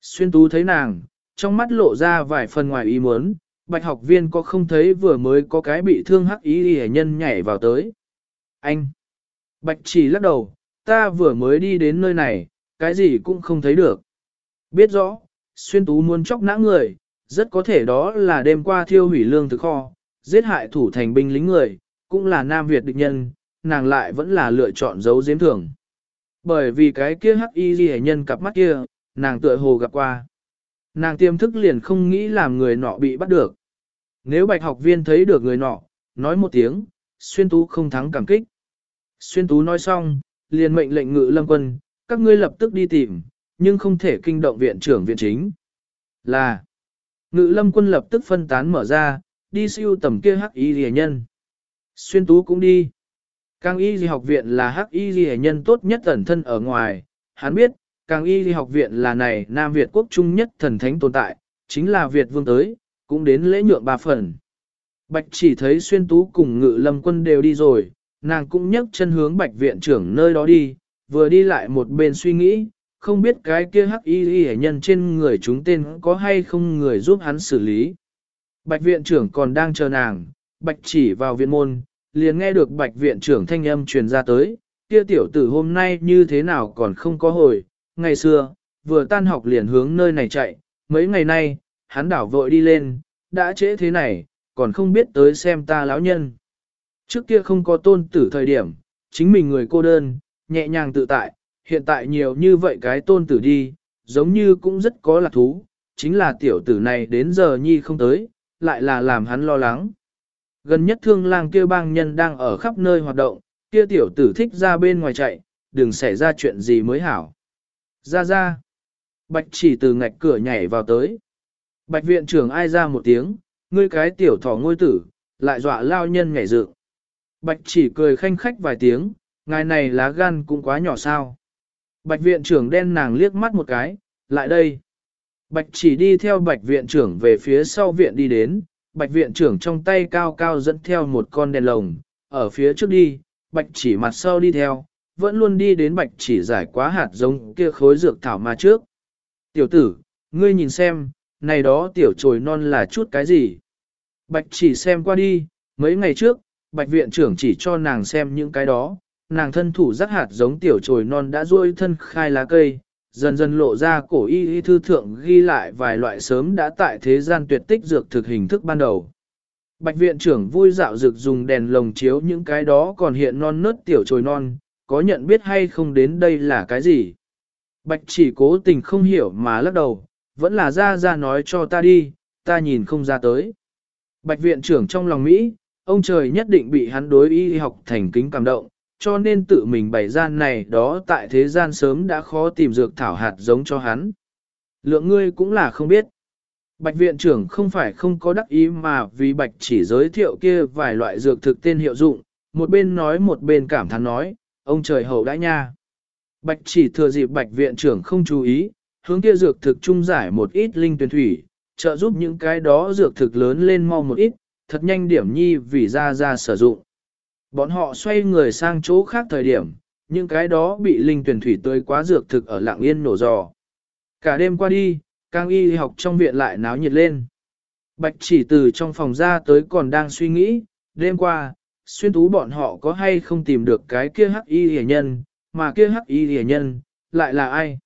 Xuyên tú thấy nàng, trong mắt lộ ra vài phần ngoài ý muốn, bạch học viên có không thấy vừa mới có cái bị thương hắc ý hề nhân nhảy vào tới. Anh! Bạch chỉ lắc đầu, ta vừa mới đi đến nơi này, cái gì cũng không thấy được. Biết rõ, xuyên tú muốn chóc nã người, rất có thể đó là đêm qua thiêu hủy lương thực kho, giết hại thủ thành binh lính người, cũng là Nam Việt địch nhân, nàng lại vẫn là lựa chọn giấu giếm thường. Bởi vì cái kia hắc y ghi nhân cặp mắt kia, nàng tựa hồ gặp qua. Nàng tiềm thức liền không nghĩ làm người nọ bị bắt được. Nếu bạch học viên thấy được người nọ, nói một tiếng, xuyên tú không thắng cảm kích. Xuyên tú nói xong, liền mệnh lệnh ngự lâm quân, các ngươi lập tức đi tìm, nhưng không thể kinh động viện trưởng viện chính. Là, ngự lâm quân lập tức phân tán mở ra, đi siêu tầm kia hắc y rìa nhân. Xuyên tú cũng đi. Càng y gì học viện là hắc y rìa nhân tốt nhất ẩn thân ở ngoài, hắn biết, càng y gì học viện là này Nam Việt quốc trung nhất thần thánh tồn tại, chính là Việt vương tới, cũng đến lễ nhượng ba phần. Bạch chỉ thấy xuyên tú cùng ngự lâm quân đều đi rồi, nàng cũng nhấc chân hướng bạch viện trưởng nơi đó đi, vừa đi lại một bên suy nghĩ, không biết cái kia hắc y y nhân trên người chúng tên có hay không người giúp hắn xử lý. Bạch viện trưởng còn đang chờ nàng, bạch chỉ vào viện môn, liền nghe được bạch viện trưởng thanh âm truyền ra tới, kia tiểu tử hôm nay như thế nào còn không có hồi, ngày xưa, vừa tan học liền hướng nơi này chạy, mấy ngày nay, hắn đảo vội đi lên, đã trễ thế này, còn không biết tới xem ta lão nhân. Trước kia không có tôn tử thời điểm, chính mình người cô đơn, nhẹ nhàng tự tại, hiện tại nhiều như vậy cái tôn tử đi, giống như cũng rất có lạc thú, chính là tiểu tử này đến giờ nhi không tới, lại là làm hắn lo lắng. Gần nhất thương lang kia bang nhân đang ở khắp nơi hoạt động, kia tiểu tử thích ra bên ngoài chạy, đừng xảy ra chuyện gì mới hảo. Ra ra. Bạch chỉ từ ngạch cửa nhảy vào tới. Bạch viện trưởng ai ra một tiếng, ngươi cái tiểu thỏ ngôi tử, lại dọa lao nhân nhảy dựng. Bạch chỉ cười khanh khách vài tiếng, ngài này lá gan cũng quá nhỏ sao. Bạch viện trưởng đen nàng liếc mắt một cái, lại đây. Bạch chỉ đi theo bạch viện trưởng về phía sau viện đi đến, bạch viện trưởng trong tay cao cao dẫn theo một con đèn lồng, ở phía trước đi, bạch chỉ mặt sau đi theo, vẫn luôn đi đến bạch chỉ giải quá hạt giống kia khối dược thảo mà trước. Tiểu tử, ngươi nhìn xem, này đó tiểu trồi non là chút cái gì? Bạch chỉ xem qua đi, mấy ngày trước, bạch viện trưởng chỉ cho nàng xem những cái đó, nàng thân thủ rắc hạt giống tiểu trồi non đã ruôi thân khai lá cây, dần dần lộ ra cổ y y thư thượng ghi lại vài loại sớm đã tại thế gian tuyệt tích dược thực hình thức ban đầu. Bạch viện trưởng vui dạo dược dùng đèn lồng chiếu những cái đó còn hiện non nớt tiểu trồi non, có nhận biết hay không đến đây là cái gì. Bạch chỉ cố tình không hiểu mà lắc đầu, vẫn là ra ra nói cho ta đi, ta nhìn không ra tới. Bạch viện trưởng trong lòng Mỹ, ông trời nhất định bị hắn đối y học thành kính cảm động, cho nên tự mình bày gian này đó tại thế gian sớm đã khó tìm dược thảo hạt giống cho hắn. Lượng ngươi cũng là không biết. Bạch viện trưởng không phải không có đắc ý mà vì bạch chỉ giới thiệu kia vài loại dược thực tên hiệu dụng, một bên nói một bên cảm thán nói, ông trời hậu đã nha. Bạch chỉ thừa dịp bạch viện trưởng không chú ý, hướng kia dược thực trung giải một ít linh tuyển thủy, trợ giúp những cái đó dược thực lớn lên mau một ít, thật nhanh điểm nhi vì ra ra sử dụng. Bọn họ xoay người sang chỗ khác thời điểm, những cái đó bị linh tuyển thủy tươi quá dược thực ở lạng yên nổ giò. Cả đêm qua đi, càng y học trong viện lại náo nhiệt lên. Bạch chỉ từ trong phòng ra tới còn đang suy nghĩ, đêm qua, xuyên tú bọn họ có hay không tìm được cái kia hắc y hề nhân, mà kia hắc y hề nhân, lại là ai?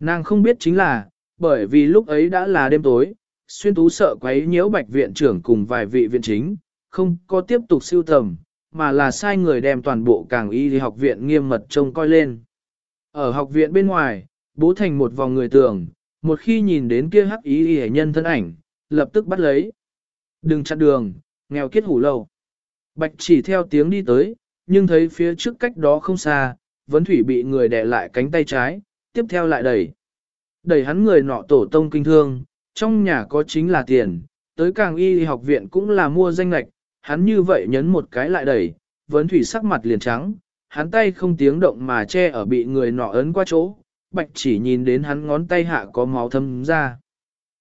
Nàng không biết chính là, bởi vì lúc ấy đã là đêm tối, xuyên tú sợ quấy nhiễu bạch viện trưởng cùng vài vị viện chính, không có tiếp tục siêu tầm, mà là sai người đem toàn bộ càng y học viện nghiêm mật trông coi lên. Ở học viện bên ngoài, bố thành một vòng người tường, một khi nhìn đến kia hắc y hề nhân thân ảnh, lập tức bắt lấy. Đừng chặn đường, nghèo kiết hủ lâu. Bạch chỉ theo tiếng đi tới, nhưng thấy phía trước cách đó không xa, vấn thủy bị người đè lại cánh tay trái, tiếp theo lại đẩy. Đẩy hắn người nọ tổ tông kinh thương, trong nhà có chính là tiền, tới càng y học viện cũng là mua danh lạch, hắn như vậy nhấn một cái lại đẩy, vấn thủy sắc mặt liền trắng, hắn tay không tiếng động mà che ở bị người nọ ấn qua chỗ, bạch chỉ nhìn đến hắn ngón tay hạ có máu thâm ra.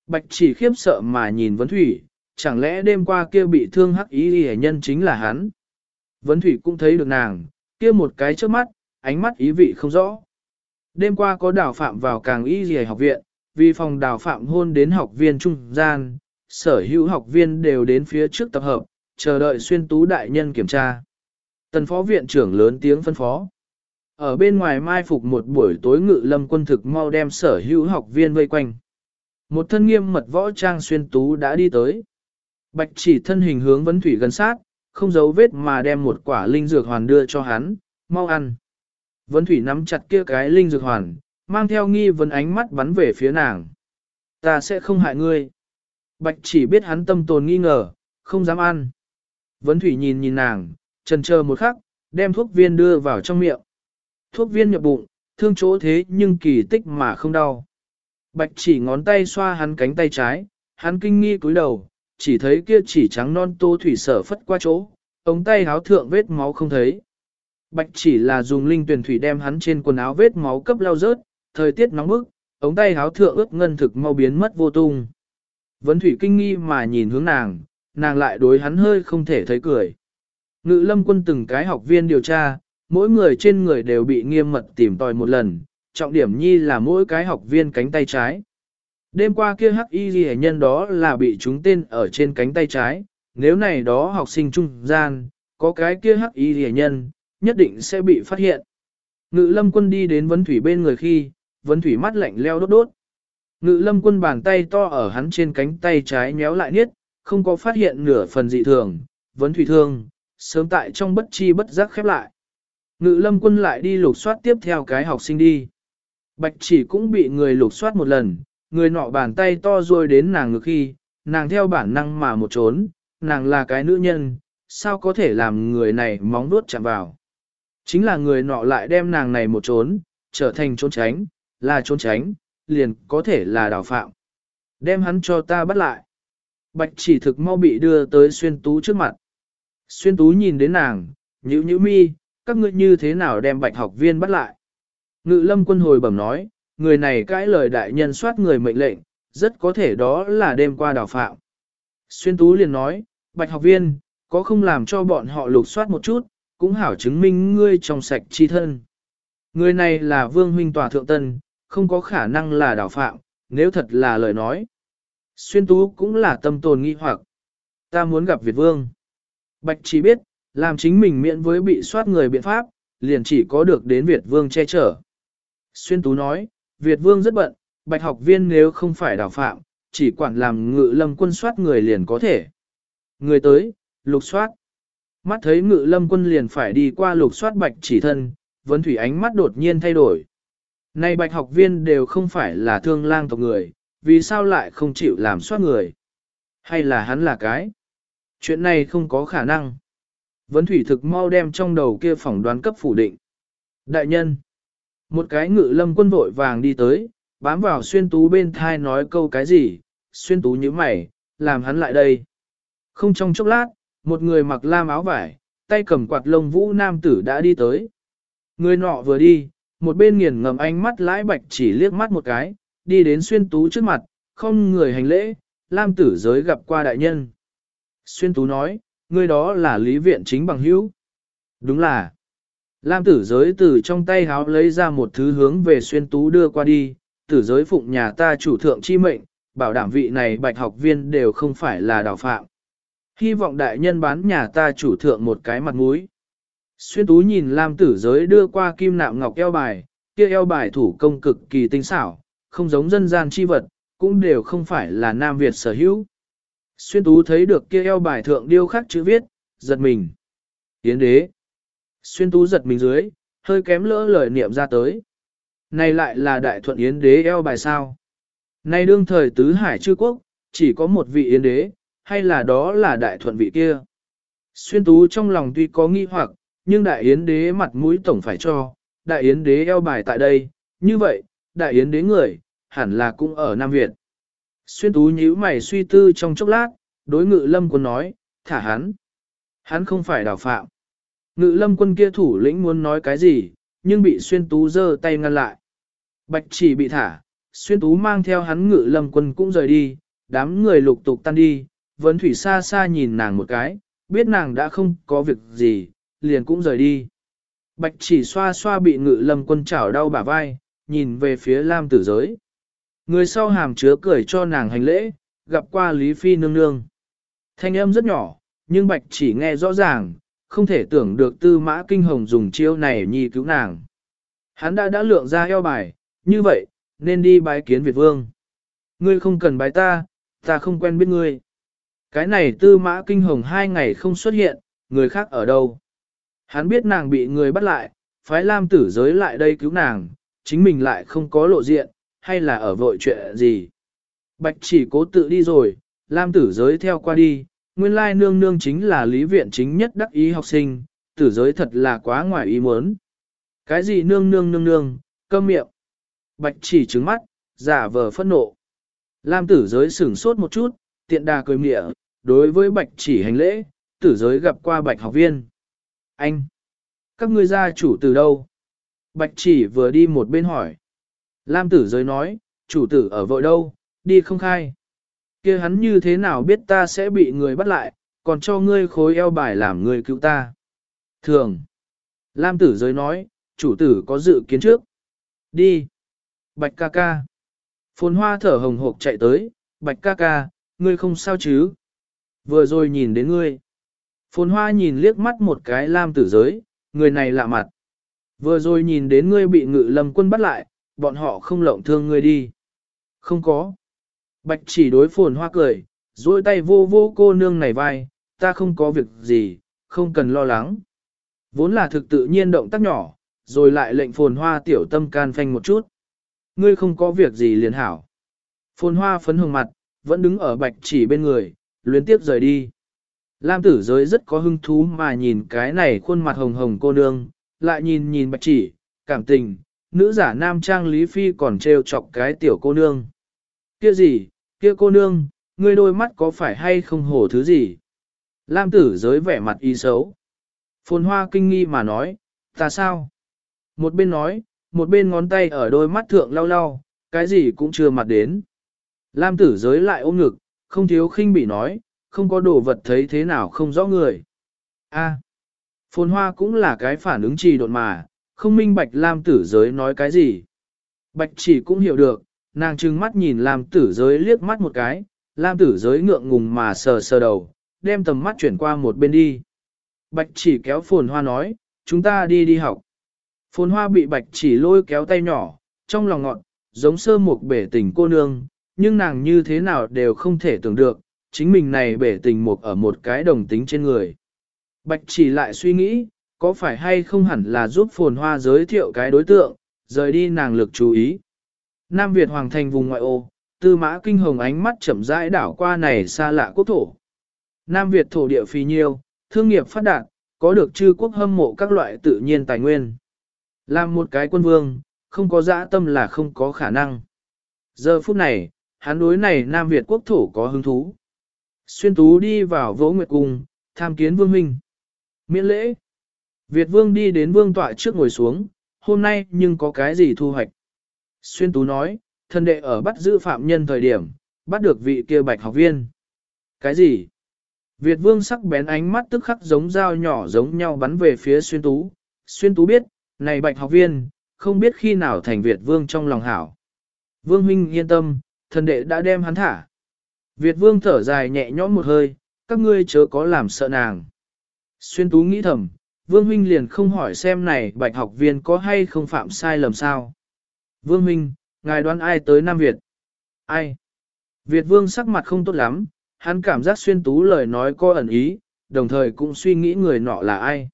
Bạch chỉ khiếp sợ mà nhìn vấn thủy, chẳng lẽ đêm qua kia bị thương hắc ý hề nhân chính là hắn. Vấn thủy cũng thấy được nàng, kia một cái trước mắt, ánh mắt ý vị không rõ. Đêm qua có đào phạm vào càng y gì học viện, vì phòng đào phạm hôn đến học viên trung gian, sở hữu học viên đều đến phía trước tập hợp, chờ đợi xuyên tú đại nhân kiểm tra. Tần phó viện trưởng lớn tiếng phân phó. Ở bên ngoài mai phục một buổi tối ngự lâm quân thực mau đem sở hữu học viên vây quanh. Một thân nghiêm mật võ trang xuyên tú đã đi tới. Bạch chỉ thân hình hướng vấn thủy gần sát, không giấu vết mà đem một quả linh dược hoàn đưa cho hắn, mau ăn. Vấn thủy nắm chặt kia cái linh dược hoàn, mang theo nghi vấn ánh mắt bắn về phía nàng. Ta sẽ không hại ngươi. Bạch chỉ biết hắn tâm tồn nghi ngờ, không dám ăn. Vấn thủy nhìn nhìn nàng, trần chờ một khắc, đem thuốc viên đưa vào trong miệng. Thuốc viên nhập bụng, thương chỗ thế nhưng kỳ tích mà không đau. Bạch chỉ ngón tay xoa hắn cánh tay trái, hắn kinh nghi cúi đầu, chỉ thấy kia chỉ trắng non tô thủy sở phất qua chỗ, ống tay háo thượng vết máu không thấy. Bạch chỉ là dùng linh tuyển thủy đem hắn trên quần áo vết máu cấp lau rớt, thời tiết nóng bức, ống tay háo thượng ướt ngân thực mau biến mất vô tung. Vấn thủy kinh nghi mà nhìn hướng nàng, nàng lại đối hắn hơi không thể thấy cười. Ngự lâm quân từng cái học viên điều tra, mỗi người trên người đều bị nghiêm mật tìm tòi một lần, trọng điểm nhi là mỗi cái học viên cánh tay trái. Đêm qua kia hắc y ghi nhân đó là bị chúng tên ở trên cánh tay trái, nếu này đó học sinh trung gian, có cái kia hắc y ghi nhân, nhất định sẽ bị phát hiện. Ngự lâm quân đi đến vấn thủy bên người khi, vấn thủy mắt lạnh leo đốt đốt. Ngự lâm quân bàn tay to ở hắn trên cánh tay trái nhéo lại niết, không có phát hiện nửa phần dị thường, vấn thủy thương, sớm tại trong bất chi bất giác khép lại. Ngự lâm quân lại đi lục soát tiếp theo cái học sinh đi. Bạch chỉ cũng bị người lục soát một lần, người nọ bàn tay to rồi đến nàng ngực khi, nàng theo bản năng mà một trốn, nàng là cái nữ nhân, sao có thể làm người này móng đốt chạm vào. Chính là người nọ lại đem nàng này một trốn, trở thành trốn tránh, là trốn tránh, liền có thể là đào phạm. Đem hắn cho ta bắt lại. Bạch chỉ thực mau bị đưa tới xuyên tú trước mặt. Xuyên tú nhìn đến nàng, nhữ nhữ mi, các ngươi như thế nào đem bạch học viên bắt lại. Ngự lâm quân hồi bẩm nói, người này cãi lời đại nhân soát người mệnh lệnh, rất có thể đó là đêm qua đào phạm. Xuyên tú liền nói, bạch học viên, có không làm cho bọn họ lục soát một chút, cũng hảo chứng minh ngươi trong sạch chi thân. Người này là vương huynh tòa thượng tân, không có khả năng là đào phạm, nếu thật là lời nói. Xuyên tú cũng là tâm tồn nghi hoặc. Ta muốn gặp Việt vương. Bạch chỉ biết, làm chính mình miễn với bị soát người biện pháp, liền chỉ có được đến Việt vương che chở. Xuyên tú nói, Việt vương rất bận, bạch học viên nếu không phải đào phạm, chỉ quản làm ngự lâm quân soát người liền có thể. Người tới, lục soát. Mắt thấy ngự lâm quân liền phải đi qua lục soát bạch chỉ thân, vấn thủy ánh mắt đột nhiên thay đổi. Này bạch học viên đều không phải là thương lang tộc người, vì sao lại không chịu làm soát người? Hay là hắn là cái? Chuyện này không có khả năng. Vấn thủy thực mau đem trong đầu kia phỏng đoán cấp phủ định. Đại nhân. Một cái ngự lâm quân vội vàng đi tới, bám vào xuyên tú bên thai nói câu cái gì, xuyên tú như mày, làm hắn lại đây. Không trong chốc lát, một người mặc lam áo vải, tay cầm quạt lông vũ nam tử đã đi tới. Người nọ vừa đi, một bên nghiền ngầm ánh mắt lãi bạch chỉ liếc mắt một cái, đi đến xuyên tú trước mặt, không người hành lễ, lam tử giới gặp qua đại nhân. Xuyên tú nói, người đó là lý viện chính bằng hữu. Đúng là. Lam tử giới từ trong tay háo lấy ra một thứ hướng về xuyên tú đưa qua đi, tử giới phụng nhà ta chủ thượng chi mệnh, bảo đảm vị này bạch học viên đều không phải là đào phạm. Hy vọng đại nhân bán nhà ta chủ thượng một cái mặt mũi. Xuyên tú nhìn Lam tử giới đưa qua kim nạm ngọc eo bài, kia eo bài thủ công cực kỳ tinh xảo, không giống dân gian chi vật, cũng đều không phải là Nam Việt sở hữu. Xuyên tú thấy được kia eo bài thượng điêu khắc chữ viết, giật mình. Yến đế. Xuyên tú giật mình dưới, hơi kém lỡ lời niệm ra tới. Này lại là đại thuận yến đế eo bài sao. Này đương thời tứ hải chư quốc, chỉ có một vị yến đế, hay là đó là đại thuận vị kia. Xuyên tú trong lòng tuy có nghi hoặc, nhưng đại yến đế mặt mũi tổng phải cho, đại yến đế eo bài tại đây, như vậy, đại yến đế người, hẳn là cũng ở Nam Việt. Xuyên tú nhíu mày suy tư trong chốc lát, đối ngự lâm quân nói, thả hắn. Hắn không phải đào phạm. Ngự lâm quân kia thủ lĩnh muốn nói cái gì, nhưng bị xuyên tú giơ tay ngăn lại. Bạch chỉ bị thả, xuyên tú mang theo hắn ngự lâm quân cũng rời đi, đám người lục tục tan đi, vấn thủy xa xa nhìn nàng một cái, biết nàng đã không có việc gì, liền cũng rời đi. Bạch chỉ xoa xoa bị ngự lâm quân chảo đau bả vai, nhìn về phía lam tử giới. Người sau hàm chứa cười cho nàng hành lễ, gặp qua Lý Phi nương nương. Thanh âm rất nhỏ, nhưng bạch chỉ nghe rõ ràng, không thể tưởng được tư mã kinh hồng dùng chiêu này nhi cứu nàng. Hắn đã đã lượng ra eo bài, như vậy, nên đi bái kiến Việt Vương. Ngươi không cần bái ta, ta không quen biết ngươi. Cái này tư mã kinh hồng hai ngày không xuất hiện, người khác ở đâu. Hắn biết nàng bị người bắt lại, phái lam tử giới lại đây cứu nàng, chính mình lại không có lộ diện, hay là ở vội chuyện gì. Bạch chỉ cố tự đi rồi, lam tử giới theo qua đi, nguyên lai nương nương chính là lý viện chính nhất đắc ý học sinh, tử giới thật là quá ngoài ý muốn. Cái gì nương nương nương nương, câm miệng. Bạch chỉ trứng mắt, giả vờ phẫn nộ. Lam tử giới sửng sốt một chút, tiện đà cười mịa, đối với bạch chỉ hành lễ, tử giới gặp qua bạch học viên. Anh! Các ngươi gia chủ từ đâu? Bạch chỉ vừa đi một bên hỏi. Lam tử giới nói, chủ tử ở vội đâu, đi không khai. kia hắn như thế nào biết ta sẽ bị người bắt lại, còn cho ngươi khối eo bài làm người cứu ta. Thường. Lam tử giới nói, chủ tử có dự kiến trước. Đi. Bạch ca ca. Phồn hoa thở hồng hộc chạy tới, bạch ca ca, ngươi không sao chứ? Vừa rồi nhìn đến ngươi. Phồn hoa nhìn liếc mắt một cái lam tử giới, người này lạ mặt. Vừa rồi nhìn đến ngươi bị ngự lâm quân bắt lại, bọn họ không lộng thương ngươi đi. Không có. Bạch chỉ đối phồn hoa cười, duỗi tay vô vô cô nương này vai, ta không có việc gì, không cần lo lắng. Vốn là thực tự nhiên động tác nhỏ, rồi lại lệnh phồn hoa tiểu tâm can phanh một chút. Ngươi không có việc gì liền hảo. Phồn hoa phấn hồng mặt, vẫn đứng ở bạch chỉ bên người, luyến tiếp rời đi. Lam tử giới rất có hứng thú mà nhìn cái này khuôn mặt hồng hồng cô nương, lại nhìn nhìn bạch chỉ, cảm tình, nữ giả nam trang Lý Phi còn trêu chọc cái tiểu cô nương. Kia gì, kia cô nương, ngươi đôi mắt có phải hay không hổ thứ gì? Lam tử giới vẻ mặt y xấu. Phồn hoa kinh nghi mà nói, ta sao? Một bên nói, một bên ngón tay ở đôi mắt thượng lau lau, cái gì cũng chưa mặt đến. Lam tử giới lại ôm ngực, không thiếu khinh bị nói, không có đồ vật thấy thế nào không rõ người. A, à, phồn hoa cũng là cái phản ứng trì đột mà, không minh bạch Lam tử giới nói cái gì. Bạch chỉ cũng hiểu được, nàng trừng mắt nhìn Lam tử giới liếc mắt một cái, Lam tử giới ngượng ngùng mà sờ sờ đầu, đem tầm mắt chuyển qua một bên đi. Bạch chỉ kéo phồn hoa nói, chúng ta đi đi học. Phồn hoa bị bạch chỉ lôi kéo tay nhỏ, trong lòng ngọn, giống sơ một bể tình cô nương, nhưng nàng như thế nào đều không thể tưởng được, chính mình này bể tình một ở một cái đồng tính trên người. Bạch chỉ lại suy nghĩ, có phải hay không hẳn là giúp phồn hoa giới thiệu cái đối tượng, rời đi nàng lực chú ý. Nam Việt hoàng thành vùng ngoại ô, tư mã kinh hồng ánh mắt chậm rãi đảo qua này xa lạ quốc thổ. Nam Việt thổ địa phi nhiêu, thương nghiệp phát đạt, có được chư quốc hâm mộ các loại tự nhiên tài nguyên. Làm một cái quân vương, không có dã tâm là không có khả năng. Giờ phút này, hắn đối này Nam Việt quốc thổ có hứng thú. Xuyên tú đi vào vỗ nguyệt cung, tham kiến vương huynh. Miễn lễ. Việt vương đi đến vương tọa trước ngồi xuống, hôm nay nhưng có cái gì thu hoạch. Xuyên tú nói, thân đệ ở bắt giữ phạm nhân thời điểm, bắt được vị kia bạch học viên. Cái gì? Việt vương sắc bén ánh mắt tức khắc giống dao nhỏ giống nhau bắn về phía xuyên tú. Xuyên tú biết, này bạch học viên, không biết khi nào thành Việt vương trong lòng hảo. Vương huynh yên tâm, thần đệ đã đem hắn thả. Việt vương thở dài nhẹ nhõm một hơi, các ngươi chớ có làm sợ nàng. Xuyên tú nghĩ thầm, vương huynh liền không hỏi xem này bạch học viên có hay không phạm sai lầm sao. Vương huynh, ngài đoán ai tới Nam Việt? Ai? Việt vương sắc mặt không tốt lắm, hắn cảm giác xuyên tú lời nói có ẩn ý, đồng thời cũng suy nghĩ người nọ là ai.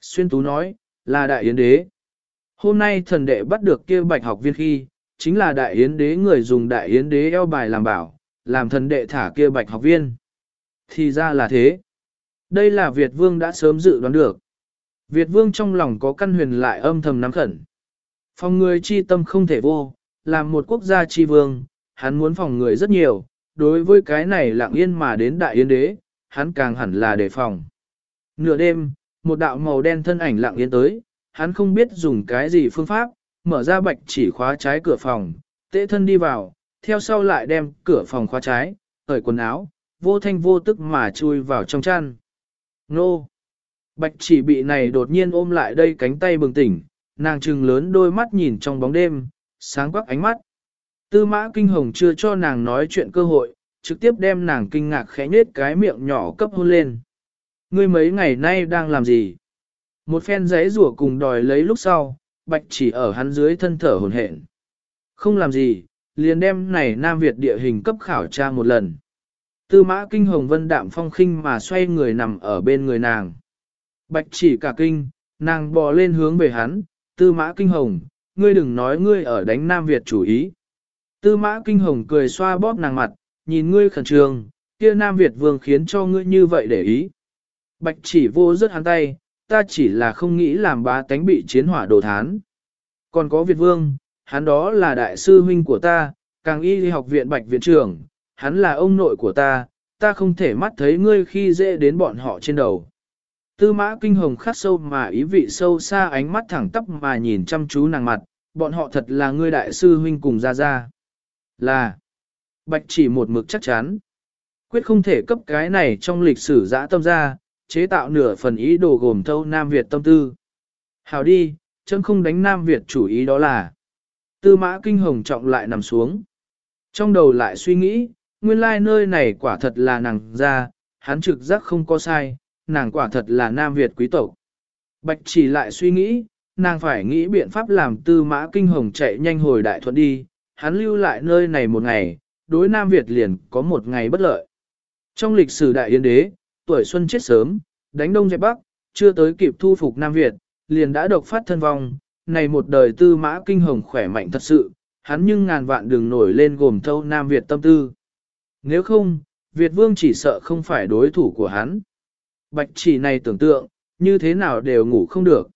Xuyên tú nói, là đại yến đế. Hôm nay thần đệ bắt được kia bạch học viên khi, chính là đại yến đế người dùng đại yến đế eo bài làm bảo, làm thần đệ thả kia bạch học viên. Thì ra là thế. Đây là Việt vương đã sớm dự đoán được. Việt vương trong lòng có căn huyền lại âm thầm nắm khẩn. Phòng người chi tâm không thể vô, làm một quốc gia chi vương, hắn muốn phòng người rất nhiều, đối với cái này lặng yên mà đến đại yến đế, hắn càng hẳn là đề phòng. Nửa đêm, một đạo màu đen thân ảnh lặng yên tới, hắn không biết dùng cái gì phương pháp, mở ra bạch chỉ khóa trái cửa phòng, tệ thân đi vào, theo sau lại đem cửa phòng khóa trái, cởi quần áo, vô thanh vô tức mà chui vào trong chăn. Nô! Bạch chỉ bị này đột nhiên ôm lại đây cánh tay bừng tỉnh, nàng trừng lớn đôi mắt nhìn trong bóng đêm, sáng quắc ánh mắt. Tư mã kinh hồng chưa cho nàng nói chuyện cơ hội, trực tiếp đem nàng kinh ngạc khẽ nhết cái miệng nhỏ cấp hôn lên. Ngươi mấy ngày nay đang làm gì? Một phen giấy rủa cùng đòi lấy lúc sau, bạch chỉ ở hắn dưới thân thở hồn hển. Không làm gì, liền đem này Nam Việt địa hình cấp khảo tra một lần. Tư mã kinh hồng vân đạm phong khinh mà xoay người nằm ở bên người nàng. Bạch chỉ cả kinh, nàng bò lên hướng về hắn, tư mã kinh hồng, ngươi đừng nói ngươi ở đánh Nam Việt chủ ý. Tư mã kinh hồng cười xoa bóp nàng mặt, nhìn ngươi khẩn trương, kia Nam Việt vương khiến cho ngươi như vậy để ý. Bạch chỉ vô rất hắn tay, ta chỉ là không nghĩ làm bá tánh bị chiến hỏa đồ thán. Còn có Việt vương, hắn đó là đại sư huynh của ta, càng y học viện bạch viện trưởng, hắn là ông nội của ta, ta không thể mắt thấy ngươi khi dễ đến bọn họ trên đầu. Tư mã kinh hồng khắc sâu mà ý vị sâu xa ánh mắt thẳng tắp mà nhìn chăm chú nàng mặt, bọn họ thật là ngươi đại sư huynh cùng ra ra. Là, bạch chỉ một mực chắc chắn. Quyết không thể cấp cái này trong lịch sử giã tâm ra, chế tạo nửa phần ý đồ gồm thâu Nam Việt tâm tư. Hào đi, chấm không đánh Nam Việt chủ ý đó là. Tư mã kinh hồng trọng lại nằm xuống. Trong đầu lại suy nghĩ, nguyên lai nơi này quả thật là nàng ra, hắn trực giác không có sai, nàng quả thật là Nam Việt quý tộc. Bạch chỉ lại suy nghĩ, nàng phải nghĩ biện pháp làm tư mã kinh hồng chạy nhanh hồi đại thuận đi, hắn lưu lại nơi này một ngày, đối Nam Việt liền có một ngày bất lợi. Trong lịch sử đại yên đế, tuổi xuân chết sớm, đánh đông dẹp bắc, chưa tới kịp thu phục Nam Việt, liền đã độc phát thân vong, này một đời tư mã kinh hồng khỏe mạnh thật sự, hắn nhưng ngàn vạn đường nổi lên gồm thâu Nam Việt tâm tư. Nếu không, Việt vương chỉ sợ không phải đối thủ của hắn. Bạch chỉ này tưởng tượng, như thế nào đều ngủ không được.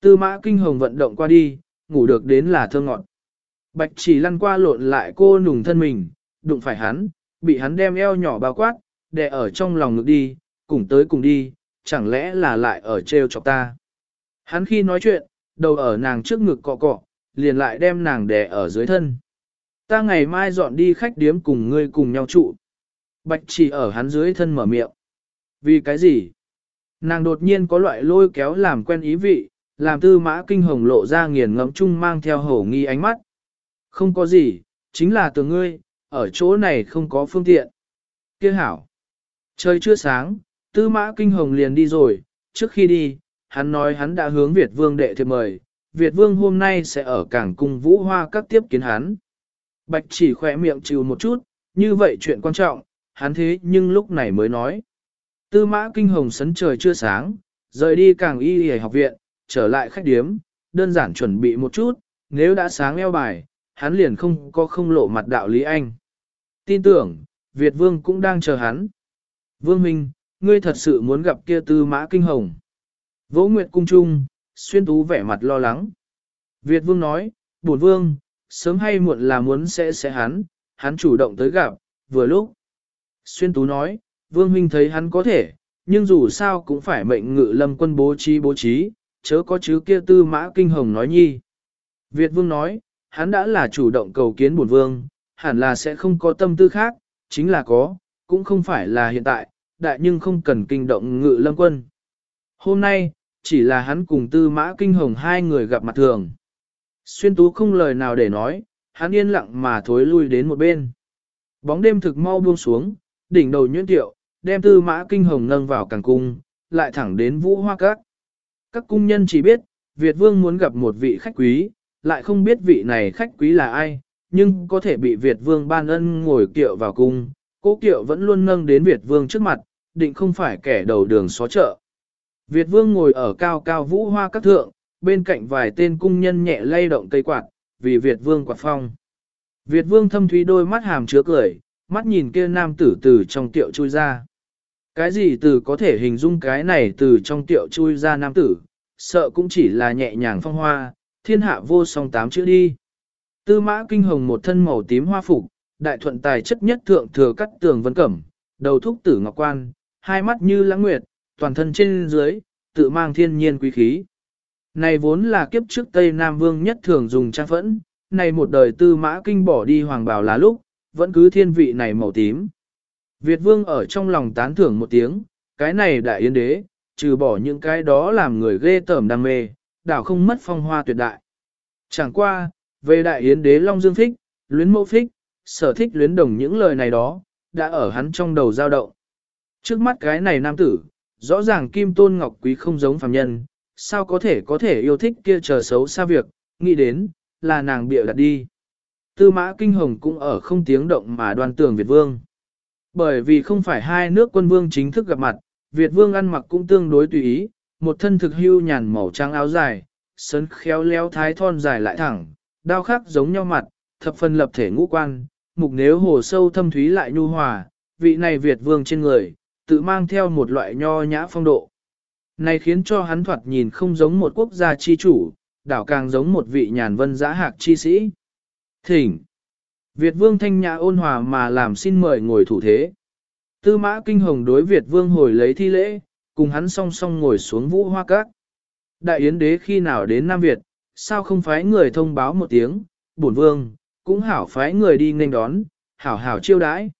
Tư mã kinh hồng vận động qua đi, ngủ được đến là thơ ngọt. Bạch chỉ lăn qua lộn lại cô nùng thân mình, đụng phải hắn, bị hắn đem eo nhỏ bao quát, đè ở trong lòng ngực đi, cùng tới cùng đi, chẳng lẽ là lại ở treo chọc ta. Hắn khi nói chuyện, đầu ở nàng trước ngực cọ cọ, liền lại đem nàng đè ở dưới thân. Ta ngày mai dọn đi khách điếm cùng ngươi cùng nhau trụ. Bạch chỉ ở hắn dưới thân mở miệng. Vì cái gì? Nàng đột nhiên có loại lôi kéo làm quen ý vị, làm tư mã kinh hồng lộ ra nghiền ngẫm chung mang theo hổ nghi ánh mắt. Không có gì, chính là từ ngươi, ở chỗ này không có phương tiện. Kia hảo. Trời chưa sáng, tư mã kinh hồng liền đi rồi, trước khi đi, hắn nói hắn đã hướng Việt vương đệ thiệp mời, Việt vương hôm nay sẽ ở cảng cung vũ hoa các tiếp kiến hắn. Bạch chỉ khỏe miệng chịu một chút, như vậy chuyện quan trọng, hắn thế nhưng lúc này mới nói. Tư mã kinh hồng sấn trời chưa sáng, rời đi càng y y học viện, trở lại khách điếm, đơn giản chuẩn bị một chút, nếu đã sáng eo bài, hắn liền không có không lộ mặt đạo Lý Anh. Tin tưởng, Việt Vương cũng đang chờ hắn. Vương Minh, ngươi thật sự muốn gặp kia tư mã kinh hồng. Vỗ Nguyệt cung trung, xuyên tú vẻ mặt lo lắng. Việt Vương nói, bổn Vương, sớm hay muộn là muốn sẽ sẽ hắn, hắn chủ động tới gặp, vừa lúc. Xuyên tú nói, Vương Minh thấy hắn có thể, nhưng dù sao cũng phải mệnh ngự lâm quân bố trí bố trí, chớ có chứ kia tư mã kinh hồng nói nhi. Việt Vương nói, hắn đã là chủ động cầu kiến bổn Vương, hẳn là sẽ không có tâm tư khác, chính là có, cũng không phải là hiện tại, đại nhưng không cần kinh động ngự lâm quân. Hôm nay, chỉ là hắn cùng tư mã kinh hồng hai người gặp mặt thường. Xuyên tú không lời nào để nói, hắn yên lặng mà thối lui đến một bên. Bóng đêm thực mau buông xuống, đỉnh đầu nhuyễn tiệu, đem tư mã kinh hồng nâng vào càng cung, lại thẳng đến vũ hoa các. Các cung nhân chỉ biết, Việt vương muốn gặp một vị khách quý, lại không biết vị này khách quý là ai, nhưng có thể bị Việt vương ban ân ngồi kiệu vào cung, cố kiệu vẫn luôn nâng đến Việt vương trước mặt, định không phải kẻ đầu đường xó chợ. Việt vương ngồi ở cao cao vũ hoa các thượng, bên cạnh vài tên cung nhân nhẹ lay động cây quạt, vì Việt vương quạt phong. Việt vương thâm thúy đôi mắt hàm chứa cười, mắt nhìn kia nam tử từ trong tiệu chui ra. Cái gì từ có thể hình dung cái này từ trong tiệu chui ra nam tử, sợ cũng chỉ là nhẹ nhàng phong hoa, thiên hạ vô song tám chữ đi. Tư mã kinh hồng một thân màu tím hoa phục, đại thuận tài chất nhất thượng thừa cắt tường vân cẩm, đầu thúc tử ngọc quan, hai mắt như lãng nguyệt, toàn thân trên dưới, tự mang thiên nhiên quý khí. Này vốn là kiếp trước Tây Nam Vương nhất thường dùng trang phẫn, này một đời tư mã kinh bỏ đi hoàng bào là lúc, vẫn cứ thiên vị này màu tím. Việt Vương ở trong lòng tán thưởng một tiếng, cái này đại yến đế, trừ bỏ những cái đó làm người ghê tởm đam mê, đảo không mất phong hoa tuyệt đại. Chẳng qua, về đại yến đế Long Dương Thích, luyến mẫu thích, sở thích luyến đồng những lời này đó, đã ở hắn trong đầu dao động. Trước mắt cái này nam tử, rõ ràng kim tôn ngọc quý không giống phàm nhân, sao có thể có thể yêu thích kia chờ xấu xa việc, nghĩ đến, là nàng bịa đặt đi. Tư mã kinh hồng cũng ở không tiếng động mà đoan tưởng Việt Vương. Bởi vì không phải hai nước quân vương chính thức gặp mặt, Việt Vương ăn mặc cũng tương đối tùy ý, một thân thực hưu nhàn màu trắng áo dài, sấn khéo léo thái thon dài lại thẳng, đao khắc giống nhau mặt, thập phần lập thể ngũ quan, mục nếu hồ sâu thâm thúy lại nhu hòa, vị này Việt Vương trên người, tự mang theo một loại nho nhã phong độ. Này khiến cho hắn thoạt nhìn không giống một quốc gia chi chủ, đảo càng giống một vị nhàn vân giã hạc chi sĩ. Thỉnh! Việt vương thanh nhã ôn hòa mà làm xin mời ngồi thủ thế. Tư mã kinh hồng đối Việt vương hồi lấy thi lễ, cùng hắn song song ngồi xuống vũ hoa các. Đại yến đế khi nào đến Nam Việt, sao không phái người thông báo một tiếng, bổn vương, cũng hảo phái người đi nghênh đón, hảo hảo chiêu đãi.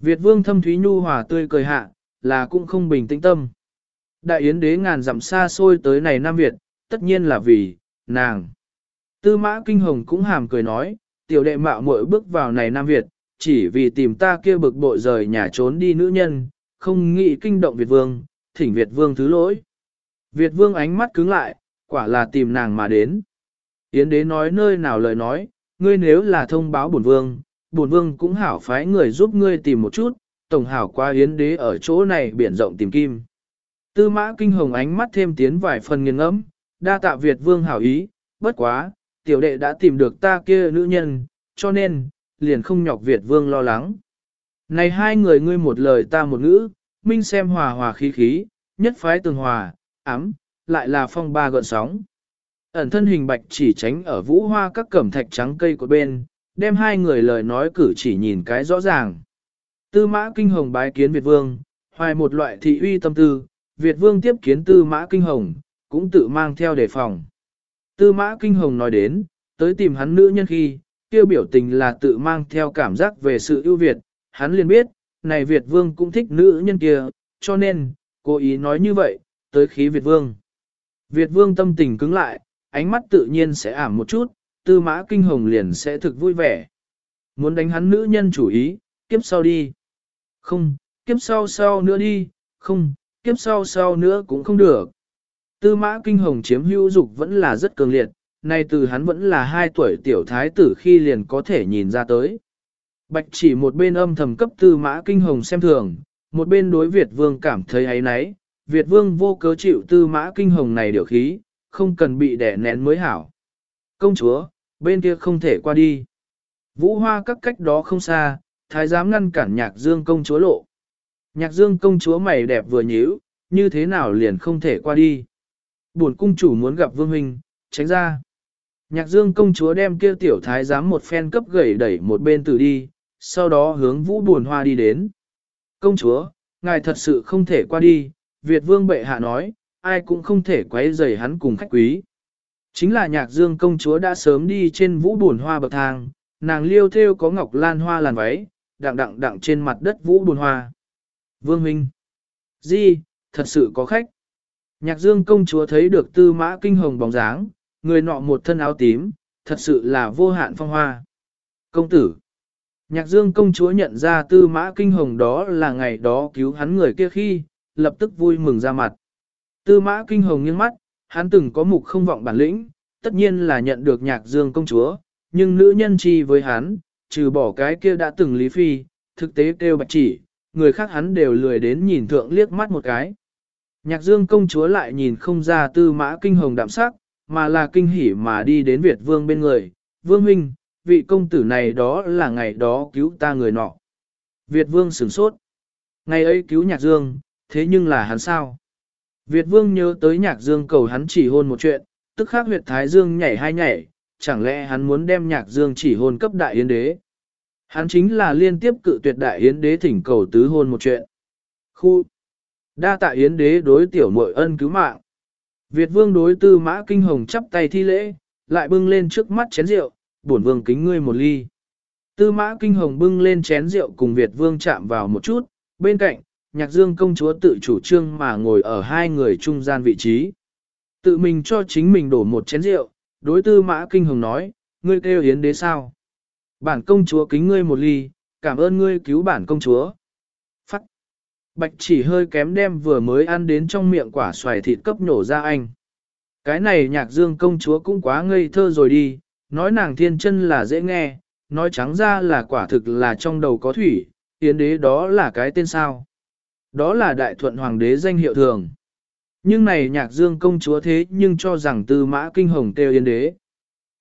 Việt vương thâm thúy nhu hòa tươi cười hạ, là cũng không bình tĩnh tâm. Đại yến đế ngàn dặm xa xôi tới này Nam Việt, tất nhiên là vì, nàng. Tư mã kinh hồng cũng hàm cười nói, tiểu đệ mạo muội bước vào này Nam Việt, chỉ vì tìm ta kia bực bội rời nhà trốn đi nữ nhân, không nghĩ kinh động Việt vương, thỉnh Việt vương thứ lỗi. Việt vương ánh mắt cứng lại, quả là tìm nàng mà đến. Yến đế nói nơi nào lời nói, ngươi nếu là thông báo bổn vương, bổn vương cũng hảo phái người giúp ngươi tìm một chút, tổng hảo qua yến đế ở chỗ này biển rộng tìm kim. Tư mã kinh hồng ánh mắt thêm tiến vài phần nghiêng ngẫm, đa tạ Việt vương hảo ý, bất quá, tiểu đệ đã tìm được ta kia nữ nhân, cho nên, liền không nhọc Việt vương lo lắng. Này hai người ngươi một lời ta một ngữ, minh xem hòa hòa khí khí, nhất phái tường hòa, ấm, lại là phong ba gợn sóng. Ẩn thân hình bạch chỉ tránh ở vũ hoa các cẩm thạch trắng cây của bên, đem hai người lời nói cử chỉ nhìn cái rõ ràng. Tư mã kinh hồng bái kiến Việt vương, hoài một loại thị uy tâm tư, Việt vương tiếp kiến tư mã kinh hồng, cũng tự mang theo đề phòng. Tư mã kinh hồng nói đến, tới tìm hắn nữ nhân khi, kêu biểu tình là tự mang theo cảm giác về sự ưu việt, hắn liền biết, này Việt vương cũng thích nữ nhân kia, cho nên, cố ý nói như vậy, tới khí Việt vương. Việt vương tâm tình cứng lại, ánh mắt tự nhiên sẽ ảm một chút, tư mã kinh hồng liền sẽ thực vui vẻ. Muốn đánh hắn nữ nhân chủ ý, kiếp sau đi. Không, kiếp sau sau nữa đi, không, kiếp sau sau nữa cũng không được. Tư mã kinh hồng chiếm hữu dục vẫn là rất cường liệt, nay từ hắn vẫn là hai tuổi tiểu thái tử khi liền có thể nhìn ra tới. Bạch chỉ một bên âm thầm cấp tư mã kinh hồng xem thường, một bên đối Việt vương cảm thấy ấy nấy, Việt vương vô cớ chịu tư mã kinh hồng này điều khí, không cần bị đẻ nén mới hảo. Công chúa, bên kia không thể qua đi. Vũ hoa các cách đó không xa, thái giám ngăn cản nhạc dương công chúa lộ. Nhạc dương công chúa mày đẹp vừa nhíu, như thế nào liền không thể qua đi. Buồn cung chủ muốn gặp vương huynh, tránh ra. Nhạc dương công chúa đem kia tiểu thái giám một phen cấp gầy đẩy một bên từ đi, sau đó hướng vũ buồn hoa đi đến. Công chúa, ngài thật sự không thể qua đi, Việt vương bệ hạ nói, ai cũng không thể quấy rầy hắn cùng khách quý. Chính là nhạc dương công chúa đã sớm đi trên vũ buồn hoa bậc thang, nàng liêu theo có ngọc lan hoa làn váy, đặng đặng đặng trên mặt đất vũ buồn hoa. Vương Minh. Di, thật sự có khách. Nhạc dương công chúa thấy được tư mã kinh hồng bóng dáng, người nọ một thân áo tím, thật sự là vô hạn phong hoa. Công tử. Nhạc dương công chúa nhận ra tư mã kinh hồng đó là ngày đó cứu hắn người kia khi, lập tức vui mừng ra mặt. Tư mã kinh hồng nghiêng mắt, hắn từng có mục không vọng bản lĩnh, tất nhiên là nhận được nhạc dương công chúa, nhưng nữ nhân chi với hắn, trừ bỏ cái kia đã từng lý phi, thực tế kêu bạch chỉ, người khác hắn đều lười đến nhìn thượng liếc mắt một cái. Nhạc dương công chúa lại nhìn không ra tư mã kinh hồng đạm sắc, mà là kinh hỉ mà đi đến Việt vương bên người. Vương huynh, vị công tử này đó là ngày đó cứu ta người nọ. Việt vương sửng sốt. Ngày ấy cứu nhạc dương, thế nhưng là hắn sao? Việt vương nhớ tới nhạc dương cầu hắn chỉ hôn một chuyện, tức khắc huyệt thái dương nhảy hai nhảy, chẳng lẽ hắn muốn đem nhạc dương chỉ hôn cấp đại yến đế? Hắn chính là liên tiếp cự tuyệt đại yến đế thỉnh cầu tứ hôn một chuyện. Khu đa tạ yến đế đối tiểu muội ân cứu mạng. Việt vương đối tư mã kinh hồng chắp tay thi lễ, lại bưng lên trước mắt chén rượu, bổn vương kính ngươi một ly. Tư mã kinh hồng bưng lên chén rượu cùng Việt vương chạm vào một chút, bên cạnh, nhạc dương công chúa tự chủ trương mà ngồi ở hai người trung gian vị trí. Tự mình cho chính mình đổ một chén rượu, đối tư mã kinh hồng nói, ngươi kêu hiến đế sao? Bản công chúa kính ngươi một ly, cảm ơn ngươi cứu bản công chúa. Phắc. Bạch chỉ hơi kém đem vừa mới ăn đến trong miệng quả xoài thịt cấp nổ ra anh. Cái này nhạc dương công chúa cũng quá ngây thơ rồi đi, nói nàng thiên chân là dễ nghe, nói trắng ra là quả thực là trong đầu có thủy, Hiến đế đó là cái tên sao. Đó là đại thuận hoàng đế danh hiệu thường. Nhưng này nhạc dương công chúa thế nhưng cho rằng tư mã kinh hồng kêu yên đế.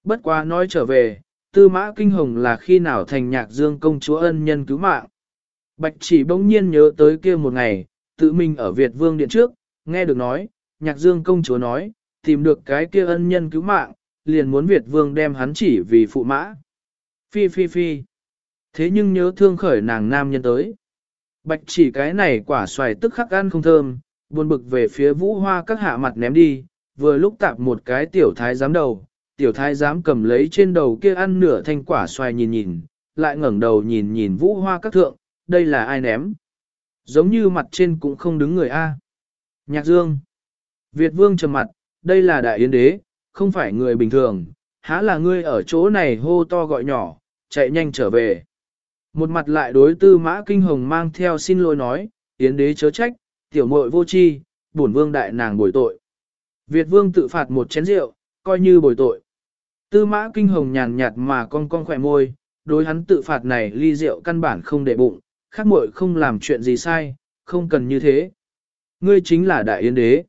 Bất quá nói trở về, tư mã kinh hồng là khi nào thành nhạc dương công chúa ân nhân cứu mạng. Bạch chỉ bỗng nhiên nhớ tới kia một ngày, tự mình ở Việt vương điện trước, nghe được nói, nhạc dương công chúa nói, tìm được cái kia ân nhân cứu mạng, liền muốn Việt vương đem hắn chỉ vì phụ mã. Phi phi phi. Thế nhưng nhớ thương khởi nàng nam nhân tới. Bạch chỉ cái này quả xoài tức khắc ăn không thơm, buồn bực về phía vũ hoa các hạ mặt ném đi, vừa lúc tạp một cái tiểu thái giám đầu, tiểu thái giám cầm lấy trên đầu kia ăn nửa thanh quả xoài nhìn nhìn, lại ngẩng đầu nhìn nhìn vũ hoa các thượng, đây là ai ném. Giống như mặt trên cũng không đứng người A. Nhạc dương. Việt vương trầm mặt, đây là đại yến đế, không phải người bình thường, há là ngươi ở chỗ này hô to gọi nhỏ, chạy nhanh trở về. Một mặt lại đối tư mã kinh hồng mang theo xin lỗi nói, tiến đế chớ trách, tiểu muội vô chi, bổn vương đại nàng bồi tội. Việt vương tự phạt một chén rượu, coi như bồi tội. Tư mã kinh hồng nhàn nhạt mà con con khỏe môi, đối hắn tự phạt này ly rượu căn bản không để bụng, khác muội không làm chuyện gì sai, không cần như thế. Ngươi chính là đại yến đế.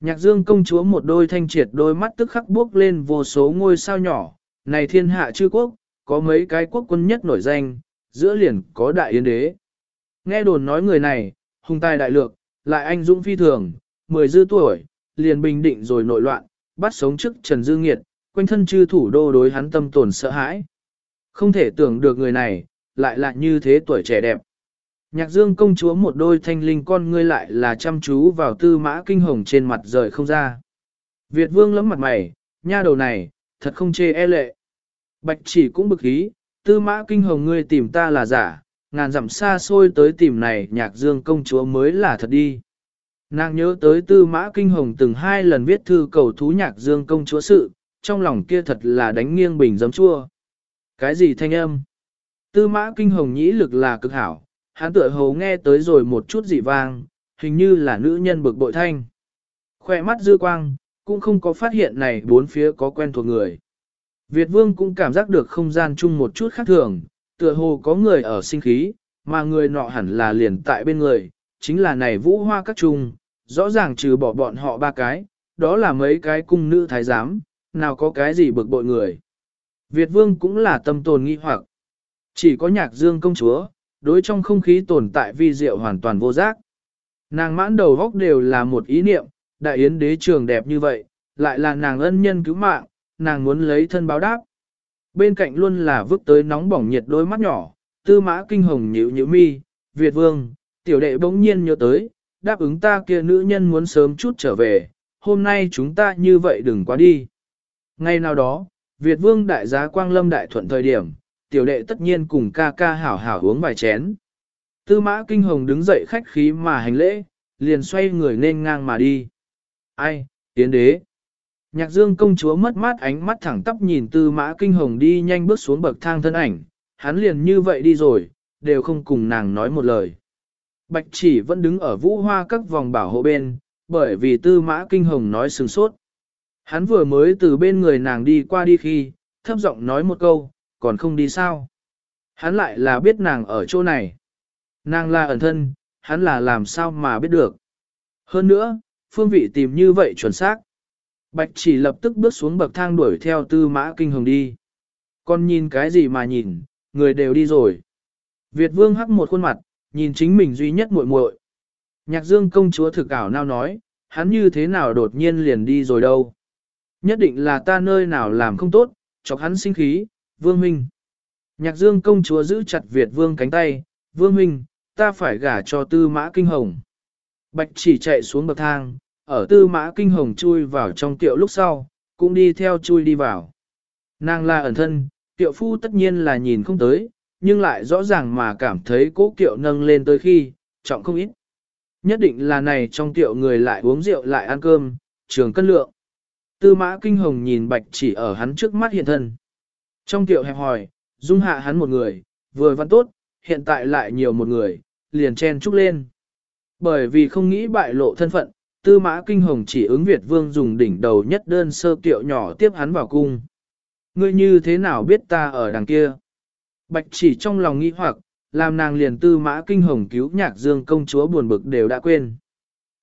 Nhạc dương công chúa một đôi thanh triệt đôi mắt tức khắc bước lên vô số ngôi sao nhỏ, này thiên hạ chư quốc, có mấy cái quốc quân nhất nổi danh, giữa liền có đại yến đế. Nghe đồn nói người này, hùng tài đại lược, lại anh dũng phi thường, mười dư tuổi, liền bình định rồi nội loạn, bắt sống trước Trần Dư Nghiệt, quanh thân chư thủ đô đối hắn tâm tồn sợ hãi. Không thể tưởng được người này, lại là như thế tuổi trẻ đẹp. Nhạc dương công chúa một đôi thanh linh con ngươi lại là chăm chú vào tư mã kinh hồng trên mặt rời không ra. Việt vương lấm mặt mày, nha đầu này, thật không chê e lệ. Bạch chỉ cũng bực ý, tư mã kinh hồng ngươi tìm ta là giả, ngàn dặm xa xôi tới tìm này nhạc dương công chúa mới là thật đi. Nàng nhớ tới tư mã kinh hồng từng hai lần viết thư cầu thú nhạc dương công chúa sự, trong lòng kia thật là đánh nghiêng bình giấm chua. Cái gì thanh âm? Tư mã kinh hồng nhĩ lực là cực hảo, hắn tựa hồ nghe tới rồi một chút dị vang, hình như là nữ nhân bực bội thanh. Khoe mắt dư quang, cũng không có phát hiện này bốn phía có quen thuộc người. Việt vương cũng cảm giác được không gian chung một chút khác thường, tựa hồ có người ở sinh khí, mà người nọ hẳn là liền tại bên người, chính là này vũ hoa các trung, rõ ràng trừ bỏ bọn họ ba cái, đó là mấy cái cung nữ thái giám, nào có cái gì bực bội người. Việt vương cũng là tâm tồn nghi hoặc. Chỉ có nhạc dương công chúa, đối trong không khí tồn tại vi diệu hoàn toàn vô giác. Nàng mãn đầu góc đều là một ý niệm, đại yến đế trường đẹp như vậy, lại là nàng ân nhân cứu mạng, nàng muốn lấy thân báo đáp. Bên cạnh luôn là vứt tới nóng bỏng nhiệt đôi mắt nhỏ, tư mã kinh hồng nhíu nhíu mi, Việt vương, tiểu đệ bỗng nhiên nhớ tới, đáp ứng ta kia nữ nhân muốn sớm chút trở về, hôm nay chúng ta như vậy đừng quá đi. Ngay nào đó, Việt vương đại giá quang lâm đại thuận thời điểm, tiểu đệ tất nhiên cùng ca ca hảo hảo uống vài chén. Tư mã kinh hồng đứng dậy khách khí mà hành lễ, liền xoay người nên ngang mà đi. Ai, tiến đế. Nhạc dương công chúa mất mát ánh mắt thẳng tắp nhìn tư mã kinh hồng đi nhanh bước xuống bậc thang thân ảnh, hắn liền như vậy đi rồi, đều không cùng nàng nói một lời. Bạch chỉ vẫn đứng ở vũ hoa các vòng bảo hộ bên, bởi vì tư mã kinh hồng nói sừng sốt. Hắn vừa mới từ bên người nàng đi qua đi khi, thấp giọng nói một câu, còn không đi sao. Hắn lại là biết nàng ở chỗ này. Nàng là ẩn thân, hắn là làm sao mà biết được. Hơn nữa, phương vị tìm như vậy chuẩn xác. Bạch chỉ lập tức bước xuống bậc thang đuổi theo tư mã kinh hồng đi. Con nhìn cái gì mà nhìn, người đều đi rồi. Việt vương hắc một khuôn mặt, nhìn chính mình duy nhất muội muội. Nhạc dương công chúa thực ảo nào nói, hắn như thế nào đột nhiên liền đi rồi đâu. Nhất định là ta nơi nào làm không tốt, chọc hắn sinh khí, vương minh. Nhạc dương công chúa giữ chặt Việt vương cánh tay, vương minh, ta phải gả cho tư mã kinh hồng. Bạch chỉ chạy xuống bậc thang, ở tư mã kinh hồng chui vào trong tiệu lúc sau, cũng đi theo chui đi vào. Nàng là ẩn thân, tiệu phu tất nhiên là nhìn không tới, nhưng lại rõ ràng mà cảm thấy cố kiệu nâng lên tới khi, trọng không ít. Nhất định là này trong tiệu người lại uống rượu lại ăn cơm, trường cân lượng. Tư mã kinh hồng nhìn bạch chỉ ở hắn trước mắt hiện thân. Trong tiệu hẹp hỏi, dung hạ hắn một người, vừa văn tốt, hiện tại lại nhiều một người, liền chen chúc lên. Bởi vì không nghĩ bại lộ thân phận, tư mã kinh hồng chỉ ứng Việt vương dùng đỉnh đầu nhất đơn sơ kiệu nhỏ tiếp hắn vào cung. Ngươi như thế nào biết ta ở đằng kia? Bạch chỉ trong lòng nghĩ hoặc, làm nàng liền tư mã kinh hồng cứu nhạc dương công chúa buồn bực đều đã quên.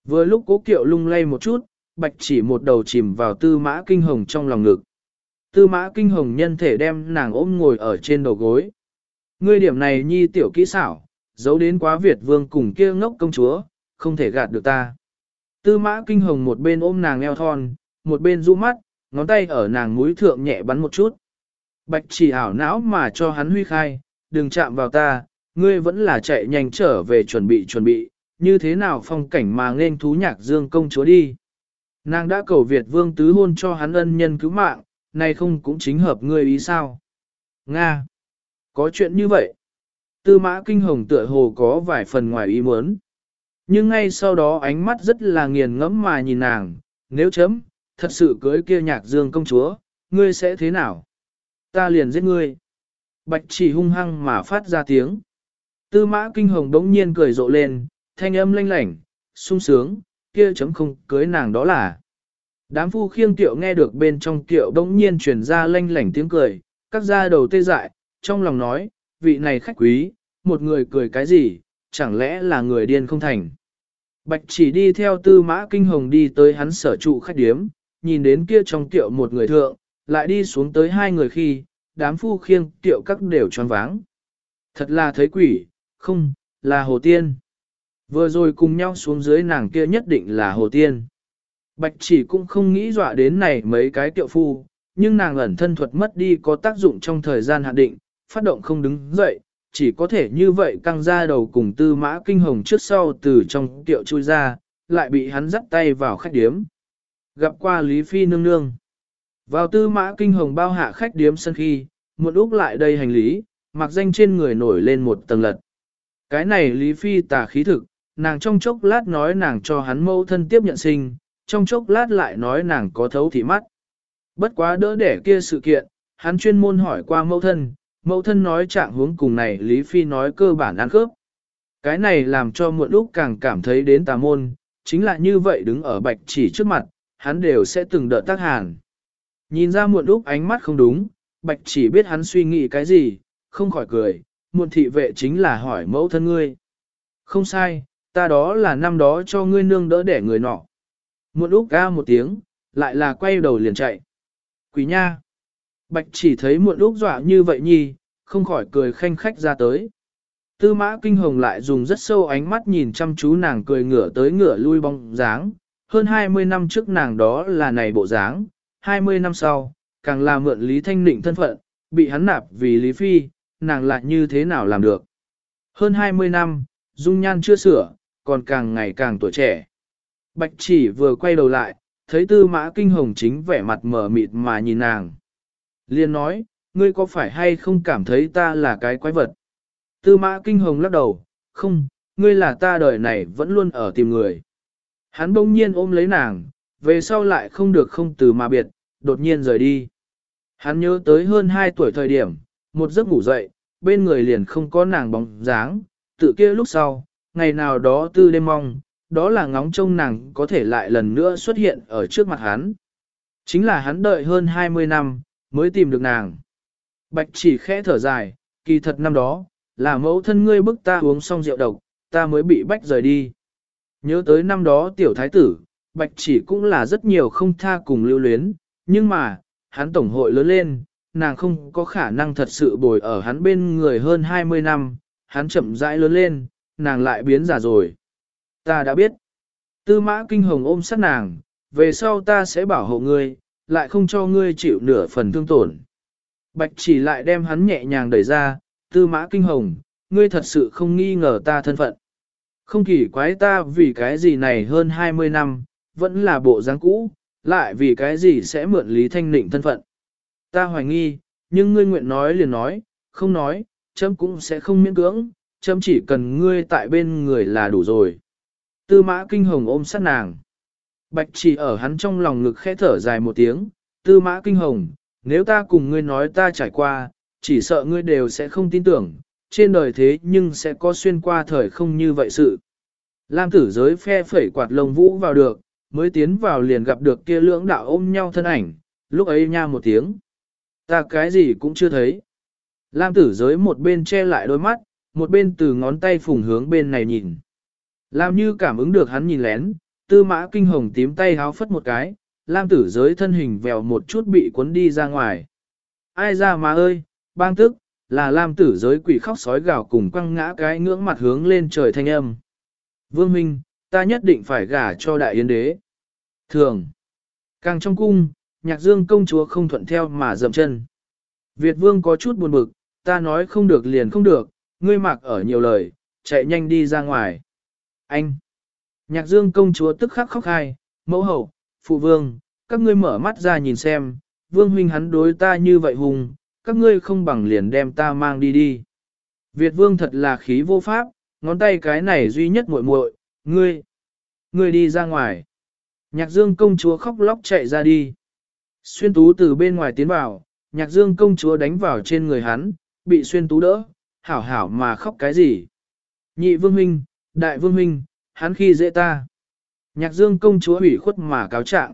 Vừa lúc cố kiệu lung lay một chút, bạch chỉ một đầu chìm vào tư mã kinh hồng trong lòng ngực. Tư mã kinh hồng nhân thể đem nàng ôm ngồi ở trên đầu gối. Ngươi điểm này nhi tiểu kỹ xảo, giấu đến quá Việt vương cùng kia ngốc công chúa, không thể gạt được ta. Tư mã kinh hồng một bên ôm nàng eo thon, một bên rũ mắt, ngón tay ở nàng mũi thượng nhẹ bắn một chút. Bạch chỉ ảo não mà cho hắn huy khai, đừng chạm vào ta, ngươi vẫn là chạy nhanh trở về chuẩn bị chuẩn bị, như thế nào phong cảnh mà nên thú nhạc dương công chúa đi. Nàng đã cầu Việt vương tứ hôn cho hắn ân nhân cứu mạng, nay không cũng chính hợp ngươi ý sao. Nga! Có chuyện như vậy. Tư mã kinh hồng tựa hồ có vài phần ngoài ý muốn. Nhưng ngay sau đó ánh mắt rất là nghiền ngẫm mà nhìn nàng, nếu chấm, thật sự cưới kia nhạc dương công chúa, ngươi sẽ thế nào? Ta liền giết ngươi. Bạch chỉ hung hăng mà phát ra tiếng. Tư mã kinh hồng đống nhiên cười rộ lên, thanh âm lanh lảnh, sung sướng, kia chấm không cưới nàng đó là. Đám phu khiêng tiệu nghe được bên trong tiệu đống nhiên truyền ra lanh lảnh tiếng cười, các gia đầu tê dại, trong lòng nói, vị này khách quý, một người cười cái gì, chẳng lẽ là người điên không thành. Bạch chỉ đi theo tư mã kinh hồng đi tới hắn sở trụ khách điếm, nhìn đến kia trong tiệu một người thượng, lại đi xuống tới hai người khi, đám phu khiêng tiệu các đều tròn váng. Thật là thấy quỷ, không, là hồ tiên. Vừa rồi cùng nhau xuống dưới nàng kia nhất định là hồ tiên. Bạch chỉ cũng không nghĩ dọa đến này mấy cái tiệu phu, nhưng nàng ẩn thân thuật mất đi có tác dụng trong thời gian hạn định, phát động không đứng dậy, chỉ có thể như vậy căng ra đầu cùng tư mã kinh hồng trước sau từ trong tiệu chui ra, lại bị hắn dắt tay vào khách điếm. Gặp qua Lý Phi nương nương. Vào tư mã kinh hồng bao hạ khách điếm sân khi, một lúc lại đây hành lý, mặc danh trên người nổi lên một tầng lật. Cái này Lý Phi tà khí thực, nàng trong chốc lát nói nàng cho hắn mâu thân tiếp nhận sinh, trong chốc lát lại nói nàng có thấu thị mắt. Bất quá đỡ để kia sự kiện, hắn chuyên môn hỏi qua mâu thân, mẫu thân nói trạng hướng cùng này Lý Phi nói cơ bản ăn khớp. Cái này làm cho muộn lúc càng cảm thấy đến tà môn, chính là như vậy đứng ở bạch chỉ trước mặt, hắn đều sẽ từng đợt tác hàn. Nhìn ra muộn lúc ánh mắt không đúng, bạch chỉ biết hắn suy nghĩ cái gì, không khỏi cười, muộn thị vệ chính là hỏi mẫu thân ngươi. Không sai, ta đó là năm đó cho ngươi nương đỡ để người nọ. Muộn lúc ca một tiếng, lại là quay đầu liền chạy. Quỷ nha! Bạch chỉ thấy muộn lúc dọa như vậy nhi, không khỏi cười khanh khách ra tới. Tư mã kinh hồng lại dùng rất sâu ánh mắt nhìn chăm chú nàng cười ngửa tới ngửa lui bóng dáng. Hơn 20 năm trước nàng đó là này bộ dáng, 20 năm sau, càng là mượn Lý Thanh Nịnh thân phận, bị hắn nạp vì Lý Phi, nàng lại như thế nào làm được. Hơn 20 năm, dung nhan chưa sửa, còn càng ngày càng tuổi trẻ. Bạch chỉ vừa quay đầu lại, thấy tư mã kinh hồng chính vẻ mặt mở mịt mà nhìn nàng. Liên nói, ngươi có phải hay không cảm thấy ta là cái quái vật? Tư mã kinh hồng lắc đầu, không, ngươi là ta đời này vẫn luôn ở tìm người. Hắn bỗng nhiên ôm lấy nàng, về sau lại không được không từ mà biệt, đột nhiên rời đi. Hắn nhớ tới hơn 2 tuổi thời điểm, một giấc ngủ dậy, bên người liền không có nàng bóng dáng, tự kia lúc sau, ngày nào đó tư đêm mong, đó là ngóng trông nàng có thể lại lần nữa xuất hiện ở trước mặt hắn. Chính là hắn đợi hơn 20 năm, mới tìm được nàng. Bạch chỉ khẽ thở dài, kỳ thật năm đó, là mẫu thân ngươi bức ta uống xong rượu độc, ta mới bị bách rời đi. Nhớ tới năm đó tiểu thái tử, bạch chỉ cũng là rất nhiều không tha cùng lưu luyến, nhưng mà, hắn tổng hội lớn lên, nàng không có khả năng thật sự bồi ở hắn bên người hơn 20 năm, hắn chậm rãi lớn lên, nàng lại biến giả rồi. Ta đã biết. Tư mã kinh hồng ôm sát nàng, về sau ta sẽ bảo hộ ngươi, lại không cho ngươi chịu nửa phần thương tổn. Bạch chỉ lại đem hắn nhẹ nhàng đẩy ra, tư mã kinh hồng, ngươi thật sự không nghi ngờ ta thân phận. Không kỳ quái ta vì cái gì này hơn 20 năm, vẫn là bộ dáng cũ, lại vì cái gì sẽ mượn Lý Thanh Nịnh thân phận. Ta hoài nghi, nhưng ngươi nguyện nói liền nói, không nói, chấm cũng sẽ không miễn cưỡng, chấm chỉ cần ngươi tại bên người là đủ rồi. Tư mã kinh hồng ôm sát nàng. Bạch chỉ ở hắn trong lòng ngực khẽ thở dài một tiếng, tư mã kinh hồng, nếu ta cùng ngươi nói ta trải qua, chỉ sợ ngươi đều sẽ không tin tưởng, trên đời thế nhưng sẽ có xuyên qua thời không như vậy sự. Lam tử giới phe phẩy quạt lông vũ vào được, mới tiến vào liền gặp được kia lưỡng đạo ôm nhau thân ảnh, lúc ấy nha một tiếng. Ta cái gì cũng chưa thấy. Lam tử giới một bên che lại đôi mắt, một bên từ ngón tay phùng hướng bên này nhìn. Lam như cảm ứng được hắn nhìn lén, tư mã kinh hồng tím tay háo phất một cái, Lam tử giới thân hình vèo một chút bị cuốn đi ra ngoài. Ai ra mà ơi, bang tức, là Lam tử giới quỷ khóc sói gào cùng quăng ngã cái ngưỡng mặt hướng lên trời thanh âm. Vương Minh, ta nhất định phải gả cho đại yến đế. Thường, càng trong cung, nhạc dương công chúa không thuận theo mà dậm chân. Việt vương có chút buồn bực, ta nói không được liền không được, ngươi mặc ở nhiều lời, chạy nhanh đi ra ngoài. Anh! Nhạc dương công chúa tức khắc khóc hai, mẫu hậu, phụ vương, các ngươi mở mắt ra nhìn xem, vương huynh hắn đối ta như vậy hùng, các ngươi không bằng liền đem ta mang đi đi. Việt vương thật là khí vô pháp, ngón tay cái này duy nhất muội muội, ngươi, ngươi đi ra ngoài. Nhạc dương công chúa khóc lóc chạy ra đi. Xuyên tú từ bên ngoài tiến vào, nhạc dương công chúa đánh vào trên người hắn, bị xuyên tú đỡ, hảo hảo mà khóc cái gì. Nhị vương huynh, đại vương huynh, hắn khi dễ ta. Nhạc dương công chúa ủy khuất mà cáo trạng.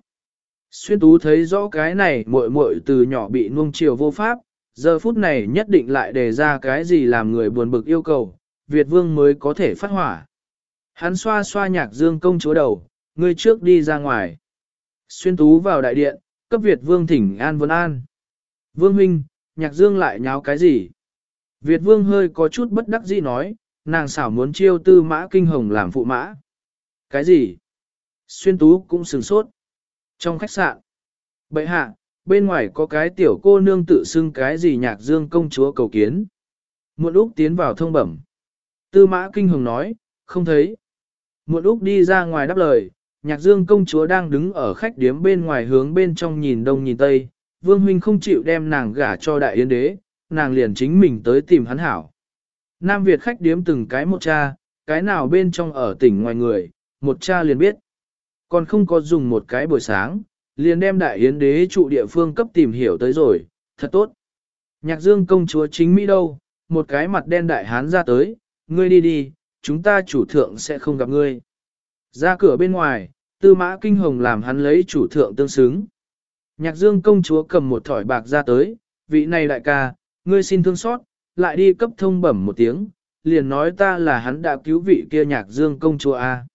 Xuyên tú thấy rõ cái này muội muội từ nhỏ bị nuông chiều vô pháp, giờ phút này nhất định lại đề ra cái gì làm người buồn bực yêu cầu, Việt vương mới có thể phát hỏa. Hắn xoa xoa nhạc dương công chúa đầu, ngươi trước đi ra ngoài. Xuyên tú vào đại điện, cấp Việt vương thỉnh an vân an. Vương huynh, nhạc dương lại nháo cái gì? Việt vương hơi có chút bất đắc dĩ nói, nàng xảo muốn chiêu tư mã kinh hồng làm phụ mã. Cái gì? Xuyên tú cũng sừng sốt. Trong khách sạn, bệ hạ, bên ngoài có cái tiểu cô nương tự xưng cái gì nhạc dương công chúa cầu kiến. Muộn Úc tiến vào thông bẩm. Tư mã kinh hồng nói, không thấy. Muộn Úc đi ra ngoài đáp lời, nhạc dương công chúa đang đứng ở khách điếm bên ngoài hướng bên trong nhìn đông nhìn tây. Vương huynh không chịu đem nàng gả cho đại yến đế, nàng liền chính mình tới tìm hắn hảo. Nam Việt khách điếm từng cái một cha, cái nào bên trong ở tỉnh ngoài người, một cha liền biết. Còn không có dùng một cái buổi sáng, liền đem đại yến đế trụ địa phương cấp tìm hiểu tới rồi, thật tốt. Nhạc dương công chúa chính Mỹ đâu, một cái mặt đen đại hán ra tới, ngươi đi đi, chúng ta chủ thượng sẽ không gặp ngươi. Ra cửa bên ngoài, tư mã kinh hồng làm hắn lấy chủ thượng tương xứng. Nhạc dương công chúa cầm một thỏi bạc ra tới, vị này đại ca, ngươi xin thương xót, lại đi cấp thông bẩm một tiếng, liền nói ta là hắn đã cứu vị kia nhạc dương công chúa A.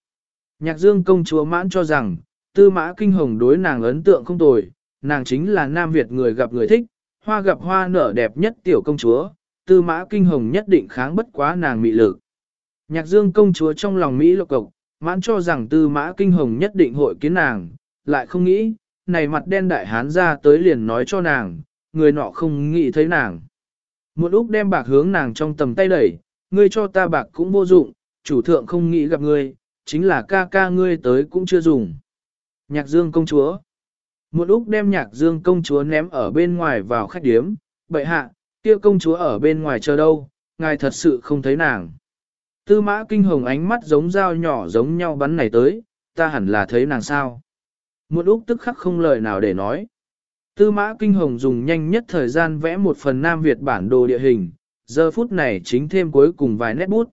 Nhạc dương công chúa mãn cho rằng, tư mã kinh hồng đối nàng ấn tượng không tồi, nàng chính là Nam Việt người gặp người thích, hoa gặp hoa nở đẹp nhất tiểu công chúa, tư mã kinh hồng nhất định kháng bất quá nàng mị lực. Nhạc dương công chúa trong lòng Mỹ lộc cộc, mãn cho rằng tư mã kinh hồng nhất định hội kiến nàng, lại không nghĩ, này mặt đen đại hán ra tới liền nói cho nàng, người nọ không nghĩ thấy nàng. Một Úc đem bạc hướng nàng trong tầm tay đẩy, ngươi cho ta bạc cũng vô dụng, chủ thượng không nghĩ gặp ngươi, chính là ca ca ngươi tới cũng chưa dùng. Nhạc dương công chúa. Một Úc đem nhạc dương công chúa ném ở bên ngoài vào khách điếm, bậy hạ, kia công chúa ở bên ngoài chờ đâu, ngài thật sự không thấy nàng. Tư mã kinh hồng ánh mắt giống dao nhỏ giống nhau bắn này tới, ta hẳn là thấy nàng sao. Một Úc tức khắc không lời nào để nói. Tư mã kinh hồng dùng nhanh nhất thời gian vẽ một phần Nam Việt bản đồ địa hình, giờ phút này chính thêm cuối cùng vài nét bút.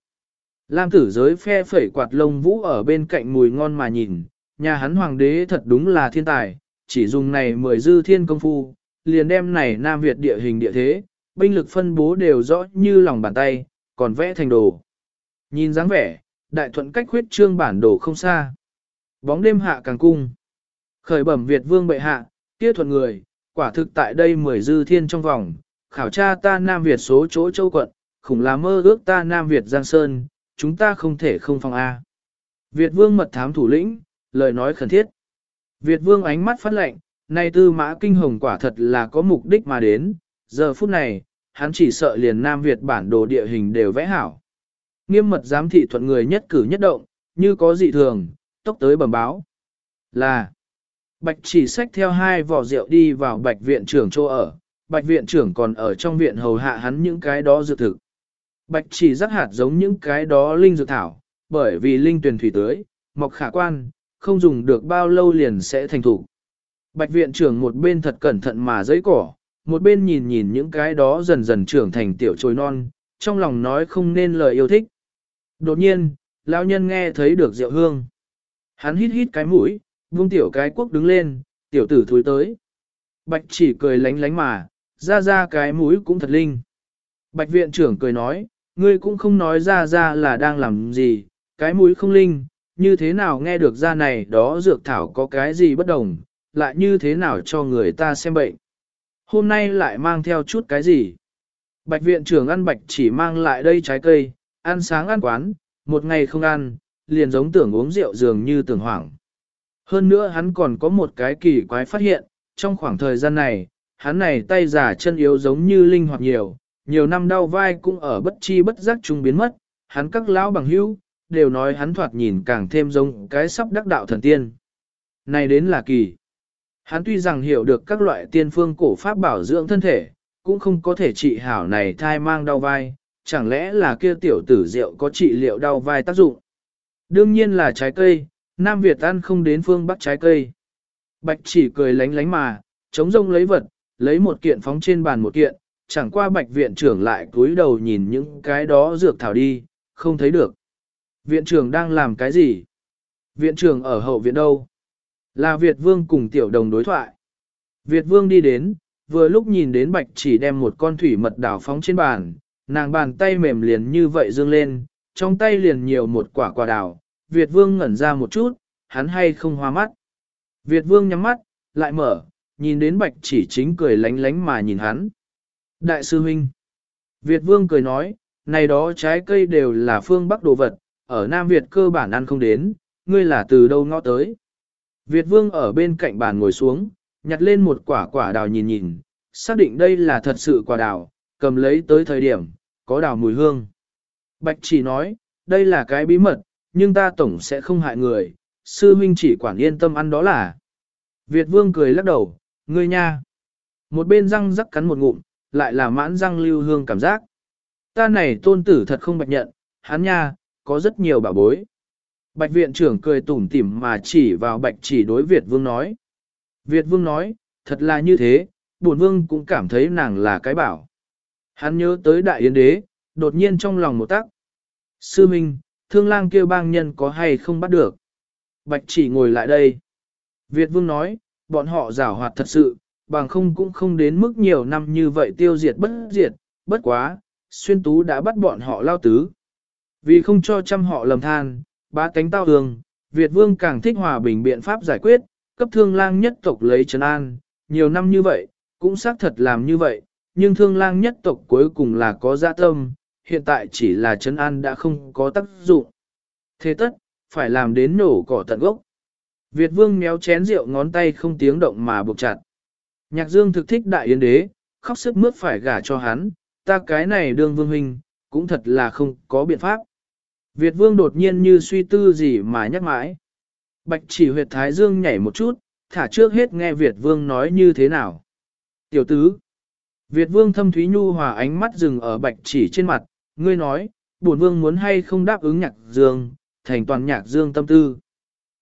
Lam tử giới phe phẩy quạt lông vũ ở bên cạnh mùi ngon mà nhìn, nhà hắn hoàng đế thật đúng là thiên tài, chỉ dùng này mười dư thiên công phu, liền đem này Nam Việt địa hình địa thế, binh lực phân bố đều rõ như lòng bàn tay, còn vẽ thành đồ. Nhìn dáng vẻ, đại thuận cách khuyết trương bản đồ không xa. Bóng đêm hạ càng cung. Khởi bẩm Việt vương bệ hạ, kia thuận người, quả thực tại đây mười dư thiên trong vòng, khảo tra ta Nam Việt số chỗ châu quận, khủng là mơ ước ta Nam Việt Giang Sơn, chúng ta không thể không phòng A. Việt vương mật thám thủ lĩnh, lời nói khẩn thiết. Việt vương ánh mắt phát lệnh, nay tư mã kinh hồng quả thật là có mục đích mà đến, giờ phút này, hắn chỉ sợ liền Nam Việt bản đồ địa hình đều vẽ hảo. Nghiêm mật giám thị thuận người nhất cử nhất động, như có dị thường, tốc tới bẩm báo. Là, Bạch chỉ xách theo hai vỏ rượu đi vào bạch viện trưởng chỗ ở, bạch viện trưởng còn ở trong viện hầu hạ hắn những cái đó dược thực. Bạch chỉ rắc hạt giống những cái đó linh dược thảo, bởi vì linh tuyển thủy tưới, mọc khả quan, không dùng được bao lâu liền sẽ thành thủ. Bạch viện trưởng một bên thật cẩn thận mà giấy cỏ, một bên nhìn nhìn những cái đó dần dần trưởng thành tiểu trồi non, trong lòng nói không nên lời yêu thích. Đột nhiên, lão nhân nghe thấy được rượu hương. Hắn hít hít cái mũi, vung tiểu cái quốc đứng lên, tiểu tử thúi tới. Bạch chỉ cười lánh lánh mà, ra ra cái mũi cũng thật linh. Bạch viện trưởng cười nói, ngươi cũng không nói ra ra là đang làm gì, cái mũi không linh, như thế nào nghe được ra này đó dược thảo có cái gì bất đồng, lại như thế nào cho người ta xem bệnh. Hôm nay lại mang theo chút cái gì. Bạch viện trưởng ăn bạch chỉ mang lại đây trái cây, ăn sáng ăn quán, một ngày không ăn, liền giống tưởng uống rượu dường như tưởng hoảng. Hơn nữa hắn còn có một cái kỳ quái phát hiện, trong khoảng thời gian này, hắn này tay giả chân yếu giống như linh hoạt nhiều, nhiều năm đau vai cũng ở bất chi bất giác trung biến mất, hắn các lão bằng hữu đều nói hắn thoạt nhìn càng thêm giống cái sắp đắc đạo thần tiên. Này đến là kỳ. Hắn tuy rằng hiểu được các loại tiên phương cổ pháp bảo dưỡng thân thể, cũng không có thể trị hảo này thai mang đau vai, chẳng lẽ là kia tiểu tử rượu có trị liệu đau vai tác dụng. Đương nhiên là trái cây, Nam Việt ăn không đến phương Bắc trái cây. Bạch chỉ cười lánh lánh mà, chống rông lấy vật, lấy một kiện phóng trên bàn một kiện, chẳng qua bạch viện trưởng lại cúi đầu nhìn những cái đó dược thảo đi, không thấy được. Viện trưởng đang làm cái gì? Viện trưởng ở hậu viện đâu? Là Việt Vương cùng tiểu đồng đối thoại. Việt Vương đi đến, vừa lúc nhìn đến bạch chỉ đem một con thủy mật đảo phóng trên bàn, nàng bàn tay mềm liền như vậy dương lên, trong tay liền nhiều một quả quả đào, Việt Vương ngẩn ra một chút, hắn hay không hoa mắt. Việt Vương nhắm mắt, lại mở, nhìn đến bạch chỉ chính cười lánh lánh mà nhìn hắn. Đại sư huynh. Việt Vương cười nói, này đó trái cây đều là phương Bắc đồ vật, ở Nam Việt cơ bản ăn không đến, ngươi là từ đâu ngõ tới. Việt Vương ở bên cạnh bàn ngồi xuống, nhặt lên một quả quả đào nhìn nhìn, xác định đây là thật sự quả đào, cầm lấy tới thời điểm, có đào mùi hương. Bạch chỉ nói, đây là cái bí mật, nhưng ta tổng sẽ không hại người, sư huynh chỉ quản yên tâm ăn đó là. Việt vương cười lắc đầu, ngươi nha. Một bên răng rắc cắn một ngụm, lại là mãn răng lưu hương cảm giác. Ta này tôn tử thật không bạch nhận, hắn nha, có rất nhiều bảo bối. Bạch viện trưởng cười tủm tỉm mà chỉ vào bạch chỉ đối Việt vương nói. Việt vương nói, thật là như thế, bổn vương cũng cảm thấy nàng là cái bảo. Hắn nhớ tới đại yến đế, đột nhiên trong lòng một tắc. Sư Minh, thương lang kêu bang nhân có hay không bắt được. Bạch chỉ ngồi lại đây. Việt vương nói, bọn họ giảo hoạt thật sự, bằng không cũng không đến mức nhiều năm như vậy tiêu diệt bất diệt, bất quá, xuyên tú đã bắt bọn họ lao tứ. Vì không cho trăm họ lầm than, ba cánh tao đường, Việt vương càng thích hòa bình biện pháp giải quyết, cấp thương lang nhất tộc lấy trấn an, nhiều năm như vậy, cũng xác thật làm như vậy, nhưng thương lang nhất tộc cuối cùng là có dạ tâm, hiện tại chỉ là chấn an đã không có tác dụng. Thế tất, phải làm đến nổ cỏ tận gốc. Việt vương méo chén rượu ngón tay không tiếng động mà buộc chặt. Nhạc dương thực thích đại yến đế, khóc sức mướt phải gả cho hắn, ta cái này đương vương huynh, cũng thật là không có biện pháp. Việt vương đột nhiên như suy tư gì mà nhắc mãi. Bạch chỉ huyệt thái dương nhảy một chút, thả trước hết nghe Việt vương nói như thế nào. Tiểu tứ. Việt vương thâm thúy nhu hòa ánh mắt dừng ở bạch chỉ trên mặt, ngươi nói, bổn vương muốn hay không đáp ứng nhạc dương, thành toàn nhạc dương tâm tư.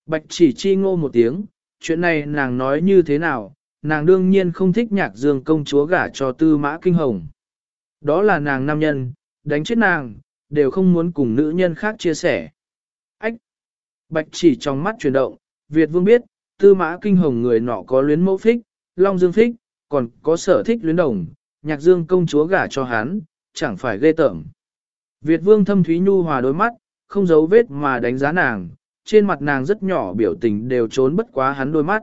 Bạch chỉ chi ngô một tiếng, chuyện này nàng nói như thế nào, nàng đương nhiên không thích nhạc dương công chúa gả cho tư mã kinh hồng. Đó là nàng nam nhân, đánh chết nàng, đều không muốn cùng nữ nhân khác chia sẻ. Ách! Bạch chỉ trong mắt chuyển động, Việt vương biết, tư mã kinh hồng người nọ có luyến mẫu phích, long dương phích, còn có sở thích luyến đồng, nhạc dương công chúa gả cho hắn, chẳng phải ghê tởm. Việt vương thâm thúy nhu hòa đôi mắt, không giấu vết mà đánh giá nàng, trên mặt nàng rất nhỏ biểu tình đều trốn bất quá hắn đôi mắt.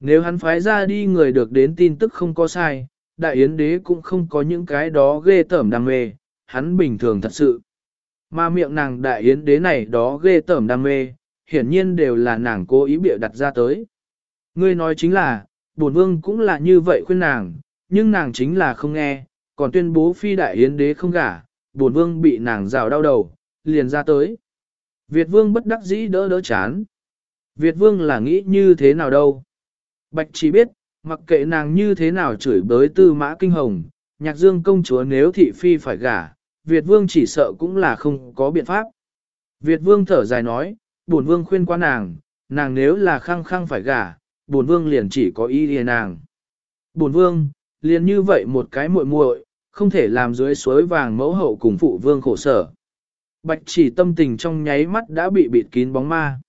Nếu hắn phái ra đi người được đến tin tức không có sai, đại yến đế cũng không có những cái đó ghê tởm đam mê, hắn bình thường thật sự. Mà miệng nàng đại yến đế này đó ghê tởm đam mê, hiển nhiên đều là nàng cố ý bịa đặt ra tới. Ngươi nói chính là, bổn vương cũng là như vậy khuyên nàng, nhưng nàng chính là không nghe, còn tuyên bố phi đại yến đế không gả, buồn vương bị nàng rào đau đầu, liền ra tới. Việt vương bất đắc dĩ đỡ đỡ chán. Việt vương là nghĩ như thế nào đâu. Bạch chỉ biết, mặc kệ nàng như thế nào chửi bới tư mã kinh hồng, nhạc dương công chúa nếu thị phi phải gả, Việt vương chỉ sợ cũng là không có biện pháp. Việt vương thở dài nói, bổn vương khuyên qua nàng, nàng nếu là khăng khăng phải gả, bổn vương liền chỉ có ý liền nàng. Bổn vương, liền như vậy một cái muội muội, không thể làm dưới suối vàng mẫu hậu cùng phụ vương khổ sở. Bạch chỉ tâm tình trong nháy mắt đã bị bịt kín bóng ma.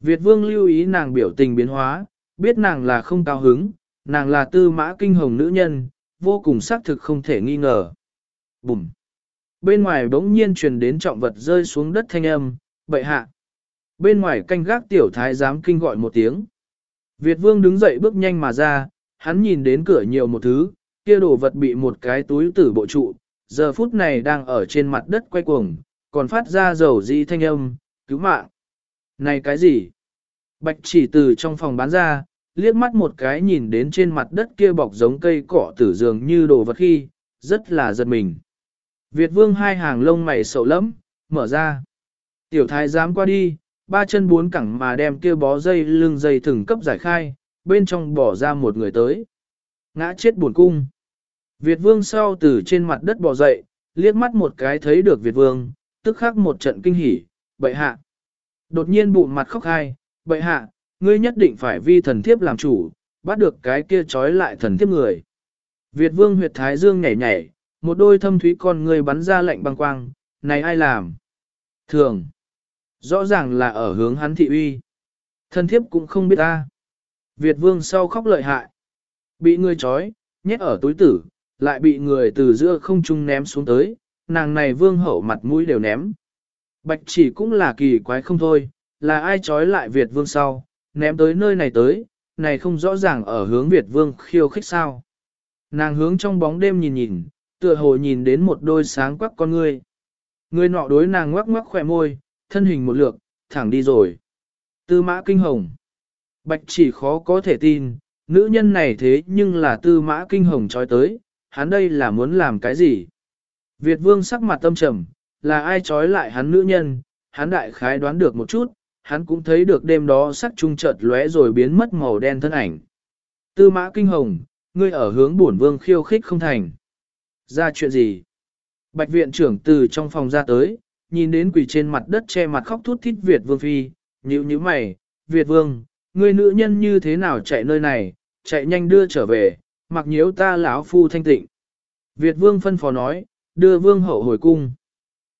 Việt vương lưu ý nàng biểu tình biến hóa, biết nàng là không cao hứng, nàng là tư mã kinh hồng nữ nhân, vô cùng xác thực không thể nghi ngờ. Bùm! Bên ngoài bỗng nhiên truyền đến trọng vật rơi xuống đất thanh âm, bậy hạ. Bên ngoài canh gác tiểu thái giám kinh gọi một tiếng. Việt vương đứng dậy bước nhanh mà ra, hắn nhìn đến cửa nhiều một thứ, kia đồ vật bị một cái túi tử bộ trụ, giờ phút này đang ở trên mặt đất quay cuồng, còn phát ra dầu di thanh âm, cứu mạng. Này cái gì? Bạch chỉ từ trong phòng bán ra, liếc mắt một cái nhìn đến trên mặt đất kia bọc giống cây cỏ tử dường như đồ vật khi, rất là giật mình. Việt vương hai hàng lông mày sầu lắm, mở ra. Tiểu thái dám qua đi, ba chân bốn cẳng mà đem kia bó dây lưng dây thừng cấp giải khai, bên trong bỏ ra một người tới. Ngã chết buồn cung. Việt vương sau từ trên mặt đất bò dậy, liếc mắt một cái thấy được Việt vương, tức khắc một trận kinh hỉ, bậy hạ. Đột nhiên bụng mặt khóc hai, bậy hạ, ngươi nhất định phải vi thần thiếp làm chủ, bắt được cái kia trói lại thần thiếp người. Việt vương huyệt thái dương nhảy nhảy, một đôi thâm thúy con người bắn ra lệnh băng quang, này ai làm? Thường. Rõ ràng là ở hướng hắn thị uy. Thần thiếp cũng không biết ta. Việt vương sau khóc lợi hại. Bị ngươi trói, nhét ở túi tử, lại bị người từ giữa không trung ném xuống tới, nàng này vương hậu mặt mũi đều ném. Bạch chỉ cũng là kỳ quái không thôi, là ai trói lại Việt vương sau, ném tới nơi này tới, này không rõ ràng ở hướng Việt vương khiêu khích sao. Nàng hướng trong bóng đêm nhìn nhìn, tựa hồ nhìn đến một đôi sáng quắc con ngươi. Người nọ đối nàng ngoắc ngoắc khỏe môi, thân hình một lượt, thẳng đi rồi. Tư mã kinh hồng. Bạch chỉ khó có thể tin, nữ nhân này thế nhưng là tư mã kinh hồng trói tới, hắn đây là muốn làm cái gì? Việt vương sắc mặt tâm trầm, là ai trói lại hắn nữ nhân, hắn đại khái đoán được một chút, hắn cũng thấy được đêm đó sắc trung chợt lóe rồi biến mất màu đen thân ảnh. Tư mã kinh hồng, ngươi ở hướng bổn vương khiêu khích không thành. Ra chuyện gì? Bạch viện trưởng từ trong phòng ra tới, nhìn đến quỳ trên mặt đất che mặt khóc thút thít Việt vương phi, nhíu nhíu mày, Việt vương, ngươi nữ nhân như thế nào chạy nơi này, chạy nhanh đưa trở về, mặc nhiễu ta lão phu thanh tịnh. Việt vương phân phó nói, đưa vương hậu hồi cung.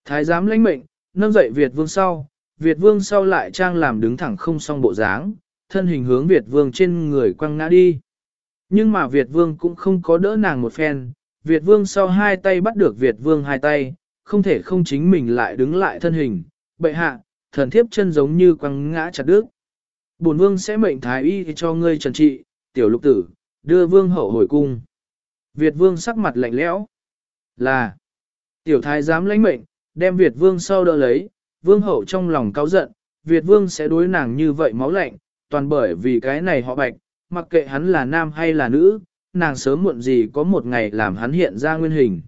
Thái giám lãnh mệnh, nâng dậy Việt vương sau, Việt vương sau lại trang làm đứng thẳng không song bộ dáng, thân hình hướng Việt vương trên người quăng ngã đi. Nhưng mà Việt vương cũng không có đỡ nàng một phen, Việt vương sau hai tay bắt được Việt vương hai tay, không thể không chính mình lại đứng lại thân hình, bệ hạ, thần thiếp chân giống như quăng ngã chặt đứt. Bổn vương sẽ mệnh thái y cho ngươi trần trị, tiểu lục tử, đưa vương hậu hồi cung. Việt vương sắc mặt lạnh lẽo. Là, tiểu thái dám lãnh mệnh, đem Việt vương sau đỡ lấy, vương hậu trong lòng cáu giận, Việt vương sẽ đối nàng như vậy máu lạnh, toàn bởi vì cái này họ bạch, mặc kệ hắn là nam hay là nữ, nàng sớm muộn gì có một ngày làm hắn hiện ra nguyên hình.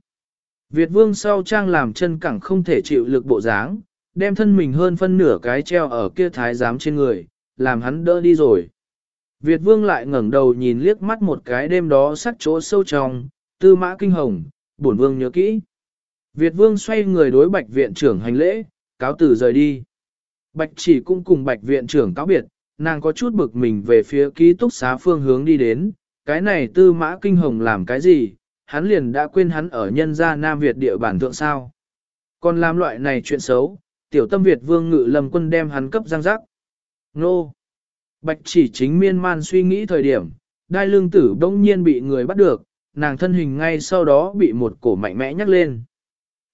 Việt vương sau trang làm chân cẳng không thể chịu lực bộ dáng, đem thân mình hơn phân nửa cái treo ở kia thái giám trên người, làm hắn đỡ đi rồi. Việt vương lại ngẩng đầu nhìn liếc mắt một cái đêm đó sắc chỗ sâu trong, tư mã kinh hồng, bổn vương nhớ kỹ. Việt vương xoay người đối bạch viện trưởng hành lễ, cáo tử rời đi. Bạch chỉ cũng cùng bạch viện trưởng cáo biệt, nàng có chút bực mình về phía ký túc xá phương hướng đi đến, cái này tư mã kinh hồng làm cái gì, hắn liền đã quên hắn ở nhân gia Nam Việt địa bản thượng sao. Còn làm loại này chuyện xấu, tiểu tâm Việt vương ngự lâm quân đem hắn cấp giang giác. Nô! Bạch chỉ chính miên man suy nghĩ thời điểm, đai lương tử đông nhiên bị người bắt được, nàng thân hình ngay sau đó bị một cổ mạnh mẽ nhắc lên.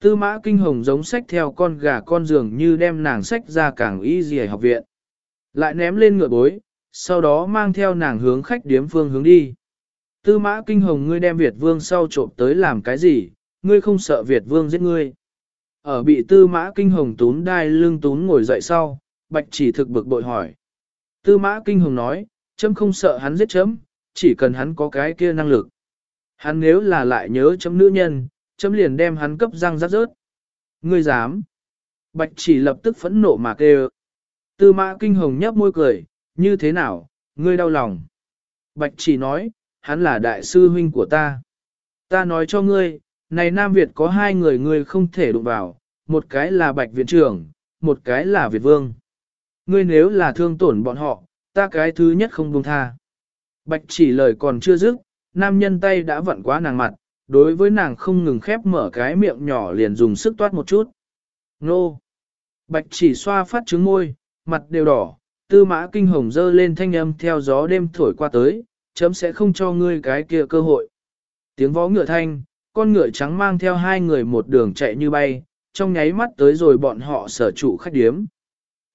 Tư mã kinh hồng giống sách theo con gà con giường như đem nàng sách ra cảng y dì học viện. Lại ném lên ngựa bối, sau đó mang theo nàng hướng khách điếm phương hướng đi. Tư mã kinh hồng ngươi đem Việt vương sau trộm tới làm cái gì, ngươi không sợ Việt vương giết ngươi. Ở bị tư mã kinh hồng tún đai lưng tún ngồi dậy sau, bạch chỉ thực bực bội hỏi. Tư mã kinh hồng nói, chấm không sợ hắn giết chấm, chỉ cần hắn có cái kia năng lực. Hắn nếu là lại nhớ chấm nữ nhân, chấm liền đem hắn cấp răng rát rớt. Ngươi dám. Bạch chỉ lập tức phẫn nộ mà kêu. Tư mã kinh hồng nhấp môi cười, như thế nào, ngươi đau lòng. Bạch chỉ nói, hắn là đại sư huynh của ta. Ta nói cho ngươi, này Nam Việt có hai người ngươi không thể đụng vào, một cái là Bạch Viện trưởng, một cái là Việt Vương. Ngươi nếu là thương tổn bọn họ, ta cái thứ nhất không buông tha. Bạch chỉ lời còn chưa dứt, nam nhân tay đã vặn quá nàng mặt, đối với nàng không ngừng khép mở cái miệng nhỏ liền dùng sức toát một chút. Nô! Bạch chỉ xoa phát trứng môi, mặt đều đỏ, tư mã kinh hồng dơ lên thanh âm theo gió đêm thổi qua tới, chấm sẽ không cho ngươi cái kia cơ hội. Tiếng vó ngựa thanh, con ngựa trắng mang theo hai người một đường chạy như bay, trong nháy mắt tới rồi bọn họ sở trụ khách điếm.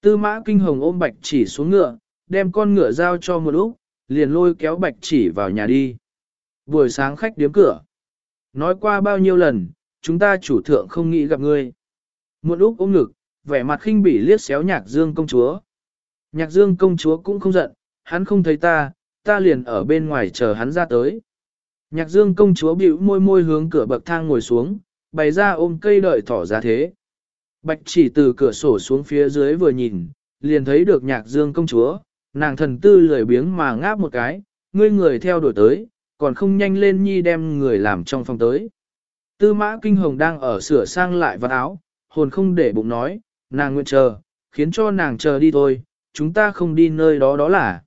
Tư mã kinh hồng ôm bạch chỉ xuống ngựa, đem con ngựa giao cho một lúc, liền lôi kéo bạch chỉ vào nhà đi. Buổi sáng khách điếm cửa. Nói qua bao nhiêu lần, chúng ta chủ thượng không nghĩ gặp ngươi. Một lúc ôm ngực, vẻ mặt khinh bỉ liếc xéo nhạc dương công chúa. Nhạc dương công chúa cũng không giận, hắn không thấy ta, ta liền ở bên ngoài chờ hắn ra tới. Nhạc dương công chúa bĩu môi môi hướng cửa bậc thang ngồi xuống, bày ra ôm cây đợi thỏ ra thế. Bạch chỉ từ cửa sổ xuống phía dưới vừa nhìn, liền thấy được nhạc dương công chúa, nàng thần tư lười biếng mà ngáp một cái, ngươi người theo đuổi tới, còn không nhanh lên nhi đem người làm trong phòng tới. Tư mã kinh hồng đang ở sửa sang lại vật áo, hồn không để bụng nói, nàng nguyện chờ, khiến cho nàng chờ đi thôi, chúng ta không đi nơi đó đó là.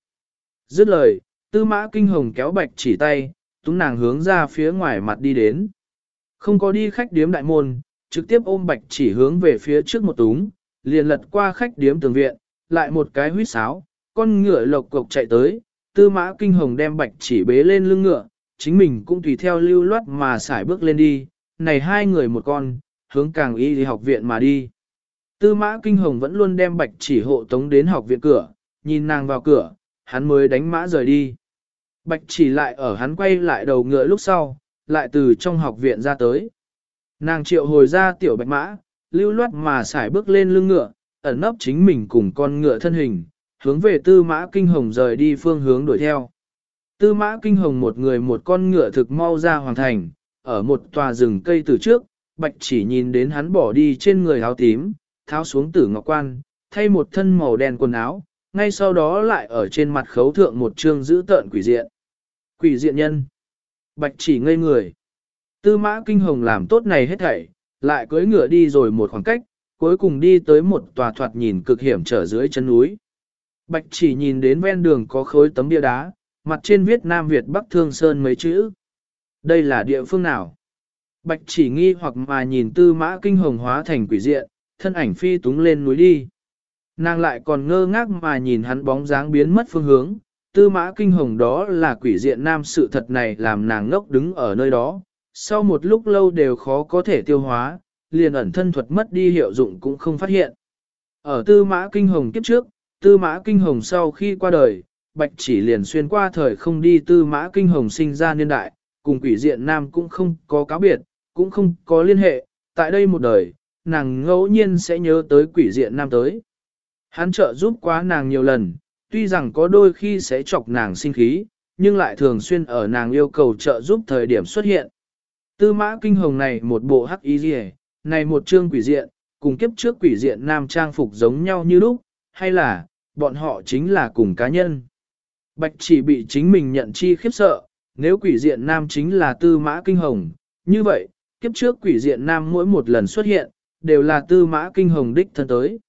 Dứt lời, tư mã kinh hồng kéo bạch chỉ tay, túng nàng hướng ra phía ngoài mặt đi đến. Không có đi khách điếm đại môn, trực tiếp ôm bạch chỉ hướng về phía trước một túng, liền lật qua khách điếm tường viện, lại một cái huýt sáo, con ngựa lộc cộc chạy tới, tư mã kinh hồng đem bạch chỉ bế lên lưng ngựa, chính mình cũng tùy theo lưu loát mà xải bước lên đi, này hai người một con, hướng càng y đi học viện mà đi. Tư mã kinh hồng vẫn luôn đem bạch chỉ hộ tống đến học viện cửa, nhìn nàng vào cửa, hắn mới đánh mã rời đi. Bạch chỉ lại ở hắn quay lại đầu ngựa lúc sau, lại từ trong học viện ra tới. Nàng triệu hồi ra tiểu bạch mã, lưu loát mà xài bước lên lưng ngựa, ẩn nấp chính mình cùng con ngựa thân hình, hướng về tư mã kinh hồng rời đi phương hướng đuổi theo. Tư mã kinh hồng một người một con ngựa thực mau ra hoàn thành, ở một tòa rừng cây từ trước, bạch chỉ nhìn đến hắn bỏ đi trên người áo tím, tháo xuống tử ngọc quan, thay một thân màu đen quần áo, ngay sau đó lại ở trên mặt khấu thượng một chương giữ tợn quỷ diện. Quỷ diện nhân. Bạch chỉ ngây người. Tư mã kinh hồng làm tốt này hết thảy, lại cưỡi ngựa đi rồi một khoảng cách, cuối cùng đi tới một tòa thoạt nhìn cực hiểm trở dưới chân núi. Bạch chỉ nhìn đến ven đường có khối tấm bia đá, mặt trên viết Nam Việt Bắc Thương Sơn mấy chữ. Đây là địa phương nào? Bạch chỉ nghi hoặc mà nhìn tư mã kinh hồng hóa thành quỷ diện, thân ảnh phi túng lên núi đi. Nàng lại còn ngơ ngác mà nhìn hắn bóng dáng biến mất phương hướng, tư mã kinh hồng đó là quỷ diện nam sự thật này làm nàng ngốc đứng ở nơi đó, sau một lúc lâu đều khó có thể tiêu hóa, liền ẩn thân thuật mất đi hiệu dụng cũng không phát hiện. Ở tư mã kinh hồng kiếp trước, tư mã kinh hồng sau khi qua đời, bạch chỉ liền xuyên qua thời không đi tư mã kinh hồng sinh ra niên đại, cùng quỷ diện nam cũng không có cáo biệt, cũng không có liên hệ, tại đây một đời, nàng ngẫu nhiên sẽ nhớ tới quỷ diện nam tới. Hắn trợ giúp quá nàng nhiều lần, tuy rằng có đôi khi sẽ chọc nàng sinh khí, nhưng lại thường xuyên ở nàng yêu cầu trợ giúp thời điểm xuất hiện. Tư mã kinh hồng này một bộ hắc y rìa, này một chương quỷ diện, cùng kiếp trước quỷ diện nam trang phục giống nhau như lúc, hay là, bọn họ chính là cùng cá nhân. Bạch chỉ bị chính mình nhận chi khiếp sợ, nếu quỷ diện nam chính là tư mã kinh hồng, như vậy, kiếp trước quỷ diện nam mỗi một lần xuất hiện, đều là tư mã kinh hồng đích thân tới.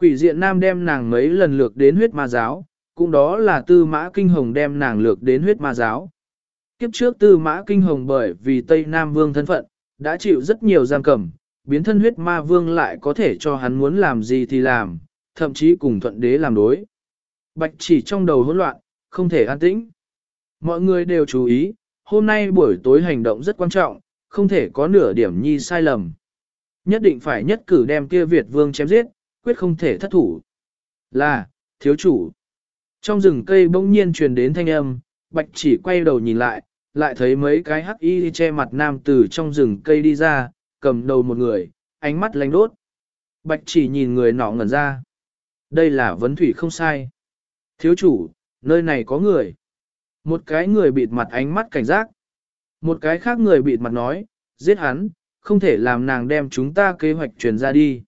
Quỷ diện nam đem nàng mấy lần lược đến huyết ma giáo, cũng đó là tư mã kinh hồng đem nàng lược đến huyết ma giáo. Kiếp trước tư mã kinh hồng bởi vì Tây Nam Vương thân phận, đã chịu rất nhiều giam cầm, biến thân huyết ma vương lại có thể cho hắn muốn làm gì thì làm, thậm chí cùng thuận đế làm đối. Bạch chỉ trong đầu hỗn loạn, không thể an tĩnh. Mọi người đều chú ý, hôm nay buổi tối hành động rất quan trọng, không thể có nửa điểm nhi sai lầm. Nhất định phải nhất cử đem kia Việt vương chém giết, quyết không thể thất thủ. Là, thiếu chủ. Trong rừng cây bỗng nhiên truyền đến thanh âm, bạch chỉ quay đầu nhìn lại, lại thấy mấy cái hắc y che mặt nam từ trong rừng cây đi ra, cầm đầu một người, ánh mắt lánh đốt. Bạch chỉ nhìn người nọ ngẩn ra. Đây là vấn thủy không sai. Thiếu chủ, nơi này có người. Một cái người bịt mặt ánh mắt cảnh giác. Một cái khác người bịt mặt nói, giết hắn, không thể làm nàng đem chúng ta kế hoạch truyền ra đi.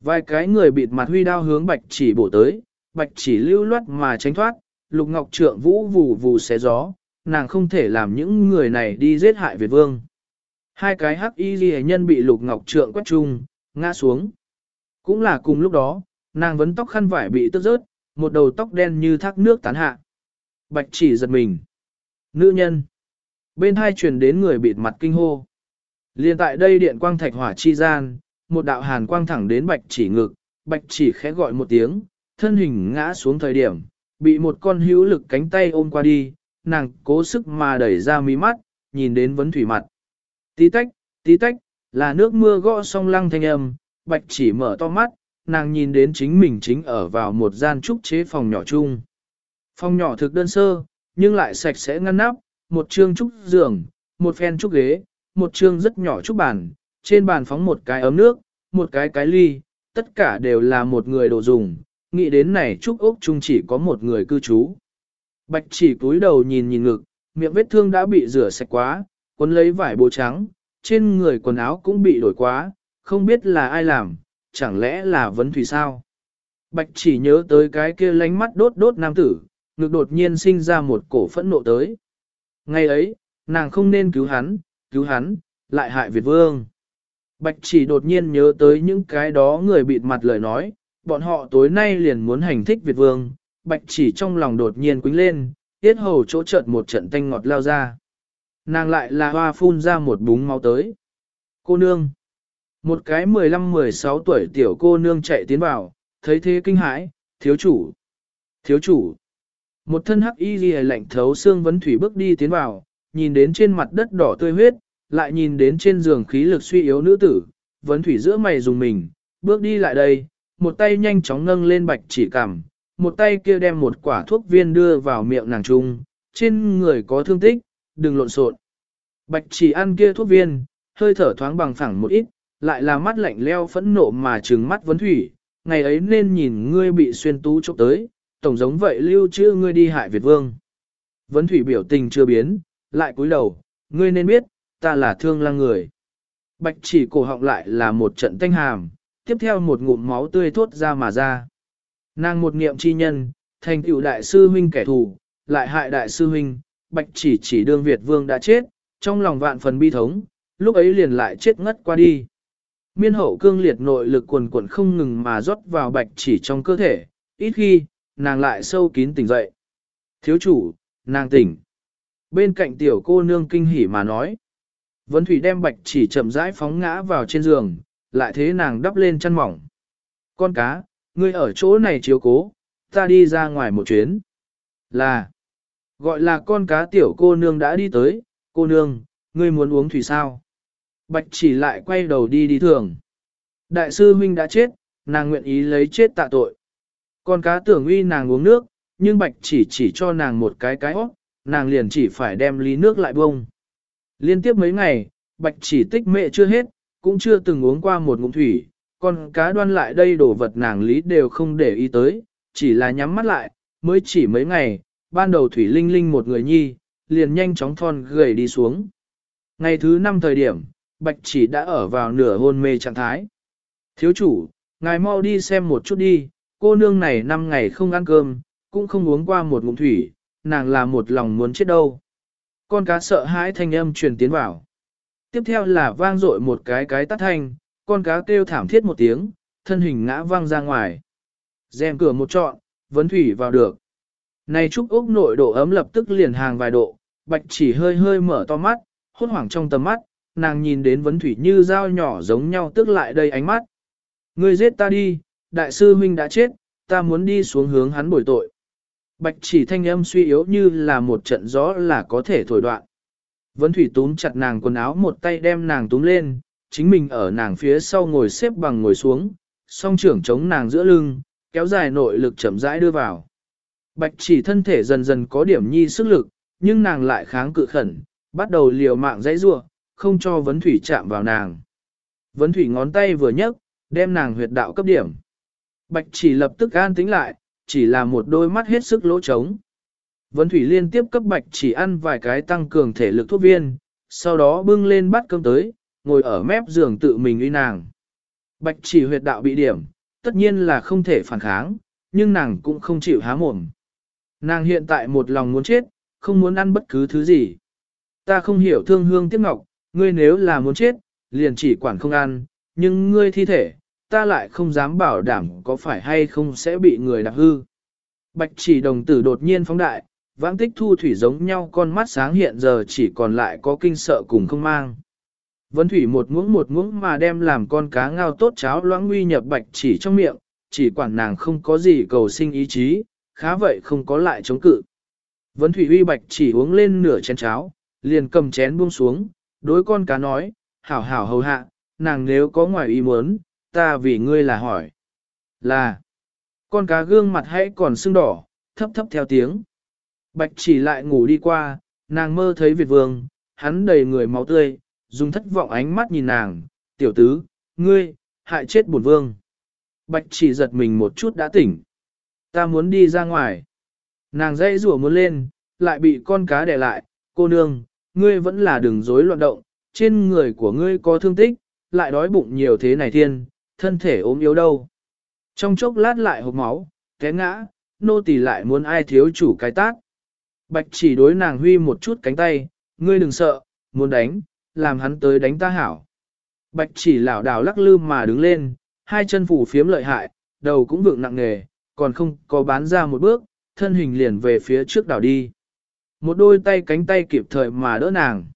Vài cái người bịt mặt huy đao hướng bạch chỉ bổ tới, bạch chỉ lưu loát mà tránh thoát, lục ngọc trượng vũ vù vù xé gió, nàng không thể làm những người này đi giết hại Việt vương. Hai cái hắc y ghi nhân bị lục ngọc trượng quét chung, ngã xuống. Cũng là cùng lúc đó, nàng vấn tóc khăn vải bị tức rớt, một đầu tóc đen như thác nước tán hạ. Bạch chỉ giật mình. Nữ nhân. Bên hai truyền đến người bịt mặt kinh hô. Liên tại đây điện quang thạch hỏa chi gian, một đạo hàn quang thẳng đến bạch chỉ ngực, bạch chỉ khẽ gọi một tiếng, thân hình ngã xuống thời điểm, bị một con hữu lực cánh tay ôm qua đi, nàng cố sức mà đẩy ra mí mắt, nhìn đến vấn thủy mặt. Tí tách, tí tách, là nước mưa gõ song lăng thanh âm, bạch chỉ mở to mắt, nàng nhìn đến chính mình chính ở vào một gian trúc chế phòng nhỏ chung. Phòng nhỏ thực đơn sơ, nhưng lại sạch sẽ ngăn nắp, một chương trúc giường, một phen trúc ghế, một chương rất nhỏ trúc bàn, trên bàn phóng một cái ấm nước, một cái cái ly, tất cả đều là một người đồ dùng, nghĩ đến này trúc ốc chung chỉ có một người cư trú. Bạch chỉ cúi đầu nhìn nhìn ngực, miệng vết thương đã bị rửa sạch quá, quấn lấy vải bố trắng, trên người quần áo cũng bị đổi quá, không biết là ai làm, chẳng lẽ là vấn thủy sao? Bạch chỉ nhớ tới cái kia lánh mắt đốt đốt nam tử, ngực đột nhiên sinh ra một cổ phẫn nộ tới. Ngày ấy, nàng không nên cứu hắn, cứu hắn, lại hại Việt Vương. Bạch chỉ đột nhiên nhớ tới những cái đó người bịt mặt lời nói, bọn họ tối nay liền muốn hành thích Việt Vương. Bạch chỉ trong lòng đột nhiên quính lên, tiết hầu chỗ chợt một trận tanh ngọt lao ra. Nàng lại là hoa phun ra một búng máu tới. Cô nương. Một cái 15-16 tuổi tiểu cô nương chạy tiến vào, thấy thế kinh hãi, thiếu chủ. Thiếu chủ. Một thân hắc y ghi lạnh thấu xương vấn thủy bước đi tiến vào, nhìn đến trên mặt đất đỏ tươi huyết, lại nhìn đến trên giường khí lực suy yếu nữ tử, vấn thủy giữa mày dùng mình, bước đi lại đây, một tay nhanh chóng nâng lên bạch chỉ cằm một tay kia đem một quả thuốc viên đưa vào miệng nàng trung, trên người có thương tích, đừng lộn xộn. Bạch chỉ ăn kia thuốc viên, hơi thở thoáng bằng phẳng một ít, lại là mắt lạnh leo phẫn nộ mà trừng mắt vấn thủy, ngày ấy nên nhìn ngươi bị xuyên tú chốc tới, tổng giống vậy lưu trữ ngươi đi hại Việt vương. Vấn thủy biểu tình chưa biến, lại cúi đầu, ngươi nên biết, ta là thương lang người. Bạch chỉ cổ họng lại là một trận tanh hàm, tiếp theo một ngụm máu tươi thốt ra mà ra. Nàng một niệm chi nhân, thành tựu đại sư huynh kẻ thù, lại hại đại sư huynh, bạch chỉ chỉ đương Việt vương đã chết, trong lòng vạn phần bi thống, lúc ấy liền lại chết ngất qua đi. Miên hậu cương liệt nội lực quần quần không ngừng mà rót vào bạch chỉ trong cơ thể, ít khi, nàng lại sâu kín tỉnh dậy. Thiếu chủ, nàng tỉnh. Bên cạnh tiểu cô nương kinh hỉ mà nói. Vấn thủy đem bạch chỉ chậm rãi phóng ngã vào trên giường, lại thế nàng đắp lên chăn mỏng. Con cá, ngươi ở chỗ này chiếu cố, ta đi ra ngoài một chuyến. Là, gọi là con cá tiểu cô nương đã đi tới, cô nương, ngươi muốn uống thủy sao? Bạch chỉ lại quay đầu đi đi thường. Đại sư huynh đã chết, nàng nguyện ý lấy chết tạ tội. Con cá tưởng uy nàng uống nước, nhưng bạch chỉ chỉ cho nàng một cái cái hót, nàng liền chỉ phải đem ly nước lại bông. Liên tiếp mấy ngày, bạch chỉ tích mẹ chưa hết, cũng chưa từng uống qua một ngụm thủy, con cá đoan lại đây đổ vật nàng lý đều không để ý tới, chỉ là nhắm mắt lại, mới chỉ mấy ngày, ban đầu thủy linh linh một người nhi, liền nhanh chóng thon gầy đi xuống. Ngày thứ năm thời điểm, bạch chỉ đã ở vào nửa hôn mê trạng thái. Thiếu chủ, ngài mau đi xem một chút đi, cô nương này năm ngày không ăn cơm, cũng không uống qua một ngụm thủy, nàng là một lòng muốn chết đâu. Con cá sợ hãi thanh âm truyền tiến vào. Tiếp theo là vang dội một cái cái tắt thanh, con cá kêu thảm thiết một tiếng, thân hình ngã văng ra ngoài. Rèm cửa một trọn, vấn thủy vào được. Này trúc úc nội độ ấm lập tức liền hàng vài độ, bạch chỉ hơi hơi mở to mắt, hốt hoảng trong tầm mắt, nàng nhìn đến vấn thủy như dao nhỏ giống nhau tức lại đây ánh mắt. Ngươi giết ta đi, đại sư huynh đã chết, ta muốn đi xuống hướng hắn bồi tội. Bạch chỉ thanh âm suy yếu như là một trận gió là có thể thổi đoạn. Vấn thủy túm chặt nàng quần áo một tay đem nàng túm lên, chính mình ở nàng phía sau ngồi xếp bằng ngồi xuống, song trưởng chống nàng giữa lưng, kéo dài nội lực chậm rãi đưa vào. Bạch chỉ thân thể dần dần có điểm nhi sức lực, nhưng nàng lại kháng cự khẩn, bắt đầu liều mạng dãy rua, không cho vấn thủy chạm vào nàng. Vấn thủy ngón tay vừa nhấc, đem nàng huyệt đạo cấp điểm. Bạch chỉ lập tức an tính lại, chỉ là một đôi mắt hết sức lỗ trống. Vấn thủy liên tiếp cấp bạch chỉ ăn vài cái tăng cường thể lực thuốc viên, sau đó bưng lên bát cơm tới, ngồi ở mép giường tự mình uy nàng. Bạch chỉ huyệt đạo bị điểm, tất nhiên là không thể phản kháng, nhưng nàng cũng không chịu há mồm. Nàng hiện tại một lòng muốn chết, không muốn ăn bất cứ thứ gì. Ta không hiểu thương hương tiếc ngọc, ngươi nếu là muốn chết, liền chỉ quản không ăn, nhưng ngươi thi thể, ta lại không dám bảo đảm có phải hay không sẽ bị người đạp hư. Bạch chỉ đồng tử đột nhiên phóng đại, vãng tích thu thủy giống nhau con mắt sáng hiện giờ chỉ còn lại có kinh sợ cùng không mang. Vân thủy một muỗng một muỗng mà đem làm con cá ngao tốt cháo loãng nguy nhập bạch chỉ trong miệng, chỉ quản nàng không có gì cầu sinh ý chí, khá vậy không có lại chống cự. Vân thủy uy bạch chỉ uống lên nửa chén cháo, liền cầm chén buông xuống, đối con cá nói, hảo hảo hầu hạ, nàng nếu có ngoài ý muốn, ta vì ngươi là hỏi. Là, con cá gương mặt hãy còn sưng đỏ, thấp thấp theo tiếng. Bạch chỉ lại ngủ đi qua, nàng mơ thấy Việt vương, hắn đầy người máu tươi, dùng thất vọng ánh mắt nhìn nàng, tiểu tứ, ngươi, hại chết bổn vương. Bạch chỉ giật mình một chút đã tỉnh. Ta muốn đi ra ngoài. Nàng dây rủa muốn lên, lại bị con cá đè lại, cô nương, ngươi vẫn là đừng rối loạn động, trên người của ngươi có thương tích, lại đói bụng nhiều thế này thiên, thân thể ốm yếu đâu. Trong chốc lát lại hộp máu, té ngã, nô tỳ lại muốn ai thiếu chủ cái tác. Bạch chỉ đối nàng huy một chút cánh tay, ngươi đừng sợ, muốn đánh, làm hắn tới đánh ta hảo. Bạch chỉ lảo đảo lắc lư mà đứng lên, hai chân phủ phiếm lợi hại, đầu cũng vượng nặng nề, còn không có bán ra một bước, thân hình liền về phía trước đảo đi. Một đôi tay cánh tay kịp thời mà đỡ nàng.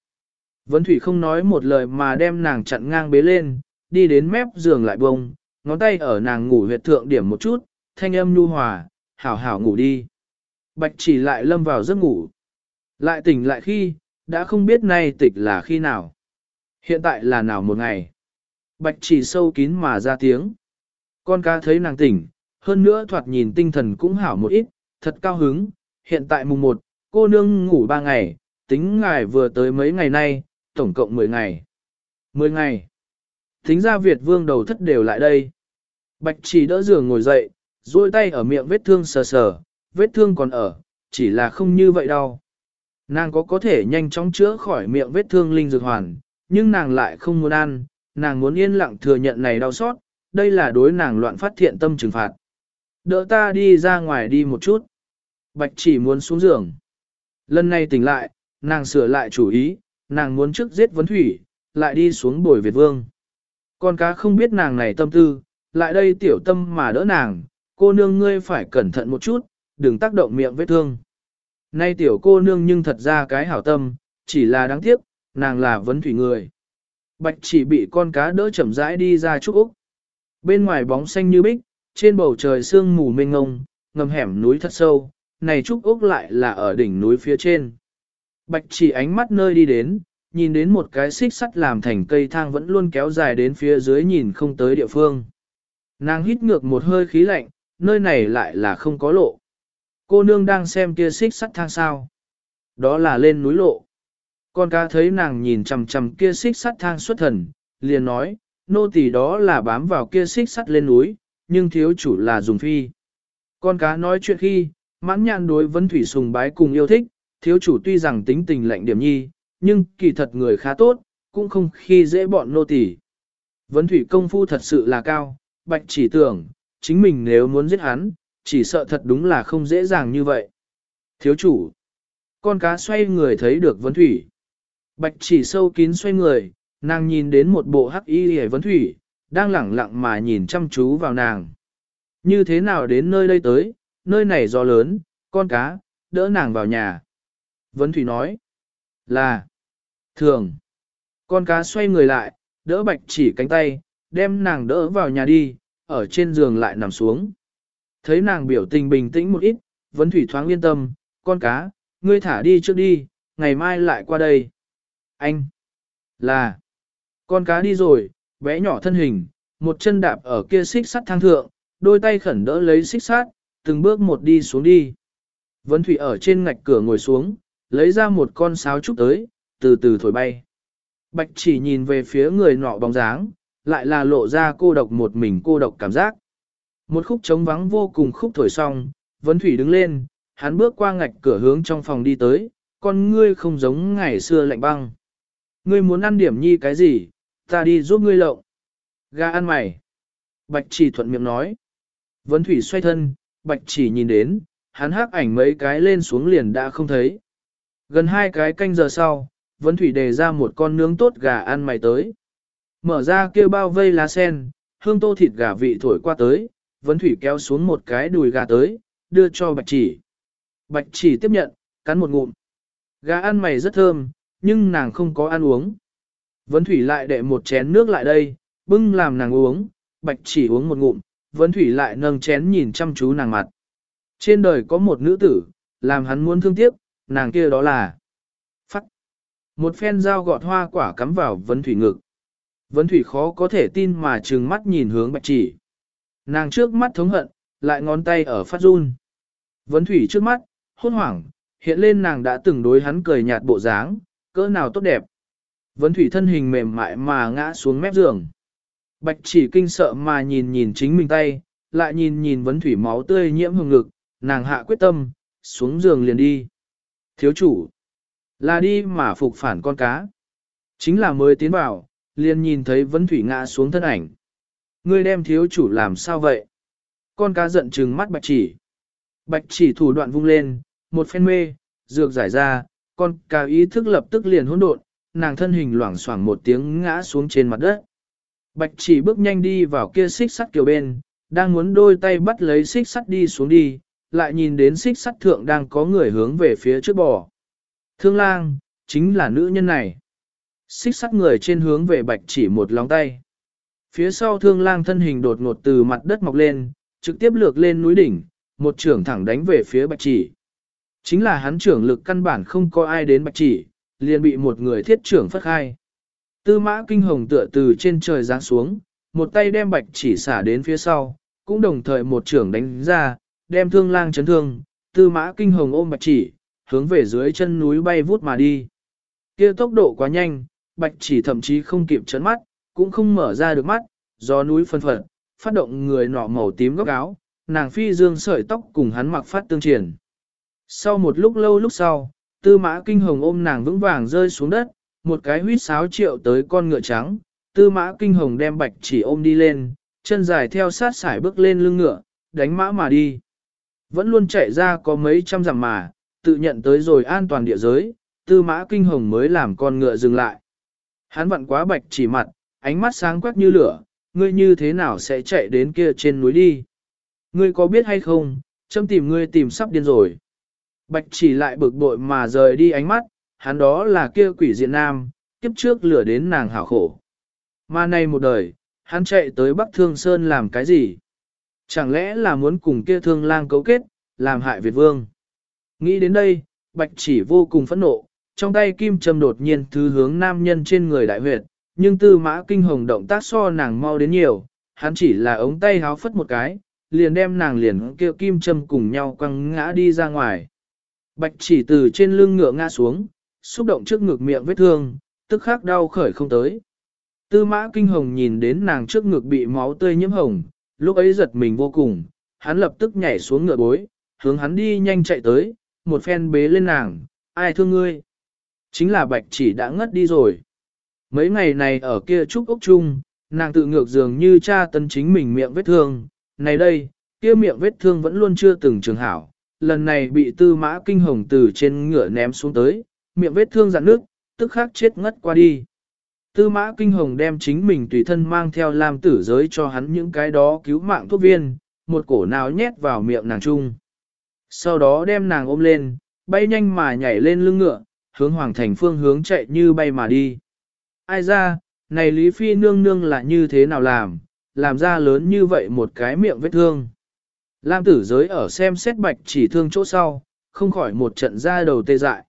Vấn thủy không nói một lời mà đem nàng chặn ngang bế lên, đi đến mép giường lại bông, ngón tay ở nàng ngủ huyệt thượng điểm một chút, thanh âm nhu hòa, hảo hảo ngủ đi. Bạch chỉ lại lâm vào giấc ngủ. Lại tỉnh lại khi, đã không biết nay tịch là khi nào. Hiện tại là nào một ngày. Bạch chỉ sâu kín mà ra tiếng. Con cá thấy nàng tỉnh, hơn nữa thoạt nhìn tinh thần cũng hảo một ít, thật cao hứng. Hiện tại mùng 1, cô nương ngủ 3 ngày, tính ngài vừa tới mấy ngày nay, tổng cộng 10 ngày. 10 ngày. Tính ra Việt vương đầu thất đều lại đây. Bạch chỉ đỡ giường ngồi dậy, duỗi tay ở miệng vết thương sờ sờ, vết thương còn ở, chỉ là không như vậy đâu. Nàng có có thể nhanh chóng chữa khỏi miệng vết thương linh dược hoàn, nhưng nàng lại không muốn ăn, nàng muốn yên lặng thừa nhận này đau xót, đây là đối nàng loạn phát thiện tâm trừng phạt. Đỡ ta đi ra ngoài đi một chút. Bạch chỉ muốn xuống giường. Lần này tỉnh lại, nàng sửa lại chủ ý, nàng muốn trước giết vấn thủy, lại đi xuống bồi Việt Vương. Con cá không biết nàng này tâm tư, lại đây tiểu tâm mà đỡ nàng, cô nương ngươi phải cẩn thận một chút, đừng tác động miệng vết thương. Nay tiểu cô nương nhưng thật ra cái hảo tâm, chỉ là đáng tiếc, nàng là vấn thủy người. Bạch chỉ bị con cá đỡ chậm rãi đi ra trúc Úc. Bên ngoài bóng xanh như bích, trên bầu trời sương mù mênh ngông, ngầm hẻm núi thật sâu, này trúc Úc lại là ở đỉnh núi phía trên. Bạch chỉ ánh mắt nơi đi đến, nhìn đến một cái xích sắt làm thành cây thang vẫn luôn kéo dài đến phía dưới nhìn không tới địa phương. Nàng hít ngược một hơi khí lạnh, nơi này lại là không có lộ. Cô nương đang xem kia xích sắt thang sao. Đó là lên núi lộ. Con cá thấy nàng nhìn chằm chằm kia xích sắt thang xuất thần, liền nói, nô tỳ đó là bám vào kia xích sắt lên núi, nhưng thiếu chủ là dùng phi. Con cá nói chuyện khi, mãn nhạn đối vấn thủy sùng bái cùng yêu thích, thiếu chủ tuy rằng tính tình lạnh điểm nhi, nhưng kỳ thật người khá tốt, cũng không khi dễ bọn nô tỳ. Vấn thủy công phu thật sự là cao, bạch chỉ tưởng, chính mình nếu muốn giết hắn, chỉ sợ thật đúng là không dễ dàng như vậy. Thiếu chủ, con cá xoay người thấy được vấn thủy. Bạch chỉ sâu kín xoay người, nàng nhìn đến một bộ hắc y hề vấn thủy, đang lẳng lặng mà nhìn chăm chú vào nàng. Như thế nào đến nơi đây tới, nơi này gió lớn, con cá, đỡ nàng vào nhà. Vấn thủy nói, Là. Thường. Con cá xoay người lại, đỡ bạch chỉ cánh tay, đem nàng đỡ vào nhà đi, ở trên giường lại nằm xuống. Thấy nàng biểu tình bình tĩnh một ít, vấn thủy thoáng yên tâm, con cá, ngươi thả đi trước đi, ngày mai lại qua đây. Anh. Là. Con cá đi rồi, bé nhỏ thân hình, một chân đạp ở kia xích sắt thang thượng, đôi tay khẩn đỡ lấy xích sắt, từng bước một đi xuống đi. Vấn thủy ở trên ngạch cửa ngồi xuống, lấy ra một con sáo trúc tới, từ từ thổi bay. Bạch chỉ nhìn về phía người nọ bóng dáng, lại là lộ ra cô độc một mình cô độc cảm giác. Một khúc trống vắng vô cùng khúc thổi xong, Vấn Thủy đứng lên, hắn bước qua ngạch cửa hướng trong phòng đi tới, con ngươi không giống ngày xưa lạnh băng. Ngươi muốn ăn điểm nhi cái gì, ta đi giúp ngươi lộng. Gà ăn mày. Bạch chỉ thuận miệng nói. Vấn Thủy xoay thân, Bạch chỉ nhìn đến, hắn hắc ảnh mấy cái lên xuống liền đã không thấy. Gần hai cái canh giờ sau, Vấn Thủy đề ra một con nướng tốt gà ăn mày tới. Mở ra kêu bao vây lá sen, hương tô thịt gà vị thổi qua tới, Vấn Thủy kéo xuống một cái đùi gà tới, đưa cho Bạch chỉ. Bạch chỉ tiếp nhận, cắn một ngụm. Gà ăn mày rất thơm, nhưng nàng không có ăn uống. Vấn Thủy lại đệ một chén nước lại đây, bưng làm nàng uống, Bạch chỉ uống một ngụm, Vấn Thủy lại nâng chén nhìn chăm chú nàng mặt. Trên đời có một nữ tử, làm hắn muốn thương tiếc, nàng kia đó là Phắt. Một phen dao gọt hoa quả cắm vào Vấn Thủy ngực. Vấn Thủy khó có thể tin mà trừng mắt nhìn hướng Bạch chỉ. Nàng trước mắt thống hận, lại ngón tay ở phát run. Vấn Thủy trước mắt, hốt hoảng, hiện lên nàng đã từng đối hắn cười nhạt bộ dáng, cỡ nào tốt đẹp. Vấn Thủy thân hình mềm mại mà ngã xuống mép giường. Bạch chỉ kinh sợ mà nhìn nhìn chính mình tay, lại nhìn nhìn Vấn Thủy máu tươi nhiễm hồng ngực, nàng hạ quyết tâm, xuống giường liền đi. Thiếu chủ, là đi mà phục phản con cá. Chính là mới tiến vào, liền nhìn thấy Vấn Thủy ngã xuống thân ảnh. Ngươi đem thiếu chủ làm sao vậy? Con cá giận trừng mắt bạch chỉ. Bạch chỉ thủ đoạn vung lên, một phen mê, dược giải ra, con cá ý thức lập tức liền hỗn độn, nàng thân hình loảng xoảng một tiếng ngã xuống trên mặt đất. Bạch chỉ bước nhanh đi vào kia xích sắt kiểu bên, đang muốn đôi tay bắt lấy xích sắt đi xuống đi, lại nhìn đến xích sắt thượng đang có người hướng về phía trước bò. Thương lang, chính là nữ nhân này. Xích sắt người trên hướng về bạch chỉ một lòng tay. Phía sau thương lang thân hình đột ngột từ mặt đất mọc lên, trực tiếp lược lên núi đỉnh, một trưởng thẳng đánh về phía bạch chỉ. Chính là hắn trưởng lực căn bản không có ai đến bạch chỉ, liền bị một người thiết trưởng phất khai. Tư mã kinh hồng tựa từ trên trời giáng xuống, một tay đem bạch chỉ xả đến phía sau, cũng đồng thời một trưởng đánh ra, đem thương lang chấn thương, tư mã kinh hồng ôm bạch chỉ, hướng về dưới chân núi bay vút mà đi. kia tốc độ quá nhanh, bạch chỉ thậm chí không kịp chấn mắt, cũng không mở ra được mắt, gió núi phân phật, phát động người nọ màu tím góc áo, nàng phi dương sợi tóc cùng hắn mặc phát tương triển. Sau một lúc lâu lúc sau, tư mã kinh hồng ôm nàng vững vàng rơi xuống đất, một cái huyết sáo triệu tới con ngựa trắng, tư mã kinh hồng đem bạch chỉ ôm đi lên, chân dài theo sát sải bước lên lưng ngựa, đánh mã mà đi. Vẫn luôn chạy ra có mấy trăm dặm mà, tự nhận tới rồi an toàn địa giới, tư mã kinh hồng mới làm con ngựa dừng lại. Hắn vặn quá bạch chỉ mặt, ánh mắt sáng quắc như lửa, ngươi như thế nào sẽ chạy đến kia trên núi đi? Ngươi có biết hay không, châm tìm ngươi tìm sắp điên rồi. Bạch chỉ lại bực bội mà rời đi ánh mắt, hắn đó là kia quỷ diện nam, kiếp trước lửa đến nàng hảo khổ. Mà nay một đời, hắn chạy tới Bắc Thương Sơn làm cái gì? Chẳng lẽ là muốn cùng kia thương lang cấu kết, làm hại Việt Vương? Nghĩ đến đây, Bạch chỉ vô cùng phẫn nộ, trong tay kim châm đột nhiên thứ hướng nam nhân trên người đại huyệt, nhưng tư mã kinh hồng động tác so nàng mau đến nhiều, hắn chỉ là ống tay háo phất một cái, liền đem nàng liền kêu kim châm cùng nhau quăng ngã đi ra ngoài. Bạch chỉ từ trên lưng ngựa ngã xuống, xúc động trước ngực miệng vết thương, tức khắc đau khởi không tới. Tư mã kinh hồng nhìn đến nàng trước ngực bị máu tươi nhiễm hồng, lúc ấy giật mình vô cùng, hắn lập tức nhảy xuống ngựa bối, hướng hắn đi nhanh chạy tới, một phen bế lên nàng, ai thương ngươi? Chính là bạch chỉ đã ngất đi rồi. Mấy ngày này ở kia trúc ốc chung, nàng tự ngược dường như cha tân chính mình miệng vết thương, này đây, kia miệng vết thương vẫn luôn chưa từng trường hảo, lần này bị tư mã kinh hồng từ trên ngựa ném xuống tới, miệng vết thương dạn nước, tức khắc chết ngất qua đi. Tư mã kinh hồng đem chính mình tùy thân mang theo làm tử giới cho hắn những cái đó cứu mạng thuốc viên, một cổ nào nhét vào miệng nàng chung. Sau đó đem nàng ôm lên, bay nhanh mà nhảy lên lưng ngựa, hướng hoàng thành phương hướng chạy như bay mà đi. Ai ra, này Lý Phi nương nương là như thế nào làm, làm ra lớn như vậy một cái miệng vết thương. Lam tử giới ở xem xét bạch chỉ thương chỗ sau, không khỏi một trận ra đầu tê dại.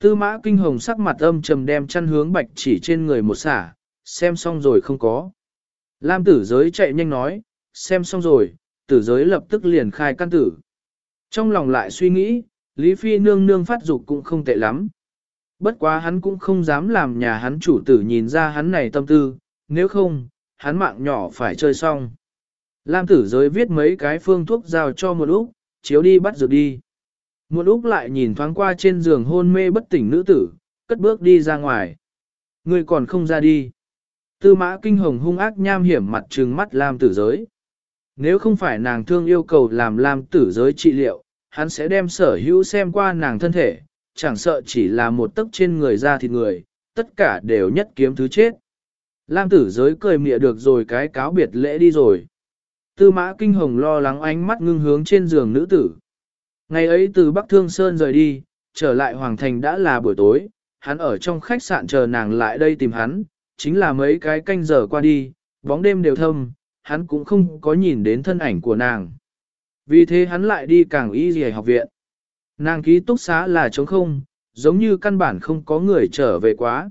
Tư mã kinh hồng sắc mặt âm trầm đem chăn hướng bạch chỉ trên người một xả, xem xong rồi không có. Lam tử giới chạy nhanh nói, xem xong rồi, tử giới lập tức liền khai căn tử. Trong lòng lại suy nghĩ, Lý Phi nương nương phát dục cũng không tệ lắm. Bất quá hắn cũng không dám làm nhà hắn chủ tử nhìn ra hắn này tâm tư, nếu không, hắn mạng nhỏ phải chơi xong. Lam tử giới viết mấy cái phương thuốc giao cho một Úc, chiếu đi bắt dược đi. Một Úc lại nhìn thoáng qua trên giường hôn mê bất tỉnh nữ tử, cất bước đi ra ngoài. Người còn không ra đi. Tư mã kinh hồng hung ác nham hiểm mặt trừng mắt Lam tử giới. Nếu không phải nàng thương yêu cầu làm Lam tử giới trị liệu, hắn sẽ đem sở hữu xem qua nàng thân thể, chẳng sợ chỉ là một tấc trên người ra thịt người, tất cả đều nhất kiếm thứ chết. Lam tử giới cười mịa được rồi cái cáo biệt lễ đi rồi. Tư mã kinh hồng lo lắng ánh mắt ngưng hướng trên giường nữ tử. Ngày ấy từ Bắc Thương Sơn rời đi, trở lại Hoàng Thành đã là buổi tối, hắn ở trong khách sạn chờ nàng lại đây tìm hắn, chính là mấy cái canh giờ qua đi, bóng đêm đều thâm, hắn cũng không có nhìn đến thân ảnh của nàng. Vì thế hắn lại đi càng y gì học viện. Nàng ký túc xá là trống không, giống như căn bản không có người trở về quá.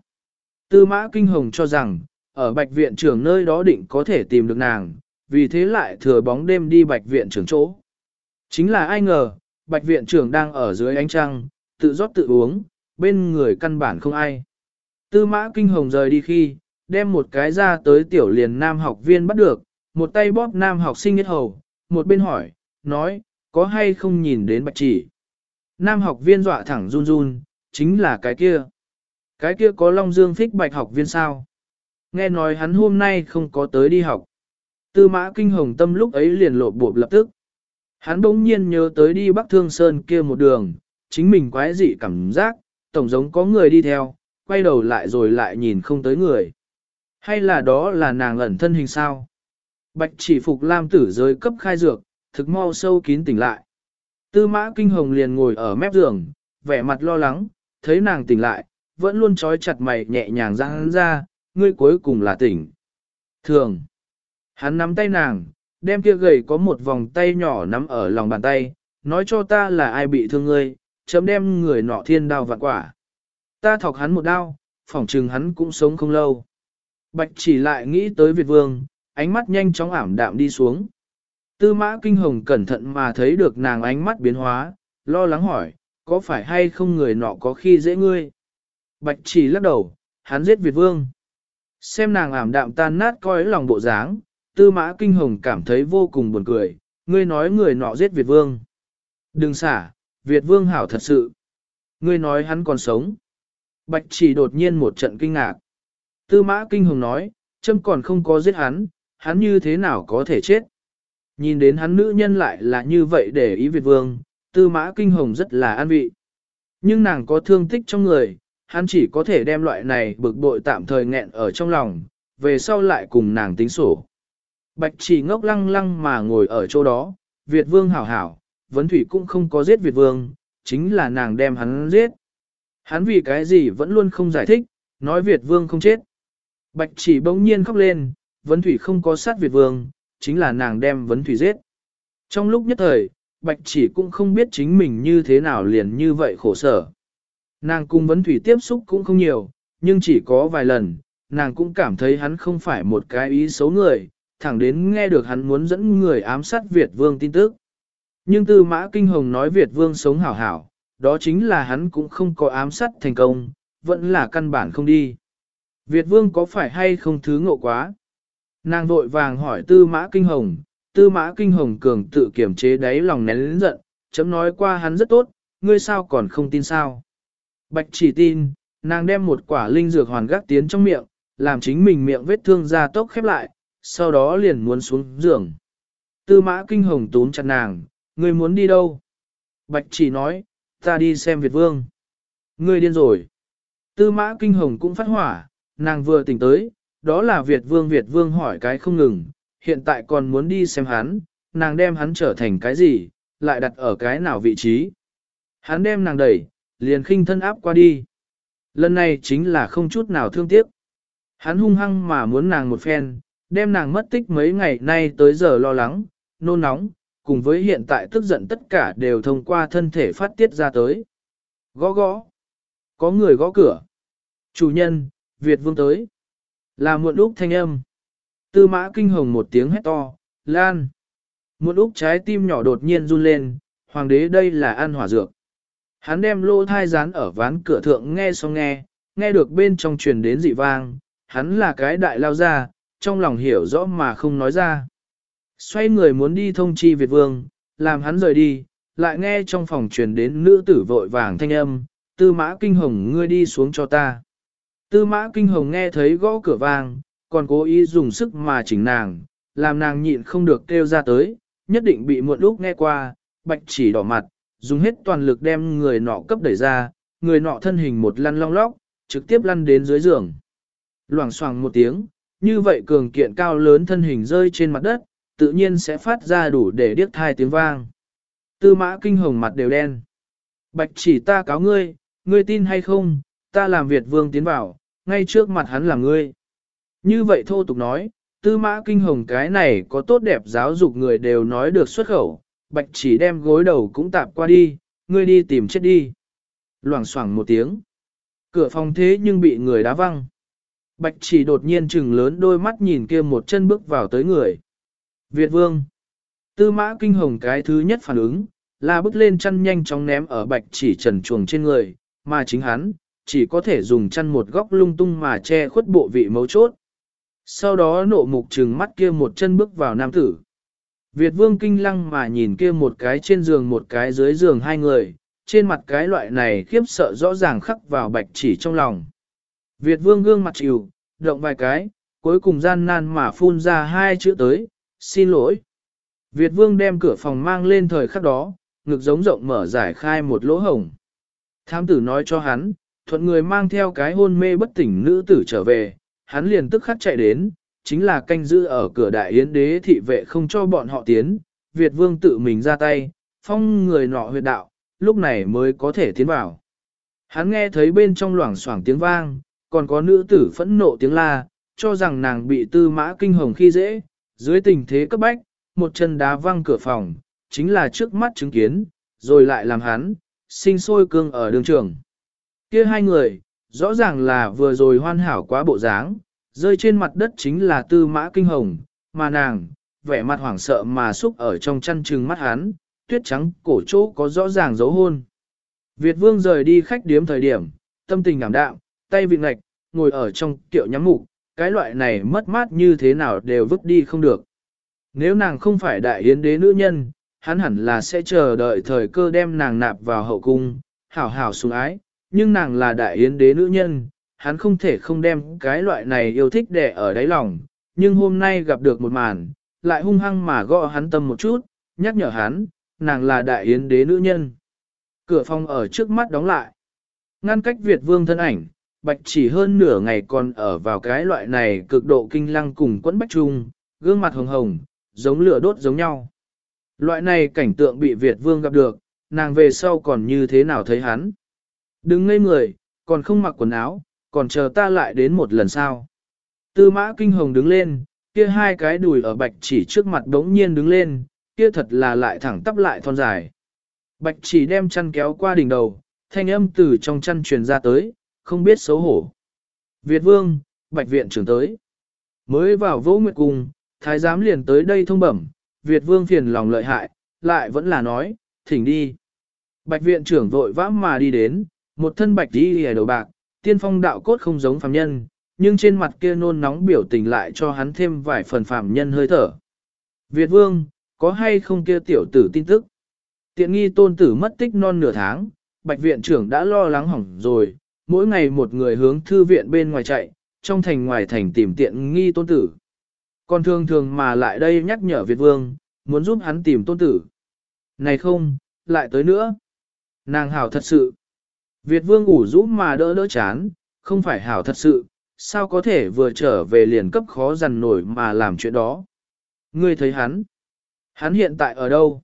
Tư mã kinh hồng cho rằng, ở bạch viện trưởng nơi đó định có thể tìm được nàng, vì thế lại thừa bóng đêm đi bạch viện trưởng chỗ. Chính là ai ngờ, bạch viện trưởng đang ở dưới ánh trăng, tự rót tự uống, bên người căn bản không ai. Tư mã kinh hồng rời đi khi, đem một cái ra tới tiểu liền nam học viên bắt được, một tay bóp nam học sinh nhất hầu, một bên hỏi, nói, có hay không nhìn đến bạch chỉ. Nam học viên dọa thẳng run run, chính là cái kia. Cái kia có Long Dương thích bạch học viên sao? Nghe nói hắn hôm nay không có tới đi học. Tư mã kinh hồng tâm lúc ấy liền lộ bộp lập tức. Hắn bỗng nhiên nhớ tới đi Bắc Thương Sơn kia một đường, chính mình quái dị cảm giác, tổng giống có người đi theo, quay đầu lại rồi lại nhìn không tới người. Hay là đó là nàng ẩn thân hình sao? Bạch chỉ phục lam tử giới cấp khai dược, thực mau sâu kín tỉnh lại. Tư mã kinh hồng liền ngồi ở mép giường, vẻ mặt lo lắng, thấy nàng tỉnh lại, vẫn luôn trói chặt mày nhẹ nhàng ra hắn ra, ngươi cuối cùng là tỉnh. Thường, hắn nắm tay nàng, đem kia gầy có một vòng tay nhỏ nắm ở lòng bàn tay, nói cho ta là ai bị thương ngươi, chấm đem người nọ thiên đao vạn quả. Ta thọc hắn một đao, phỏng trừng hắn cũng sống không lâu. Bạch chỉ lại nghĩ tới Việt Vương, ánh mắt nhanh chóng ảm đạm đi xuống. Tư mã kinh hồng cẩn thận mà thấy được nàng ánh mắt biến hóa, lo lắng hỏi, có phải hay không người nọ có khi dễ ngươi? Bạch chỉ lắc đầu, hắn giết Việt Vương. Xem nàng ảm đạm tan nát coi lòng bộ dáng, tư mã kinh hồng cảm thấy vô cùng buồn cười, ngươi nói người nọ giết Việt Vương. Đừng xả, Việt Vương hảo thật sự. Ngươi nói hắn còn sống. Bạch chỉ đột nhiên một trận kinh ngạc. Tư mã kinh hồng nói, châm còn không có giết hắn, hắn như thế nào có thể chết. Nhìn đến hắn nữ nhân lại là như vậy để ý Việt Vương, tư mã kinh hồng rất là an vị. Nhưng nàng có thương tích trong người, hắn chỉ có thể đem loại này bực bội tạm thời nghẹn ở trong lòng, về sau lại cùng nàng tính sổ. Bạch chỉ ngốc lăng lăng mà ngồi ở chỗ đó, Việt Vương hảo hảo, Vấn Thủy cũng không có giết Việt Vương, chính là nàng đem hắn giết. Hắn vì cái gì vẫn luôn không giải thích, nói Việt Vương không chết. Bạch chỉ bỗng nhiên khóc lên, Vấn Thủy không có sát Việt Vương, chính là nàng đem Vấn Thủy giết. Trong lúc nhất thời, Bạch chỉ cũng không biết chính mình như thế nào liền như vậy khổ sở. Nàng cùng Vấn Thủy tiếp xúc cũng không nhiều, nhưng chỉ có vài lần, nàng cũng cảm thấy hắn không phải một cái ý xấu người, thẳng đến nghe được hắn muốn dẫn người ám sát Việt Vương tin tức. Nhưng từ Mã Kinh Hồng nói Việt Vương sống hảo hảo, đó chính là hắn cũng không có ám sát thành công, vẫn là căn bản không đi. Việt Vương có phải hay không thứ ngộ quá? Nàng vội vàng hỏi Tư Mã Kinh Hồng, Tư Mã Kinh Hồng cường tự kiểm chế đáy lòng nén lĩnh giận, chấm nói qua hắn rất tốt, ngươi sao còn không tin sao? Bạch chỉ tin, nàng đem một quả linh dược hoàn gác tiến trong miệng, làm chính mình miệng vết thương ra tốc khép lại, sau đó liền muốn xuống giường. Tư mã kinh hồng túm chặt nàng, ngươi muốn đi đâu? Bạch chỉ nói, ta đi xem Việt Vương. Ngươi điên rồi. Tư mã kinh hồng cũng phát hỏa, nàng vừa tỉnh tới, đó là Việt Vương Việt Vương hỏi cái không ngừng, hiện tại còn muốn đi xem hắn, nàng đem hắn trở thành cái gì, lại đặt ở cái nào vị trí. Hắn đem nàng đẩy, liền khinh thân áp qua đi. Lần này chính là không chút nào thương tiếc. Hắn hung hăng mà muốn nàng một phen, đem nàng mất tích mấy ngày nay tới giờ lo lắng, nôn nóng, cùng với hiện tại tức giận tất cả đều thông qua thân thể phát tiết ra tới. Gõ gõ. Có người gõ cửa. Chủ nhân, Việt vương tới. Là muộn úc thanh âm. Tư mã kinh hồng một tiếng hét to, lan. Muộn úc trái tim nhỏ đột nhiên run lên, hoàng đế đây là ăn hỏa dược. Hắn đem lô thai rán ở ván cửa thượng nghe xong nghe, nghe được bên trong truyền đến dị vang, hắn là cái đại lao ra, trong lòng hiểu rõ mà không nói ra. Xoay người muốn đi thông chi Việt Vương, làm hắn rời đi, lại nghe trong phòng truyền đến nữ tử vội vàng thanh âm, tư mã kinh hồng ngươi đi xuống cho ta. Tư mã kinh hồng nghe thấy gõ cửa vang, còn cố ý dùng sức mà chỉnh nàng, làm nàng nhịn không được kêu ra tới, nhất định bị muộn lúc nghe qua, bạch chỉ đỏ mặt, dùng hết toàn lực đem người nọ cấp đẩy ra, người nọ thân hình một lăn long lóc, trực tiếp lăn đến dưới giường. Loảng xoảng một tiếng, như vậy cường kiện cao lớn thân hình rơi trên mặt đất, tự nhiên sẽ phát ra đủ để điếc thai tiếng vang. Tư mã kinh hồng mặt đều đen. Bạch chỉ ta cáo ngươi, ngươi tin hay không, ta làm Việt vương tiến vào, ngay trước mặt hắn là ngươi. Như vậy thô tục nói, tư mã kinh hồng cái này có tốt đẹp giáo dục người đều nói được xuất khẩu, bạch chỉ đem gối đầu cũng tạp qua đi, ngươi đi tìm chết đi. Loảng xoảng một tiếng. Cửa phòng thế nhưng bị người đá văng. Bạch chỉ đột nhiên trừng lớn đôi mắt nhìn kia một chân bước vào tới người. Việt vương. Tư mã kinh hồng cái thứ nhất phản ứng, là bước lên chân nhanh chóng ném ở bạch chỉ trần chuồng trên người, mà chính hắn, chỉ có thể dùng chăn một góc lung tung mà che khuất bộ vị mấu chốt. Sau đó nộ mục trừng mắt kia một chân bước vào nam tử. Việt vương kinh lăng mà nhìn kia một cái trên giường một cái dưới giường hai người, trên mặt cái loại này khiếp sợ rõ ràng khắc vào bạch chỉ trong lòng. Việt vương gương mặt chịu, động vài cái, cuối cùng gian nan mà phun ra hai chữ tới, xin lỗi. Việt vương đem cửa phòng mang lên thời khắc đó, ngực giống rộng mở giải khai một lỗ hổng. Thám tử nói cho hắn, thuận người mang theo cái hôn mê bất tỉnh nữ tử trở về, hắn liền tức khắc chạy đến, chính là canh giữ ở cửa đại yến đế thị vệ không cho bọn họ tiến, Việt vương tự mình ra tay, phong người nọ huyệt đạo, lúc này mới có thể tiến vào. Hắn nghe thấy bên trong loảng xoảng tiếng vang, còn có nữ tử phẫn nộ tiếng la, cho rằng nàng bị tư mã kinh hồng khi dễ, dưới tình thế cấp bách, một chân đá văng cửa phòng, chính là trước mắt chứng kiến, rồi lại làm hắn, sinh sôi cương ở đường trường kia hai người, rõ ràng là vừa rồi hoàn hảo quá bộ dáng, rơi trên mặt đất chính là tư mã kinh hồng, mà nàng, vẻ mặt hoảng sợ mà xúc ở trong chăn trừng mắt hắn, tuyết trắng cổ chỗ có rõ ràng dấu hôn. Việt vương rời đi khách điếm thời điểm, tâm tình ngảm đạm, tay vị ngạch, ngồi ở trong kiệu nhắm mục, cái loại này mất mát như thế nào đều vứt đi không được. Nếu nàng không phải đại yến đế nữ nhân, hắn hẳn là sẽ chờ đợi thời cơ đem nàng nạp vào hậu cung, hảo hảo sủng ái, nhưng nàng là đại yến đế nữ nhân, hắn không thể không đem cái loại này yêu thích để ở đáy lòng, nhưng hôm nay gặp được một màn, lại hung hăng mà gõ hắn tâm một chút, nhắc nhở hắn, nàng là đại yến đế nữ nhân. Cửa phòng ở trước mắt đóng lại. Ngăn cách Việt vương thân ảnh, bạch chỉ hơn nửa ngày còn ở vào cái loại này cực độ kinh lăng cùng quẫn bách trung, gương mặt hồng hồng, giống lửa đốt giống nhau. Loại này cảnh tượng bị Việt vương gặp được, nàng về sau còn như thế nào thấy hắn. Đừng ngây người, còn không mặc quần áo, còn chờ ta lại đến một lần sau. Tư mã kinh hồng đứng lên, kia hai cái đùi ở bạch chỉ trước mặt đống nhiên đứng lên, kia thật là lại thẳng tắp lại thon dài. Bạch chỉ đem chăn kéo qua đỉnh đầu, thanh âm từ trong chăn truyền ra tới, không biết xấu hổ. Việt vương, bạch viện trưởng tới. Mới vào vô nguyệt cung, thái giám liền tới đây thông bẩm, Việt vương phiền lòng lợi hại, lại vẫn là nói, thỉnh đi. Bạch viện trưởng vội vã mà đi đến, một thân bạch đi hề đầu bạc, tiên phong đạo cốt không giống phàm nhân, nhưng trên mặt kia nôn nóng biểu tình lại cho hắn thêm vài phần phàm nhân hơi thở. Việt vương, có hay không kia tiểu tử tin tức? Tiện nghi tôn tử mất tích non nửa tháng, bạch viện trưởng đã lo lắng hỏng rồi, mỗi ngày một người hướng thư viện bên ngoài chạy, trong thành ngoài thành tìm tiện nghi tôn tử. Còn thường thường mà lại đây nhắc nhở Việt vương, muốn giúp hắn tìm tôn tử. Này không, lại tới nữa. Nàng hảo thật sự. Việt vương ngủ rũ mà đỡ đỡ chán, không phải hảo thật sự, sao có thể vừa trở về liền cấp khó dằn nổi mà làm chuyện đó. Ngươi thấy hắn. Hắn hiện tại ở đâu?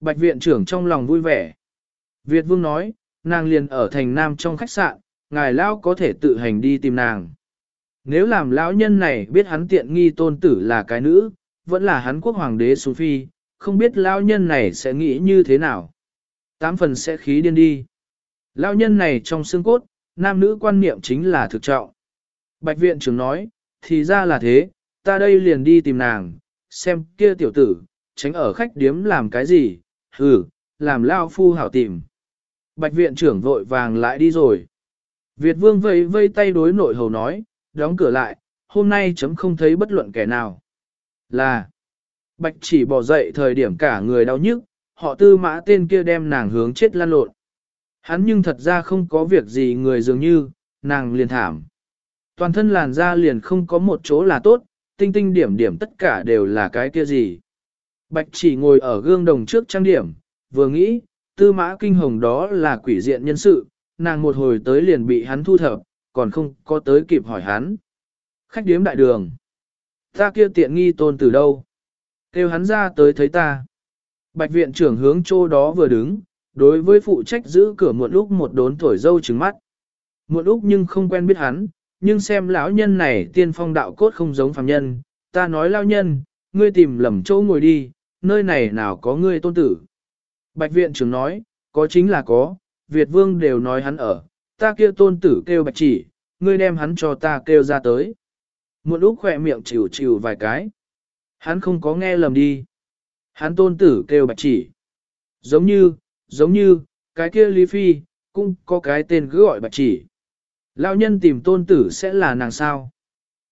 Bạch viện trưởng trong lòng vui vẻ. Việt vương nói, nàng liền ở thành nam trong khách sạn, ngài lão có thể tự hành đi tìm nàng. Nếu làm lão nhân này biết hắn tiện nghi tôn tử là cái nữ, vẫn là hắn quốc hoàng đế xuống phi, không biết lão nhân này sẽ nghĩ như thế nào. Tám phần sẽ khí điên đi. Lão nhân này trong xương cốt, nam nữ quan niệm chính là thực trọng. Bạch viện trưởng nói, thì ra là thế, ta đây liền đi tìm nàng, xem kia tiểu tử, tránh ở khách điếm làm cái gì, hừ, làm lao phu hảo tìm. Bạch viện trưởng vội vàng lại đi rồi. Việt vương vây vây tay đối nội hầu nói, đóng cửa lại, hôm nay chấm không thấy bất luận kẻ nào. Là, bạch chỉ bỏ dậy thời điểm cả người đau nhức, họ tư mã tên kia đem nàng hướng chết lan lộn. Hắn nhưng thật ra không có việc gì người dường như, nàng liền thảm. Toàn thân làn da liền không có một chỗ là tốt, tinh tinh điểm điểm tất cả đều là cái kia gì. Bạch chỉ ngồi ở gương đồng trước trang điểm, vừa nghĩ, tư mã kinh hồng đó là quỷ diện nhân sự, nàng một hồi tới liền bị hắn thu thập, còn không có tới kịp hỏi hắn. Khách điếm đại đường. Ta kia tiện nghi tôn từ đâu? Kêu hắn ra tới thấy ta. Bạch viện trưởng hướng chỗ đó vừa đứng, đối với phụ trách giữ cửa muộn lúc một đốn thổi dâu trứng mắt. Muộn lúc nhưng không quen biết hắn, nhưng xem lão nhân này tiên phong đạo cốt không giống phàm nhân, ta nói lão nhân, ngươi tìm lầm chỗ ngồi đi, nơi này nào có ngươi tôn tử. Bạch viện trưởng nói, có chính là có, Việt vương đều nói hắn ở, ta kia tôn tử kêu bạch chỉ, ngươi đem hắn cho ta kêu ra tới. Muộn lúc khỏe miệng chịu chịu vài cái. Hắn không có nghe lầm đi. Hắn tôn tử kêu bạch chỉ. Giống như, giống như, cái kia Lý Phi, cũng có cái tên cứ gọi bạch chỉ. Lão nhân tìm tôn tử sẽ là nàng sao?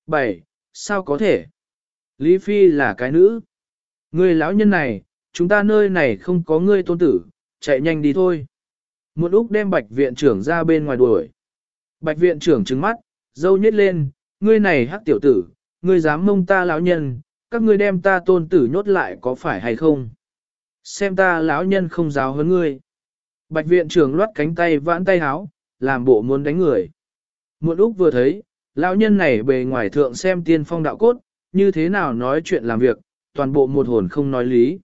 7. Sao có thể? Lý Phi là cái nữ. Người lão nhân này, chúng ta nơi này không có ngươi tôn tử, chạy nhanh đi thôi. Một Úc đem bạch viện trưởng ra bên ngoài đuổi. Bạch viện trưởng trừng mắt, dâu nhét lên, ngươi này hắc tiểu tử, ngươi dám mông ta lão nhân, các ngươi đem ta tôn tử nhốt lại có phải hay không? Xem ta lão nhân không giáo hơn ngươi. Bạch viện trưởng loát cánh tay vãn tay háo, làm bộ muốn đánh người. Một Úc vừa thấy, lão nhân này bề ngoài thượng xem tiên phong đạo cốt, như thế nào nói chuyện làm việc, toàn bộ một hồn không nói lý.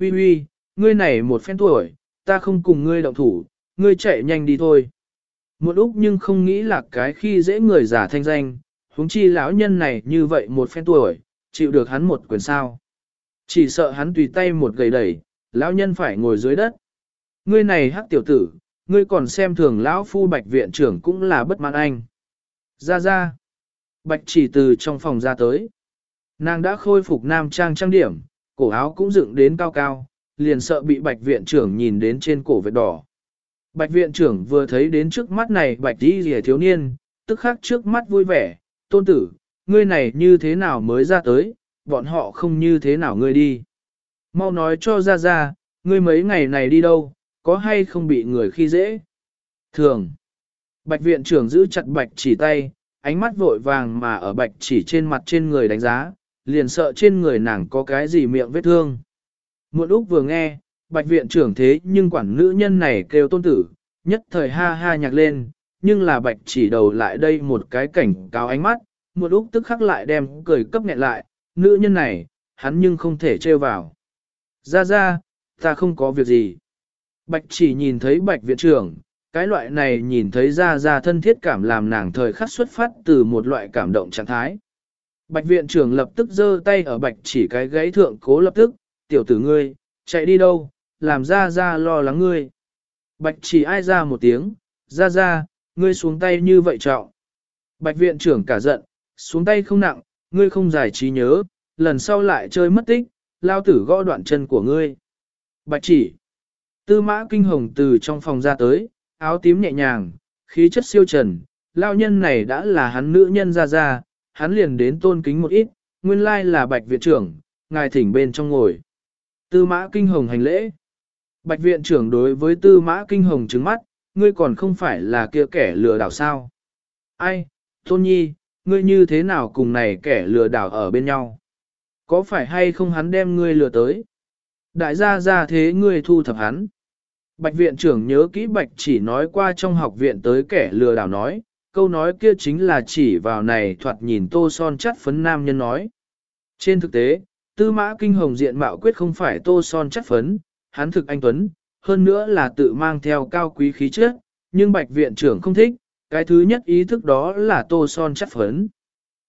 Uy uy, ngươi này một phen tuổi, ta không cùng ngươi động thủ, ngươi chạy nhanh đi thôi. Một Úc nhưng không nghĩ là cái khi dễ người giả thanh danh, huống chi lão nhân này như vậy một phen tuổi, chịu được hắn một quyền sao. Chỉ sợ hắn tùy tay một gầy đẩy, lão nhân phải ngồi dưới đất. Ngươi này hắc tiểu tử, ngươi còn xem thường lão phu bạch viện trưởng cũng là bất mãn anh. Ra ra. Bạch chỉ từ trong phòng ra tới. Nàng đã khôi phục nam trang trang điểm, cổ áo cũng dựng đến cao cao, liền sợ bị bạch viện trưởng nhìn đến trên cổ vết đỏ. Bạch viện trưởng vừa thấy đến trước mắt này bạch đi rìa thiếu niên, tức khắc trước mắt vui vẻ, tôn tử, ngươi này như thế nào mới ra tới, bọn họ không như thế nào ngươi đi. Mau nói cho ra ra, ngươi mấy ngày này đi đâu, có hay không bị người khi dễ? Thường. Bạch viện trưởng giữ chặt bạch chỉ tay, ánh mắt vội vàng mà ở bạch chỉ trên mặt trên người đánh giá, liền sợ trên người nàng có cái gì miệng vết thương. Muộn Úc vừa nghe, bạch viện trưởng thế nhưng quản nữ nhân này kêu tôn tử, nhất thời ha ha nhạc lên, nhưng là bạch chỉ đầu lại đây một cái cảnh cáo ánh mắt, Muộn Úc tức khắc lại đem cười cấp nghẹn lại, nữ nhân này, hắn nhưng không thể trêu vào. Ra ra, ta không có việc gì. Bạch chỉ nhìn thấy bạch viện trưởng, cái loại này nhìn thấy ra ra thân thiết cảm làm nàng thời khắc xuất phát từ một loại cảm động trạng thái. Bạch viện trưởng lập tức giơ tay ở bạch chỉ cái gãy thượng cố lập tức, tiểu tử ngươi, chạy đi đâu, làm ra ra lo lắng ngươi. Bạch chỉ ai ra một tiếng, ra ra, ngươi xuống tay như vậy trọng. Bạch viện trưởng cả giận, xuống tay không nặng, ngươi không giải trí nhớ, lần sau lại chơi mất tích, lao tử gõ đoạn chân của ngươi. Bạch chỉ, tư mã kinh hồng từ trong phòng ra tới, áo tím nhẹ nhàng, khí chất siêu trần, lao nhân này đã là hắn nữ nhân ra ra, hắn liền đến tôn kính một ít, nguyên lai là bạch viện trưởng, ngài thỉnh bên trong ngồi. Tư mã kinh hồng hành lễ. Bạch viện trưởng đối với tư mã kinh hồng trứng mắt, ngươi còn không phải là kia kẻ lừa đảo sao. Ai, tôn nhi, ngươi như thế nào cùng này kẻ lừa đảo ở bên nhau? Có phải hay không hắn đem ngươi lừa tới? Đại gia ra thế ngươi thu thập hắn. Bạch viện trưởng nhớ kỹ bạch chỉ nói qua trong học viện tới kẻ lừa đảo nói, câu nói kia chính là chỉ vào này thoạt nhìn tô son chắt phấn nam nhân nói. Trên thực tế, tư mã kinh hồng diện mạo quyết không phải tô son chắt phấn, hắn thực anh Tuấn, hơn nữa là tự mang theo cao quý khí chất, nhưng bạch viện trưởng không thích, cái thứ nhất ý thức đó là tô son chất phấn.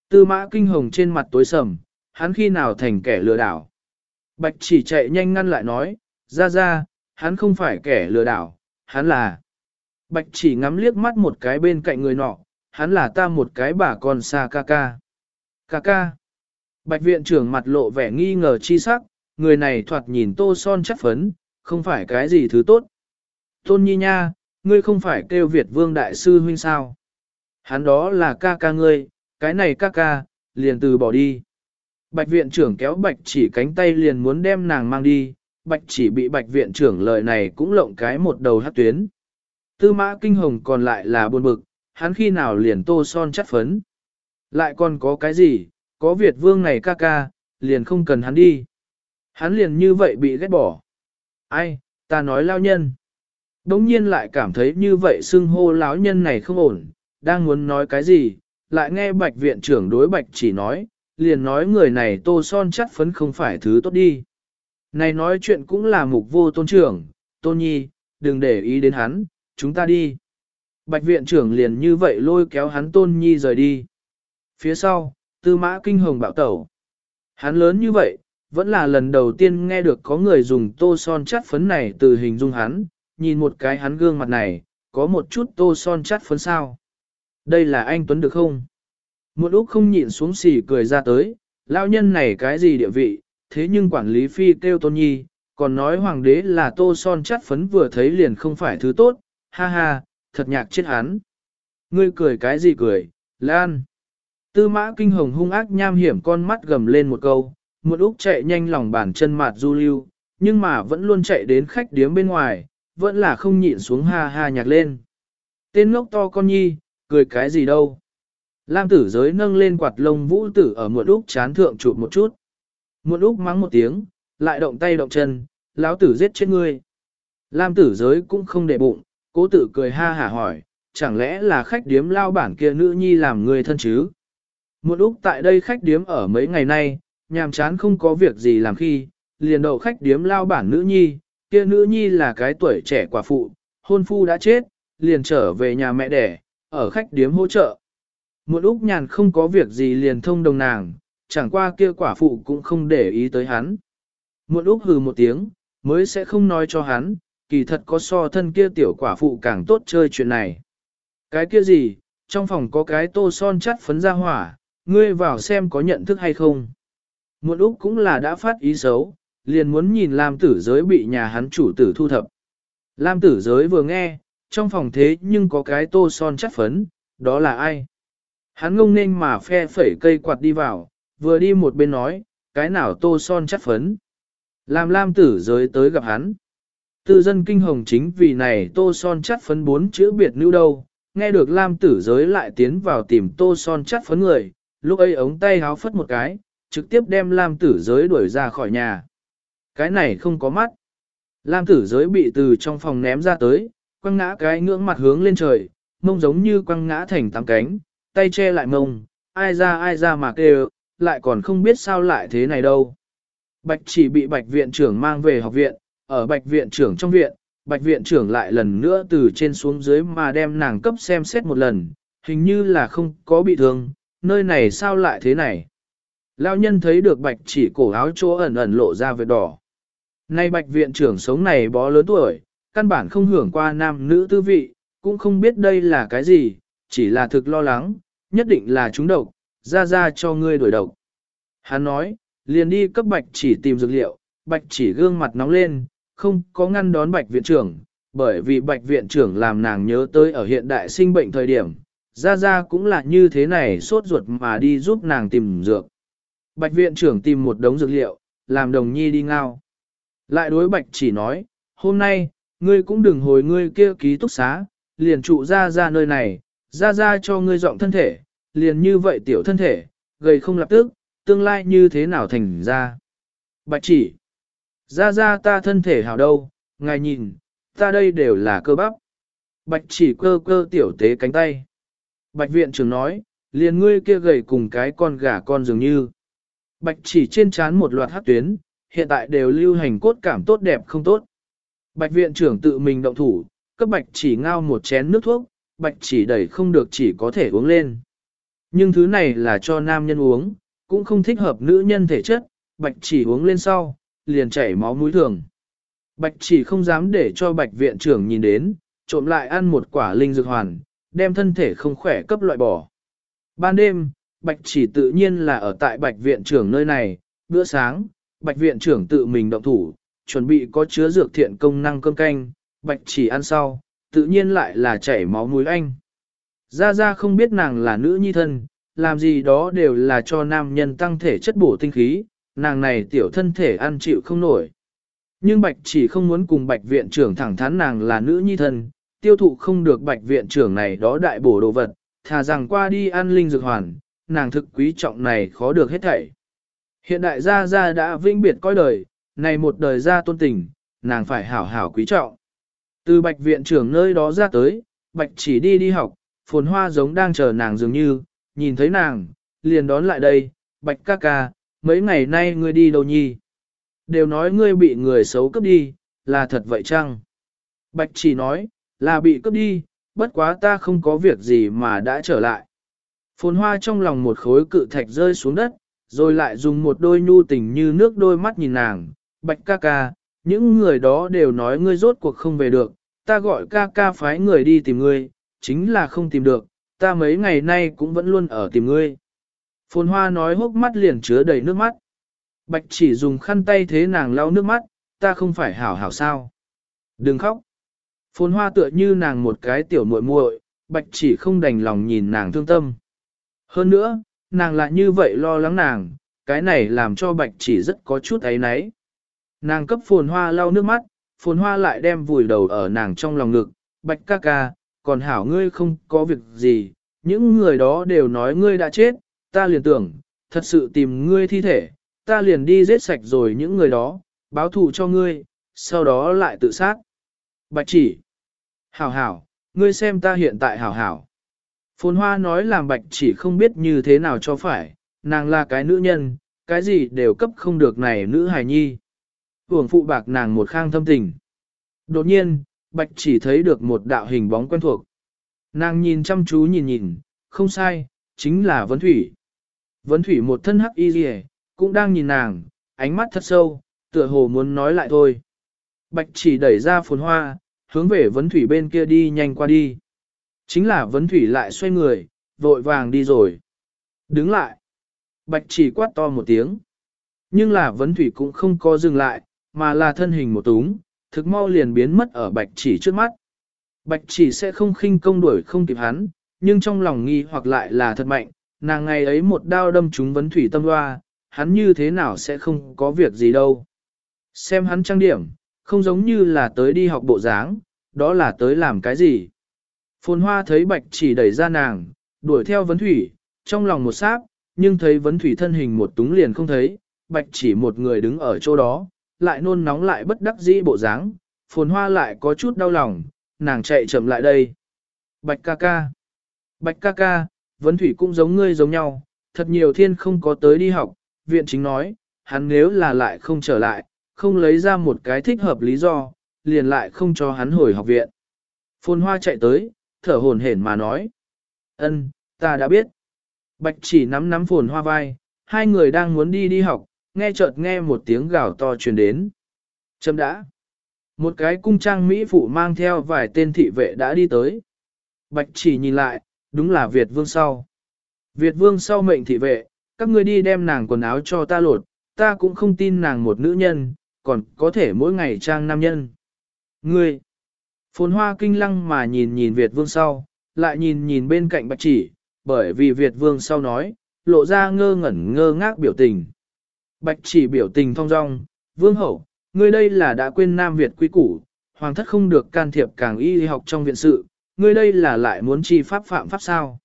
Tư mã kinh hồng trên mặt tối sầm, hắn khi nào thành kẻ lừa đảo. Bạch chỉ chạy nhanh ngăn lại nói, ra ra, hắn không phải kẻ lừa đảo, hắn là. Bạch chỉ ngắm liếc mắt một cái bên cạnh người nọ, hắn là ta một cái bà con xa ca ca. Ca ca. Bạch viện trưởng mặt lộ vẻ nghi ngờ chi sắc, người này thoạt nhìn tô son chất phấn, không phải cái gì thứ tốt. Tôn nhi nha, ngươi không phải kêu Việt vương đại sư huynh sao. Hắn đó là ca ca ngươi, cái này ca ca, liền từ bỏ đi. Bạch viện trưởng kéo bạch chỉ cánh tay liền muốn đem nàng mang đi, bạch chỉ bị bạch viện trưởng lời này cũng lộng cái một đầu hát tuyến. Tư mã kinh hồng còn lại là buồn bực, hắn khi nào liền tô son chắt phấn. Lại còn có cái gì, có Việt vương này ca ca, liền không cần hắn đi. Hắn liền như vậy bị ghét bỏ. Ai, ta nói lao nhân. Đống nhiên lại cảm thấy như vậy xưng hô lão nhân này không ổn, đang muốn nói cái gì, lại nghe bạch viện trưởng đối bạch chỉ nói, liền nói người này tô son chắc phấn không phải thứ tốt đi. Này nói chuyện cũng là mục vô tôn trưởng, tôn nhi, đừng để ý đến hắn, chúng ta đi. Bạch viện trưởng liền như vậy lôi kéo hắn tôn nhi rời đi. Phía sau, tư mã kinh hồng bạo tẩu. Hắn lớn như vậy, vẫn là lần đầu tiên nghe được có người dùng tô son chắt phấn này từ hình dung hắn, nhìn một cái hắn gương mặt này, có một chút tô son chắt phấn sao. Đây là anh Tuấn được không? Một lúc không nhịn xuống xỉ cười ra tới, lão nhân này cái gì địa vị, thế nhưng quản lý phi kêu tôn nhi, còn nói hoàng đế là tô son chắt phấn vừa thấy liền không phải thứ tốt, ha ha, thật nhạc chết hắn. Ngươi cười cái gì cười, Lan. Tư mã kinh hồng hung ác nham hiểm con mắt gầm lên một câu, một lúc chạy nhanh lòng bàn chân mạt du lưu, nhưng mà vẫn luôn chạy đến khách điếm bên ngoài, vẫn là không nhịn xuống ha ha nhạc lên. Tên ngốc to con nhi, cười cái gì đâu. Lam tử giới nâng lên quạt lông vũ tử ở muộn úc chán thượng chụp một chút. muộn úc mắng một tiếng, lại động tay động chân, lão tử giết chết ngươi. Lam tử giới cũng không để bụng, cố tử cười ha hả hỏi, chẳng lẽ là khách điếm lao bản kia nữ nhi làm người thân chứ? Một úc tại đây khách điếm ở mấy ngày nay, nhàm chán không có việc gì làm khi, liền đầu khách điếm lao bản nữ nhi, kia nữ nhi là cái tuổi trẻ quả phụ, hôn phu đã chết, liền trở về nhà mẹ đẻ, ở khách điếm hỗ trợ. Một Úc nhàn không có việc gì liền thông đồng nàng, chẳng qua kia quả phụ cũng không để ý tới hắn. Một Úc hừ một tiếng, mới sẽ không nói cho hắn, kỳ thật có so thân kia tiểu quả phụ càng tốt chơi chuyện này. Cái kia gì, trong phòng có cái tô son chắt phấn ra hỏa, ngươi vào xem có nhận thức hay không. Một Úc cũng là đã phát ý xấu, liền muốn nhìn Lam tử giới bị nhà hắn chủ tử thu thập. Lam tử giới vừa nghe, trong phòng thế nhưng có cái tô son chắt phấn, đó là ai? Hắn ngông nên mà phe phẩy cây quạt đi vào, vừa đi một bên nói, cái nào tô son chắt phấn. Làm Lam tử giới tới gặp hắn. Tư dân kinh hồng chính vì này tô son chắt phấn bốn chữ biệt nữ đâu, nghe được Lam tử giới lại tiến vào tìm tô son chắt phấn người, lúc ấy ống tay háo phất một cái, trực tiếp đem Lam tử giới đuổi ra khỏi nhà. Cái này không có mắt. Lam tử giới bị từ trong phòng ném ra tới, quăng ngã cái ngưỡng mặt hướng lên trời, mông giống như quăng ngã thành tám cánh, tay che lại mông, ai ra ai ra mà kêu, lại còn không biết sao lại thế này đâu. Bạch chỉ bị bạch viện trưởng mang về học viện, ở bạch viện trưởng trong viện, bạch viện trưởng lại lần nữa từ trên xuống dưới mà đem nàng cấp xem xét một lần, hình như là không có bị thương, nơi này sao lại thế này. Lão nhân thấy được bạch chỉ cổ áo chỗ ẩn ẩn lộ ra vệt đỏ. Nay bạch viện trưởng sống này bó lớn tuổi, căn bản không hưởng qua nam nữ tư vị, cũng không biết đây là cái gì, chỉ là thực lo lắng, nhất định là chúng độc, ra ra cho ngươi đổi độc. Hắn nói, liền đi cấp bạch chỉ tìm dược liệu, bạch chỉ gương mặt nóng lên, không có ngăn đón bạch viện trưởng, bởi vì bạch viện trưởng làm nàng nhớ tới ở hiện đại sinh bệnh thời điểm, ra ra cũng là như thế này sốt ruột mà đi giúp nàng tìm dược. Bạch viện trưởng tìm một đống dược liệu, làm đồng nhi đi ngao. Lại đối bạch chỉ nói, hôm nay, ngươi cũng đừng hồi ngươi kia ký túc xá, liền trụ ra ra nơi này, ra ra cho ngươi dọn thân thể, liền như vậy tiểu thân thể, gầy không lập tức, tương lai như thế nào thành ra. Bạch chỉ, ra ra ta thân thể hảo đâu, ngài nhìn, ta đây đều là cơ bắp. Bạch chỉ cơ cơ tiểu tế cánh tay. Bạch viện trưởng nói, liền ngươi kia gầy cùng cái con gà con dường như. Bạch chỉ trên chán một loạt hát tuyến, hiện tại đều lưu hành cốt cảm tốt đẹp không tốt. Bạch viện trưởng tự mình động thủ, cấp bạch chỉ ngao một chén nước thuốc, bạch chỉ đẩy không được chỉ có thể uống lên. Nhưng thứ này là cho nam nhân uống, cũng không thích hợp nữ nhân thể chất, bạch chỉ uống lên sau, liền chảy máu mũi thường. Bạch chỉ không dám để cho bạch viện trưởng nhìn đến, trộm lại ăn một quả linh dược hoàn, đem thân thể không khỏe cấp loại bỏ. Ban đêm, bạch chỉ tự nhiên là ở tại bạch viện trưởng nơi này, bữa sáng, bạch viện trưởng tự mình động thủ, chuẩn bị có chứa dược thiện công năng cơm canh, bạch chỉ ăn sau, tự nhiên lại là chảy máu mũi anh. Gia Gia không biết nàng là nữ nhi thân, làm gì đó đều là cho nam nhân tăng thể chất bổ tinh khí, nàng này tiểu thân thể ăn chịu không nổi. Nhưng bạch chỉ không muốn cùng bạch viện trưởng thẳng thắn nàng là nữ nhi thân, tiêu thụ không được bạch viện trưởng này đó đại bổ đồ vật, thà rằng qua đi ăn linh dược hoàn, nàng thực quý trọng này khó được hết thảy. Hiện đại gia gia đã vinh biệt coi đời, này một đời gia tôn tình, nàng phải hảo hảo quý trọng. Từ bạch viện trưởng nơi đó ra tới, bạch chỉ đi đi học, phồn hoa giống đang chờ nàng dường như, nhìn thấy nàng, liền đón lại đây, bạch ca ca, mấy ngày nay ngươi đi đâu nhi? Đều nói ngươi bị người xấu cướp đi, là thật vậy chăng? Bạch chỉ nói, là bị cướp đi, bất quá ta không có việc gì mà đã trở lại. Phồn hoa trong lòng một khối cự thạch rơi xuống đất, rồi lại dùng một đôi nhu tình như nước đôi mắt nhìn nàng, bạch ca ca, những người đó đều nói ngươi rốt cuộc không về được, ta gọi ca ca phái người đi tìm ngươi, chính là không tìm được, ta mấy ngày nay cũng vẫn luôn ở tìm ngươi. Phồn hoa nói hốc mắt liền chứa đầy nước mắt. Bạch chỉ dùng khăn tay thế nàng lau nước mắt, ta không phải hảo hảo sao. Đừng khóc. Phồn hoa tựa như nàng một cái tiểu muội muội, bạch chỉ không đành lòng nhìn nàng thương tâm. Hơn nữa, nàng lại như vậy lo lắng nàng, cái này làm cho bạch chỉ rất có chút ấy náy. Nàng cấp phồn hoa lau nước mắt, phồn hoa lại đem vùi đầu ở nàng trong lòng ngực, bạch ca ca, còn hảo ngươi không có việc gì, những người đó đều nói ngươi đã chết, ta liền tưởng, thật sự tìm ngươi thi thể, ta liền đi giết sạch rồi những người đó, báo thù cho ngươi, sau đó lại tự sát. Bạch chỉ, hảo hảo, ngươi xem ta hiện tại hảo hảo. Phồn hoa nói làm bạch chỉ không biết như thế nào cho phải, nàng là cái nữ nhân, cái gì đều cấp không được này nữ hài nhi. Hưởng phụ bạc nàng một khang thâm tình. Đột nhiên, bạch chỉ thấy được một đạo hình bóng quen thuộc. Nàng nhìn chăm chú nhìn nhìn, không sai, chính là vấn thủy. Vấn thủy một thân hắc y rìa, cũng đang nhìn nàng, ánh mắt thật sâu, tựa hồ muốn nói lại thôi. Bạch chỉ đẩy ra phồn hoa, hướng về vấn thủy bên kia đi nhanh qua đi. Chính là vấn thủy lại xoay người, vội vàng đi rồi. Đứng lại. Bạch chỉ quát to một tiếng. Nhưng là vấn thủy cũng không có dừng lại, mà là thân hình một túng, thực mau liền biến mất ở bạch chỉ trước mắt. Bạch chỉ sẽ không khinh công đuổi không kịp hắn, nhưng trong lòng nghi hoặc lại là thật mạnh, nàng ngày ấy một đao đâm trúng vấn thủy tâm hoa, hắn như thế nào sẽ không có việc gì đâu. Xem hắn trang điểm, không giống như là tới đi học bộ dáng, đó là tới làm cái gì. Phồn hoa thấy bạch chỉ đẩy ra nàng, đuổi theo vấn thủy, trong lòng một sáp, nhưng thấy vấn thủy thân hình một túng liền không thấy, bạch chỉ một người đứng ở chỗ đó, lại nôn nóng lại bất đắc dĩ bộ dáng, phồn hoa lại có chút đau lòng, nàng chạy chậm lại đây. Bạch ca ca. Bạch ca ca, vấn thủy cũng giống ngươi giống nhau, thật nhiều thiên không có tới đi học, viện chính nói, hắn nếu là lại không trở lại, không lấy ra một cái thích hợp lý do, liền lại không cho hắn hồi học viện. Phồn hoa chạy tới, thở hồn hển mà nói. ân, ta đã biết. Bạch chỉ nắm nắm phồn hoa vai, hai người đang muốn đi đi học, nghe chợt nghe một tiếng gào to truyền đến. Châm đã. Một cái cung trang Mỹ phụ mang theo vài tên thị vệ đã đi tới. Bạch chỉ nhìn lại, đúng là Việt vương sau. Việt vương sau mệnh thị vệ, các ngươi đi đem nàng quần áo cho ta lột, ta cũng không tin nàng một nữ nhân, còn có thể mỗi ngày trang nam nhân. Ngươi, phồn hoa kinh lăng mà nhìn nhìn Việt vương sau, lại nhìn nhìn bên cạnh bạch chỉ, bởi vì Việt vương sau nói, lộ ra ngơ ngẩn ngơ ngác biểu tình. Bạch chỉ biểu tình thong dong, vương hậu, ngươi đây là đã quên Nam Việt quy củ, hoàng thất không được can thiệp càng y học trong viện sự, ngươi đây là lại muốn chi pháp phạm pháp sao.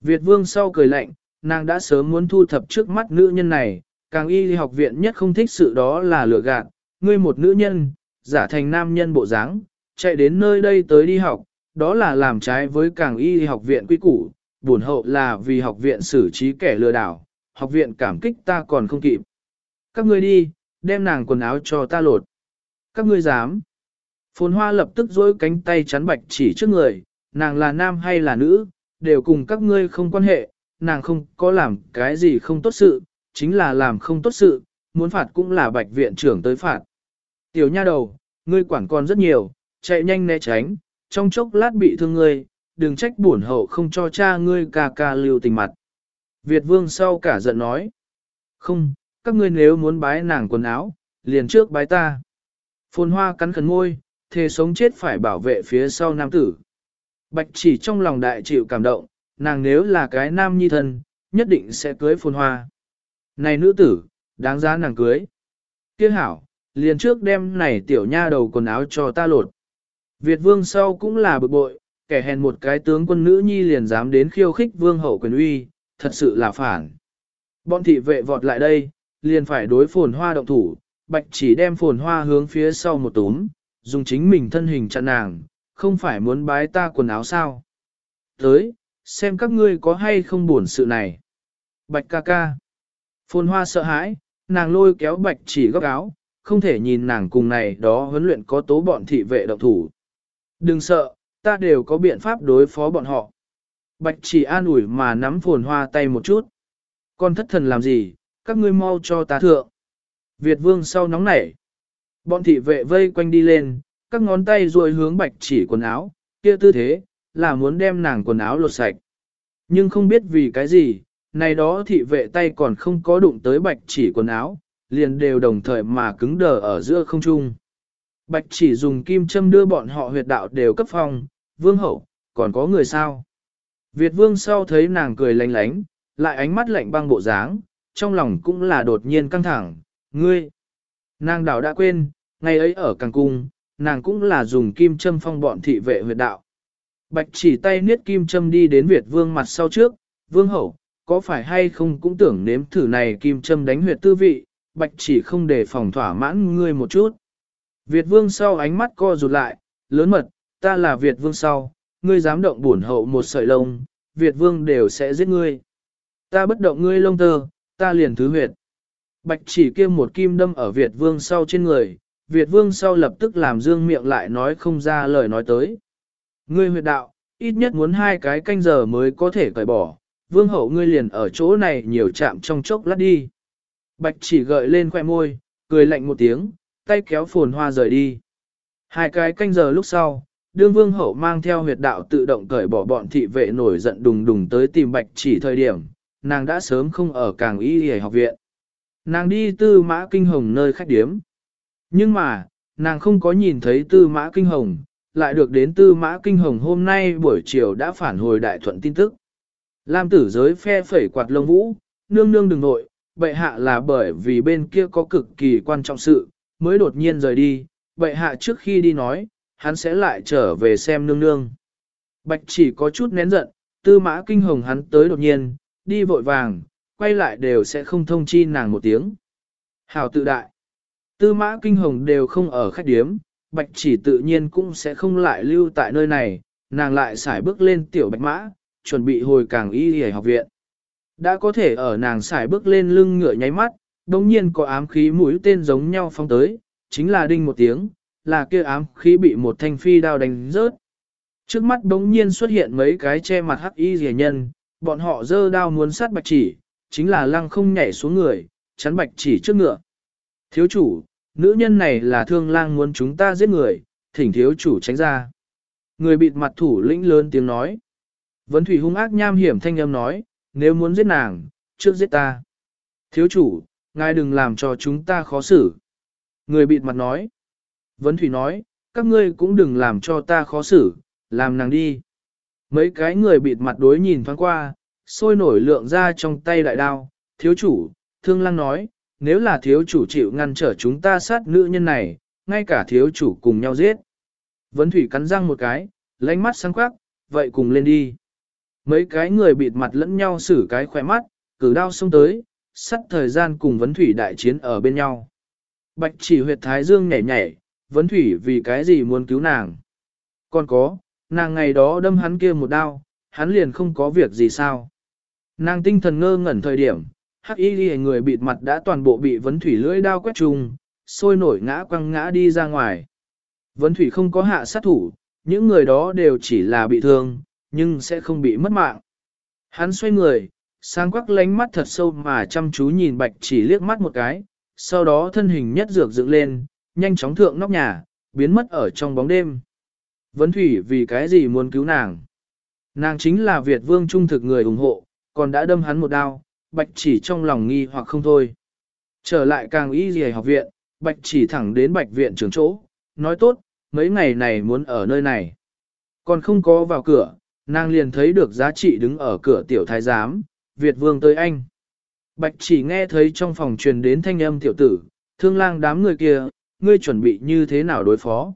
Việt vương sau cười lạnh, nàng đã sớm muốn thu thập trước mắt nữ nhân này, càng y học viện nhất không thích sự đó là lừa gạt, ngươi một nữ nhân, giả thành nam nhân bộ dáng, chạy đến nơi đây tới đi học, đó là làm trái với càng y học viện quy củ, buồn hậu là vì học viện xử trí kẻ lừa đảo, học viện cảm kích ta còn không kịp. Các ngươi đi, đem nàng quần áo cho ta lột. Các ngươi dám. Phồn hoa lập tức dối cánh tay chắn bạch chỉ trước người, nàng là nam hay là nữ, đều cùng các ngươi không quan hệ, nàng không có làm cái gì không tốt sự, chính là làm không tốt sự, muốn phạt cũng là bạch viện trưởng tới phạt. Tiểu nha đầu, ngươi quản con rất nhiều, chạy nhanh né tránh, trong chốc lát bị thương ngươi, đừng trách bổn hậu không cho cha ngươi ca ca lưu tình mặt. Việt vương sau cả giận nói, không, các ngươi nếu muốn bái nàng quần áo, liền trước bái ta. Phồn hoa cắn khẩn ngôi, thề sống chết phải bảo vệ phía sau nam tử. Bạch chỉ trong lòng đại chịu cảm động, nàng nếu là cái nam nhi thân, nhất định sẽ cưới phồn hoa. Này nữ tử, đáng giá nàng cưới. Kiếc hảo, liền trước đem này tiểu nha đầu quần áo cho ta lột. Việt vương sau cũng là bực bội, kẻ hèn một cái tướng quân nữ nhi liền dám đến khiêu khích vương hậu quyền uy, thật sự là phản. Bọn thị vệ vọt lại đây, liền phải đối phồn hoa động thủ, bạch chỉ đem phồn hoa hướng phía sau một túm, dùng chính mình thân hình chặn nàng, không phải muốn bái ta quần áo sao. Tới, xem các ngươi có hay không buồn sự này. Bạch ca ca. Phồn hoa sợ hãi, nàng lôi kéo bạch chỉ góc áo, không thể nhìn nàng cùng này đó huấn luyện có tố bọn thị vệ động thủ. Đừng sợ, ta đều có biện pháp đối phó bọn họ. Bạch chỉ an ủi mà nắm phồn hoa tay một chút. Con thất thần làm gì, các ngươi mau cho ta thượng. Việt vương sau nóng nảy. Bọn thị vệ vây quanh đi lên, các ngón tay ruồi hướng bạch chỉ quần áo, kia tư thế, là muốn đem nàng quần áo lột sạch. Nhưng không biết vì cái gì, này đó thị vệ tay còn không có đụng tới bạch chỉ quần áo, liền đều đồng thời mà cứng đờ ở giữa không trung. Bạch chỉ dùng kim châm đưa bọn họ huyệt đạo đều cấp phòng, vương hậu, còn có người sao? Việt vương sau thấy nàng cười lánh lánh, lại ánh mắt lạnh băng bộ dáng, trong lòng cũng là đột nhiên căng thẳng, ngươi. Nàng đảo đã quên, ngày ấy ở càng cung, nàng cũng là dùng kim châm phong bọn thị vệ huyệt đạo. Bạch chỉ tay niết kim châm đi đến Việt vương mặt sau trước, vương hậu, có phải hay không cũng tưởng nếm thử này kim châm đánh huyệt tư vị, bạch chỉ không để phòng thỏa mãn ngươi một chút. Việt vương sau ánh mắt co rụt lại, lớn mật, ta là Việt vương sau, ngươi dám động bổn hậu một sợi lông, Việt vương đều sẽ giết ngươi. Ta bất động ngươi lông tơ, ta liền thứ huyệt. Bạch chỉ kia một kim đâm ở Việt vương sau trên người, Việt vương sau lập tức làm dương miệng lại nói không ra lời nói tới. Ngươi huyệt đạo, ít nhất muốn hai cái canh giờ mới có thể cởi bỏ, vương hậu ngươi liền ở chỗ này nhiều chạm trong chốc lát đi. Bạch chỉ gợi lên khoẻ môi, cười lạnh một tiếng, tay kéo phồn hoa rời đi. Hai cái canh giờ lúc sau, đương vương hậu mang theo huyệt đạo tự động cởi bỏ bọn thị vệ nổi giận đùng đùng tới tìm bạch chỉ thời điểm, nàng đã sớm không ở càng y hề học viện. Nàng đi tư mã kinh hồng nơi khách điếm. Nhưng mà, nàng không có nhìn thấy tư mã kinh hồng, lại được đến tư mã kinh hồng hôm nay buổi chiều đã phản hồi đại thuận tin tức. Lam tử giới phe phẩy quạt lông vũ, nương nương đừng nội, bệ hạ là bởi vì bên kia có cực kỳ quan trọng sự, mới đột nhiên rời đi, bệ hạ trước khi đi nói, hắn sẽ lại trở về xem nương nương. Bạch chỉ có chút nén giận, tư mã kinh hồng hắn tới đột nhiên, đi vội vàng, quay lại đều sẽ không thông chi nàng một tiếng. Hào tự đại. Tư mã kinh hồng đều không ở khách điếm, bạch chỉ tự nhiên cũng sẽ không lại lưu tại nơi này, nàng lại xài bước lên tiểu bạch mã, chuẩn bị hồi càng y hề học viện. Đã có thể ở nàng xài bước lên lưng ngựa nháy mắt, đồng nhiên có ám khí mũi tên giống nhau phong tới, chính là đinh một tiếng, là kia ám khí bị một thanh phi đao đánh rớt. Trước mắt đống nhiên xuất hiện mấy cái che mặt hắc y rẻ nhân, bọn họ dơ đao muốn sát bạch chỉ, chính là lăng không nhảy xuống người, chắn bạch chỉ trước ngựa. Thiếu chủ, nữ nhân này là thương lang muốn chúng ta giết người, thỉnh thiếu chủ tránh ra. Người bịt mặt thủ lĩnh lớn tiếng nói. Vấn thủy hung ác nham hiểm thanh âm nói, nếu muốn giết nàng, trước giết ta. Thiếu chủ, ngài đừng làm cho chúng ta khó xử. Người bịt mặt nói. Vấn thủy nói, các ngươi cũng đừng làm cho ta khó xử, làm nàng đi. Mấy cái người bịt mặt đối nhìn thoáng qua, sôi nổi lượng ra trong tay đại đao. Thiếu chủ, thương lăng nói, nếu là thiếu chủ chịu ngăn trở chúng ta sát nữ nhân này, ngay cả thiếu chủ cùng nhau giết. Vấn thủy cắn răng một cái, lánh mắt sáng quắc, vậy cùng lên đi. Mấy cái người bịt mặt lẫn nhau xử cái khỏe mắt, cử đao xông tới, sắt thời gian cùng vấn thủy đại chiến ở bên nhau. Bạch chỉ huyệt thái dương nhảy nhảy, vấn thủy vì cái gì muốn cứu nàng. Còn có, nàng ngày đó đâm hắn kia một đao, hắn liền không có việc gì sao. Nàng tinh thần ngơ ngẩn thời điểm, hắc y người bịt mặt đã toàn bộ bị vấn thủy lưỡi đao quét trùng, sôi nổi ngã quăng ngã đi ra ngoài. Vấn thủy không có hạ sát thủ, những người đó đều chỉ là bị thương, nhưng sẽ không bị mất mạng. Hắn xoay người, sáng quắc lánh mắt thật sâu mà chăm chú nhìn bạch chỉ liếc mắt một cái, sau đó thân hình nhất dược dựng lên, nhanh chóng thượng nóc nhà, biến mất ở trong bóng đêm. Vấn thủy vì cái gì muốn cứu nàng? Nàng chính là Việt vương trung thực người ủng hộ, còn đã đâm hắn một đao, bạch chỉ trong lòng nghi hoặc không thôi. Trở lại càng y gì học viện, bạch chỉ thẳng đến bạch viện trưởng chỗ, nói tốt, mấy ngày này muốn ở nơi này. Còn không có vào cửa, nàng liền thấy được giá trị đứng ở cửa tiểu thái giám, Việt vương tới anh. Bạch chỉ nghe thấy trong phòng truyền đến thanh âm tiểu tử, thương lang đám người kia, ngươi chuẩn bị như thế nào đối phó.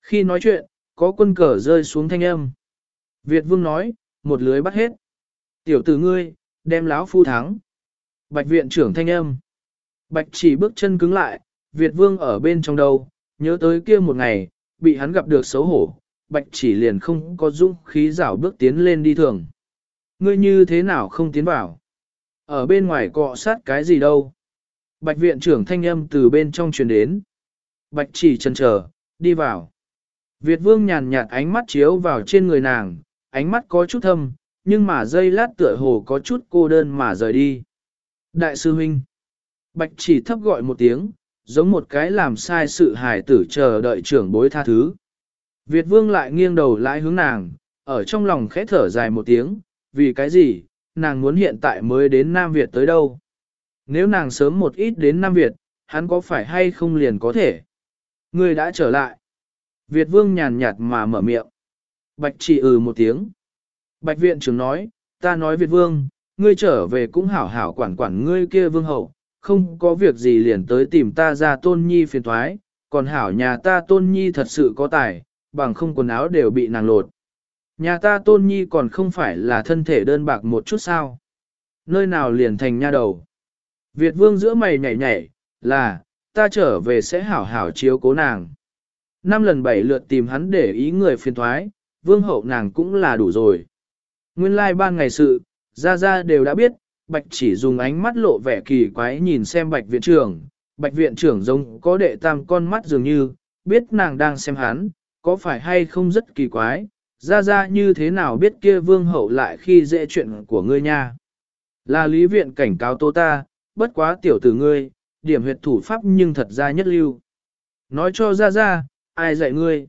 Khi nói chuyện, có quân cờ rơi xuống thanh âm. Việt vương nói, một lưới bắt hết. Tiểu tử ngươi, đem láo phu thắng. Bạch viện trưởng thanh âm. Bạch chỉ bước chân cứng lại, Việt vương ở bên trong đầu, nhớ tới kia một ngày, bị hắn gặp được xấu hổ. Bạch chỉ liền không có dũng khí rảo bước tiến lên đi thường. Ngươi như thế nào không tiến vào? Ở bên ngoài cọ sát cái gì đâu? Bạch viện trưởng thanh âm từ bên trong truyền đến. Bạch chỉ chân chờ, đi vào. Việt vương nhàn nhạt ánh mắt chiếu vào trên người nàng, ánh mắt có chút thâm, nhưng mà dây lát tựa hồ có chút cô đơn mà rời đi. Đại sư huynh. Bạch chỉ thấp gọi một tiếng, giống một cái làm sai sự hài tử chờ đợi trưởng bối tha thứ. Việt vương lại nghiêng đầu lại hướng nàng, ở trong lòng khẽ thở dài một tiếng, vì cái gì, nàng muốn hiện tại mới đến Nam Việt tới đâu. Nếu nàng sớm một ít đến Nam Việt, hắn có phải hay không liền có thể. Người đã trở lại. Việt vương nhàn nhạt mà mở miệng. Bạch chỉ ừ một tiếng. Bạch viện trưởng nói, ta nói Việt vương, ngươi trở về cũng hảo hảo quản quản ngươi kia vương hậu, không có việc gì liền tới tìm ta ra tôn nhi phiền thoái, còn hảo nhà ta tôn nhi thật sự có tài, bằng không quần áo đều bị nàng lột. Nhà ta tôn nhi còn không phải là thân thể đơn bạc một chút sao. Nơi nào liền thành nha đầu. Việt vương giữa mày nhảy nhảy, là, ta trở về sẽ hảo hảo chiếu cố nàng. Năm lần bảy lượt tìm hắn để ý người phiền thoái, vương hậu nàng cũng là đủ rồi. Nguyên lai like ban ngày sự, ra ra đều đã biết, bạch chỉ dùng ánh mắt lộ vẻ kỳ quái nhìn xem bạch viện trưởng, bạch viện trưởng giống có đệ tam con mắt dường như, biết nàng đang xem hắn, có phải hay không rất kỳ quái, ra ra như thế nào biết kia vương hậu lại khi dễ chuyện của ngươi nha. Là lý viện cảnh cáo tô ta, bất quá tiểu tử ngươi, điểm huyệt thủ pháp nhưng thật ra nhất lưu. Nói cho ra ra, ai dạy ngươi?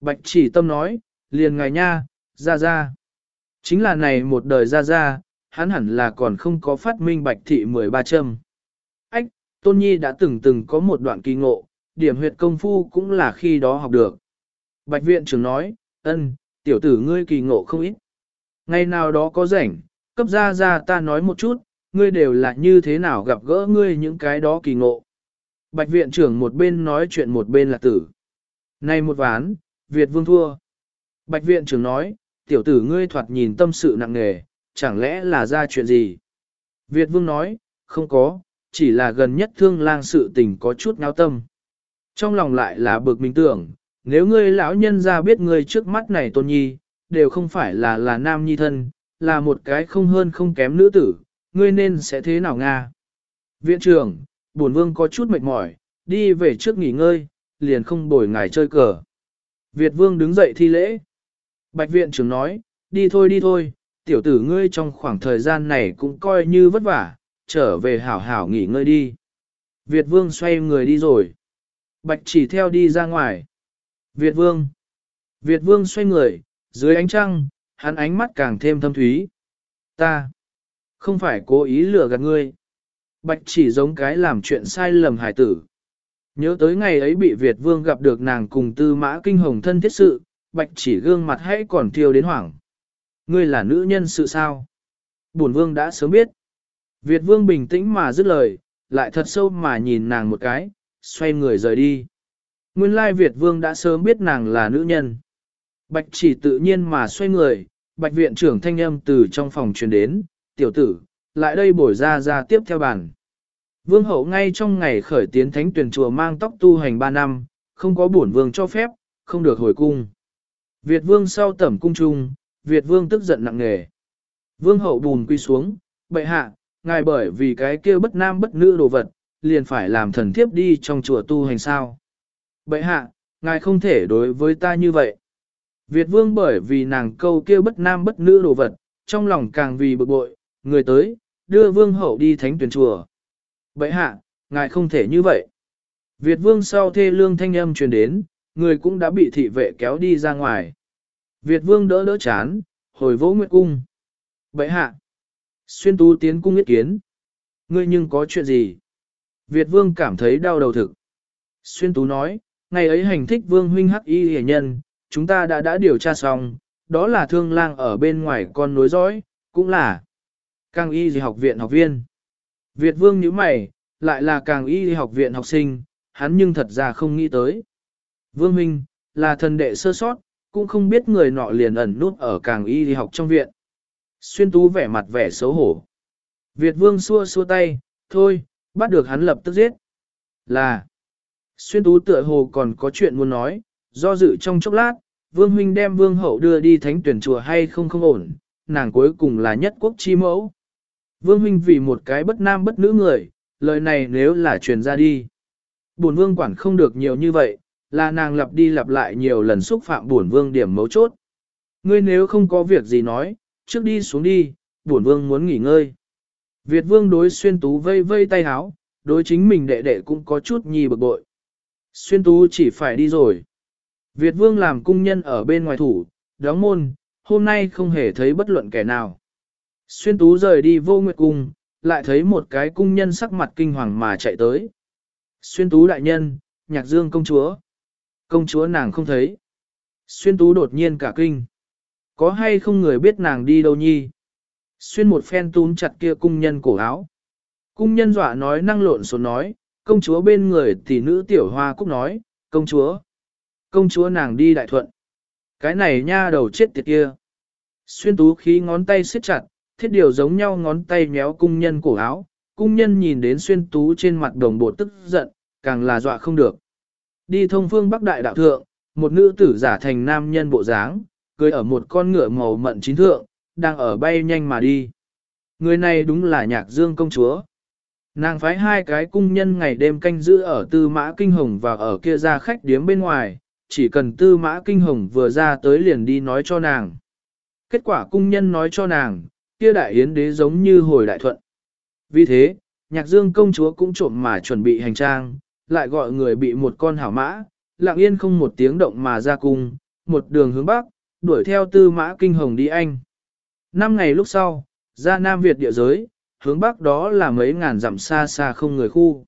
Bạch chỉ tâm nói, liền ngài nha, ra ra. Chính là này một đời ra ra, hắn hẳn là còn không có phát minh bạch thị 13 châm. Ách, Tôn Nhi đã từng từng có một đoạn kỳ ngộ, điểm huyệt công phu cũng là khi đó học được. Bạch viện trưởng nói, ân, tiểu tử ngươi kỳ ngộ không ít. Ngày nào đó có rảnh, cấp ra ra ta nói một chút, ngươi đều là như thế nào gặp gỡ ngươi những cái đó kỳ ngộ. Bạch viện trưởng một bên nói chuyện một bên là tử. Này một ván, Việt vương thua. Bạch viện trưởng nói, tiểu tử ngươi thoạt nhìn tâm sự nặng nề, chẳng lẽ là ra chuyện gì? Việt vương nói, không có, chỉ là gần nhất thương lang sự tình có chút náo tâm. Trong lòng lại là bực mình tưởng, nếu ngươi lão nhân ra biết ngươi trước mắt này tôn nhi, đều không phải là là nam nhi thân, là một cái không hơn không kém nữ tử, ngươi nên sẽ thế nào Nga? Viện trưởng, bổn vương có chút mệt mỏi, đi về trước nghỉ ngơi, liền không bồi ngài chơi cờ. Việt vương đứng dậy thi lễ. Bạch viện trưởng nói, đi thôi đi thôi, tiểu tử ngươi trong khoảng thời gian này cũng coi như vất vả, trở về hảo hảo nghỉ ngơi đi. Việt vương xoay người đi rồi. Bạch chỉ theo đi ra ngoài. Việt vương. Việt vương xoay người, dưới ánh trăng, hắn ánh mắt càng thêm thâm thúy. Ta. Không phải cố ý lừa gạt ngươi. Bạch chỉ giống cái làm chuyện sai lầm hải tử. Nhớ tới ngày ấy bị Việt vương gặp được nàng cùng tư mã kinh hồng thân thiết sự, bạch chỉ gương mặt hãy còn thiêu đến hoảng. Ngươi là nữ nhân sự sao? Bổn vương đã sớm biết. Việt vương bình tĩnh mà dứt lời, lại thật sâu mà nhìn nàng một cái, xoay người rời đi. Nguyên lai Việt vương đã sớm biết nàng là nữ nhân. Bạch chỉ tự nhiên mà xoay người, bạch viện trưởng thanh âm từ trong phòng truyền đến, tiểu tử, lại đây bổi ra ra tiếp theo bàn. Vương hậu ngay trong ngày khởi tiến thánh tuyển chùa mang tóc tu hành 3 năm, không có bổn vương cho phép, không được hồi cung. Việt vương sau tẩm cung trung, Việt vương tức giận nặng nề. Vương hậu bùn quy xuống, bệ hạ, ngài bởi vì cái kia bất nam bất nữ đồ vật, liền phải làm thần thiếp đi trong chùa tu hành sao. Bệ hạ, ngài không thể đối với ta như vậy. Việt vương bởi vì nàng câu kia bất nam bất nữ đồ vật, trong lòng càng vì bực bội, người tới, đưa vương hậu đi thánh tuyển chùa. bệ hạ, ngài không thể như vậy. Việt vương sau thê lương thanh âm truyền đến, người cũng đã bị thị vệ kéo đi ra ngoài. Việt vương đỡ đỡ chán, hồi vỗ nguyệt cung. bệ hạ, xuyên tú tiến cung ý kiến. Ngươi nhưng có chuyện gì? Việt vương cảm thấy đau đầu thực. Xuyên tú nói, ngày ấy hành thích vương huynh hắc y hề nhân, chúng ta đã đã điều tra xong, đó là thương lang ở bên ngoài con nối dõi, cũng là càng y gì học viện học viên. Việt vương như mày, lại là càng y học viện học sinh, hắn nhưng thật ra không nghĩ tới. Vương huynh, là thần đệ sơ sót, cũng không biết người nọ liền ẩn nút ở càng y học trong viện. Xuyên tú vẻ mặt vẻ xấu hổ. Việt vương xua xua tay, thôi, bắt được hắn lập tức giết. Là, xuyên tú tựa hồ còn có chuyện muốn nói, do dự trong chốc lát, vương huynh đem vương hậu đưa đi thánh tuyển chùa hay không không ổn, nàng cuối cùng là nhất quốc chi mẫu. Vương huynh vì một cái bất nam bất nữ người, lời này nếu là truyền ra đi. Bổn vương quản không được nhiều như vậy, là nàng lặp đi lặp lại nhiều lần xúc phạm bổn vương điểm mấu chốt. Ngươi nếu không có việc gì nói, trước đi xuống đi, bổn vương muốn nghỉ ngơi. Việt vương đối xuyên tú vây vây tay háo, đối chính mình đệ đệ cũng có chút nhì bực bội. Xuyên tú chỉ phải đi rồi. Việt vương làm cung nhân ở bên ngoài thủ, đóng môn, hôm nay không hề thấy bất luận kẻ nào. Xuyên tú rời đi vô nguyệt cung, lại thấy một cái cung nhân sắc mặt kinh hoàng mà chạy tới. Xuyên tú đại nhân, nhạc dương công chúa. Công chúa nàng không thấy. Xuyên tú đột nhiên cả kinh. Có hay không người biết nàng đi đâu nhi? Xuyên một phen túm chặt kia cung nhân cổ áo. Cung nhân dọa nói năng lộn số nói, công chúa bên người tỷ nữ tiểu hoa cúc nói, công chúa. Công chúa nàng đi đại thuận. Cái này nha đầu chết tiệt kia. Xuyên tú khí ngón tay siết chặt, thiết điều giống nhau ngón tay méo cung nhân cổ áo. Cung nhân nhìn đến xuyên tú trên mặt đồng bộ tức giận, càng là dọa không được. Đi thông phương Bắc Đại Đạo Thượng, một nữ tử giả thành nam nhân bộ dáng, cưới ở một con ngựa màu mận chín thượng, đang ở bay nhanh mà đi. Người này đúng là nhạc dương công chúa. Nàng phái hai cái cung nhân ngày đêm canh giữ ở tư mã kinh hồng và ở kia ra khách điếm bên ngoài, chỉ cần tư mã kinh hồng vừa ra tới liền đi nói cho nàng. Kết quả cung nhân nói cho nàng, kia đại yến đế giống như hồi đại thuận. Vì thế, nhạc dương công chúa cũng trộm mà chuẩn bị hành trang, lại gọi người bị một con hảo mã, lặng yên không một tiếng động mà ra cung, một đường hướng bắc, đuổi theo tư mã kinh hồng đi anh. Năm ngày lúc sau, ra Nam Việt địa giới, hướng bắc đó là mấy ngàn dặm xa xa không người khu.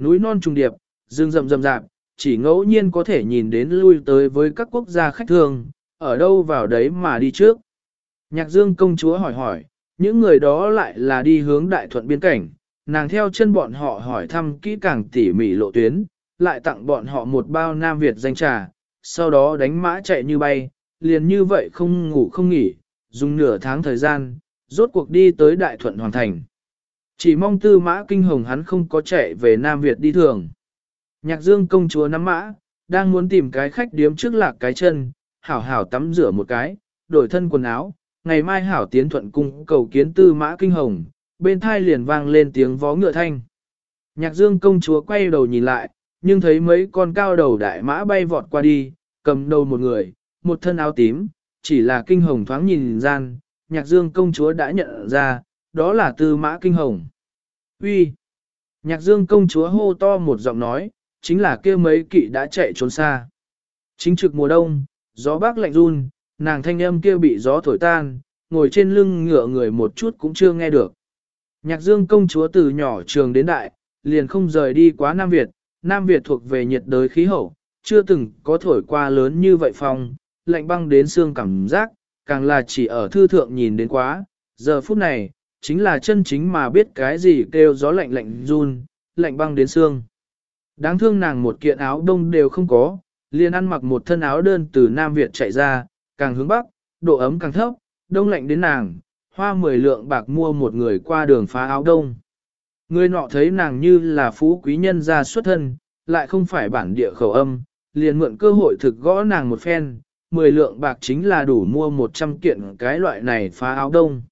Núi non trùng điệp, rừng rậm rậm rạp, chỉ ngẫu nhiên có thể nhìn đến lui tới với các quốc gia khách thường, ở đâu vào đấy mà đi trước. Nhạc dương công chúa hỏi hỏi, những người đó lại là đi hướng đại thuận biên cảnh, nàng theo chân bọn họ hỏi thăm kỹ càng tỉ mỉ lộ tuyến, lại tặng bọn họ một bao Nam Việt danh trà, sau đó đánh mã chạy như bay, liền như vậy không ngủ không nghỉ, dùng nửa tháng thời gian, rốt cuộc đi tới Đại Thuận Hoàng Thành. Chỉ mong tư mã kinh hồng hắn không có chạy về Nam Việt đi thường. Nhạc dương công chúa nắm mã, đang muốn tìm cái khách điếm trước lạc cái chân, hảo hảo tắm rửa một cái, đổi thân quần áo, ngày mai hảo tiến thuận cung cầu kiến tư mã kinh hồng, bên thai liền vang lên tiếng vó ngựa thanh. Nhạc dương công chúa quay đầu nhìn lại, nhưng thấy mấy con cao đầu đại mã bay vọt qua đi, cầm đầu một người, một thân áo tím, chỉ là kinh hồng thoáng nhìn gian, nhạc dương công chúa đã nhận ra, đó là tư mã kinh hồng. Uy, Nhạc dương công chúa hô to một giọng nói, chính là kia mấy kỵ đã chạy trốn xa. Chính trực mùa đông, gió bắc lạnh run, nàng thanh âm kia bị gió thổi tan, ngồi trên lưng ngựa người một chút cũng chưa nghe được. Nhạc dương công chúa từ nhỏ trường đến đại, liền không rời đi quá Nam Việt, Nam Việt thuộc về nhiệt đới khí hậu, chưa từng có thổi qua lớn như vậy phong, lạnh băng đến xương cảm giác, càng là chỉ ở thư thượng nhìn đến quá, giờ phút này, chính là chân chính mà biết cái gì kêu gió lạnh lạnh run, lạnh băng đến xương. Đáng thương nàng một kiện áo đông đều không có, liền ăn mặc một thân áo đơn từ Nam Việt chạy ra, càng hướng bắc, độ ấm càng thấp, đông lạnh đến nàng, hoa mười lượng bạc mua một người qua đường phá áo đông. Người nọ thấy nàng như là phú quý nhân ra xuất thân, lại không phải bản địa khẩu âm, liền mượn cơ hội thực gõ nàng một phen, mười lượng bạc chính là đủ mua một trăm kiện cái loại này phá áo đông.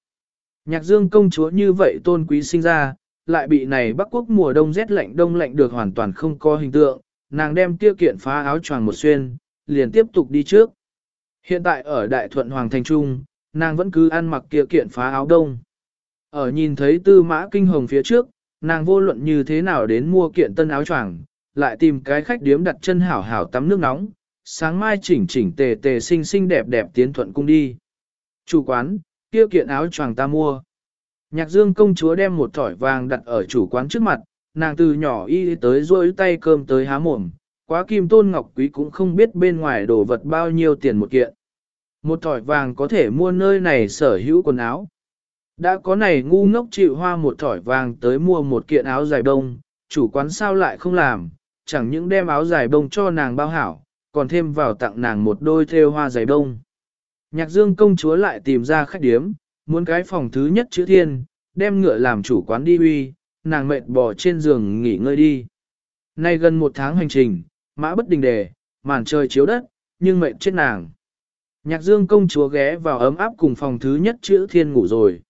Nhạc dương công chúa như vậy tôn quý sinh ra, lại bị này bắc quốc mùa đông rét lạnh đông lạnh được hoàn toàn không có hình tượng, nàng đem tiêu kiện phá áo choàng một xuyên, liền tiếp tục đi trước. Hiện tại ở Đại Thuận Hoàng Thành Trung, nàng vẫn cứ ăn mặc kia kiện phá áo đông. Ở nhìn thấy tư mã kinh hồng phía trước, nàng vô luận như thế nào đến mua kiện tân áo choàng, lại tìm cái khách điếm đặt chân hảo hảo tắm nước nóng, sáng mai chỉnh chỉnh tề tề xinh xinh đẹp đẹp tiến thuận cung đi. Chủ quán, kia kiện áo choàng ta mua. Nhạc dương công chúa đem một thỏi vàng đặt ở chủ quán trước mặt, nàng từ nhỏ y tới rôi tay cơm tới há mồm, quá kim tôn ngọc quý cũng không biết bên ngoài đồ vật bao nhiêu tiền một kiện. Một thỏi vàng có thể mua nơi này sở hữu quần áo. Đã có này ngu ngốc chịu hoa một thỏi vàng tới mua một kiện áo dài đông, chủ quán sao lại không làm, chẳng những đem áo dài đông cho nàng bao hảo, còn thêm vào tặng nàng một đôi thêu hoa giày đông. Nhạc dương công chúa lại tìm ra khách điếm, muốn cái phòng thứ nhất chữ thiên, đem ngựa làm chủ quán đi huy, nàng mệt bò trên giường nghỉ ngơi đi. Nay gần một tháng hành trình, mã bất đình đề, màn trời chiếu đất, nhưng mệt chết nàng. Nhạc dương công chúa ghé vào ấm áp cùng phòng thứ nhất chữ thiên ngủ rồi.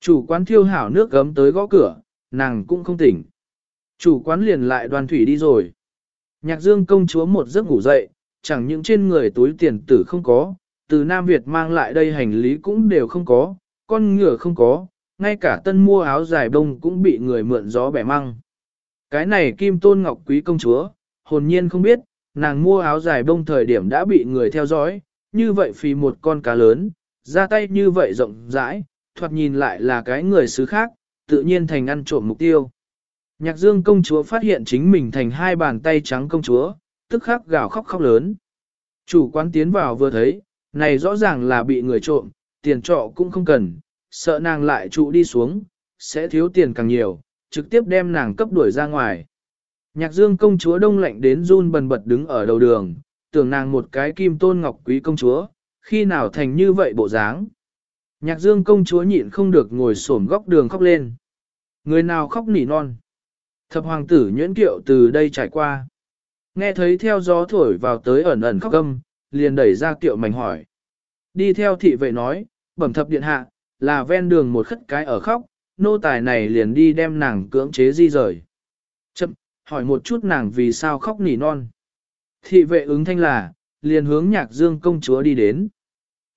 Chủ quán thiêu hảo nước gấm tới gõ cửa, nàng cũng không tỉnh. Chủ quán liền lại đoàn thủy đi rồi. Nhạc dương công chúa một giấc ngủ dậy, chẳng những trên người túi tiền tử không có, từ Nam Việt mang lại đây hành lý cũng đều không có, con ngựa không có, ngay cả tân mua áo dài bông cũng bị người mượn gió bẻ măng. Cái này kim tôn ngọc quý công chúa, hồn nhiên không biết, nàng mua áo dài bông thời điểm đã bị người theo dõi, như vậy phì một con cá lớn, ra tay như vậy rộng rãi, thoạt nhìn lại là cái người xứ khác, tự nhiên thành ăn trộm mục tiêu. Nhạc dương công chúa phát hiện chính mình thành hai bàn tay trắng công chúa, tức khắc gào khóc khóc lớn. Chủ quán tiến vào vừa thấy, này rõ ràng là bị người trộm, tiền trọ cũng không cần, sợ nàng lại trụ đi xuống, sẽ thiếu tiền càng nhiều, trực tiếp đem nàng cấp đuổi ra ngoài. Nhạc dương công chúa đông lạnh đến run bần bật đứng ở đầu đường, tưởng nàng một cái kim tôn ngọc quý công chúa, khi nào thành như vậy bộ dáng. Nhạc dương công chúa nhịn không được ngồi xổm góc đường khóc lên. Người nào khóc nỉ non. Thập hoàng tử nhuyễn kiệu từ đây trải qua. Nghe thấy theo gió thổi vào tới ẩn ẩn khóc âm, liền đẩy ra kiệu mảnh hỏi. Đi theo thị vệ nói, bẩm thập điện hạ, là ven đường một khất cái ở khóc, nô tài này liền đi đem nàng cưỡng chế di rời. Chậm, hỏi một chút nàng vì sao khóc nỉ non. Thị vệ ứng thanh là, liền hướng nhạc dương công chúa đi đến.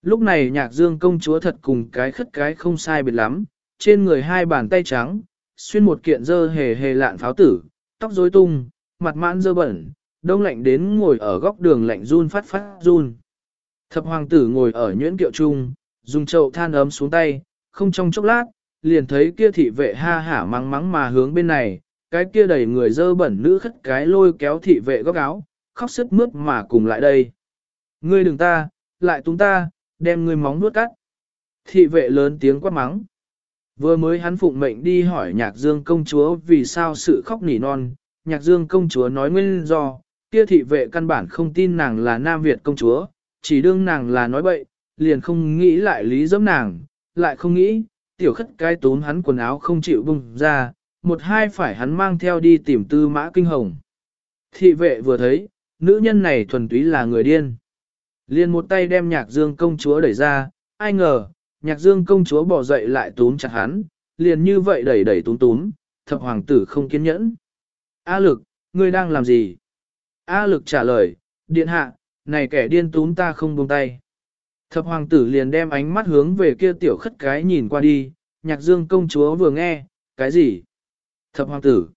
Lúc này nhạc dương công chúa thật cùng cái khất cái không sai biệt lắm, trên người hai bàn tay trắng, xuyên một kiện dơ hề hề lạn pháo tử, tóc rối tung, mặt mãn dơ bẩn, đông lạnh đến ngồi ở góc đường lạnh run phát phát run. Thập hoàng tử ngồi ở nhuyễn kiệu trung, dùng chậu than ấm xuống tay, không trong chốc lát, liền thấy kia thị vệ ha hả mắng mắng mà hướng bên này, cái kia đầy người dơ bẩn nữ khất cái lôi kéo thị vệ góc áo, khóc sức mướt mà cùng lại đây. Ngươi đừng ta, lại tung ta, đem ngươi móng nuốt cắt. Thị vệ lớn tiếng quát mắng. Vừa mới hắn phụng mệnh đi hỏi nhạc dương công chúa vì sao sự khóc nỉ non, nhạc dương công chúa nói nguyên do, kia thị vệ căn bản không tin nàng là Nam Việt công chúa, chỉ đương nàng là nói bậy, liền không nghĩ lại lý dẫm nàng, lại không nghĩ, tiểu khất cái tốn hắn quần áo không chịu bung ra, một hai phải hắn mang theo đi tìm tư mã kinh hồng. Thị vệ vừa thấy, nữ nhân này thuần túy là người điên. Liền một tay đem nhạc dương công chúa đẩy ra, ai ngờ, nhạc dương công chúa bỏ dậy lại túm chặt hắn, liền như vậy đẩy đẩy túm túm, thập hoàng tử không kiên nhẫn. A lực, ngươi đang làm gì? A lực trả lời, điện hạ, này kẻ điên túm ta không buông tay. Thập hoàng tử liền đem ánh mắt hướng về kia tiểu khất cái nhìn qua đi, nhạc dương công chúa vừa nghe, cái gì? Thập hoàng tử.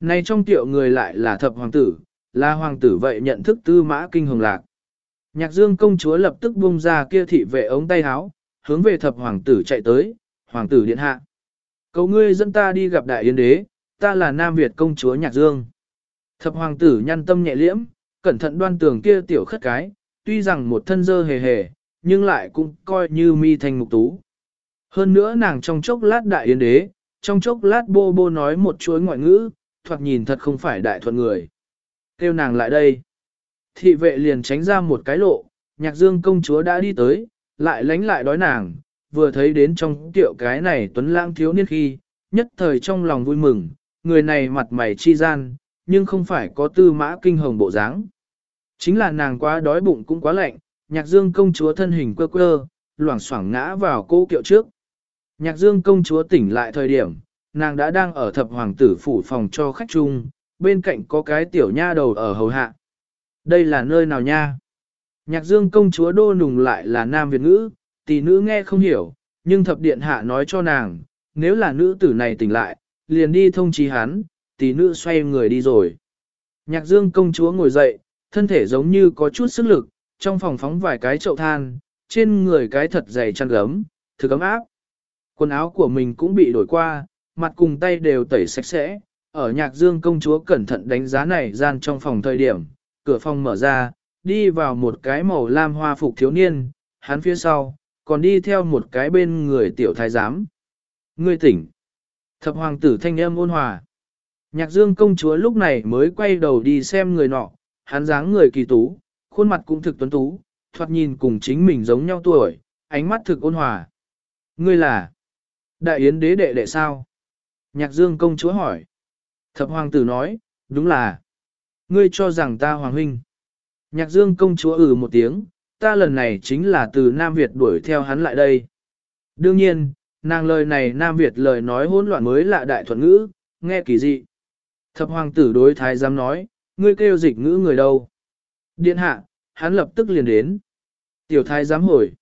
Này trong tiểu người lại là thập hoàng tử, là hoàng tử vậy nhận thức tư mã kinh hồng lạc. Nhạc dương công chúa lập tức buông ra kia thị vệ ống tay háo hướng về thập hoàng tử chạy tới, hoàng tử điện hạ. Cầu ngươi dẫn ta đi gặp đại yến đế, ta là Nam Việt công chúa nhạc dương. Thập hoàng tử nhăn tâm nhẹ liễm, cẩn thận đoan tường kia tiểu khất cái, tuy rằng một thân dơ hề hề, nhưng lại cũng coi như mi thành mục tú. Hơn nữa nàng trong chốc lát đại yến đế, trong chốc lát bô bô nói một chuỗi ngoại ngữ, thoạt nhìn thật không phải đại thuận người. Kêu nàng lại đây. Thị vệ liền tránh ra một cái lộ, nhạc dương công chúa đã đi tới, lại lánh lại đói nàng, vừa thấy đến trong tiệu cái này tuấn lãng thiếu niên khi, nhất thời trong lòng vui mừng, người này mặt mày chi gian, nhưng không phải có tư mã kinh hồng bộ dáng. Chính là nàng quá đói bụng cũng quá lạnh, nhạc dương công chúa thân hình quơ quơ, loảng xoảng ngã vào cô kiệu trước. Nhạc dương công chúa tỉnh lại thời điểm, nàng đã đang ở thập hoàng tử phủ phòng cho khách chung, bên cạnh có cái tiểu nha đầu ở hầu hạ. Đây là nơi nào nha? Nhạc dương công chúa đô nùng lại là nam Việt ngữ, tỷ nữ nghe không hiểu, nhưng thập điện hạ nói cho nàng, nếu là nữ tử này tỉnh lại, liền đi thông trí hắn, tỷ nữ xoay người đi rồi. Nhạc dương công chúa ngồi dậy, thân thể giống như có chút sức lực, trong phòng phóng vài cái chậu than, trên người cái thật dày chăn gấm, thực ấm áp. Quần áo của mình cũng bị đổi qua, mặt cùng tay đều tẩy sạch sẽ. Ở nhạc dương công chúa cẩn thận đánh giá này gian trong phòng thời điểm, cửa phòng mở ra, đi vào một cái màu lam hoa phục thiếu niên, hắn phía sau, còn đi theo một cái bên người tiểu thái giám. Ngươi tỉnh. Thập hoàng tử thanh âm ôn hòa. Nhạc dương công chúa lúc này mới quay đầu đi xem người nọ, hắn dáng người kỳ tú, khuôn mặt cũng thực tuấn tú, thoạt nhìn cùng chính mình giống nhau tuổi, ánh mắt thực ôn hòa. Ngươi là Đại Yến đế đệ đệ sao? Nhạc dương công chúa hỏi. Thập hoàng tử nói, đúng là. Ngươi cho rằng ta hoàng huynh. Nhạc dương công chúa ừ một tiếng, ta lần này chính là từ Nam Việt đuổi theo hắn lại đây. Đương nhiên, nàng lời này Nam Việt lời nói hỗn loạn mới là đại thuận ngữ, nghe kỳ dị. Thập hoàng tử đối thái giám nói, ngươi kêu dịch ngữ người đâu. Điện hạ, hắn lập tức liền đến. Tiểu thái giám hồi.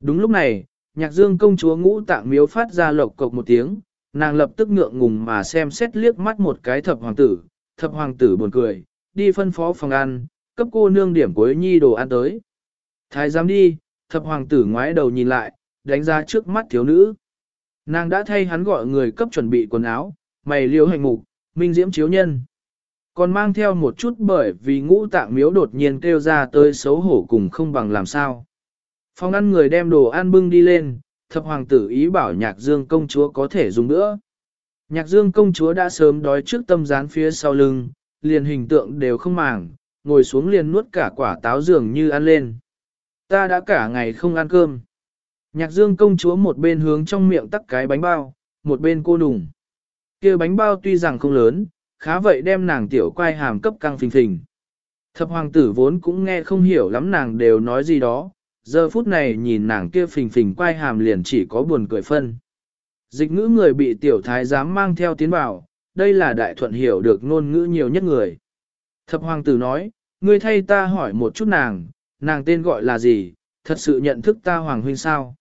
Đúng lúc này, nhạc dương công chúa ngũ tạng miếu phát ra lộc cộc một tiếng, nàng lập tức ngượng ngùng mà xem xét liếc mắt một cái thập hoàng tử, thập hoàng tử buồn cười, đi phân phó phòng ăn, cấp cô nương điểm cuối nhi đồ ăn tới. Thái giám đi, thập hoàng tử ngoái đầu nhìn lại, đánh ra trước mắt thiếu nữ. Nàng đã thay hắn gọi người cấp chuẩn bị quần áo, mày liêu hành mục, minh diễm chiếu nhân. Còn mang theo một chút bởi vì ngũ tạng miếu đột nhiên kêu ra tới xấu hổ cùng không bằng làm sao. Phòng ăn người đem đồ ăn bưng đi lên, thập hoàng tử ý bảo nhạc dương công chúa có thể dùng nữa. Nhạc dương công chúa đã sớm đói trước tâm gián phía sau lưng, liền hình tượng đều không màng, ngồi xuống liền nuốt cả quả táo dường như ăn lên. Ta đã cả ngày không ăn cơm. Nhạc dương công chúa một bên hướng trong miệng tắc cái bánh bao, một bên cô đùng. kia bánh bao tuy rằng không lớn, khá vậy đem nàng tiểu quai hàm cấp căng phình phình. Thập hoàng tử vốn cũng nghe không hiểu lắm nàng đều nói gì đó, giờ phút này nhìn nàng kia phình phình quai hàm liền chỉ có buồn cười phân. Dịch ngữ người bị tiểu thái giám mang theo tiến vào, đây là đại thuận hiểu được ngôn ngữ nhiều nhất người. Thập hoàng tử nói, ngươi thay ta hỏi một chút nàng, nàng tên gọi là gì, thật sự nhận thức ta hoàng huynh sao?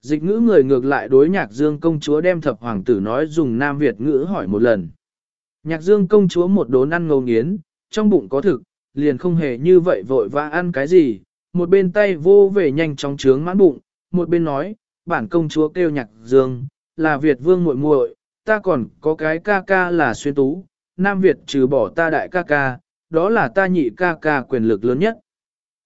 Dịch ngữ người ngược lại đối nhạc dương công chúa đem thập hoàng tử nói dùng Nam Việt ngữ hỏi một lần. Nhạc dương công chúa một đốn ăn ngầu nghiến, trong bụng có thực, liền không hề như vậy vội vã ăn cái gì, một bên tay vô về nhanh chóng trướng mãn bụng, một bên nói, bản công chúa kêu nhạc dương, là Việt vương muội muội, ta còn có cái ca ca là xuyên tú, Nam Việt trừ bỏ ta đại ca ca, đó là ta nhị ca ca quyền lực lớn nhất.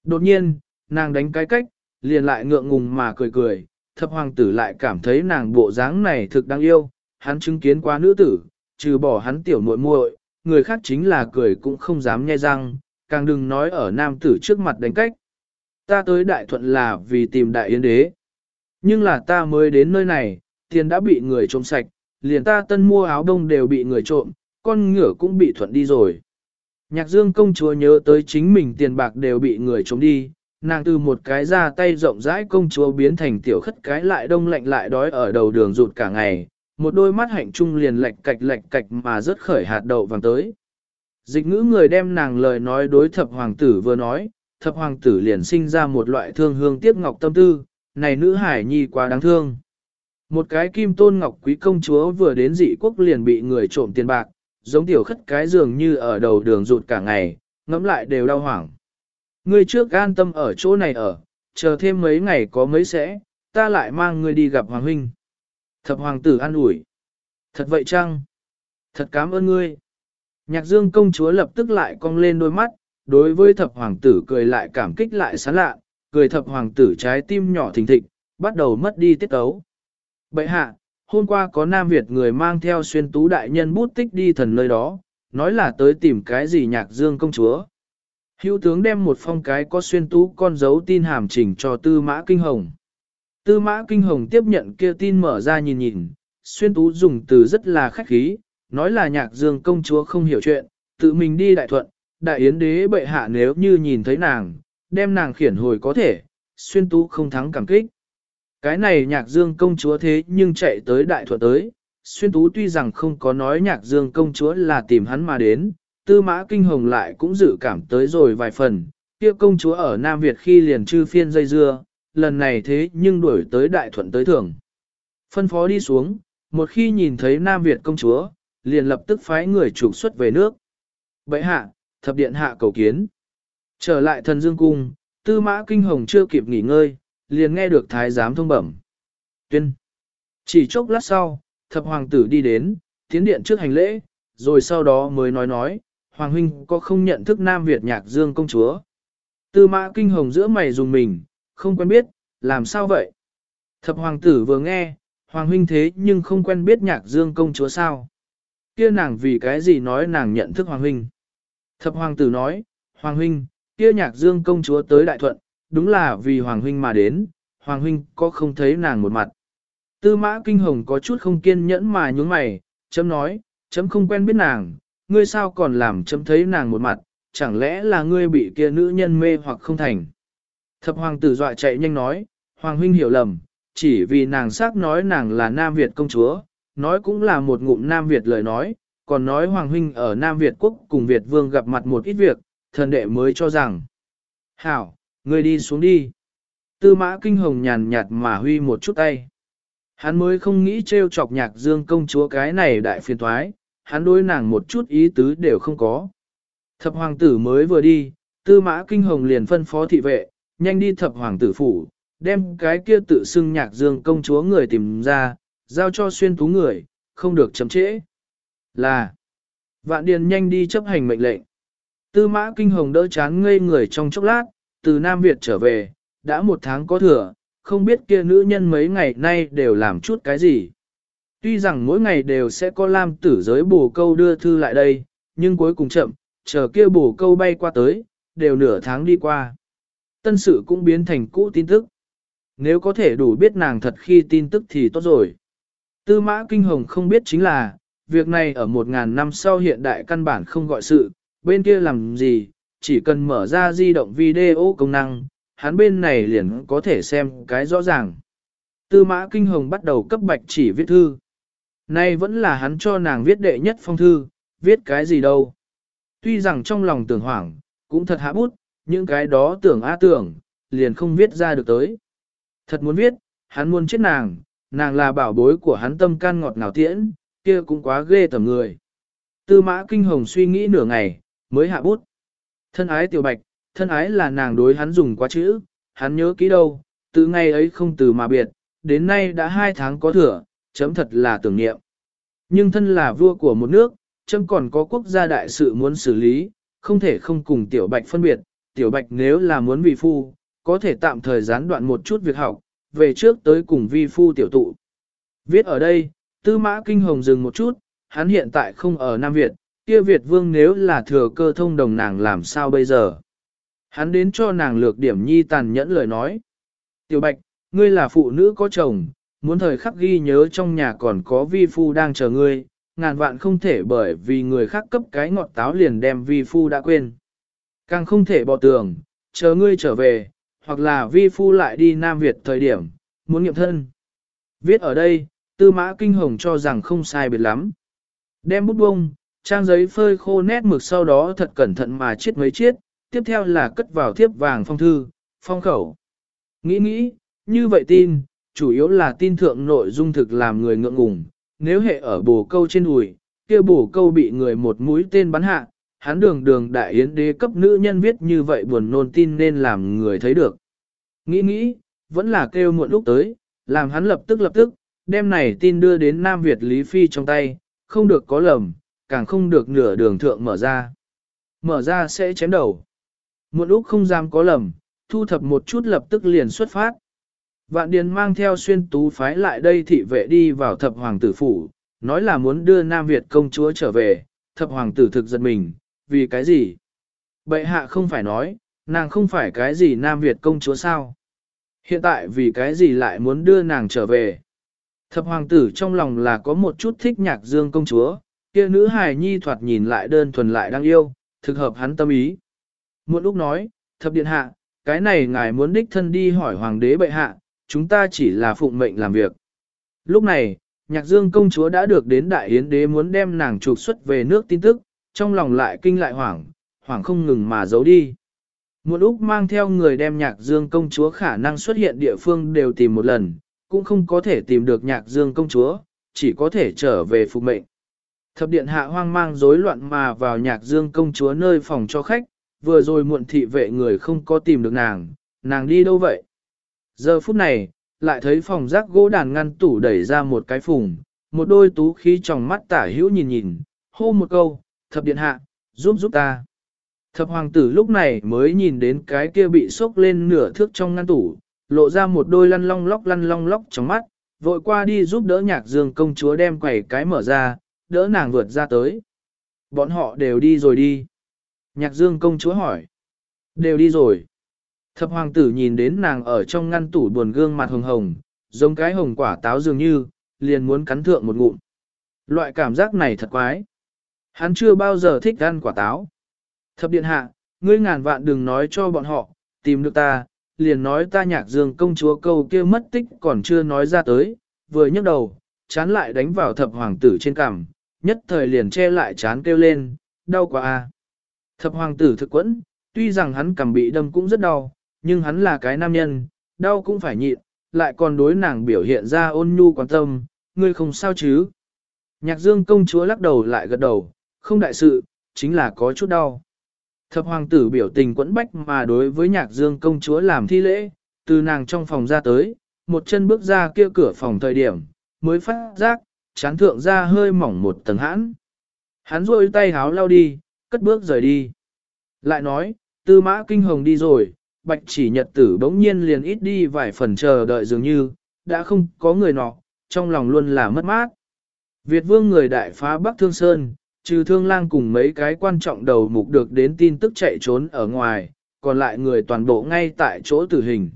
Đột nhiên, nàng đánh cái cách, liền lại ngượng ngùng mà cười cười, thập hoàng tử lại cảm thấy nàng bộ dáng này thực đáng yêu, hắn chứng kiến qua nữ tử, trừ bỏ hắn tiểu muội muội, người khác chính là cười cũng không dám nhai răng, càng đừng nói ở nam tử trước mặt đánh cách. Ta tới đại thuận là vì tìm đại yến đế. Nhưng là ta mới đến nơi này, tiền đã bị người trộm sạch, liền ta tân mua áo đông đều bị người trộm, con ngựa cũng bị thuận đi rồi. Nhạc dương công chúa nhớ tới chính mình tiền bạc đều bị người trộm đi, nàng từ một cái ra tay rộng rãi công chúa biến thành tiểu khất cái lại đông lạnh lại đói ở đầu đường rụt cả ngày, một đôi mắt hạnh trung liền lệch cạch lệch cạch mà rớt khởi hạt đậu vàng tới. Dịch ngữ người đem nàng lời nói đối thập hoàng tử vừa nói, thập hoàng tử liền sinh ra một loại thương hương tiếc ngọc tâm tư, này nữ hải nhi quá đáng thương. Một cái kim tôn ngọc quý công chúa vừa đến dị quốc liền bị người trộm tiền bạc, giống tiểu khất cái dường như ở đầu đường rụt cả ngày, ngẫm lại đều đau hoảng. Ngươi trước an tâm ở chỗ này ở, chờ thêm mấy ngày có mấy sẽ, ta lại mang ngươi đi gặp Hoàng Huynh. Thập Hoàng tử an ủi. Thật vậy chăng? Thật cảm ơn ngươi. Nhạc dương công chúa lập tức lại cong lên đôi mắt, đối với thập hoàng tử cười lại cảm kích lại sán lạ, cười thập hoàng tử trái tim nhỏ thình thịch, bắt đầu mất đi tiết tấu. Bậy hạ, hôm qua có Nam Việt người mang theo xuyên tú đại nhân bút tích đi thần nơi đó, nói là tới tìm cái gì nhạc dương công chúa. Hữu tướng đem một phong cái có xuyên tú con dấu tin hàm chỉnh cho tư mã kinh hồng. Tư mã kinh hồng tiếp nhận kia tin mở ra nhìn nhìn, xuyên tú dùng từ rất là khách khí, nói là nhạc dương công chúa không hiểu chuyện, tự mình đi đại thuận, đại yến đế bệ hạ nếu như nhìn thấy nàng, đem nàng khiển hồi có thể, xuyên tú không thắng cảm kích. Cái này nhạc dương công chúa thế nhưng chạy tới đại thuận tới, xuyên tú tuy rằng không có nói nhạc dương công chúa là tìm hắn mà đến, tư mã kinh hồng lại cũng dự cảm tới rồi vài phần, kia công chúa ở Nam Việt khi liền chư phiên dây dưa, lần này thế nhưng đuổi tới đại thuận tới thưởng. Phân phó đi xuống, một khi nhìn thấy Nam Việt công chúa, liền lập tức phái người trục xuất về nước. Bệ hạ, thập điện hạ cầu kiến. Trở lại thần dương cung, tư mã kinh hồng chưa kịp nghỉ ngơi, liền nghe được thái giám thông bẩm. Tuyên. Chỉ chốc lát sau, thập hoàng tử đi đến, tiến điện trước hành lễ, rồi sau đó mới nói nói, hoàng huynh có không nhận thức Nam Việt nhạc dương công chúa. Tư mã kinh hồng giữa mày dùng mình, không quen biết, làm sao vậy? Thập hoàng tử vừa nghe, hoàng huynh thế nhưng không quen biết nhạc dương công chúa sao? Kia nàng vì cái gì nói nàng nhận thức hoàng huynh? Thập hoàng tử nói, hoàng huynh, kia nhạc dương công chúa tới đại thuận, đúng là vì hoàng huynh mà đến, hoàng huynh có không thấy nàng một mặt. Tư mã kinh hồng có chút không kiên nhẫn mà nhúng mày, chấm nói, chấm không quen biết nàng, ngươi sao còn làm chấm thấy nàng một mặt, chẳng lẽ là ngươi bị kia nữ nhân mê hoặc không thành. Thập hoàng tử dọa chạy nhanh nói, hoàng huynh hiểu lầm, chỉ vì nàng xác nói nàng là Nam Việt công chúa, nói cũng là một ngụm Nam Việt lời nói, còn nói hoàng huynh ở Nam Việt quốc cùng Việt vương gặp mặt một ít việc, thần đệ mới cho rằng. Hảo, ngươi đi xuống đi. Tư mã kinh hồng nhàn nhạt mà huy một chút tay. Hắn mới không nghĩ trêu chọc nhạc dương công chúa cái này đại phiền thoái, hắn đối nàng một chút ý tứ đều không có. Thập hoàng tử mới vừa đi, tư mã kinh hồng liền phân phó thị vệ, nhanh đi thập hoàng tử phủ, đem cái kia tự xưng nhạc dương công chúa người tìm ra, giao cho xuyên tú người, không được chậm trễ. Là, vạn điền nhanh đi chấp hành mệnh lệnh. Tư mã kinh hồng đỡ chán ngây người trong chốc lát, từ Nam Việt trở về, đã một tháng có thừa, không biết kia nữ nhân mấy ngày nay đều làm chút cái gì. Tuy rằng mỗi ngày đều sẽ có lam tử giới bổ câu đưa thư lại đây, nhưng cuối cùng chậm, chờ kia bổ câu bay qua tới, đều nửa tháng đi qua. Tân sự cũng biến thành cũ tin tức. Nếu có thể đủ biết nàng thật khi tin tức thì tốt rồi. Tư mã kinh hồng không biết chính là, việc này ở một ngàn năm sau hiện đại căn bản không gọi sự, bên kia làm gì, chỉ cần mở ra di động video công năng, hắn bên này liền có thể xem cái rõ ràng. Tư mã kinh hồng bắt đầu cấp bạch chỉ viết thư. Nay vẫn là hắn cho nàng viết đệ nhất phong thư, viết cái gì đâu. Tuy rằng trong lòng tưởng hoảng, cũng thật hạ bút, những cái đó tưởng á tưởng, liền không viết ra được tới. Thật muốn viết, hắn muốn chết nàng, nàng là bảo bối của hắn tâm can ngọt ngào tiễn, kia cũng quá ghê tầm người. Tư mã kinh hồng suy nghĩ nửa ngày, mới hạ bút. Thân ái tiểu bạch, thân ái là nàng đối hắn dùng quá chữ, hắn nhớ kỹ đâu, từ ngày ấy không từ mà biệt, đến nay đã hai tháng có thừa, chấm thật là tưởng niệm. Nhưng thân là vua của một nước, chấm còn có quốc gia đại sự muốn xử lý, không thể không cùng tiểu bạch phân biệt, tiểu bạch nếu là muốn vì phu, có thể tạm thời gián đoạn một chút việc học, về trước tới cùng vi phu tiểu tụ. Viết ở đây, tư mã kinh hồng dừng một chút, hắn hiện tại không ở Nam Việt, kia Việt vương nếu là thừa cơ thông đồng nàng làm sao bây giờ. Hắn đến cho nàng lược điểm nhi tàn nhẫn lời nói. Tiểu Bạch, ngươi là phụ nữ có chồng, muốn thời khắc ghi nhớ trong nhà còn có vi phu đang chờ ngươi, ngàn vạn không thể bởi vì người khác cấp cái ngọt táo liền đem vi phu đã quên. Càng không thể bỏ tường, chờ ngươi trở về, hoặc là vi phu lại đi Nam Việt thời điểm, muốn nghiệm thân. Viết ở đây, tư mã kinh hồng cho rằng không sai biệt lắm. Đem bút bông, trang giấy phơi khô nét mực sau đó thật cẩn thận mà chiết mấy chiết, tiếp theo là cất vào thiếp vàng phong thư, phong khẩu. Nghĩ nghĩ, như vậy tin, chủ yếu là tin thượng nội dung thực làm người ngượng ngùng, nếu hệ ở bồ câu trên đùi, kia bồ câu bị người một mũi tên bắn hạ, hắn đường đường đại yến đế cấp nữ nhân viết như vậy buồn nôn tin nên làm người thấy được. Nghĩ nghĩ, vẫn là kêu muộn lúc tới, làm hắn lập tức lập tức, đem này tin đưa đến Nam Việt Lý Phi trong tay, không được có lầm, càng không được nửa đường thượng mở ra. Mở ra sẽ chém đầu. Muộn lúc không dám có lầm, thu thập một chút lập tức liền xuất phát. Vạn Điền mang theo xuyên tú phái lại đây thị vệ đi vào thập hoàng tử phủ, nói là muốn đưa Nam Việt công chúa trở về, thập hoàng tử thực giật mình, vì cái gì? Bệ hạ không phải nói, nàng không phải cái gì Nam Việt công chúa sao? Hiện tại vì cái gì lại muốn đưa nàng trở về? Thập hoàng tử trong lòng là có một chút thích nhạc dương công chúa, kia nữ hài nhi thoạt nhìn lại đơn thuần lại đang yêu, thực hợp hắn tâm ý. Muộn lúc nói, thập điện hạ, cái này ngài muốn đích thân đi hỏi hoàng đế bệ hạ, chúng ta chỉ là phụng mệnh làm việc. Lúc này, nhạc dương công chúa đã được đến đại yến đế muốn đem nàng trục xuất về nước tin tức, trong lòng lại kinh lại hoảng, hoảng không ngừng mà giấu đi. Muộn lúc mang theo người đem nhạc dương công chúa khả năng xuất hiện địa phương đều tìm một lần, cũng không có thể tìm được nhạc dương công chúa, chỉ có thể trở về phục mệnh. Thập điện hạ hoang mang rối loạn mà vào nhạc dương công chúa nơi phòng cho khách, vừa rồi muộn thị vệ người không có tìm được nàng, nàng đi đâu vậy? Giờ phút này, lại thấy phòng rác gỗ đàn ngăn tủ đẩy ra một cái phùng, một đôi tú khí trong mắt tả hữu nhìn nhìn, hô một câu, thập điện hạ, giúp giúp ta. Thập hoàng tử lúc này mới nhìn đến cái kia bị sốc lên nửa thước trong ngăn tủ, lộ ra một đôi lăn long lóc lăn long lóc trong mắt, vội qua đi giúp đỡ nhạc dương công chúa đem quẩy cái mở ra, đỡ nàng vượt ra tới. Bọn họ đều đi rồi đi. Nhạc dương công chúa hỏi. Đều đi rồi. Thập hoàng tử nhìn đến nàng ở trong ngăn tủ buồn gương mặt hồng hồng, giống cái hồng quả táo dường như, liền muốn cắn thượng một ngụm. Loại cảm giác này thật quái. Hắn chưa bao giờ thích ăn quả táo. Thập điện hạ, ngươi ngàn vạn đừng nói cho bọn họ, tìm được ta, liền nói ta nhạc dương công chúa câu kia mất tích còn chưa nói ra tới, vừa nhấc đầu, chán lại đánh vào thập hoàng tử trên cằm, nhất thời liền che lại chán kêu lên, đau quá a. Thập hoàng tử thực quẫn, tuy rằng hắn cầm bị đâm cũng rất đau, nhưng hắn là cái nam nhân, đau cũng phải nhịn, lại còn đối nàng biểu hiện ra ôn nhu quan tâm, ngươi không sao chứ. Nhạc dương công chúa lắc đầu lại gật đầu, không đại sự, chính là có chút đau. Thập hoàng tử biểu tình quẫn bách mà đối với nhạc dương công chúa làm thi lễ, từ nàng trong phòng ra tới, một chân bước ra kia cửa phòng thời điểm, mới phát giác, chán thượng ra hơi mỏng một tầng hãn. Hắn rôi tay háo lao đi, cất bước rời đi. Lại nói, tư mã kinh hồng đi rồi, bạch chỉ nhật tử bỗng nhiên liền ít đi vài phần chờ đợi dường như, đã không có người nọ, trong lòng luôn là mất mát. Việt vương người đại phá Bắc Thương Sơn, trừ thương lang cùng mấy cái quan trọng đầu mục được đến tin tức chạy trốn ở ngoài, còn lại người toàn bộ ngay tại chỗ tử hình.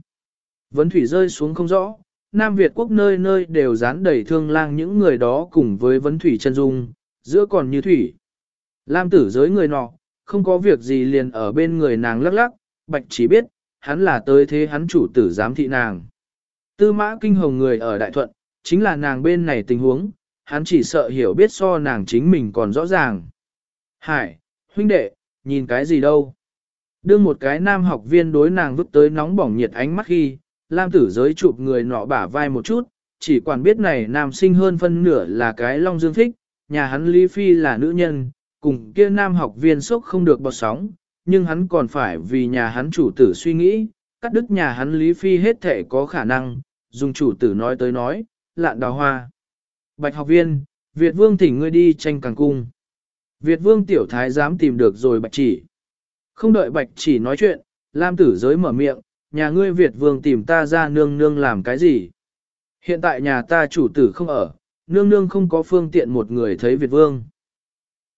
Vấn thủy rơi xuống không rõ, Nam Việt quốc nơi nơi đều dán đầy thương lang những người đó cùng với vấn thủy chân dung, giữa còn như thủy. Lam tử giới người nọ, không có việc gì liền ở bên người nàng lắc lắc, bạch chỉ biết, hắn là tới thế hắn chủ tử giám thị nàng. Tư mã kinh hồng người ở Đại Thuận, chính là nàng bên này tình huống, hắn chỉ sợ hiểu biết so nàng chính mình còn rõ ràng. Hải, huynh đệ, nhìn cái gì đâu? đưa một cái nam học viên đối nàng vứt tới nóng bỏng nhiệt ánh mắt khi, Lam tử giới chụp người nọ bả vai một chút, chỉ quản biết này nam sinh hơn phân nửa là cái long dương thích, nhà hắn Lý Phi là nữ nhân, cùng kia nam học viên sốc không được bọt sóng, nhưng hắn còn phải vì nhà hắn chủ tử suy nghĩ, cắt đứt nhà hắn Lý Phi hết thể có khả năng, dùng chủ tử nói tới nói, lạn đào hoa. Bạch học viên, Việt vương thỉnh ngươi đi tranh càng cung. Việt vương tiểu thái dám tìm được rồi bạch chỉ. Không đợi bạch chỉ nói chuyện, Lam tử giới mở miệng, nhà ngươi Việt vương tìm ta ra nương nương làm cái gì? Hiện tại nhà ta chủ tử không ở, nương nương không có phương tiện một người thấy Việt vương.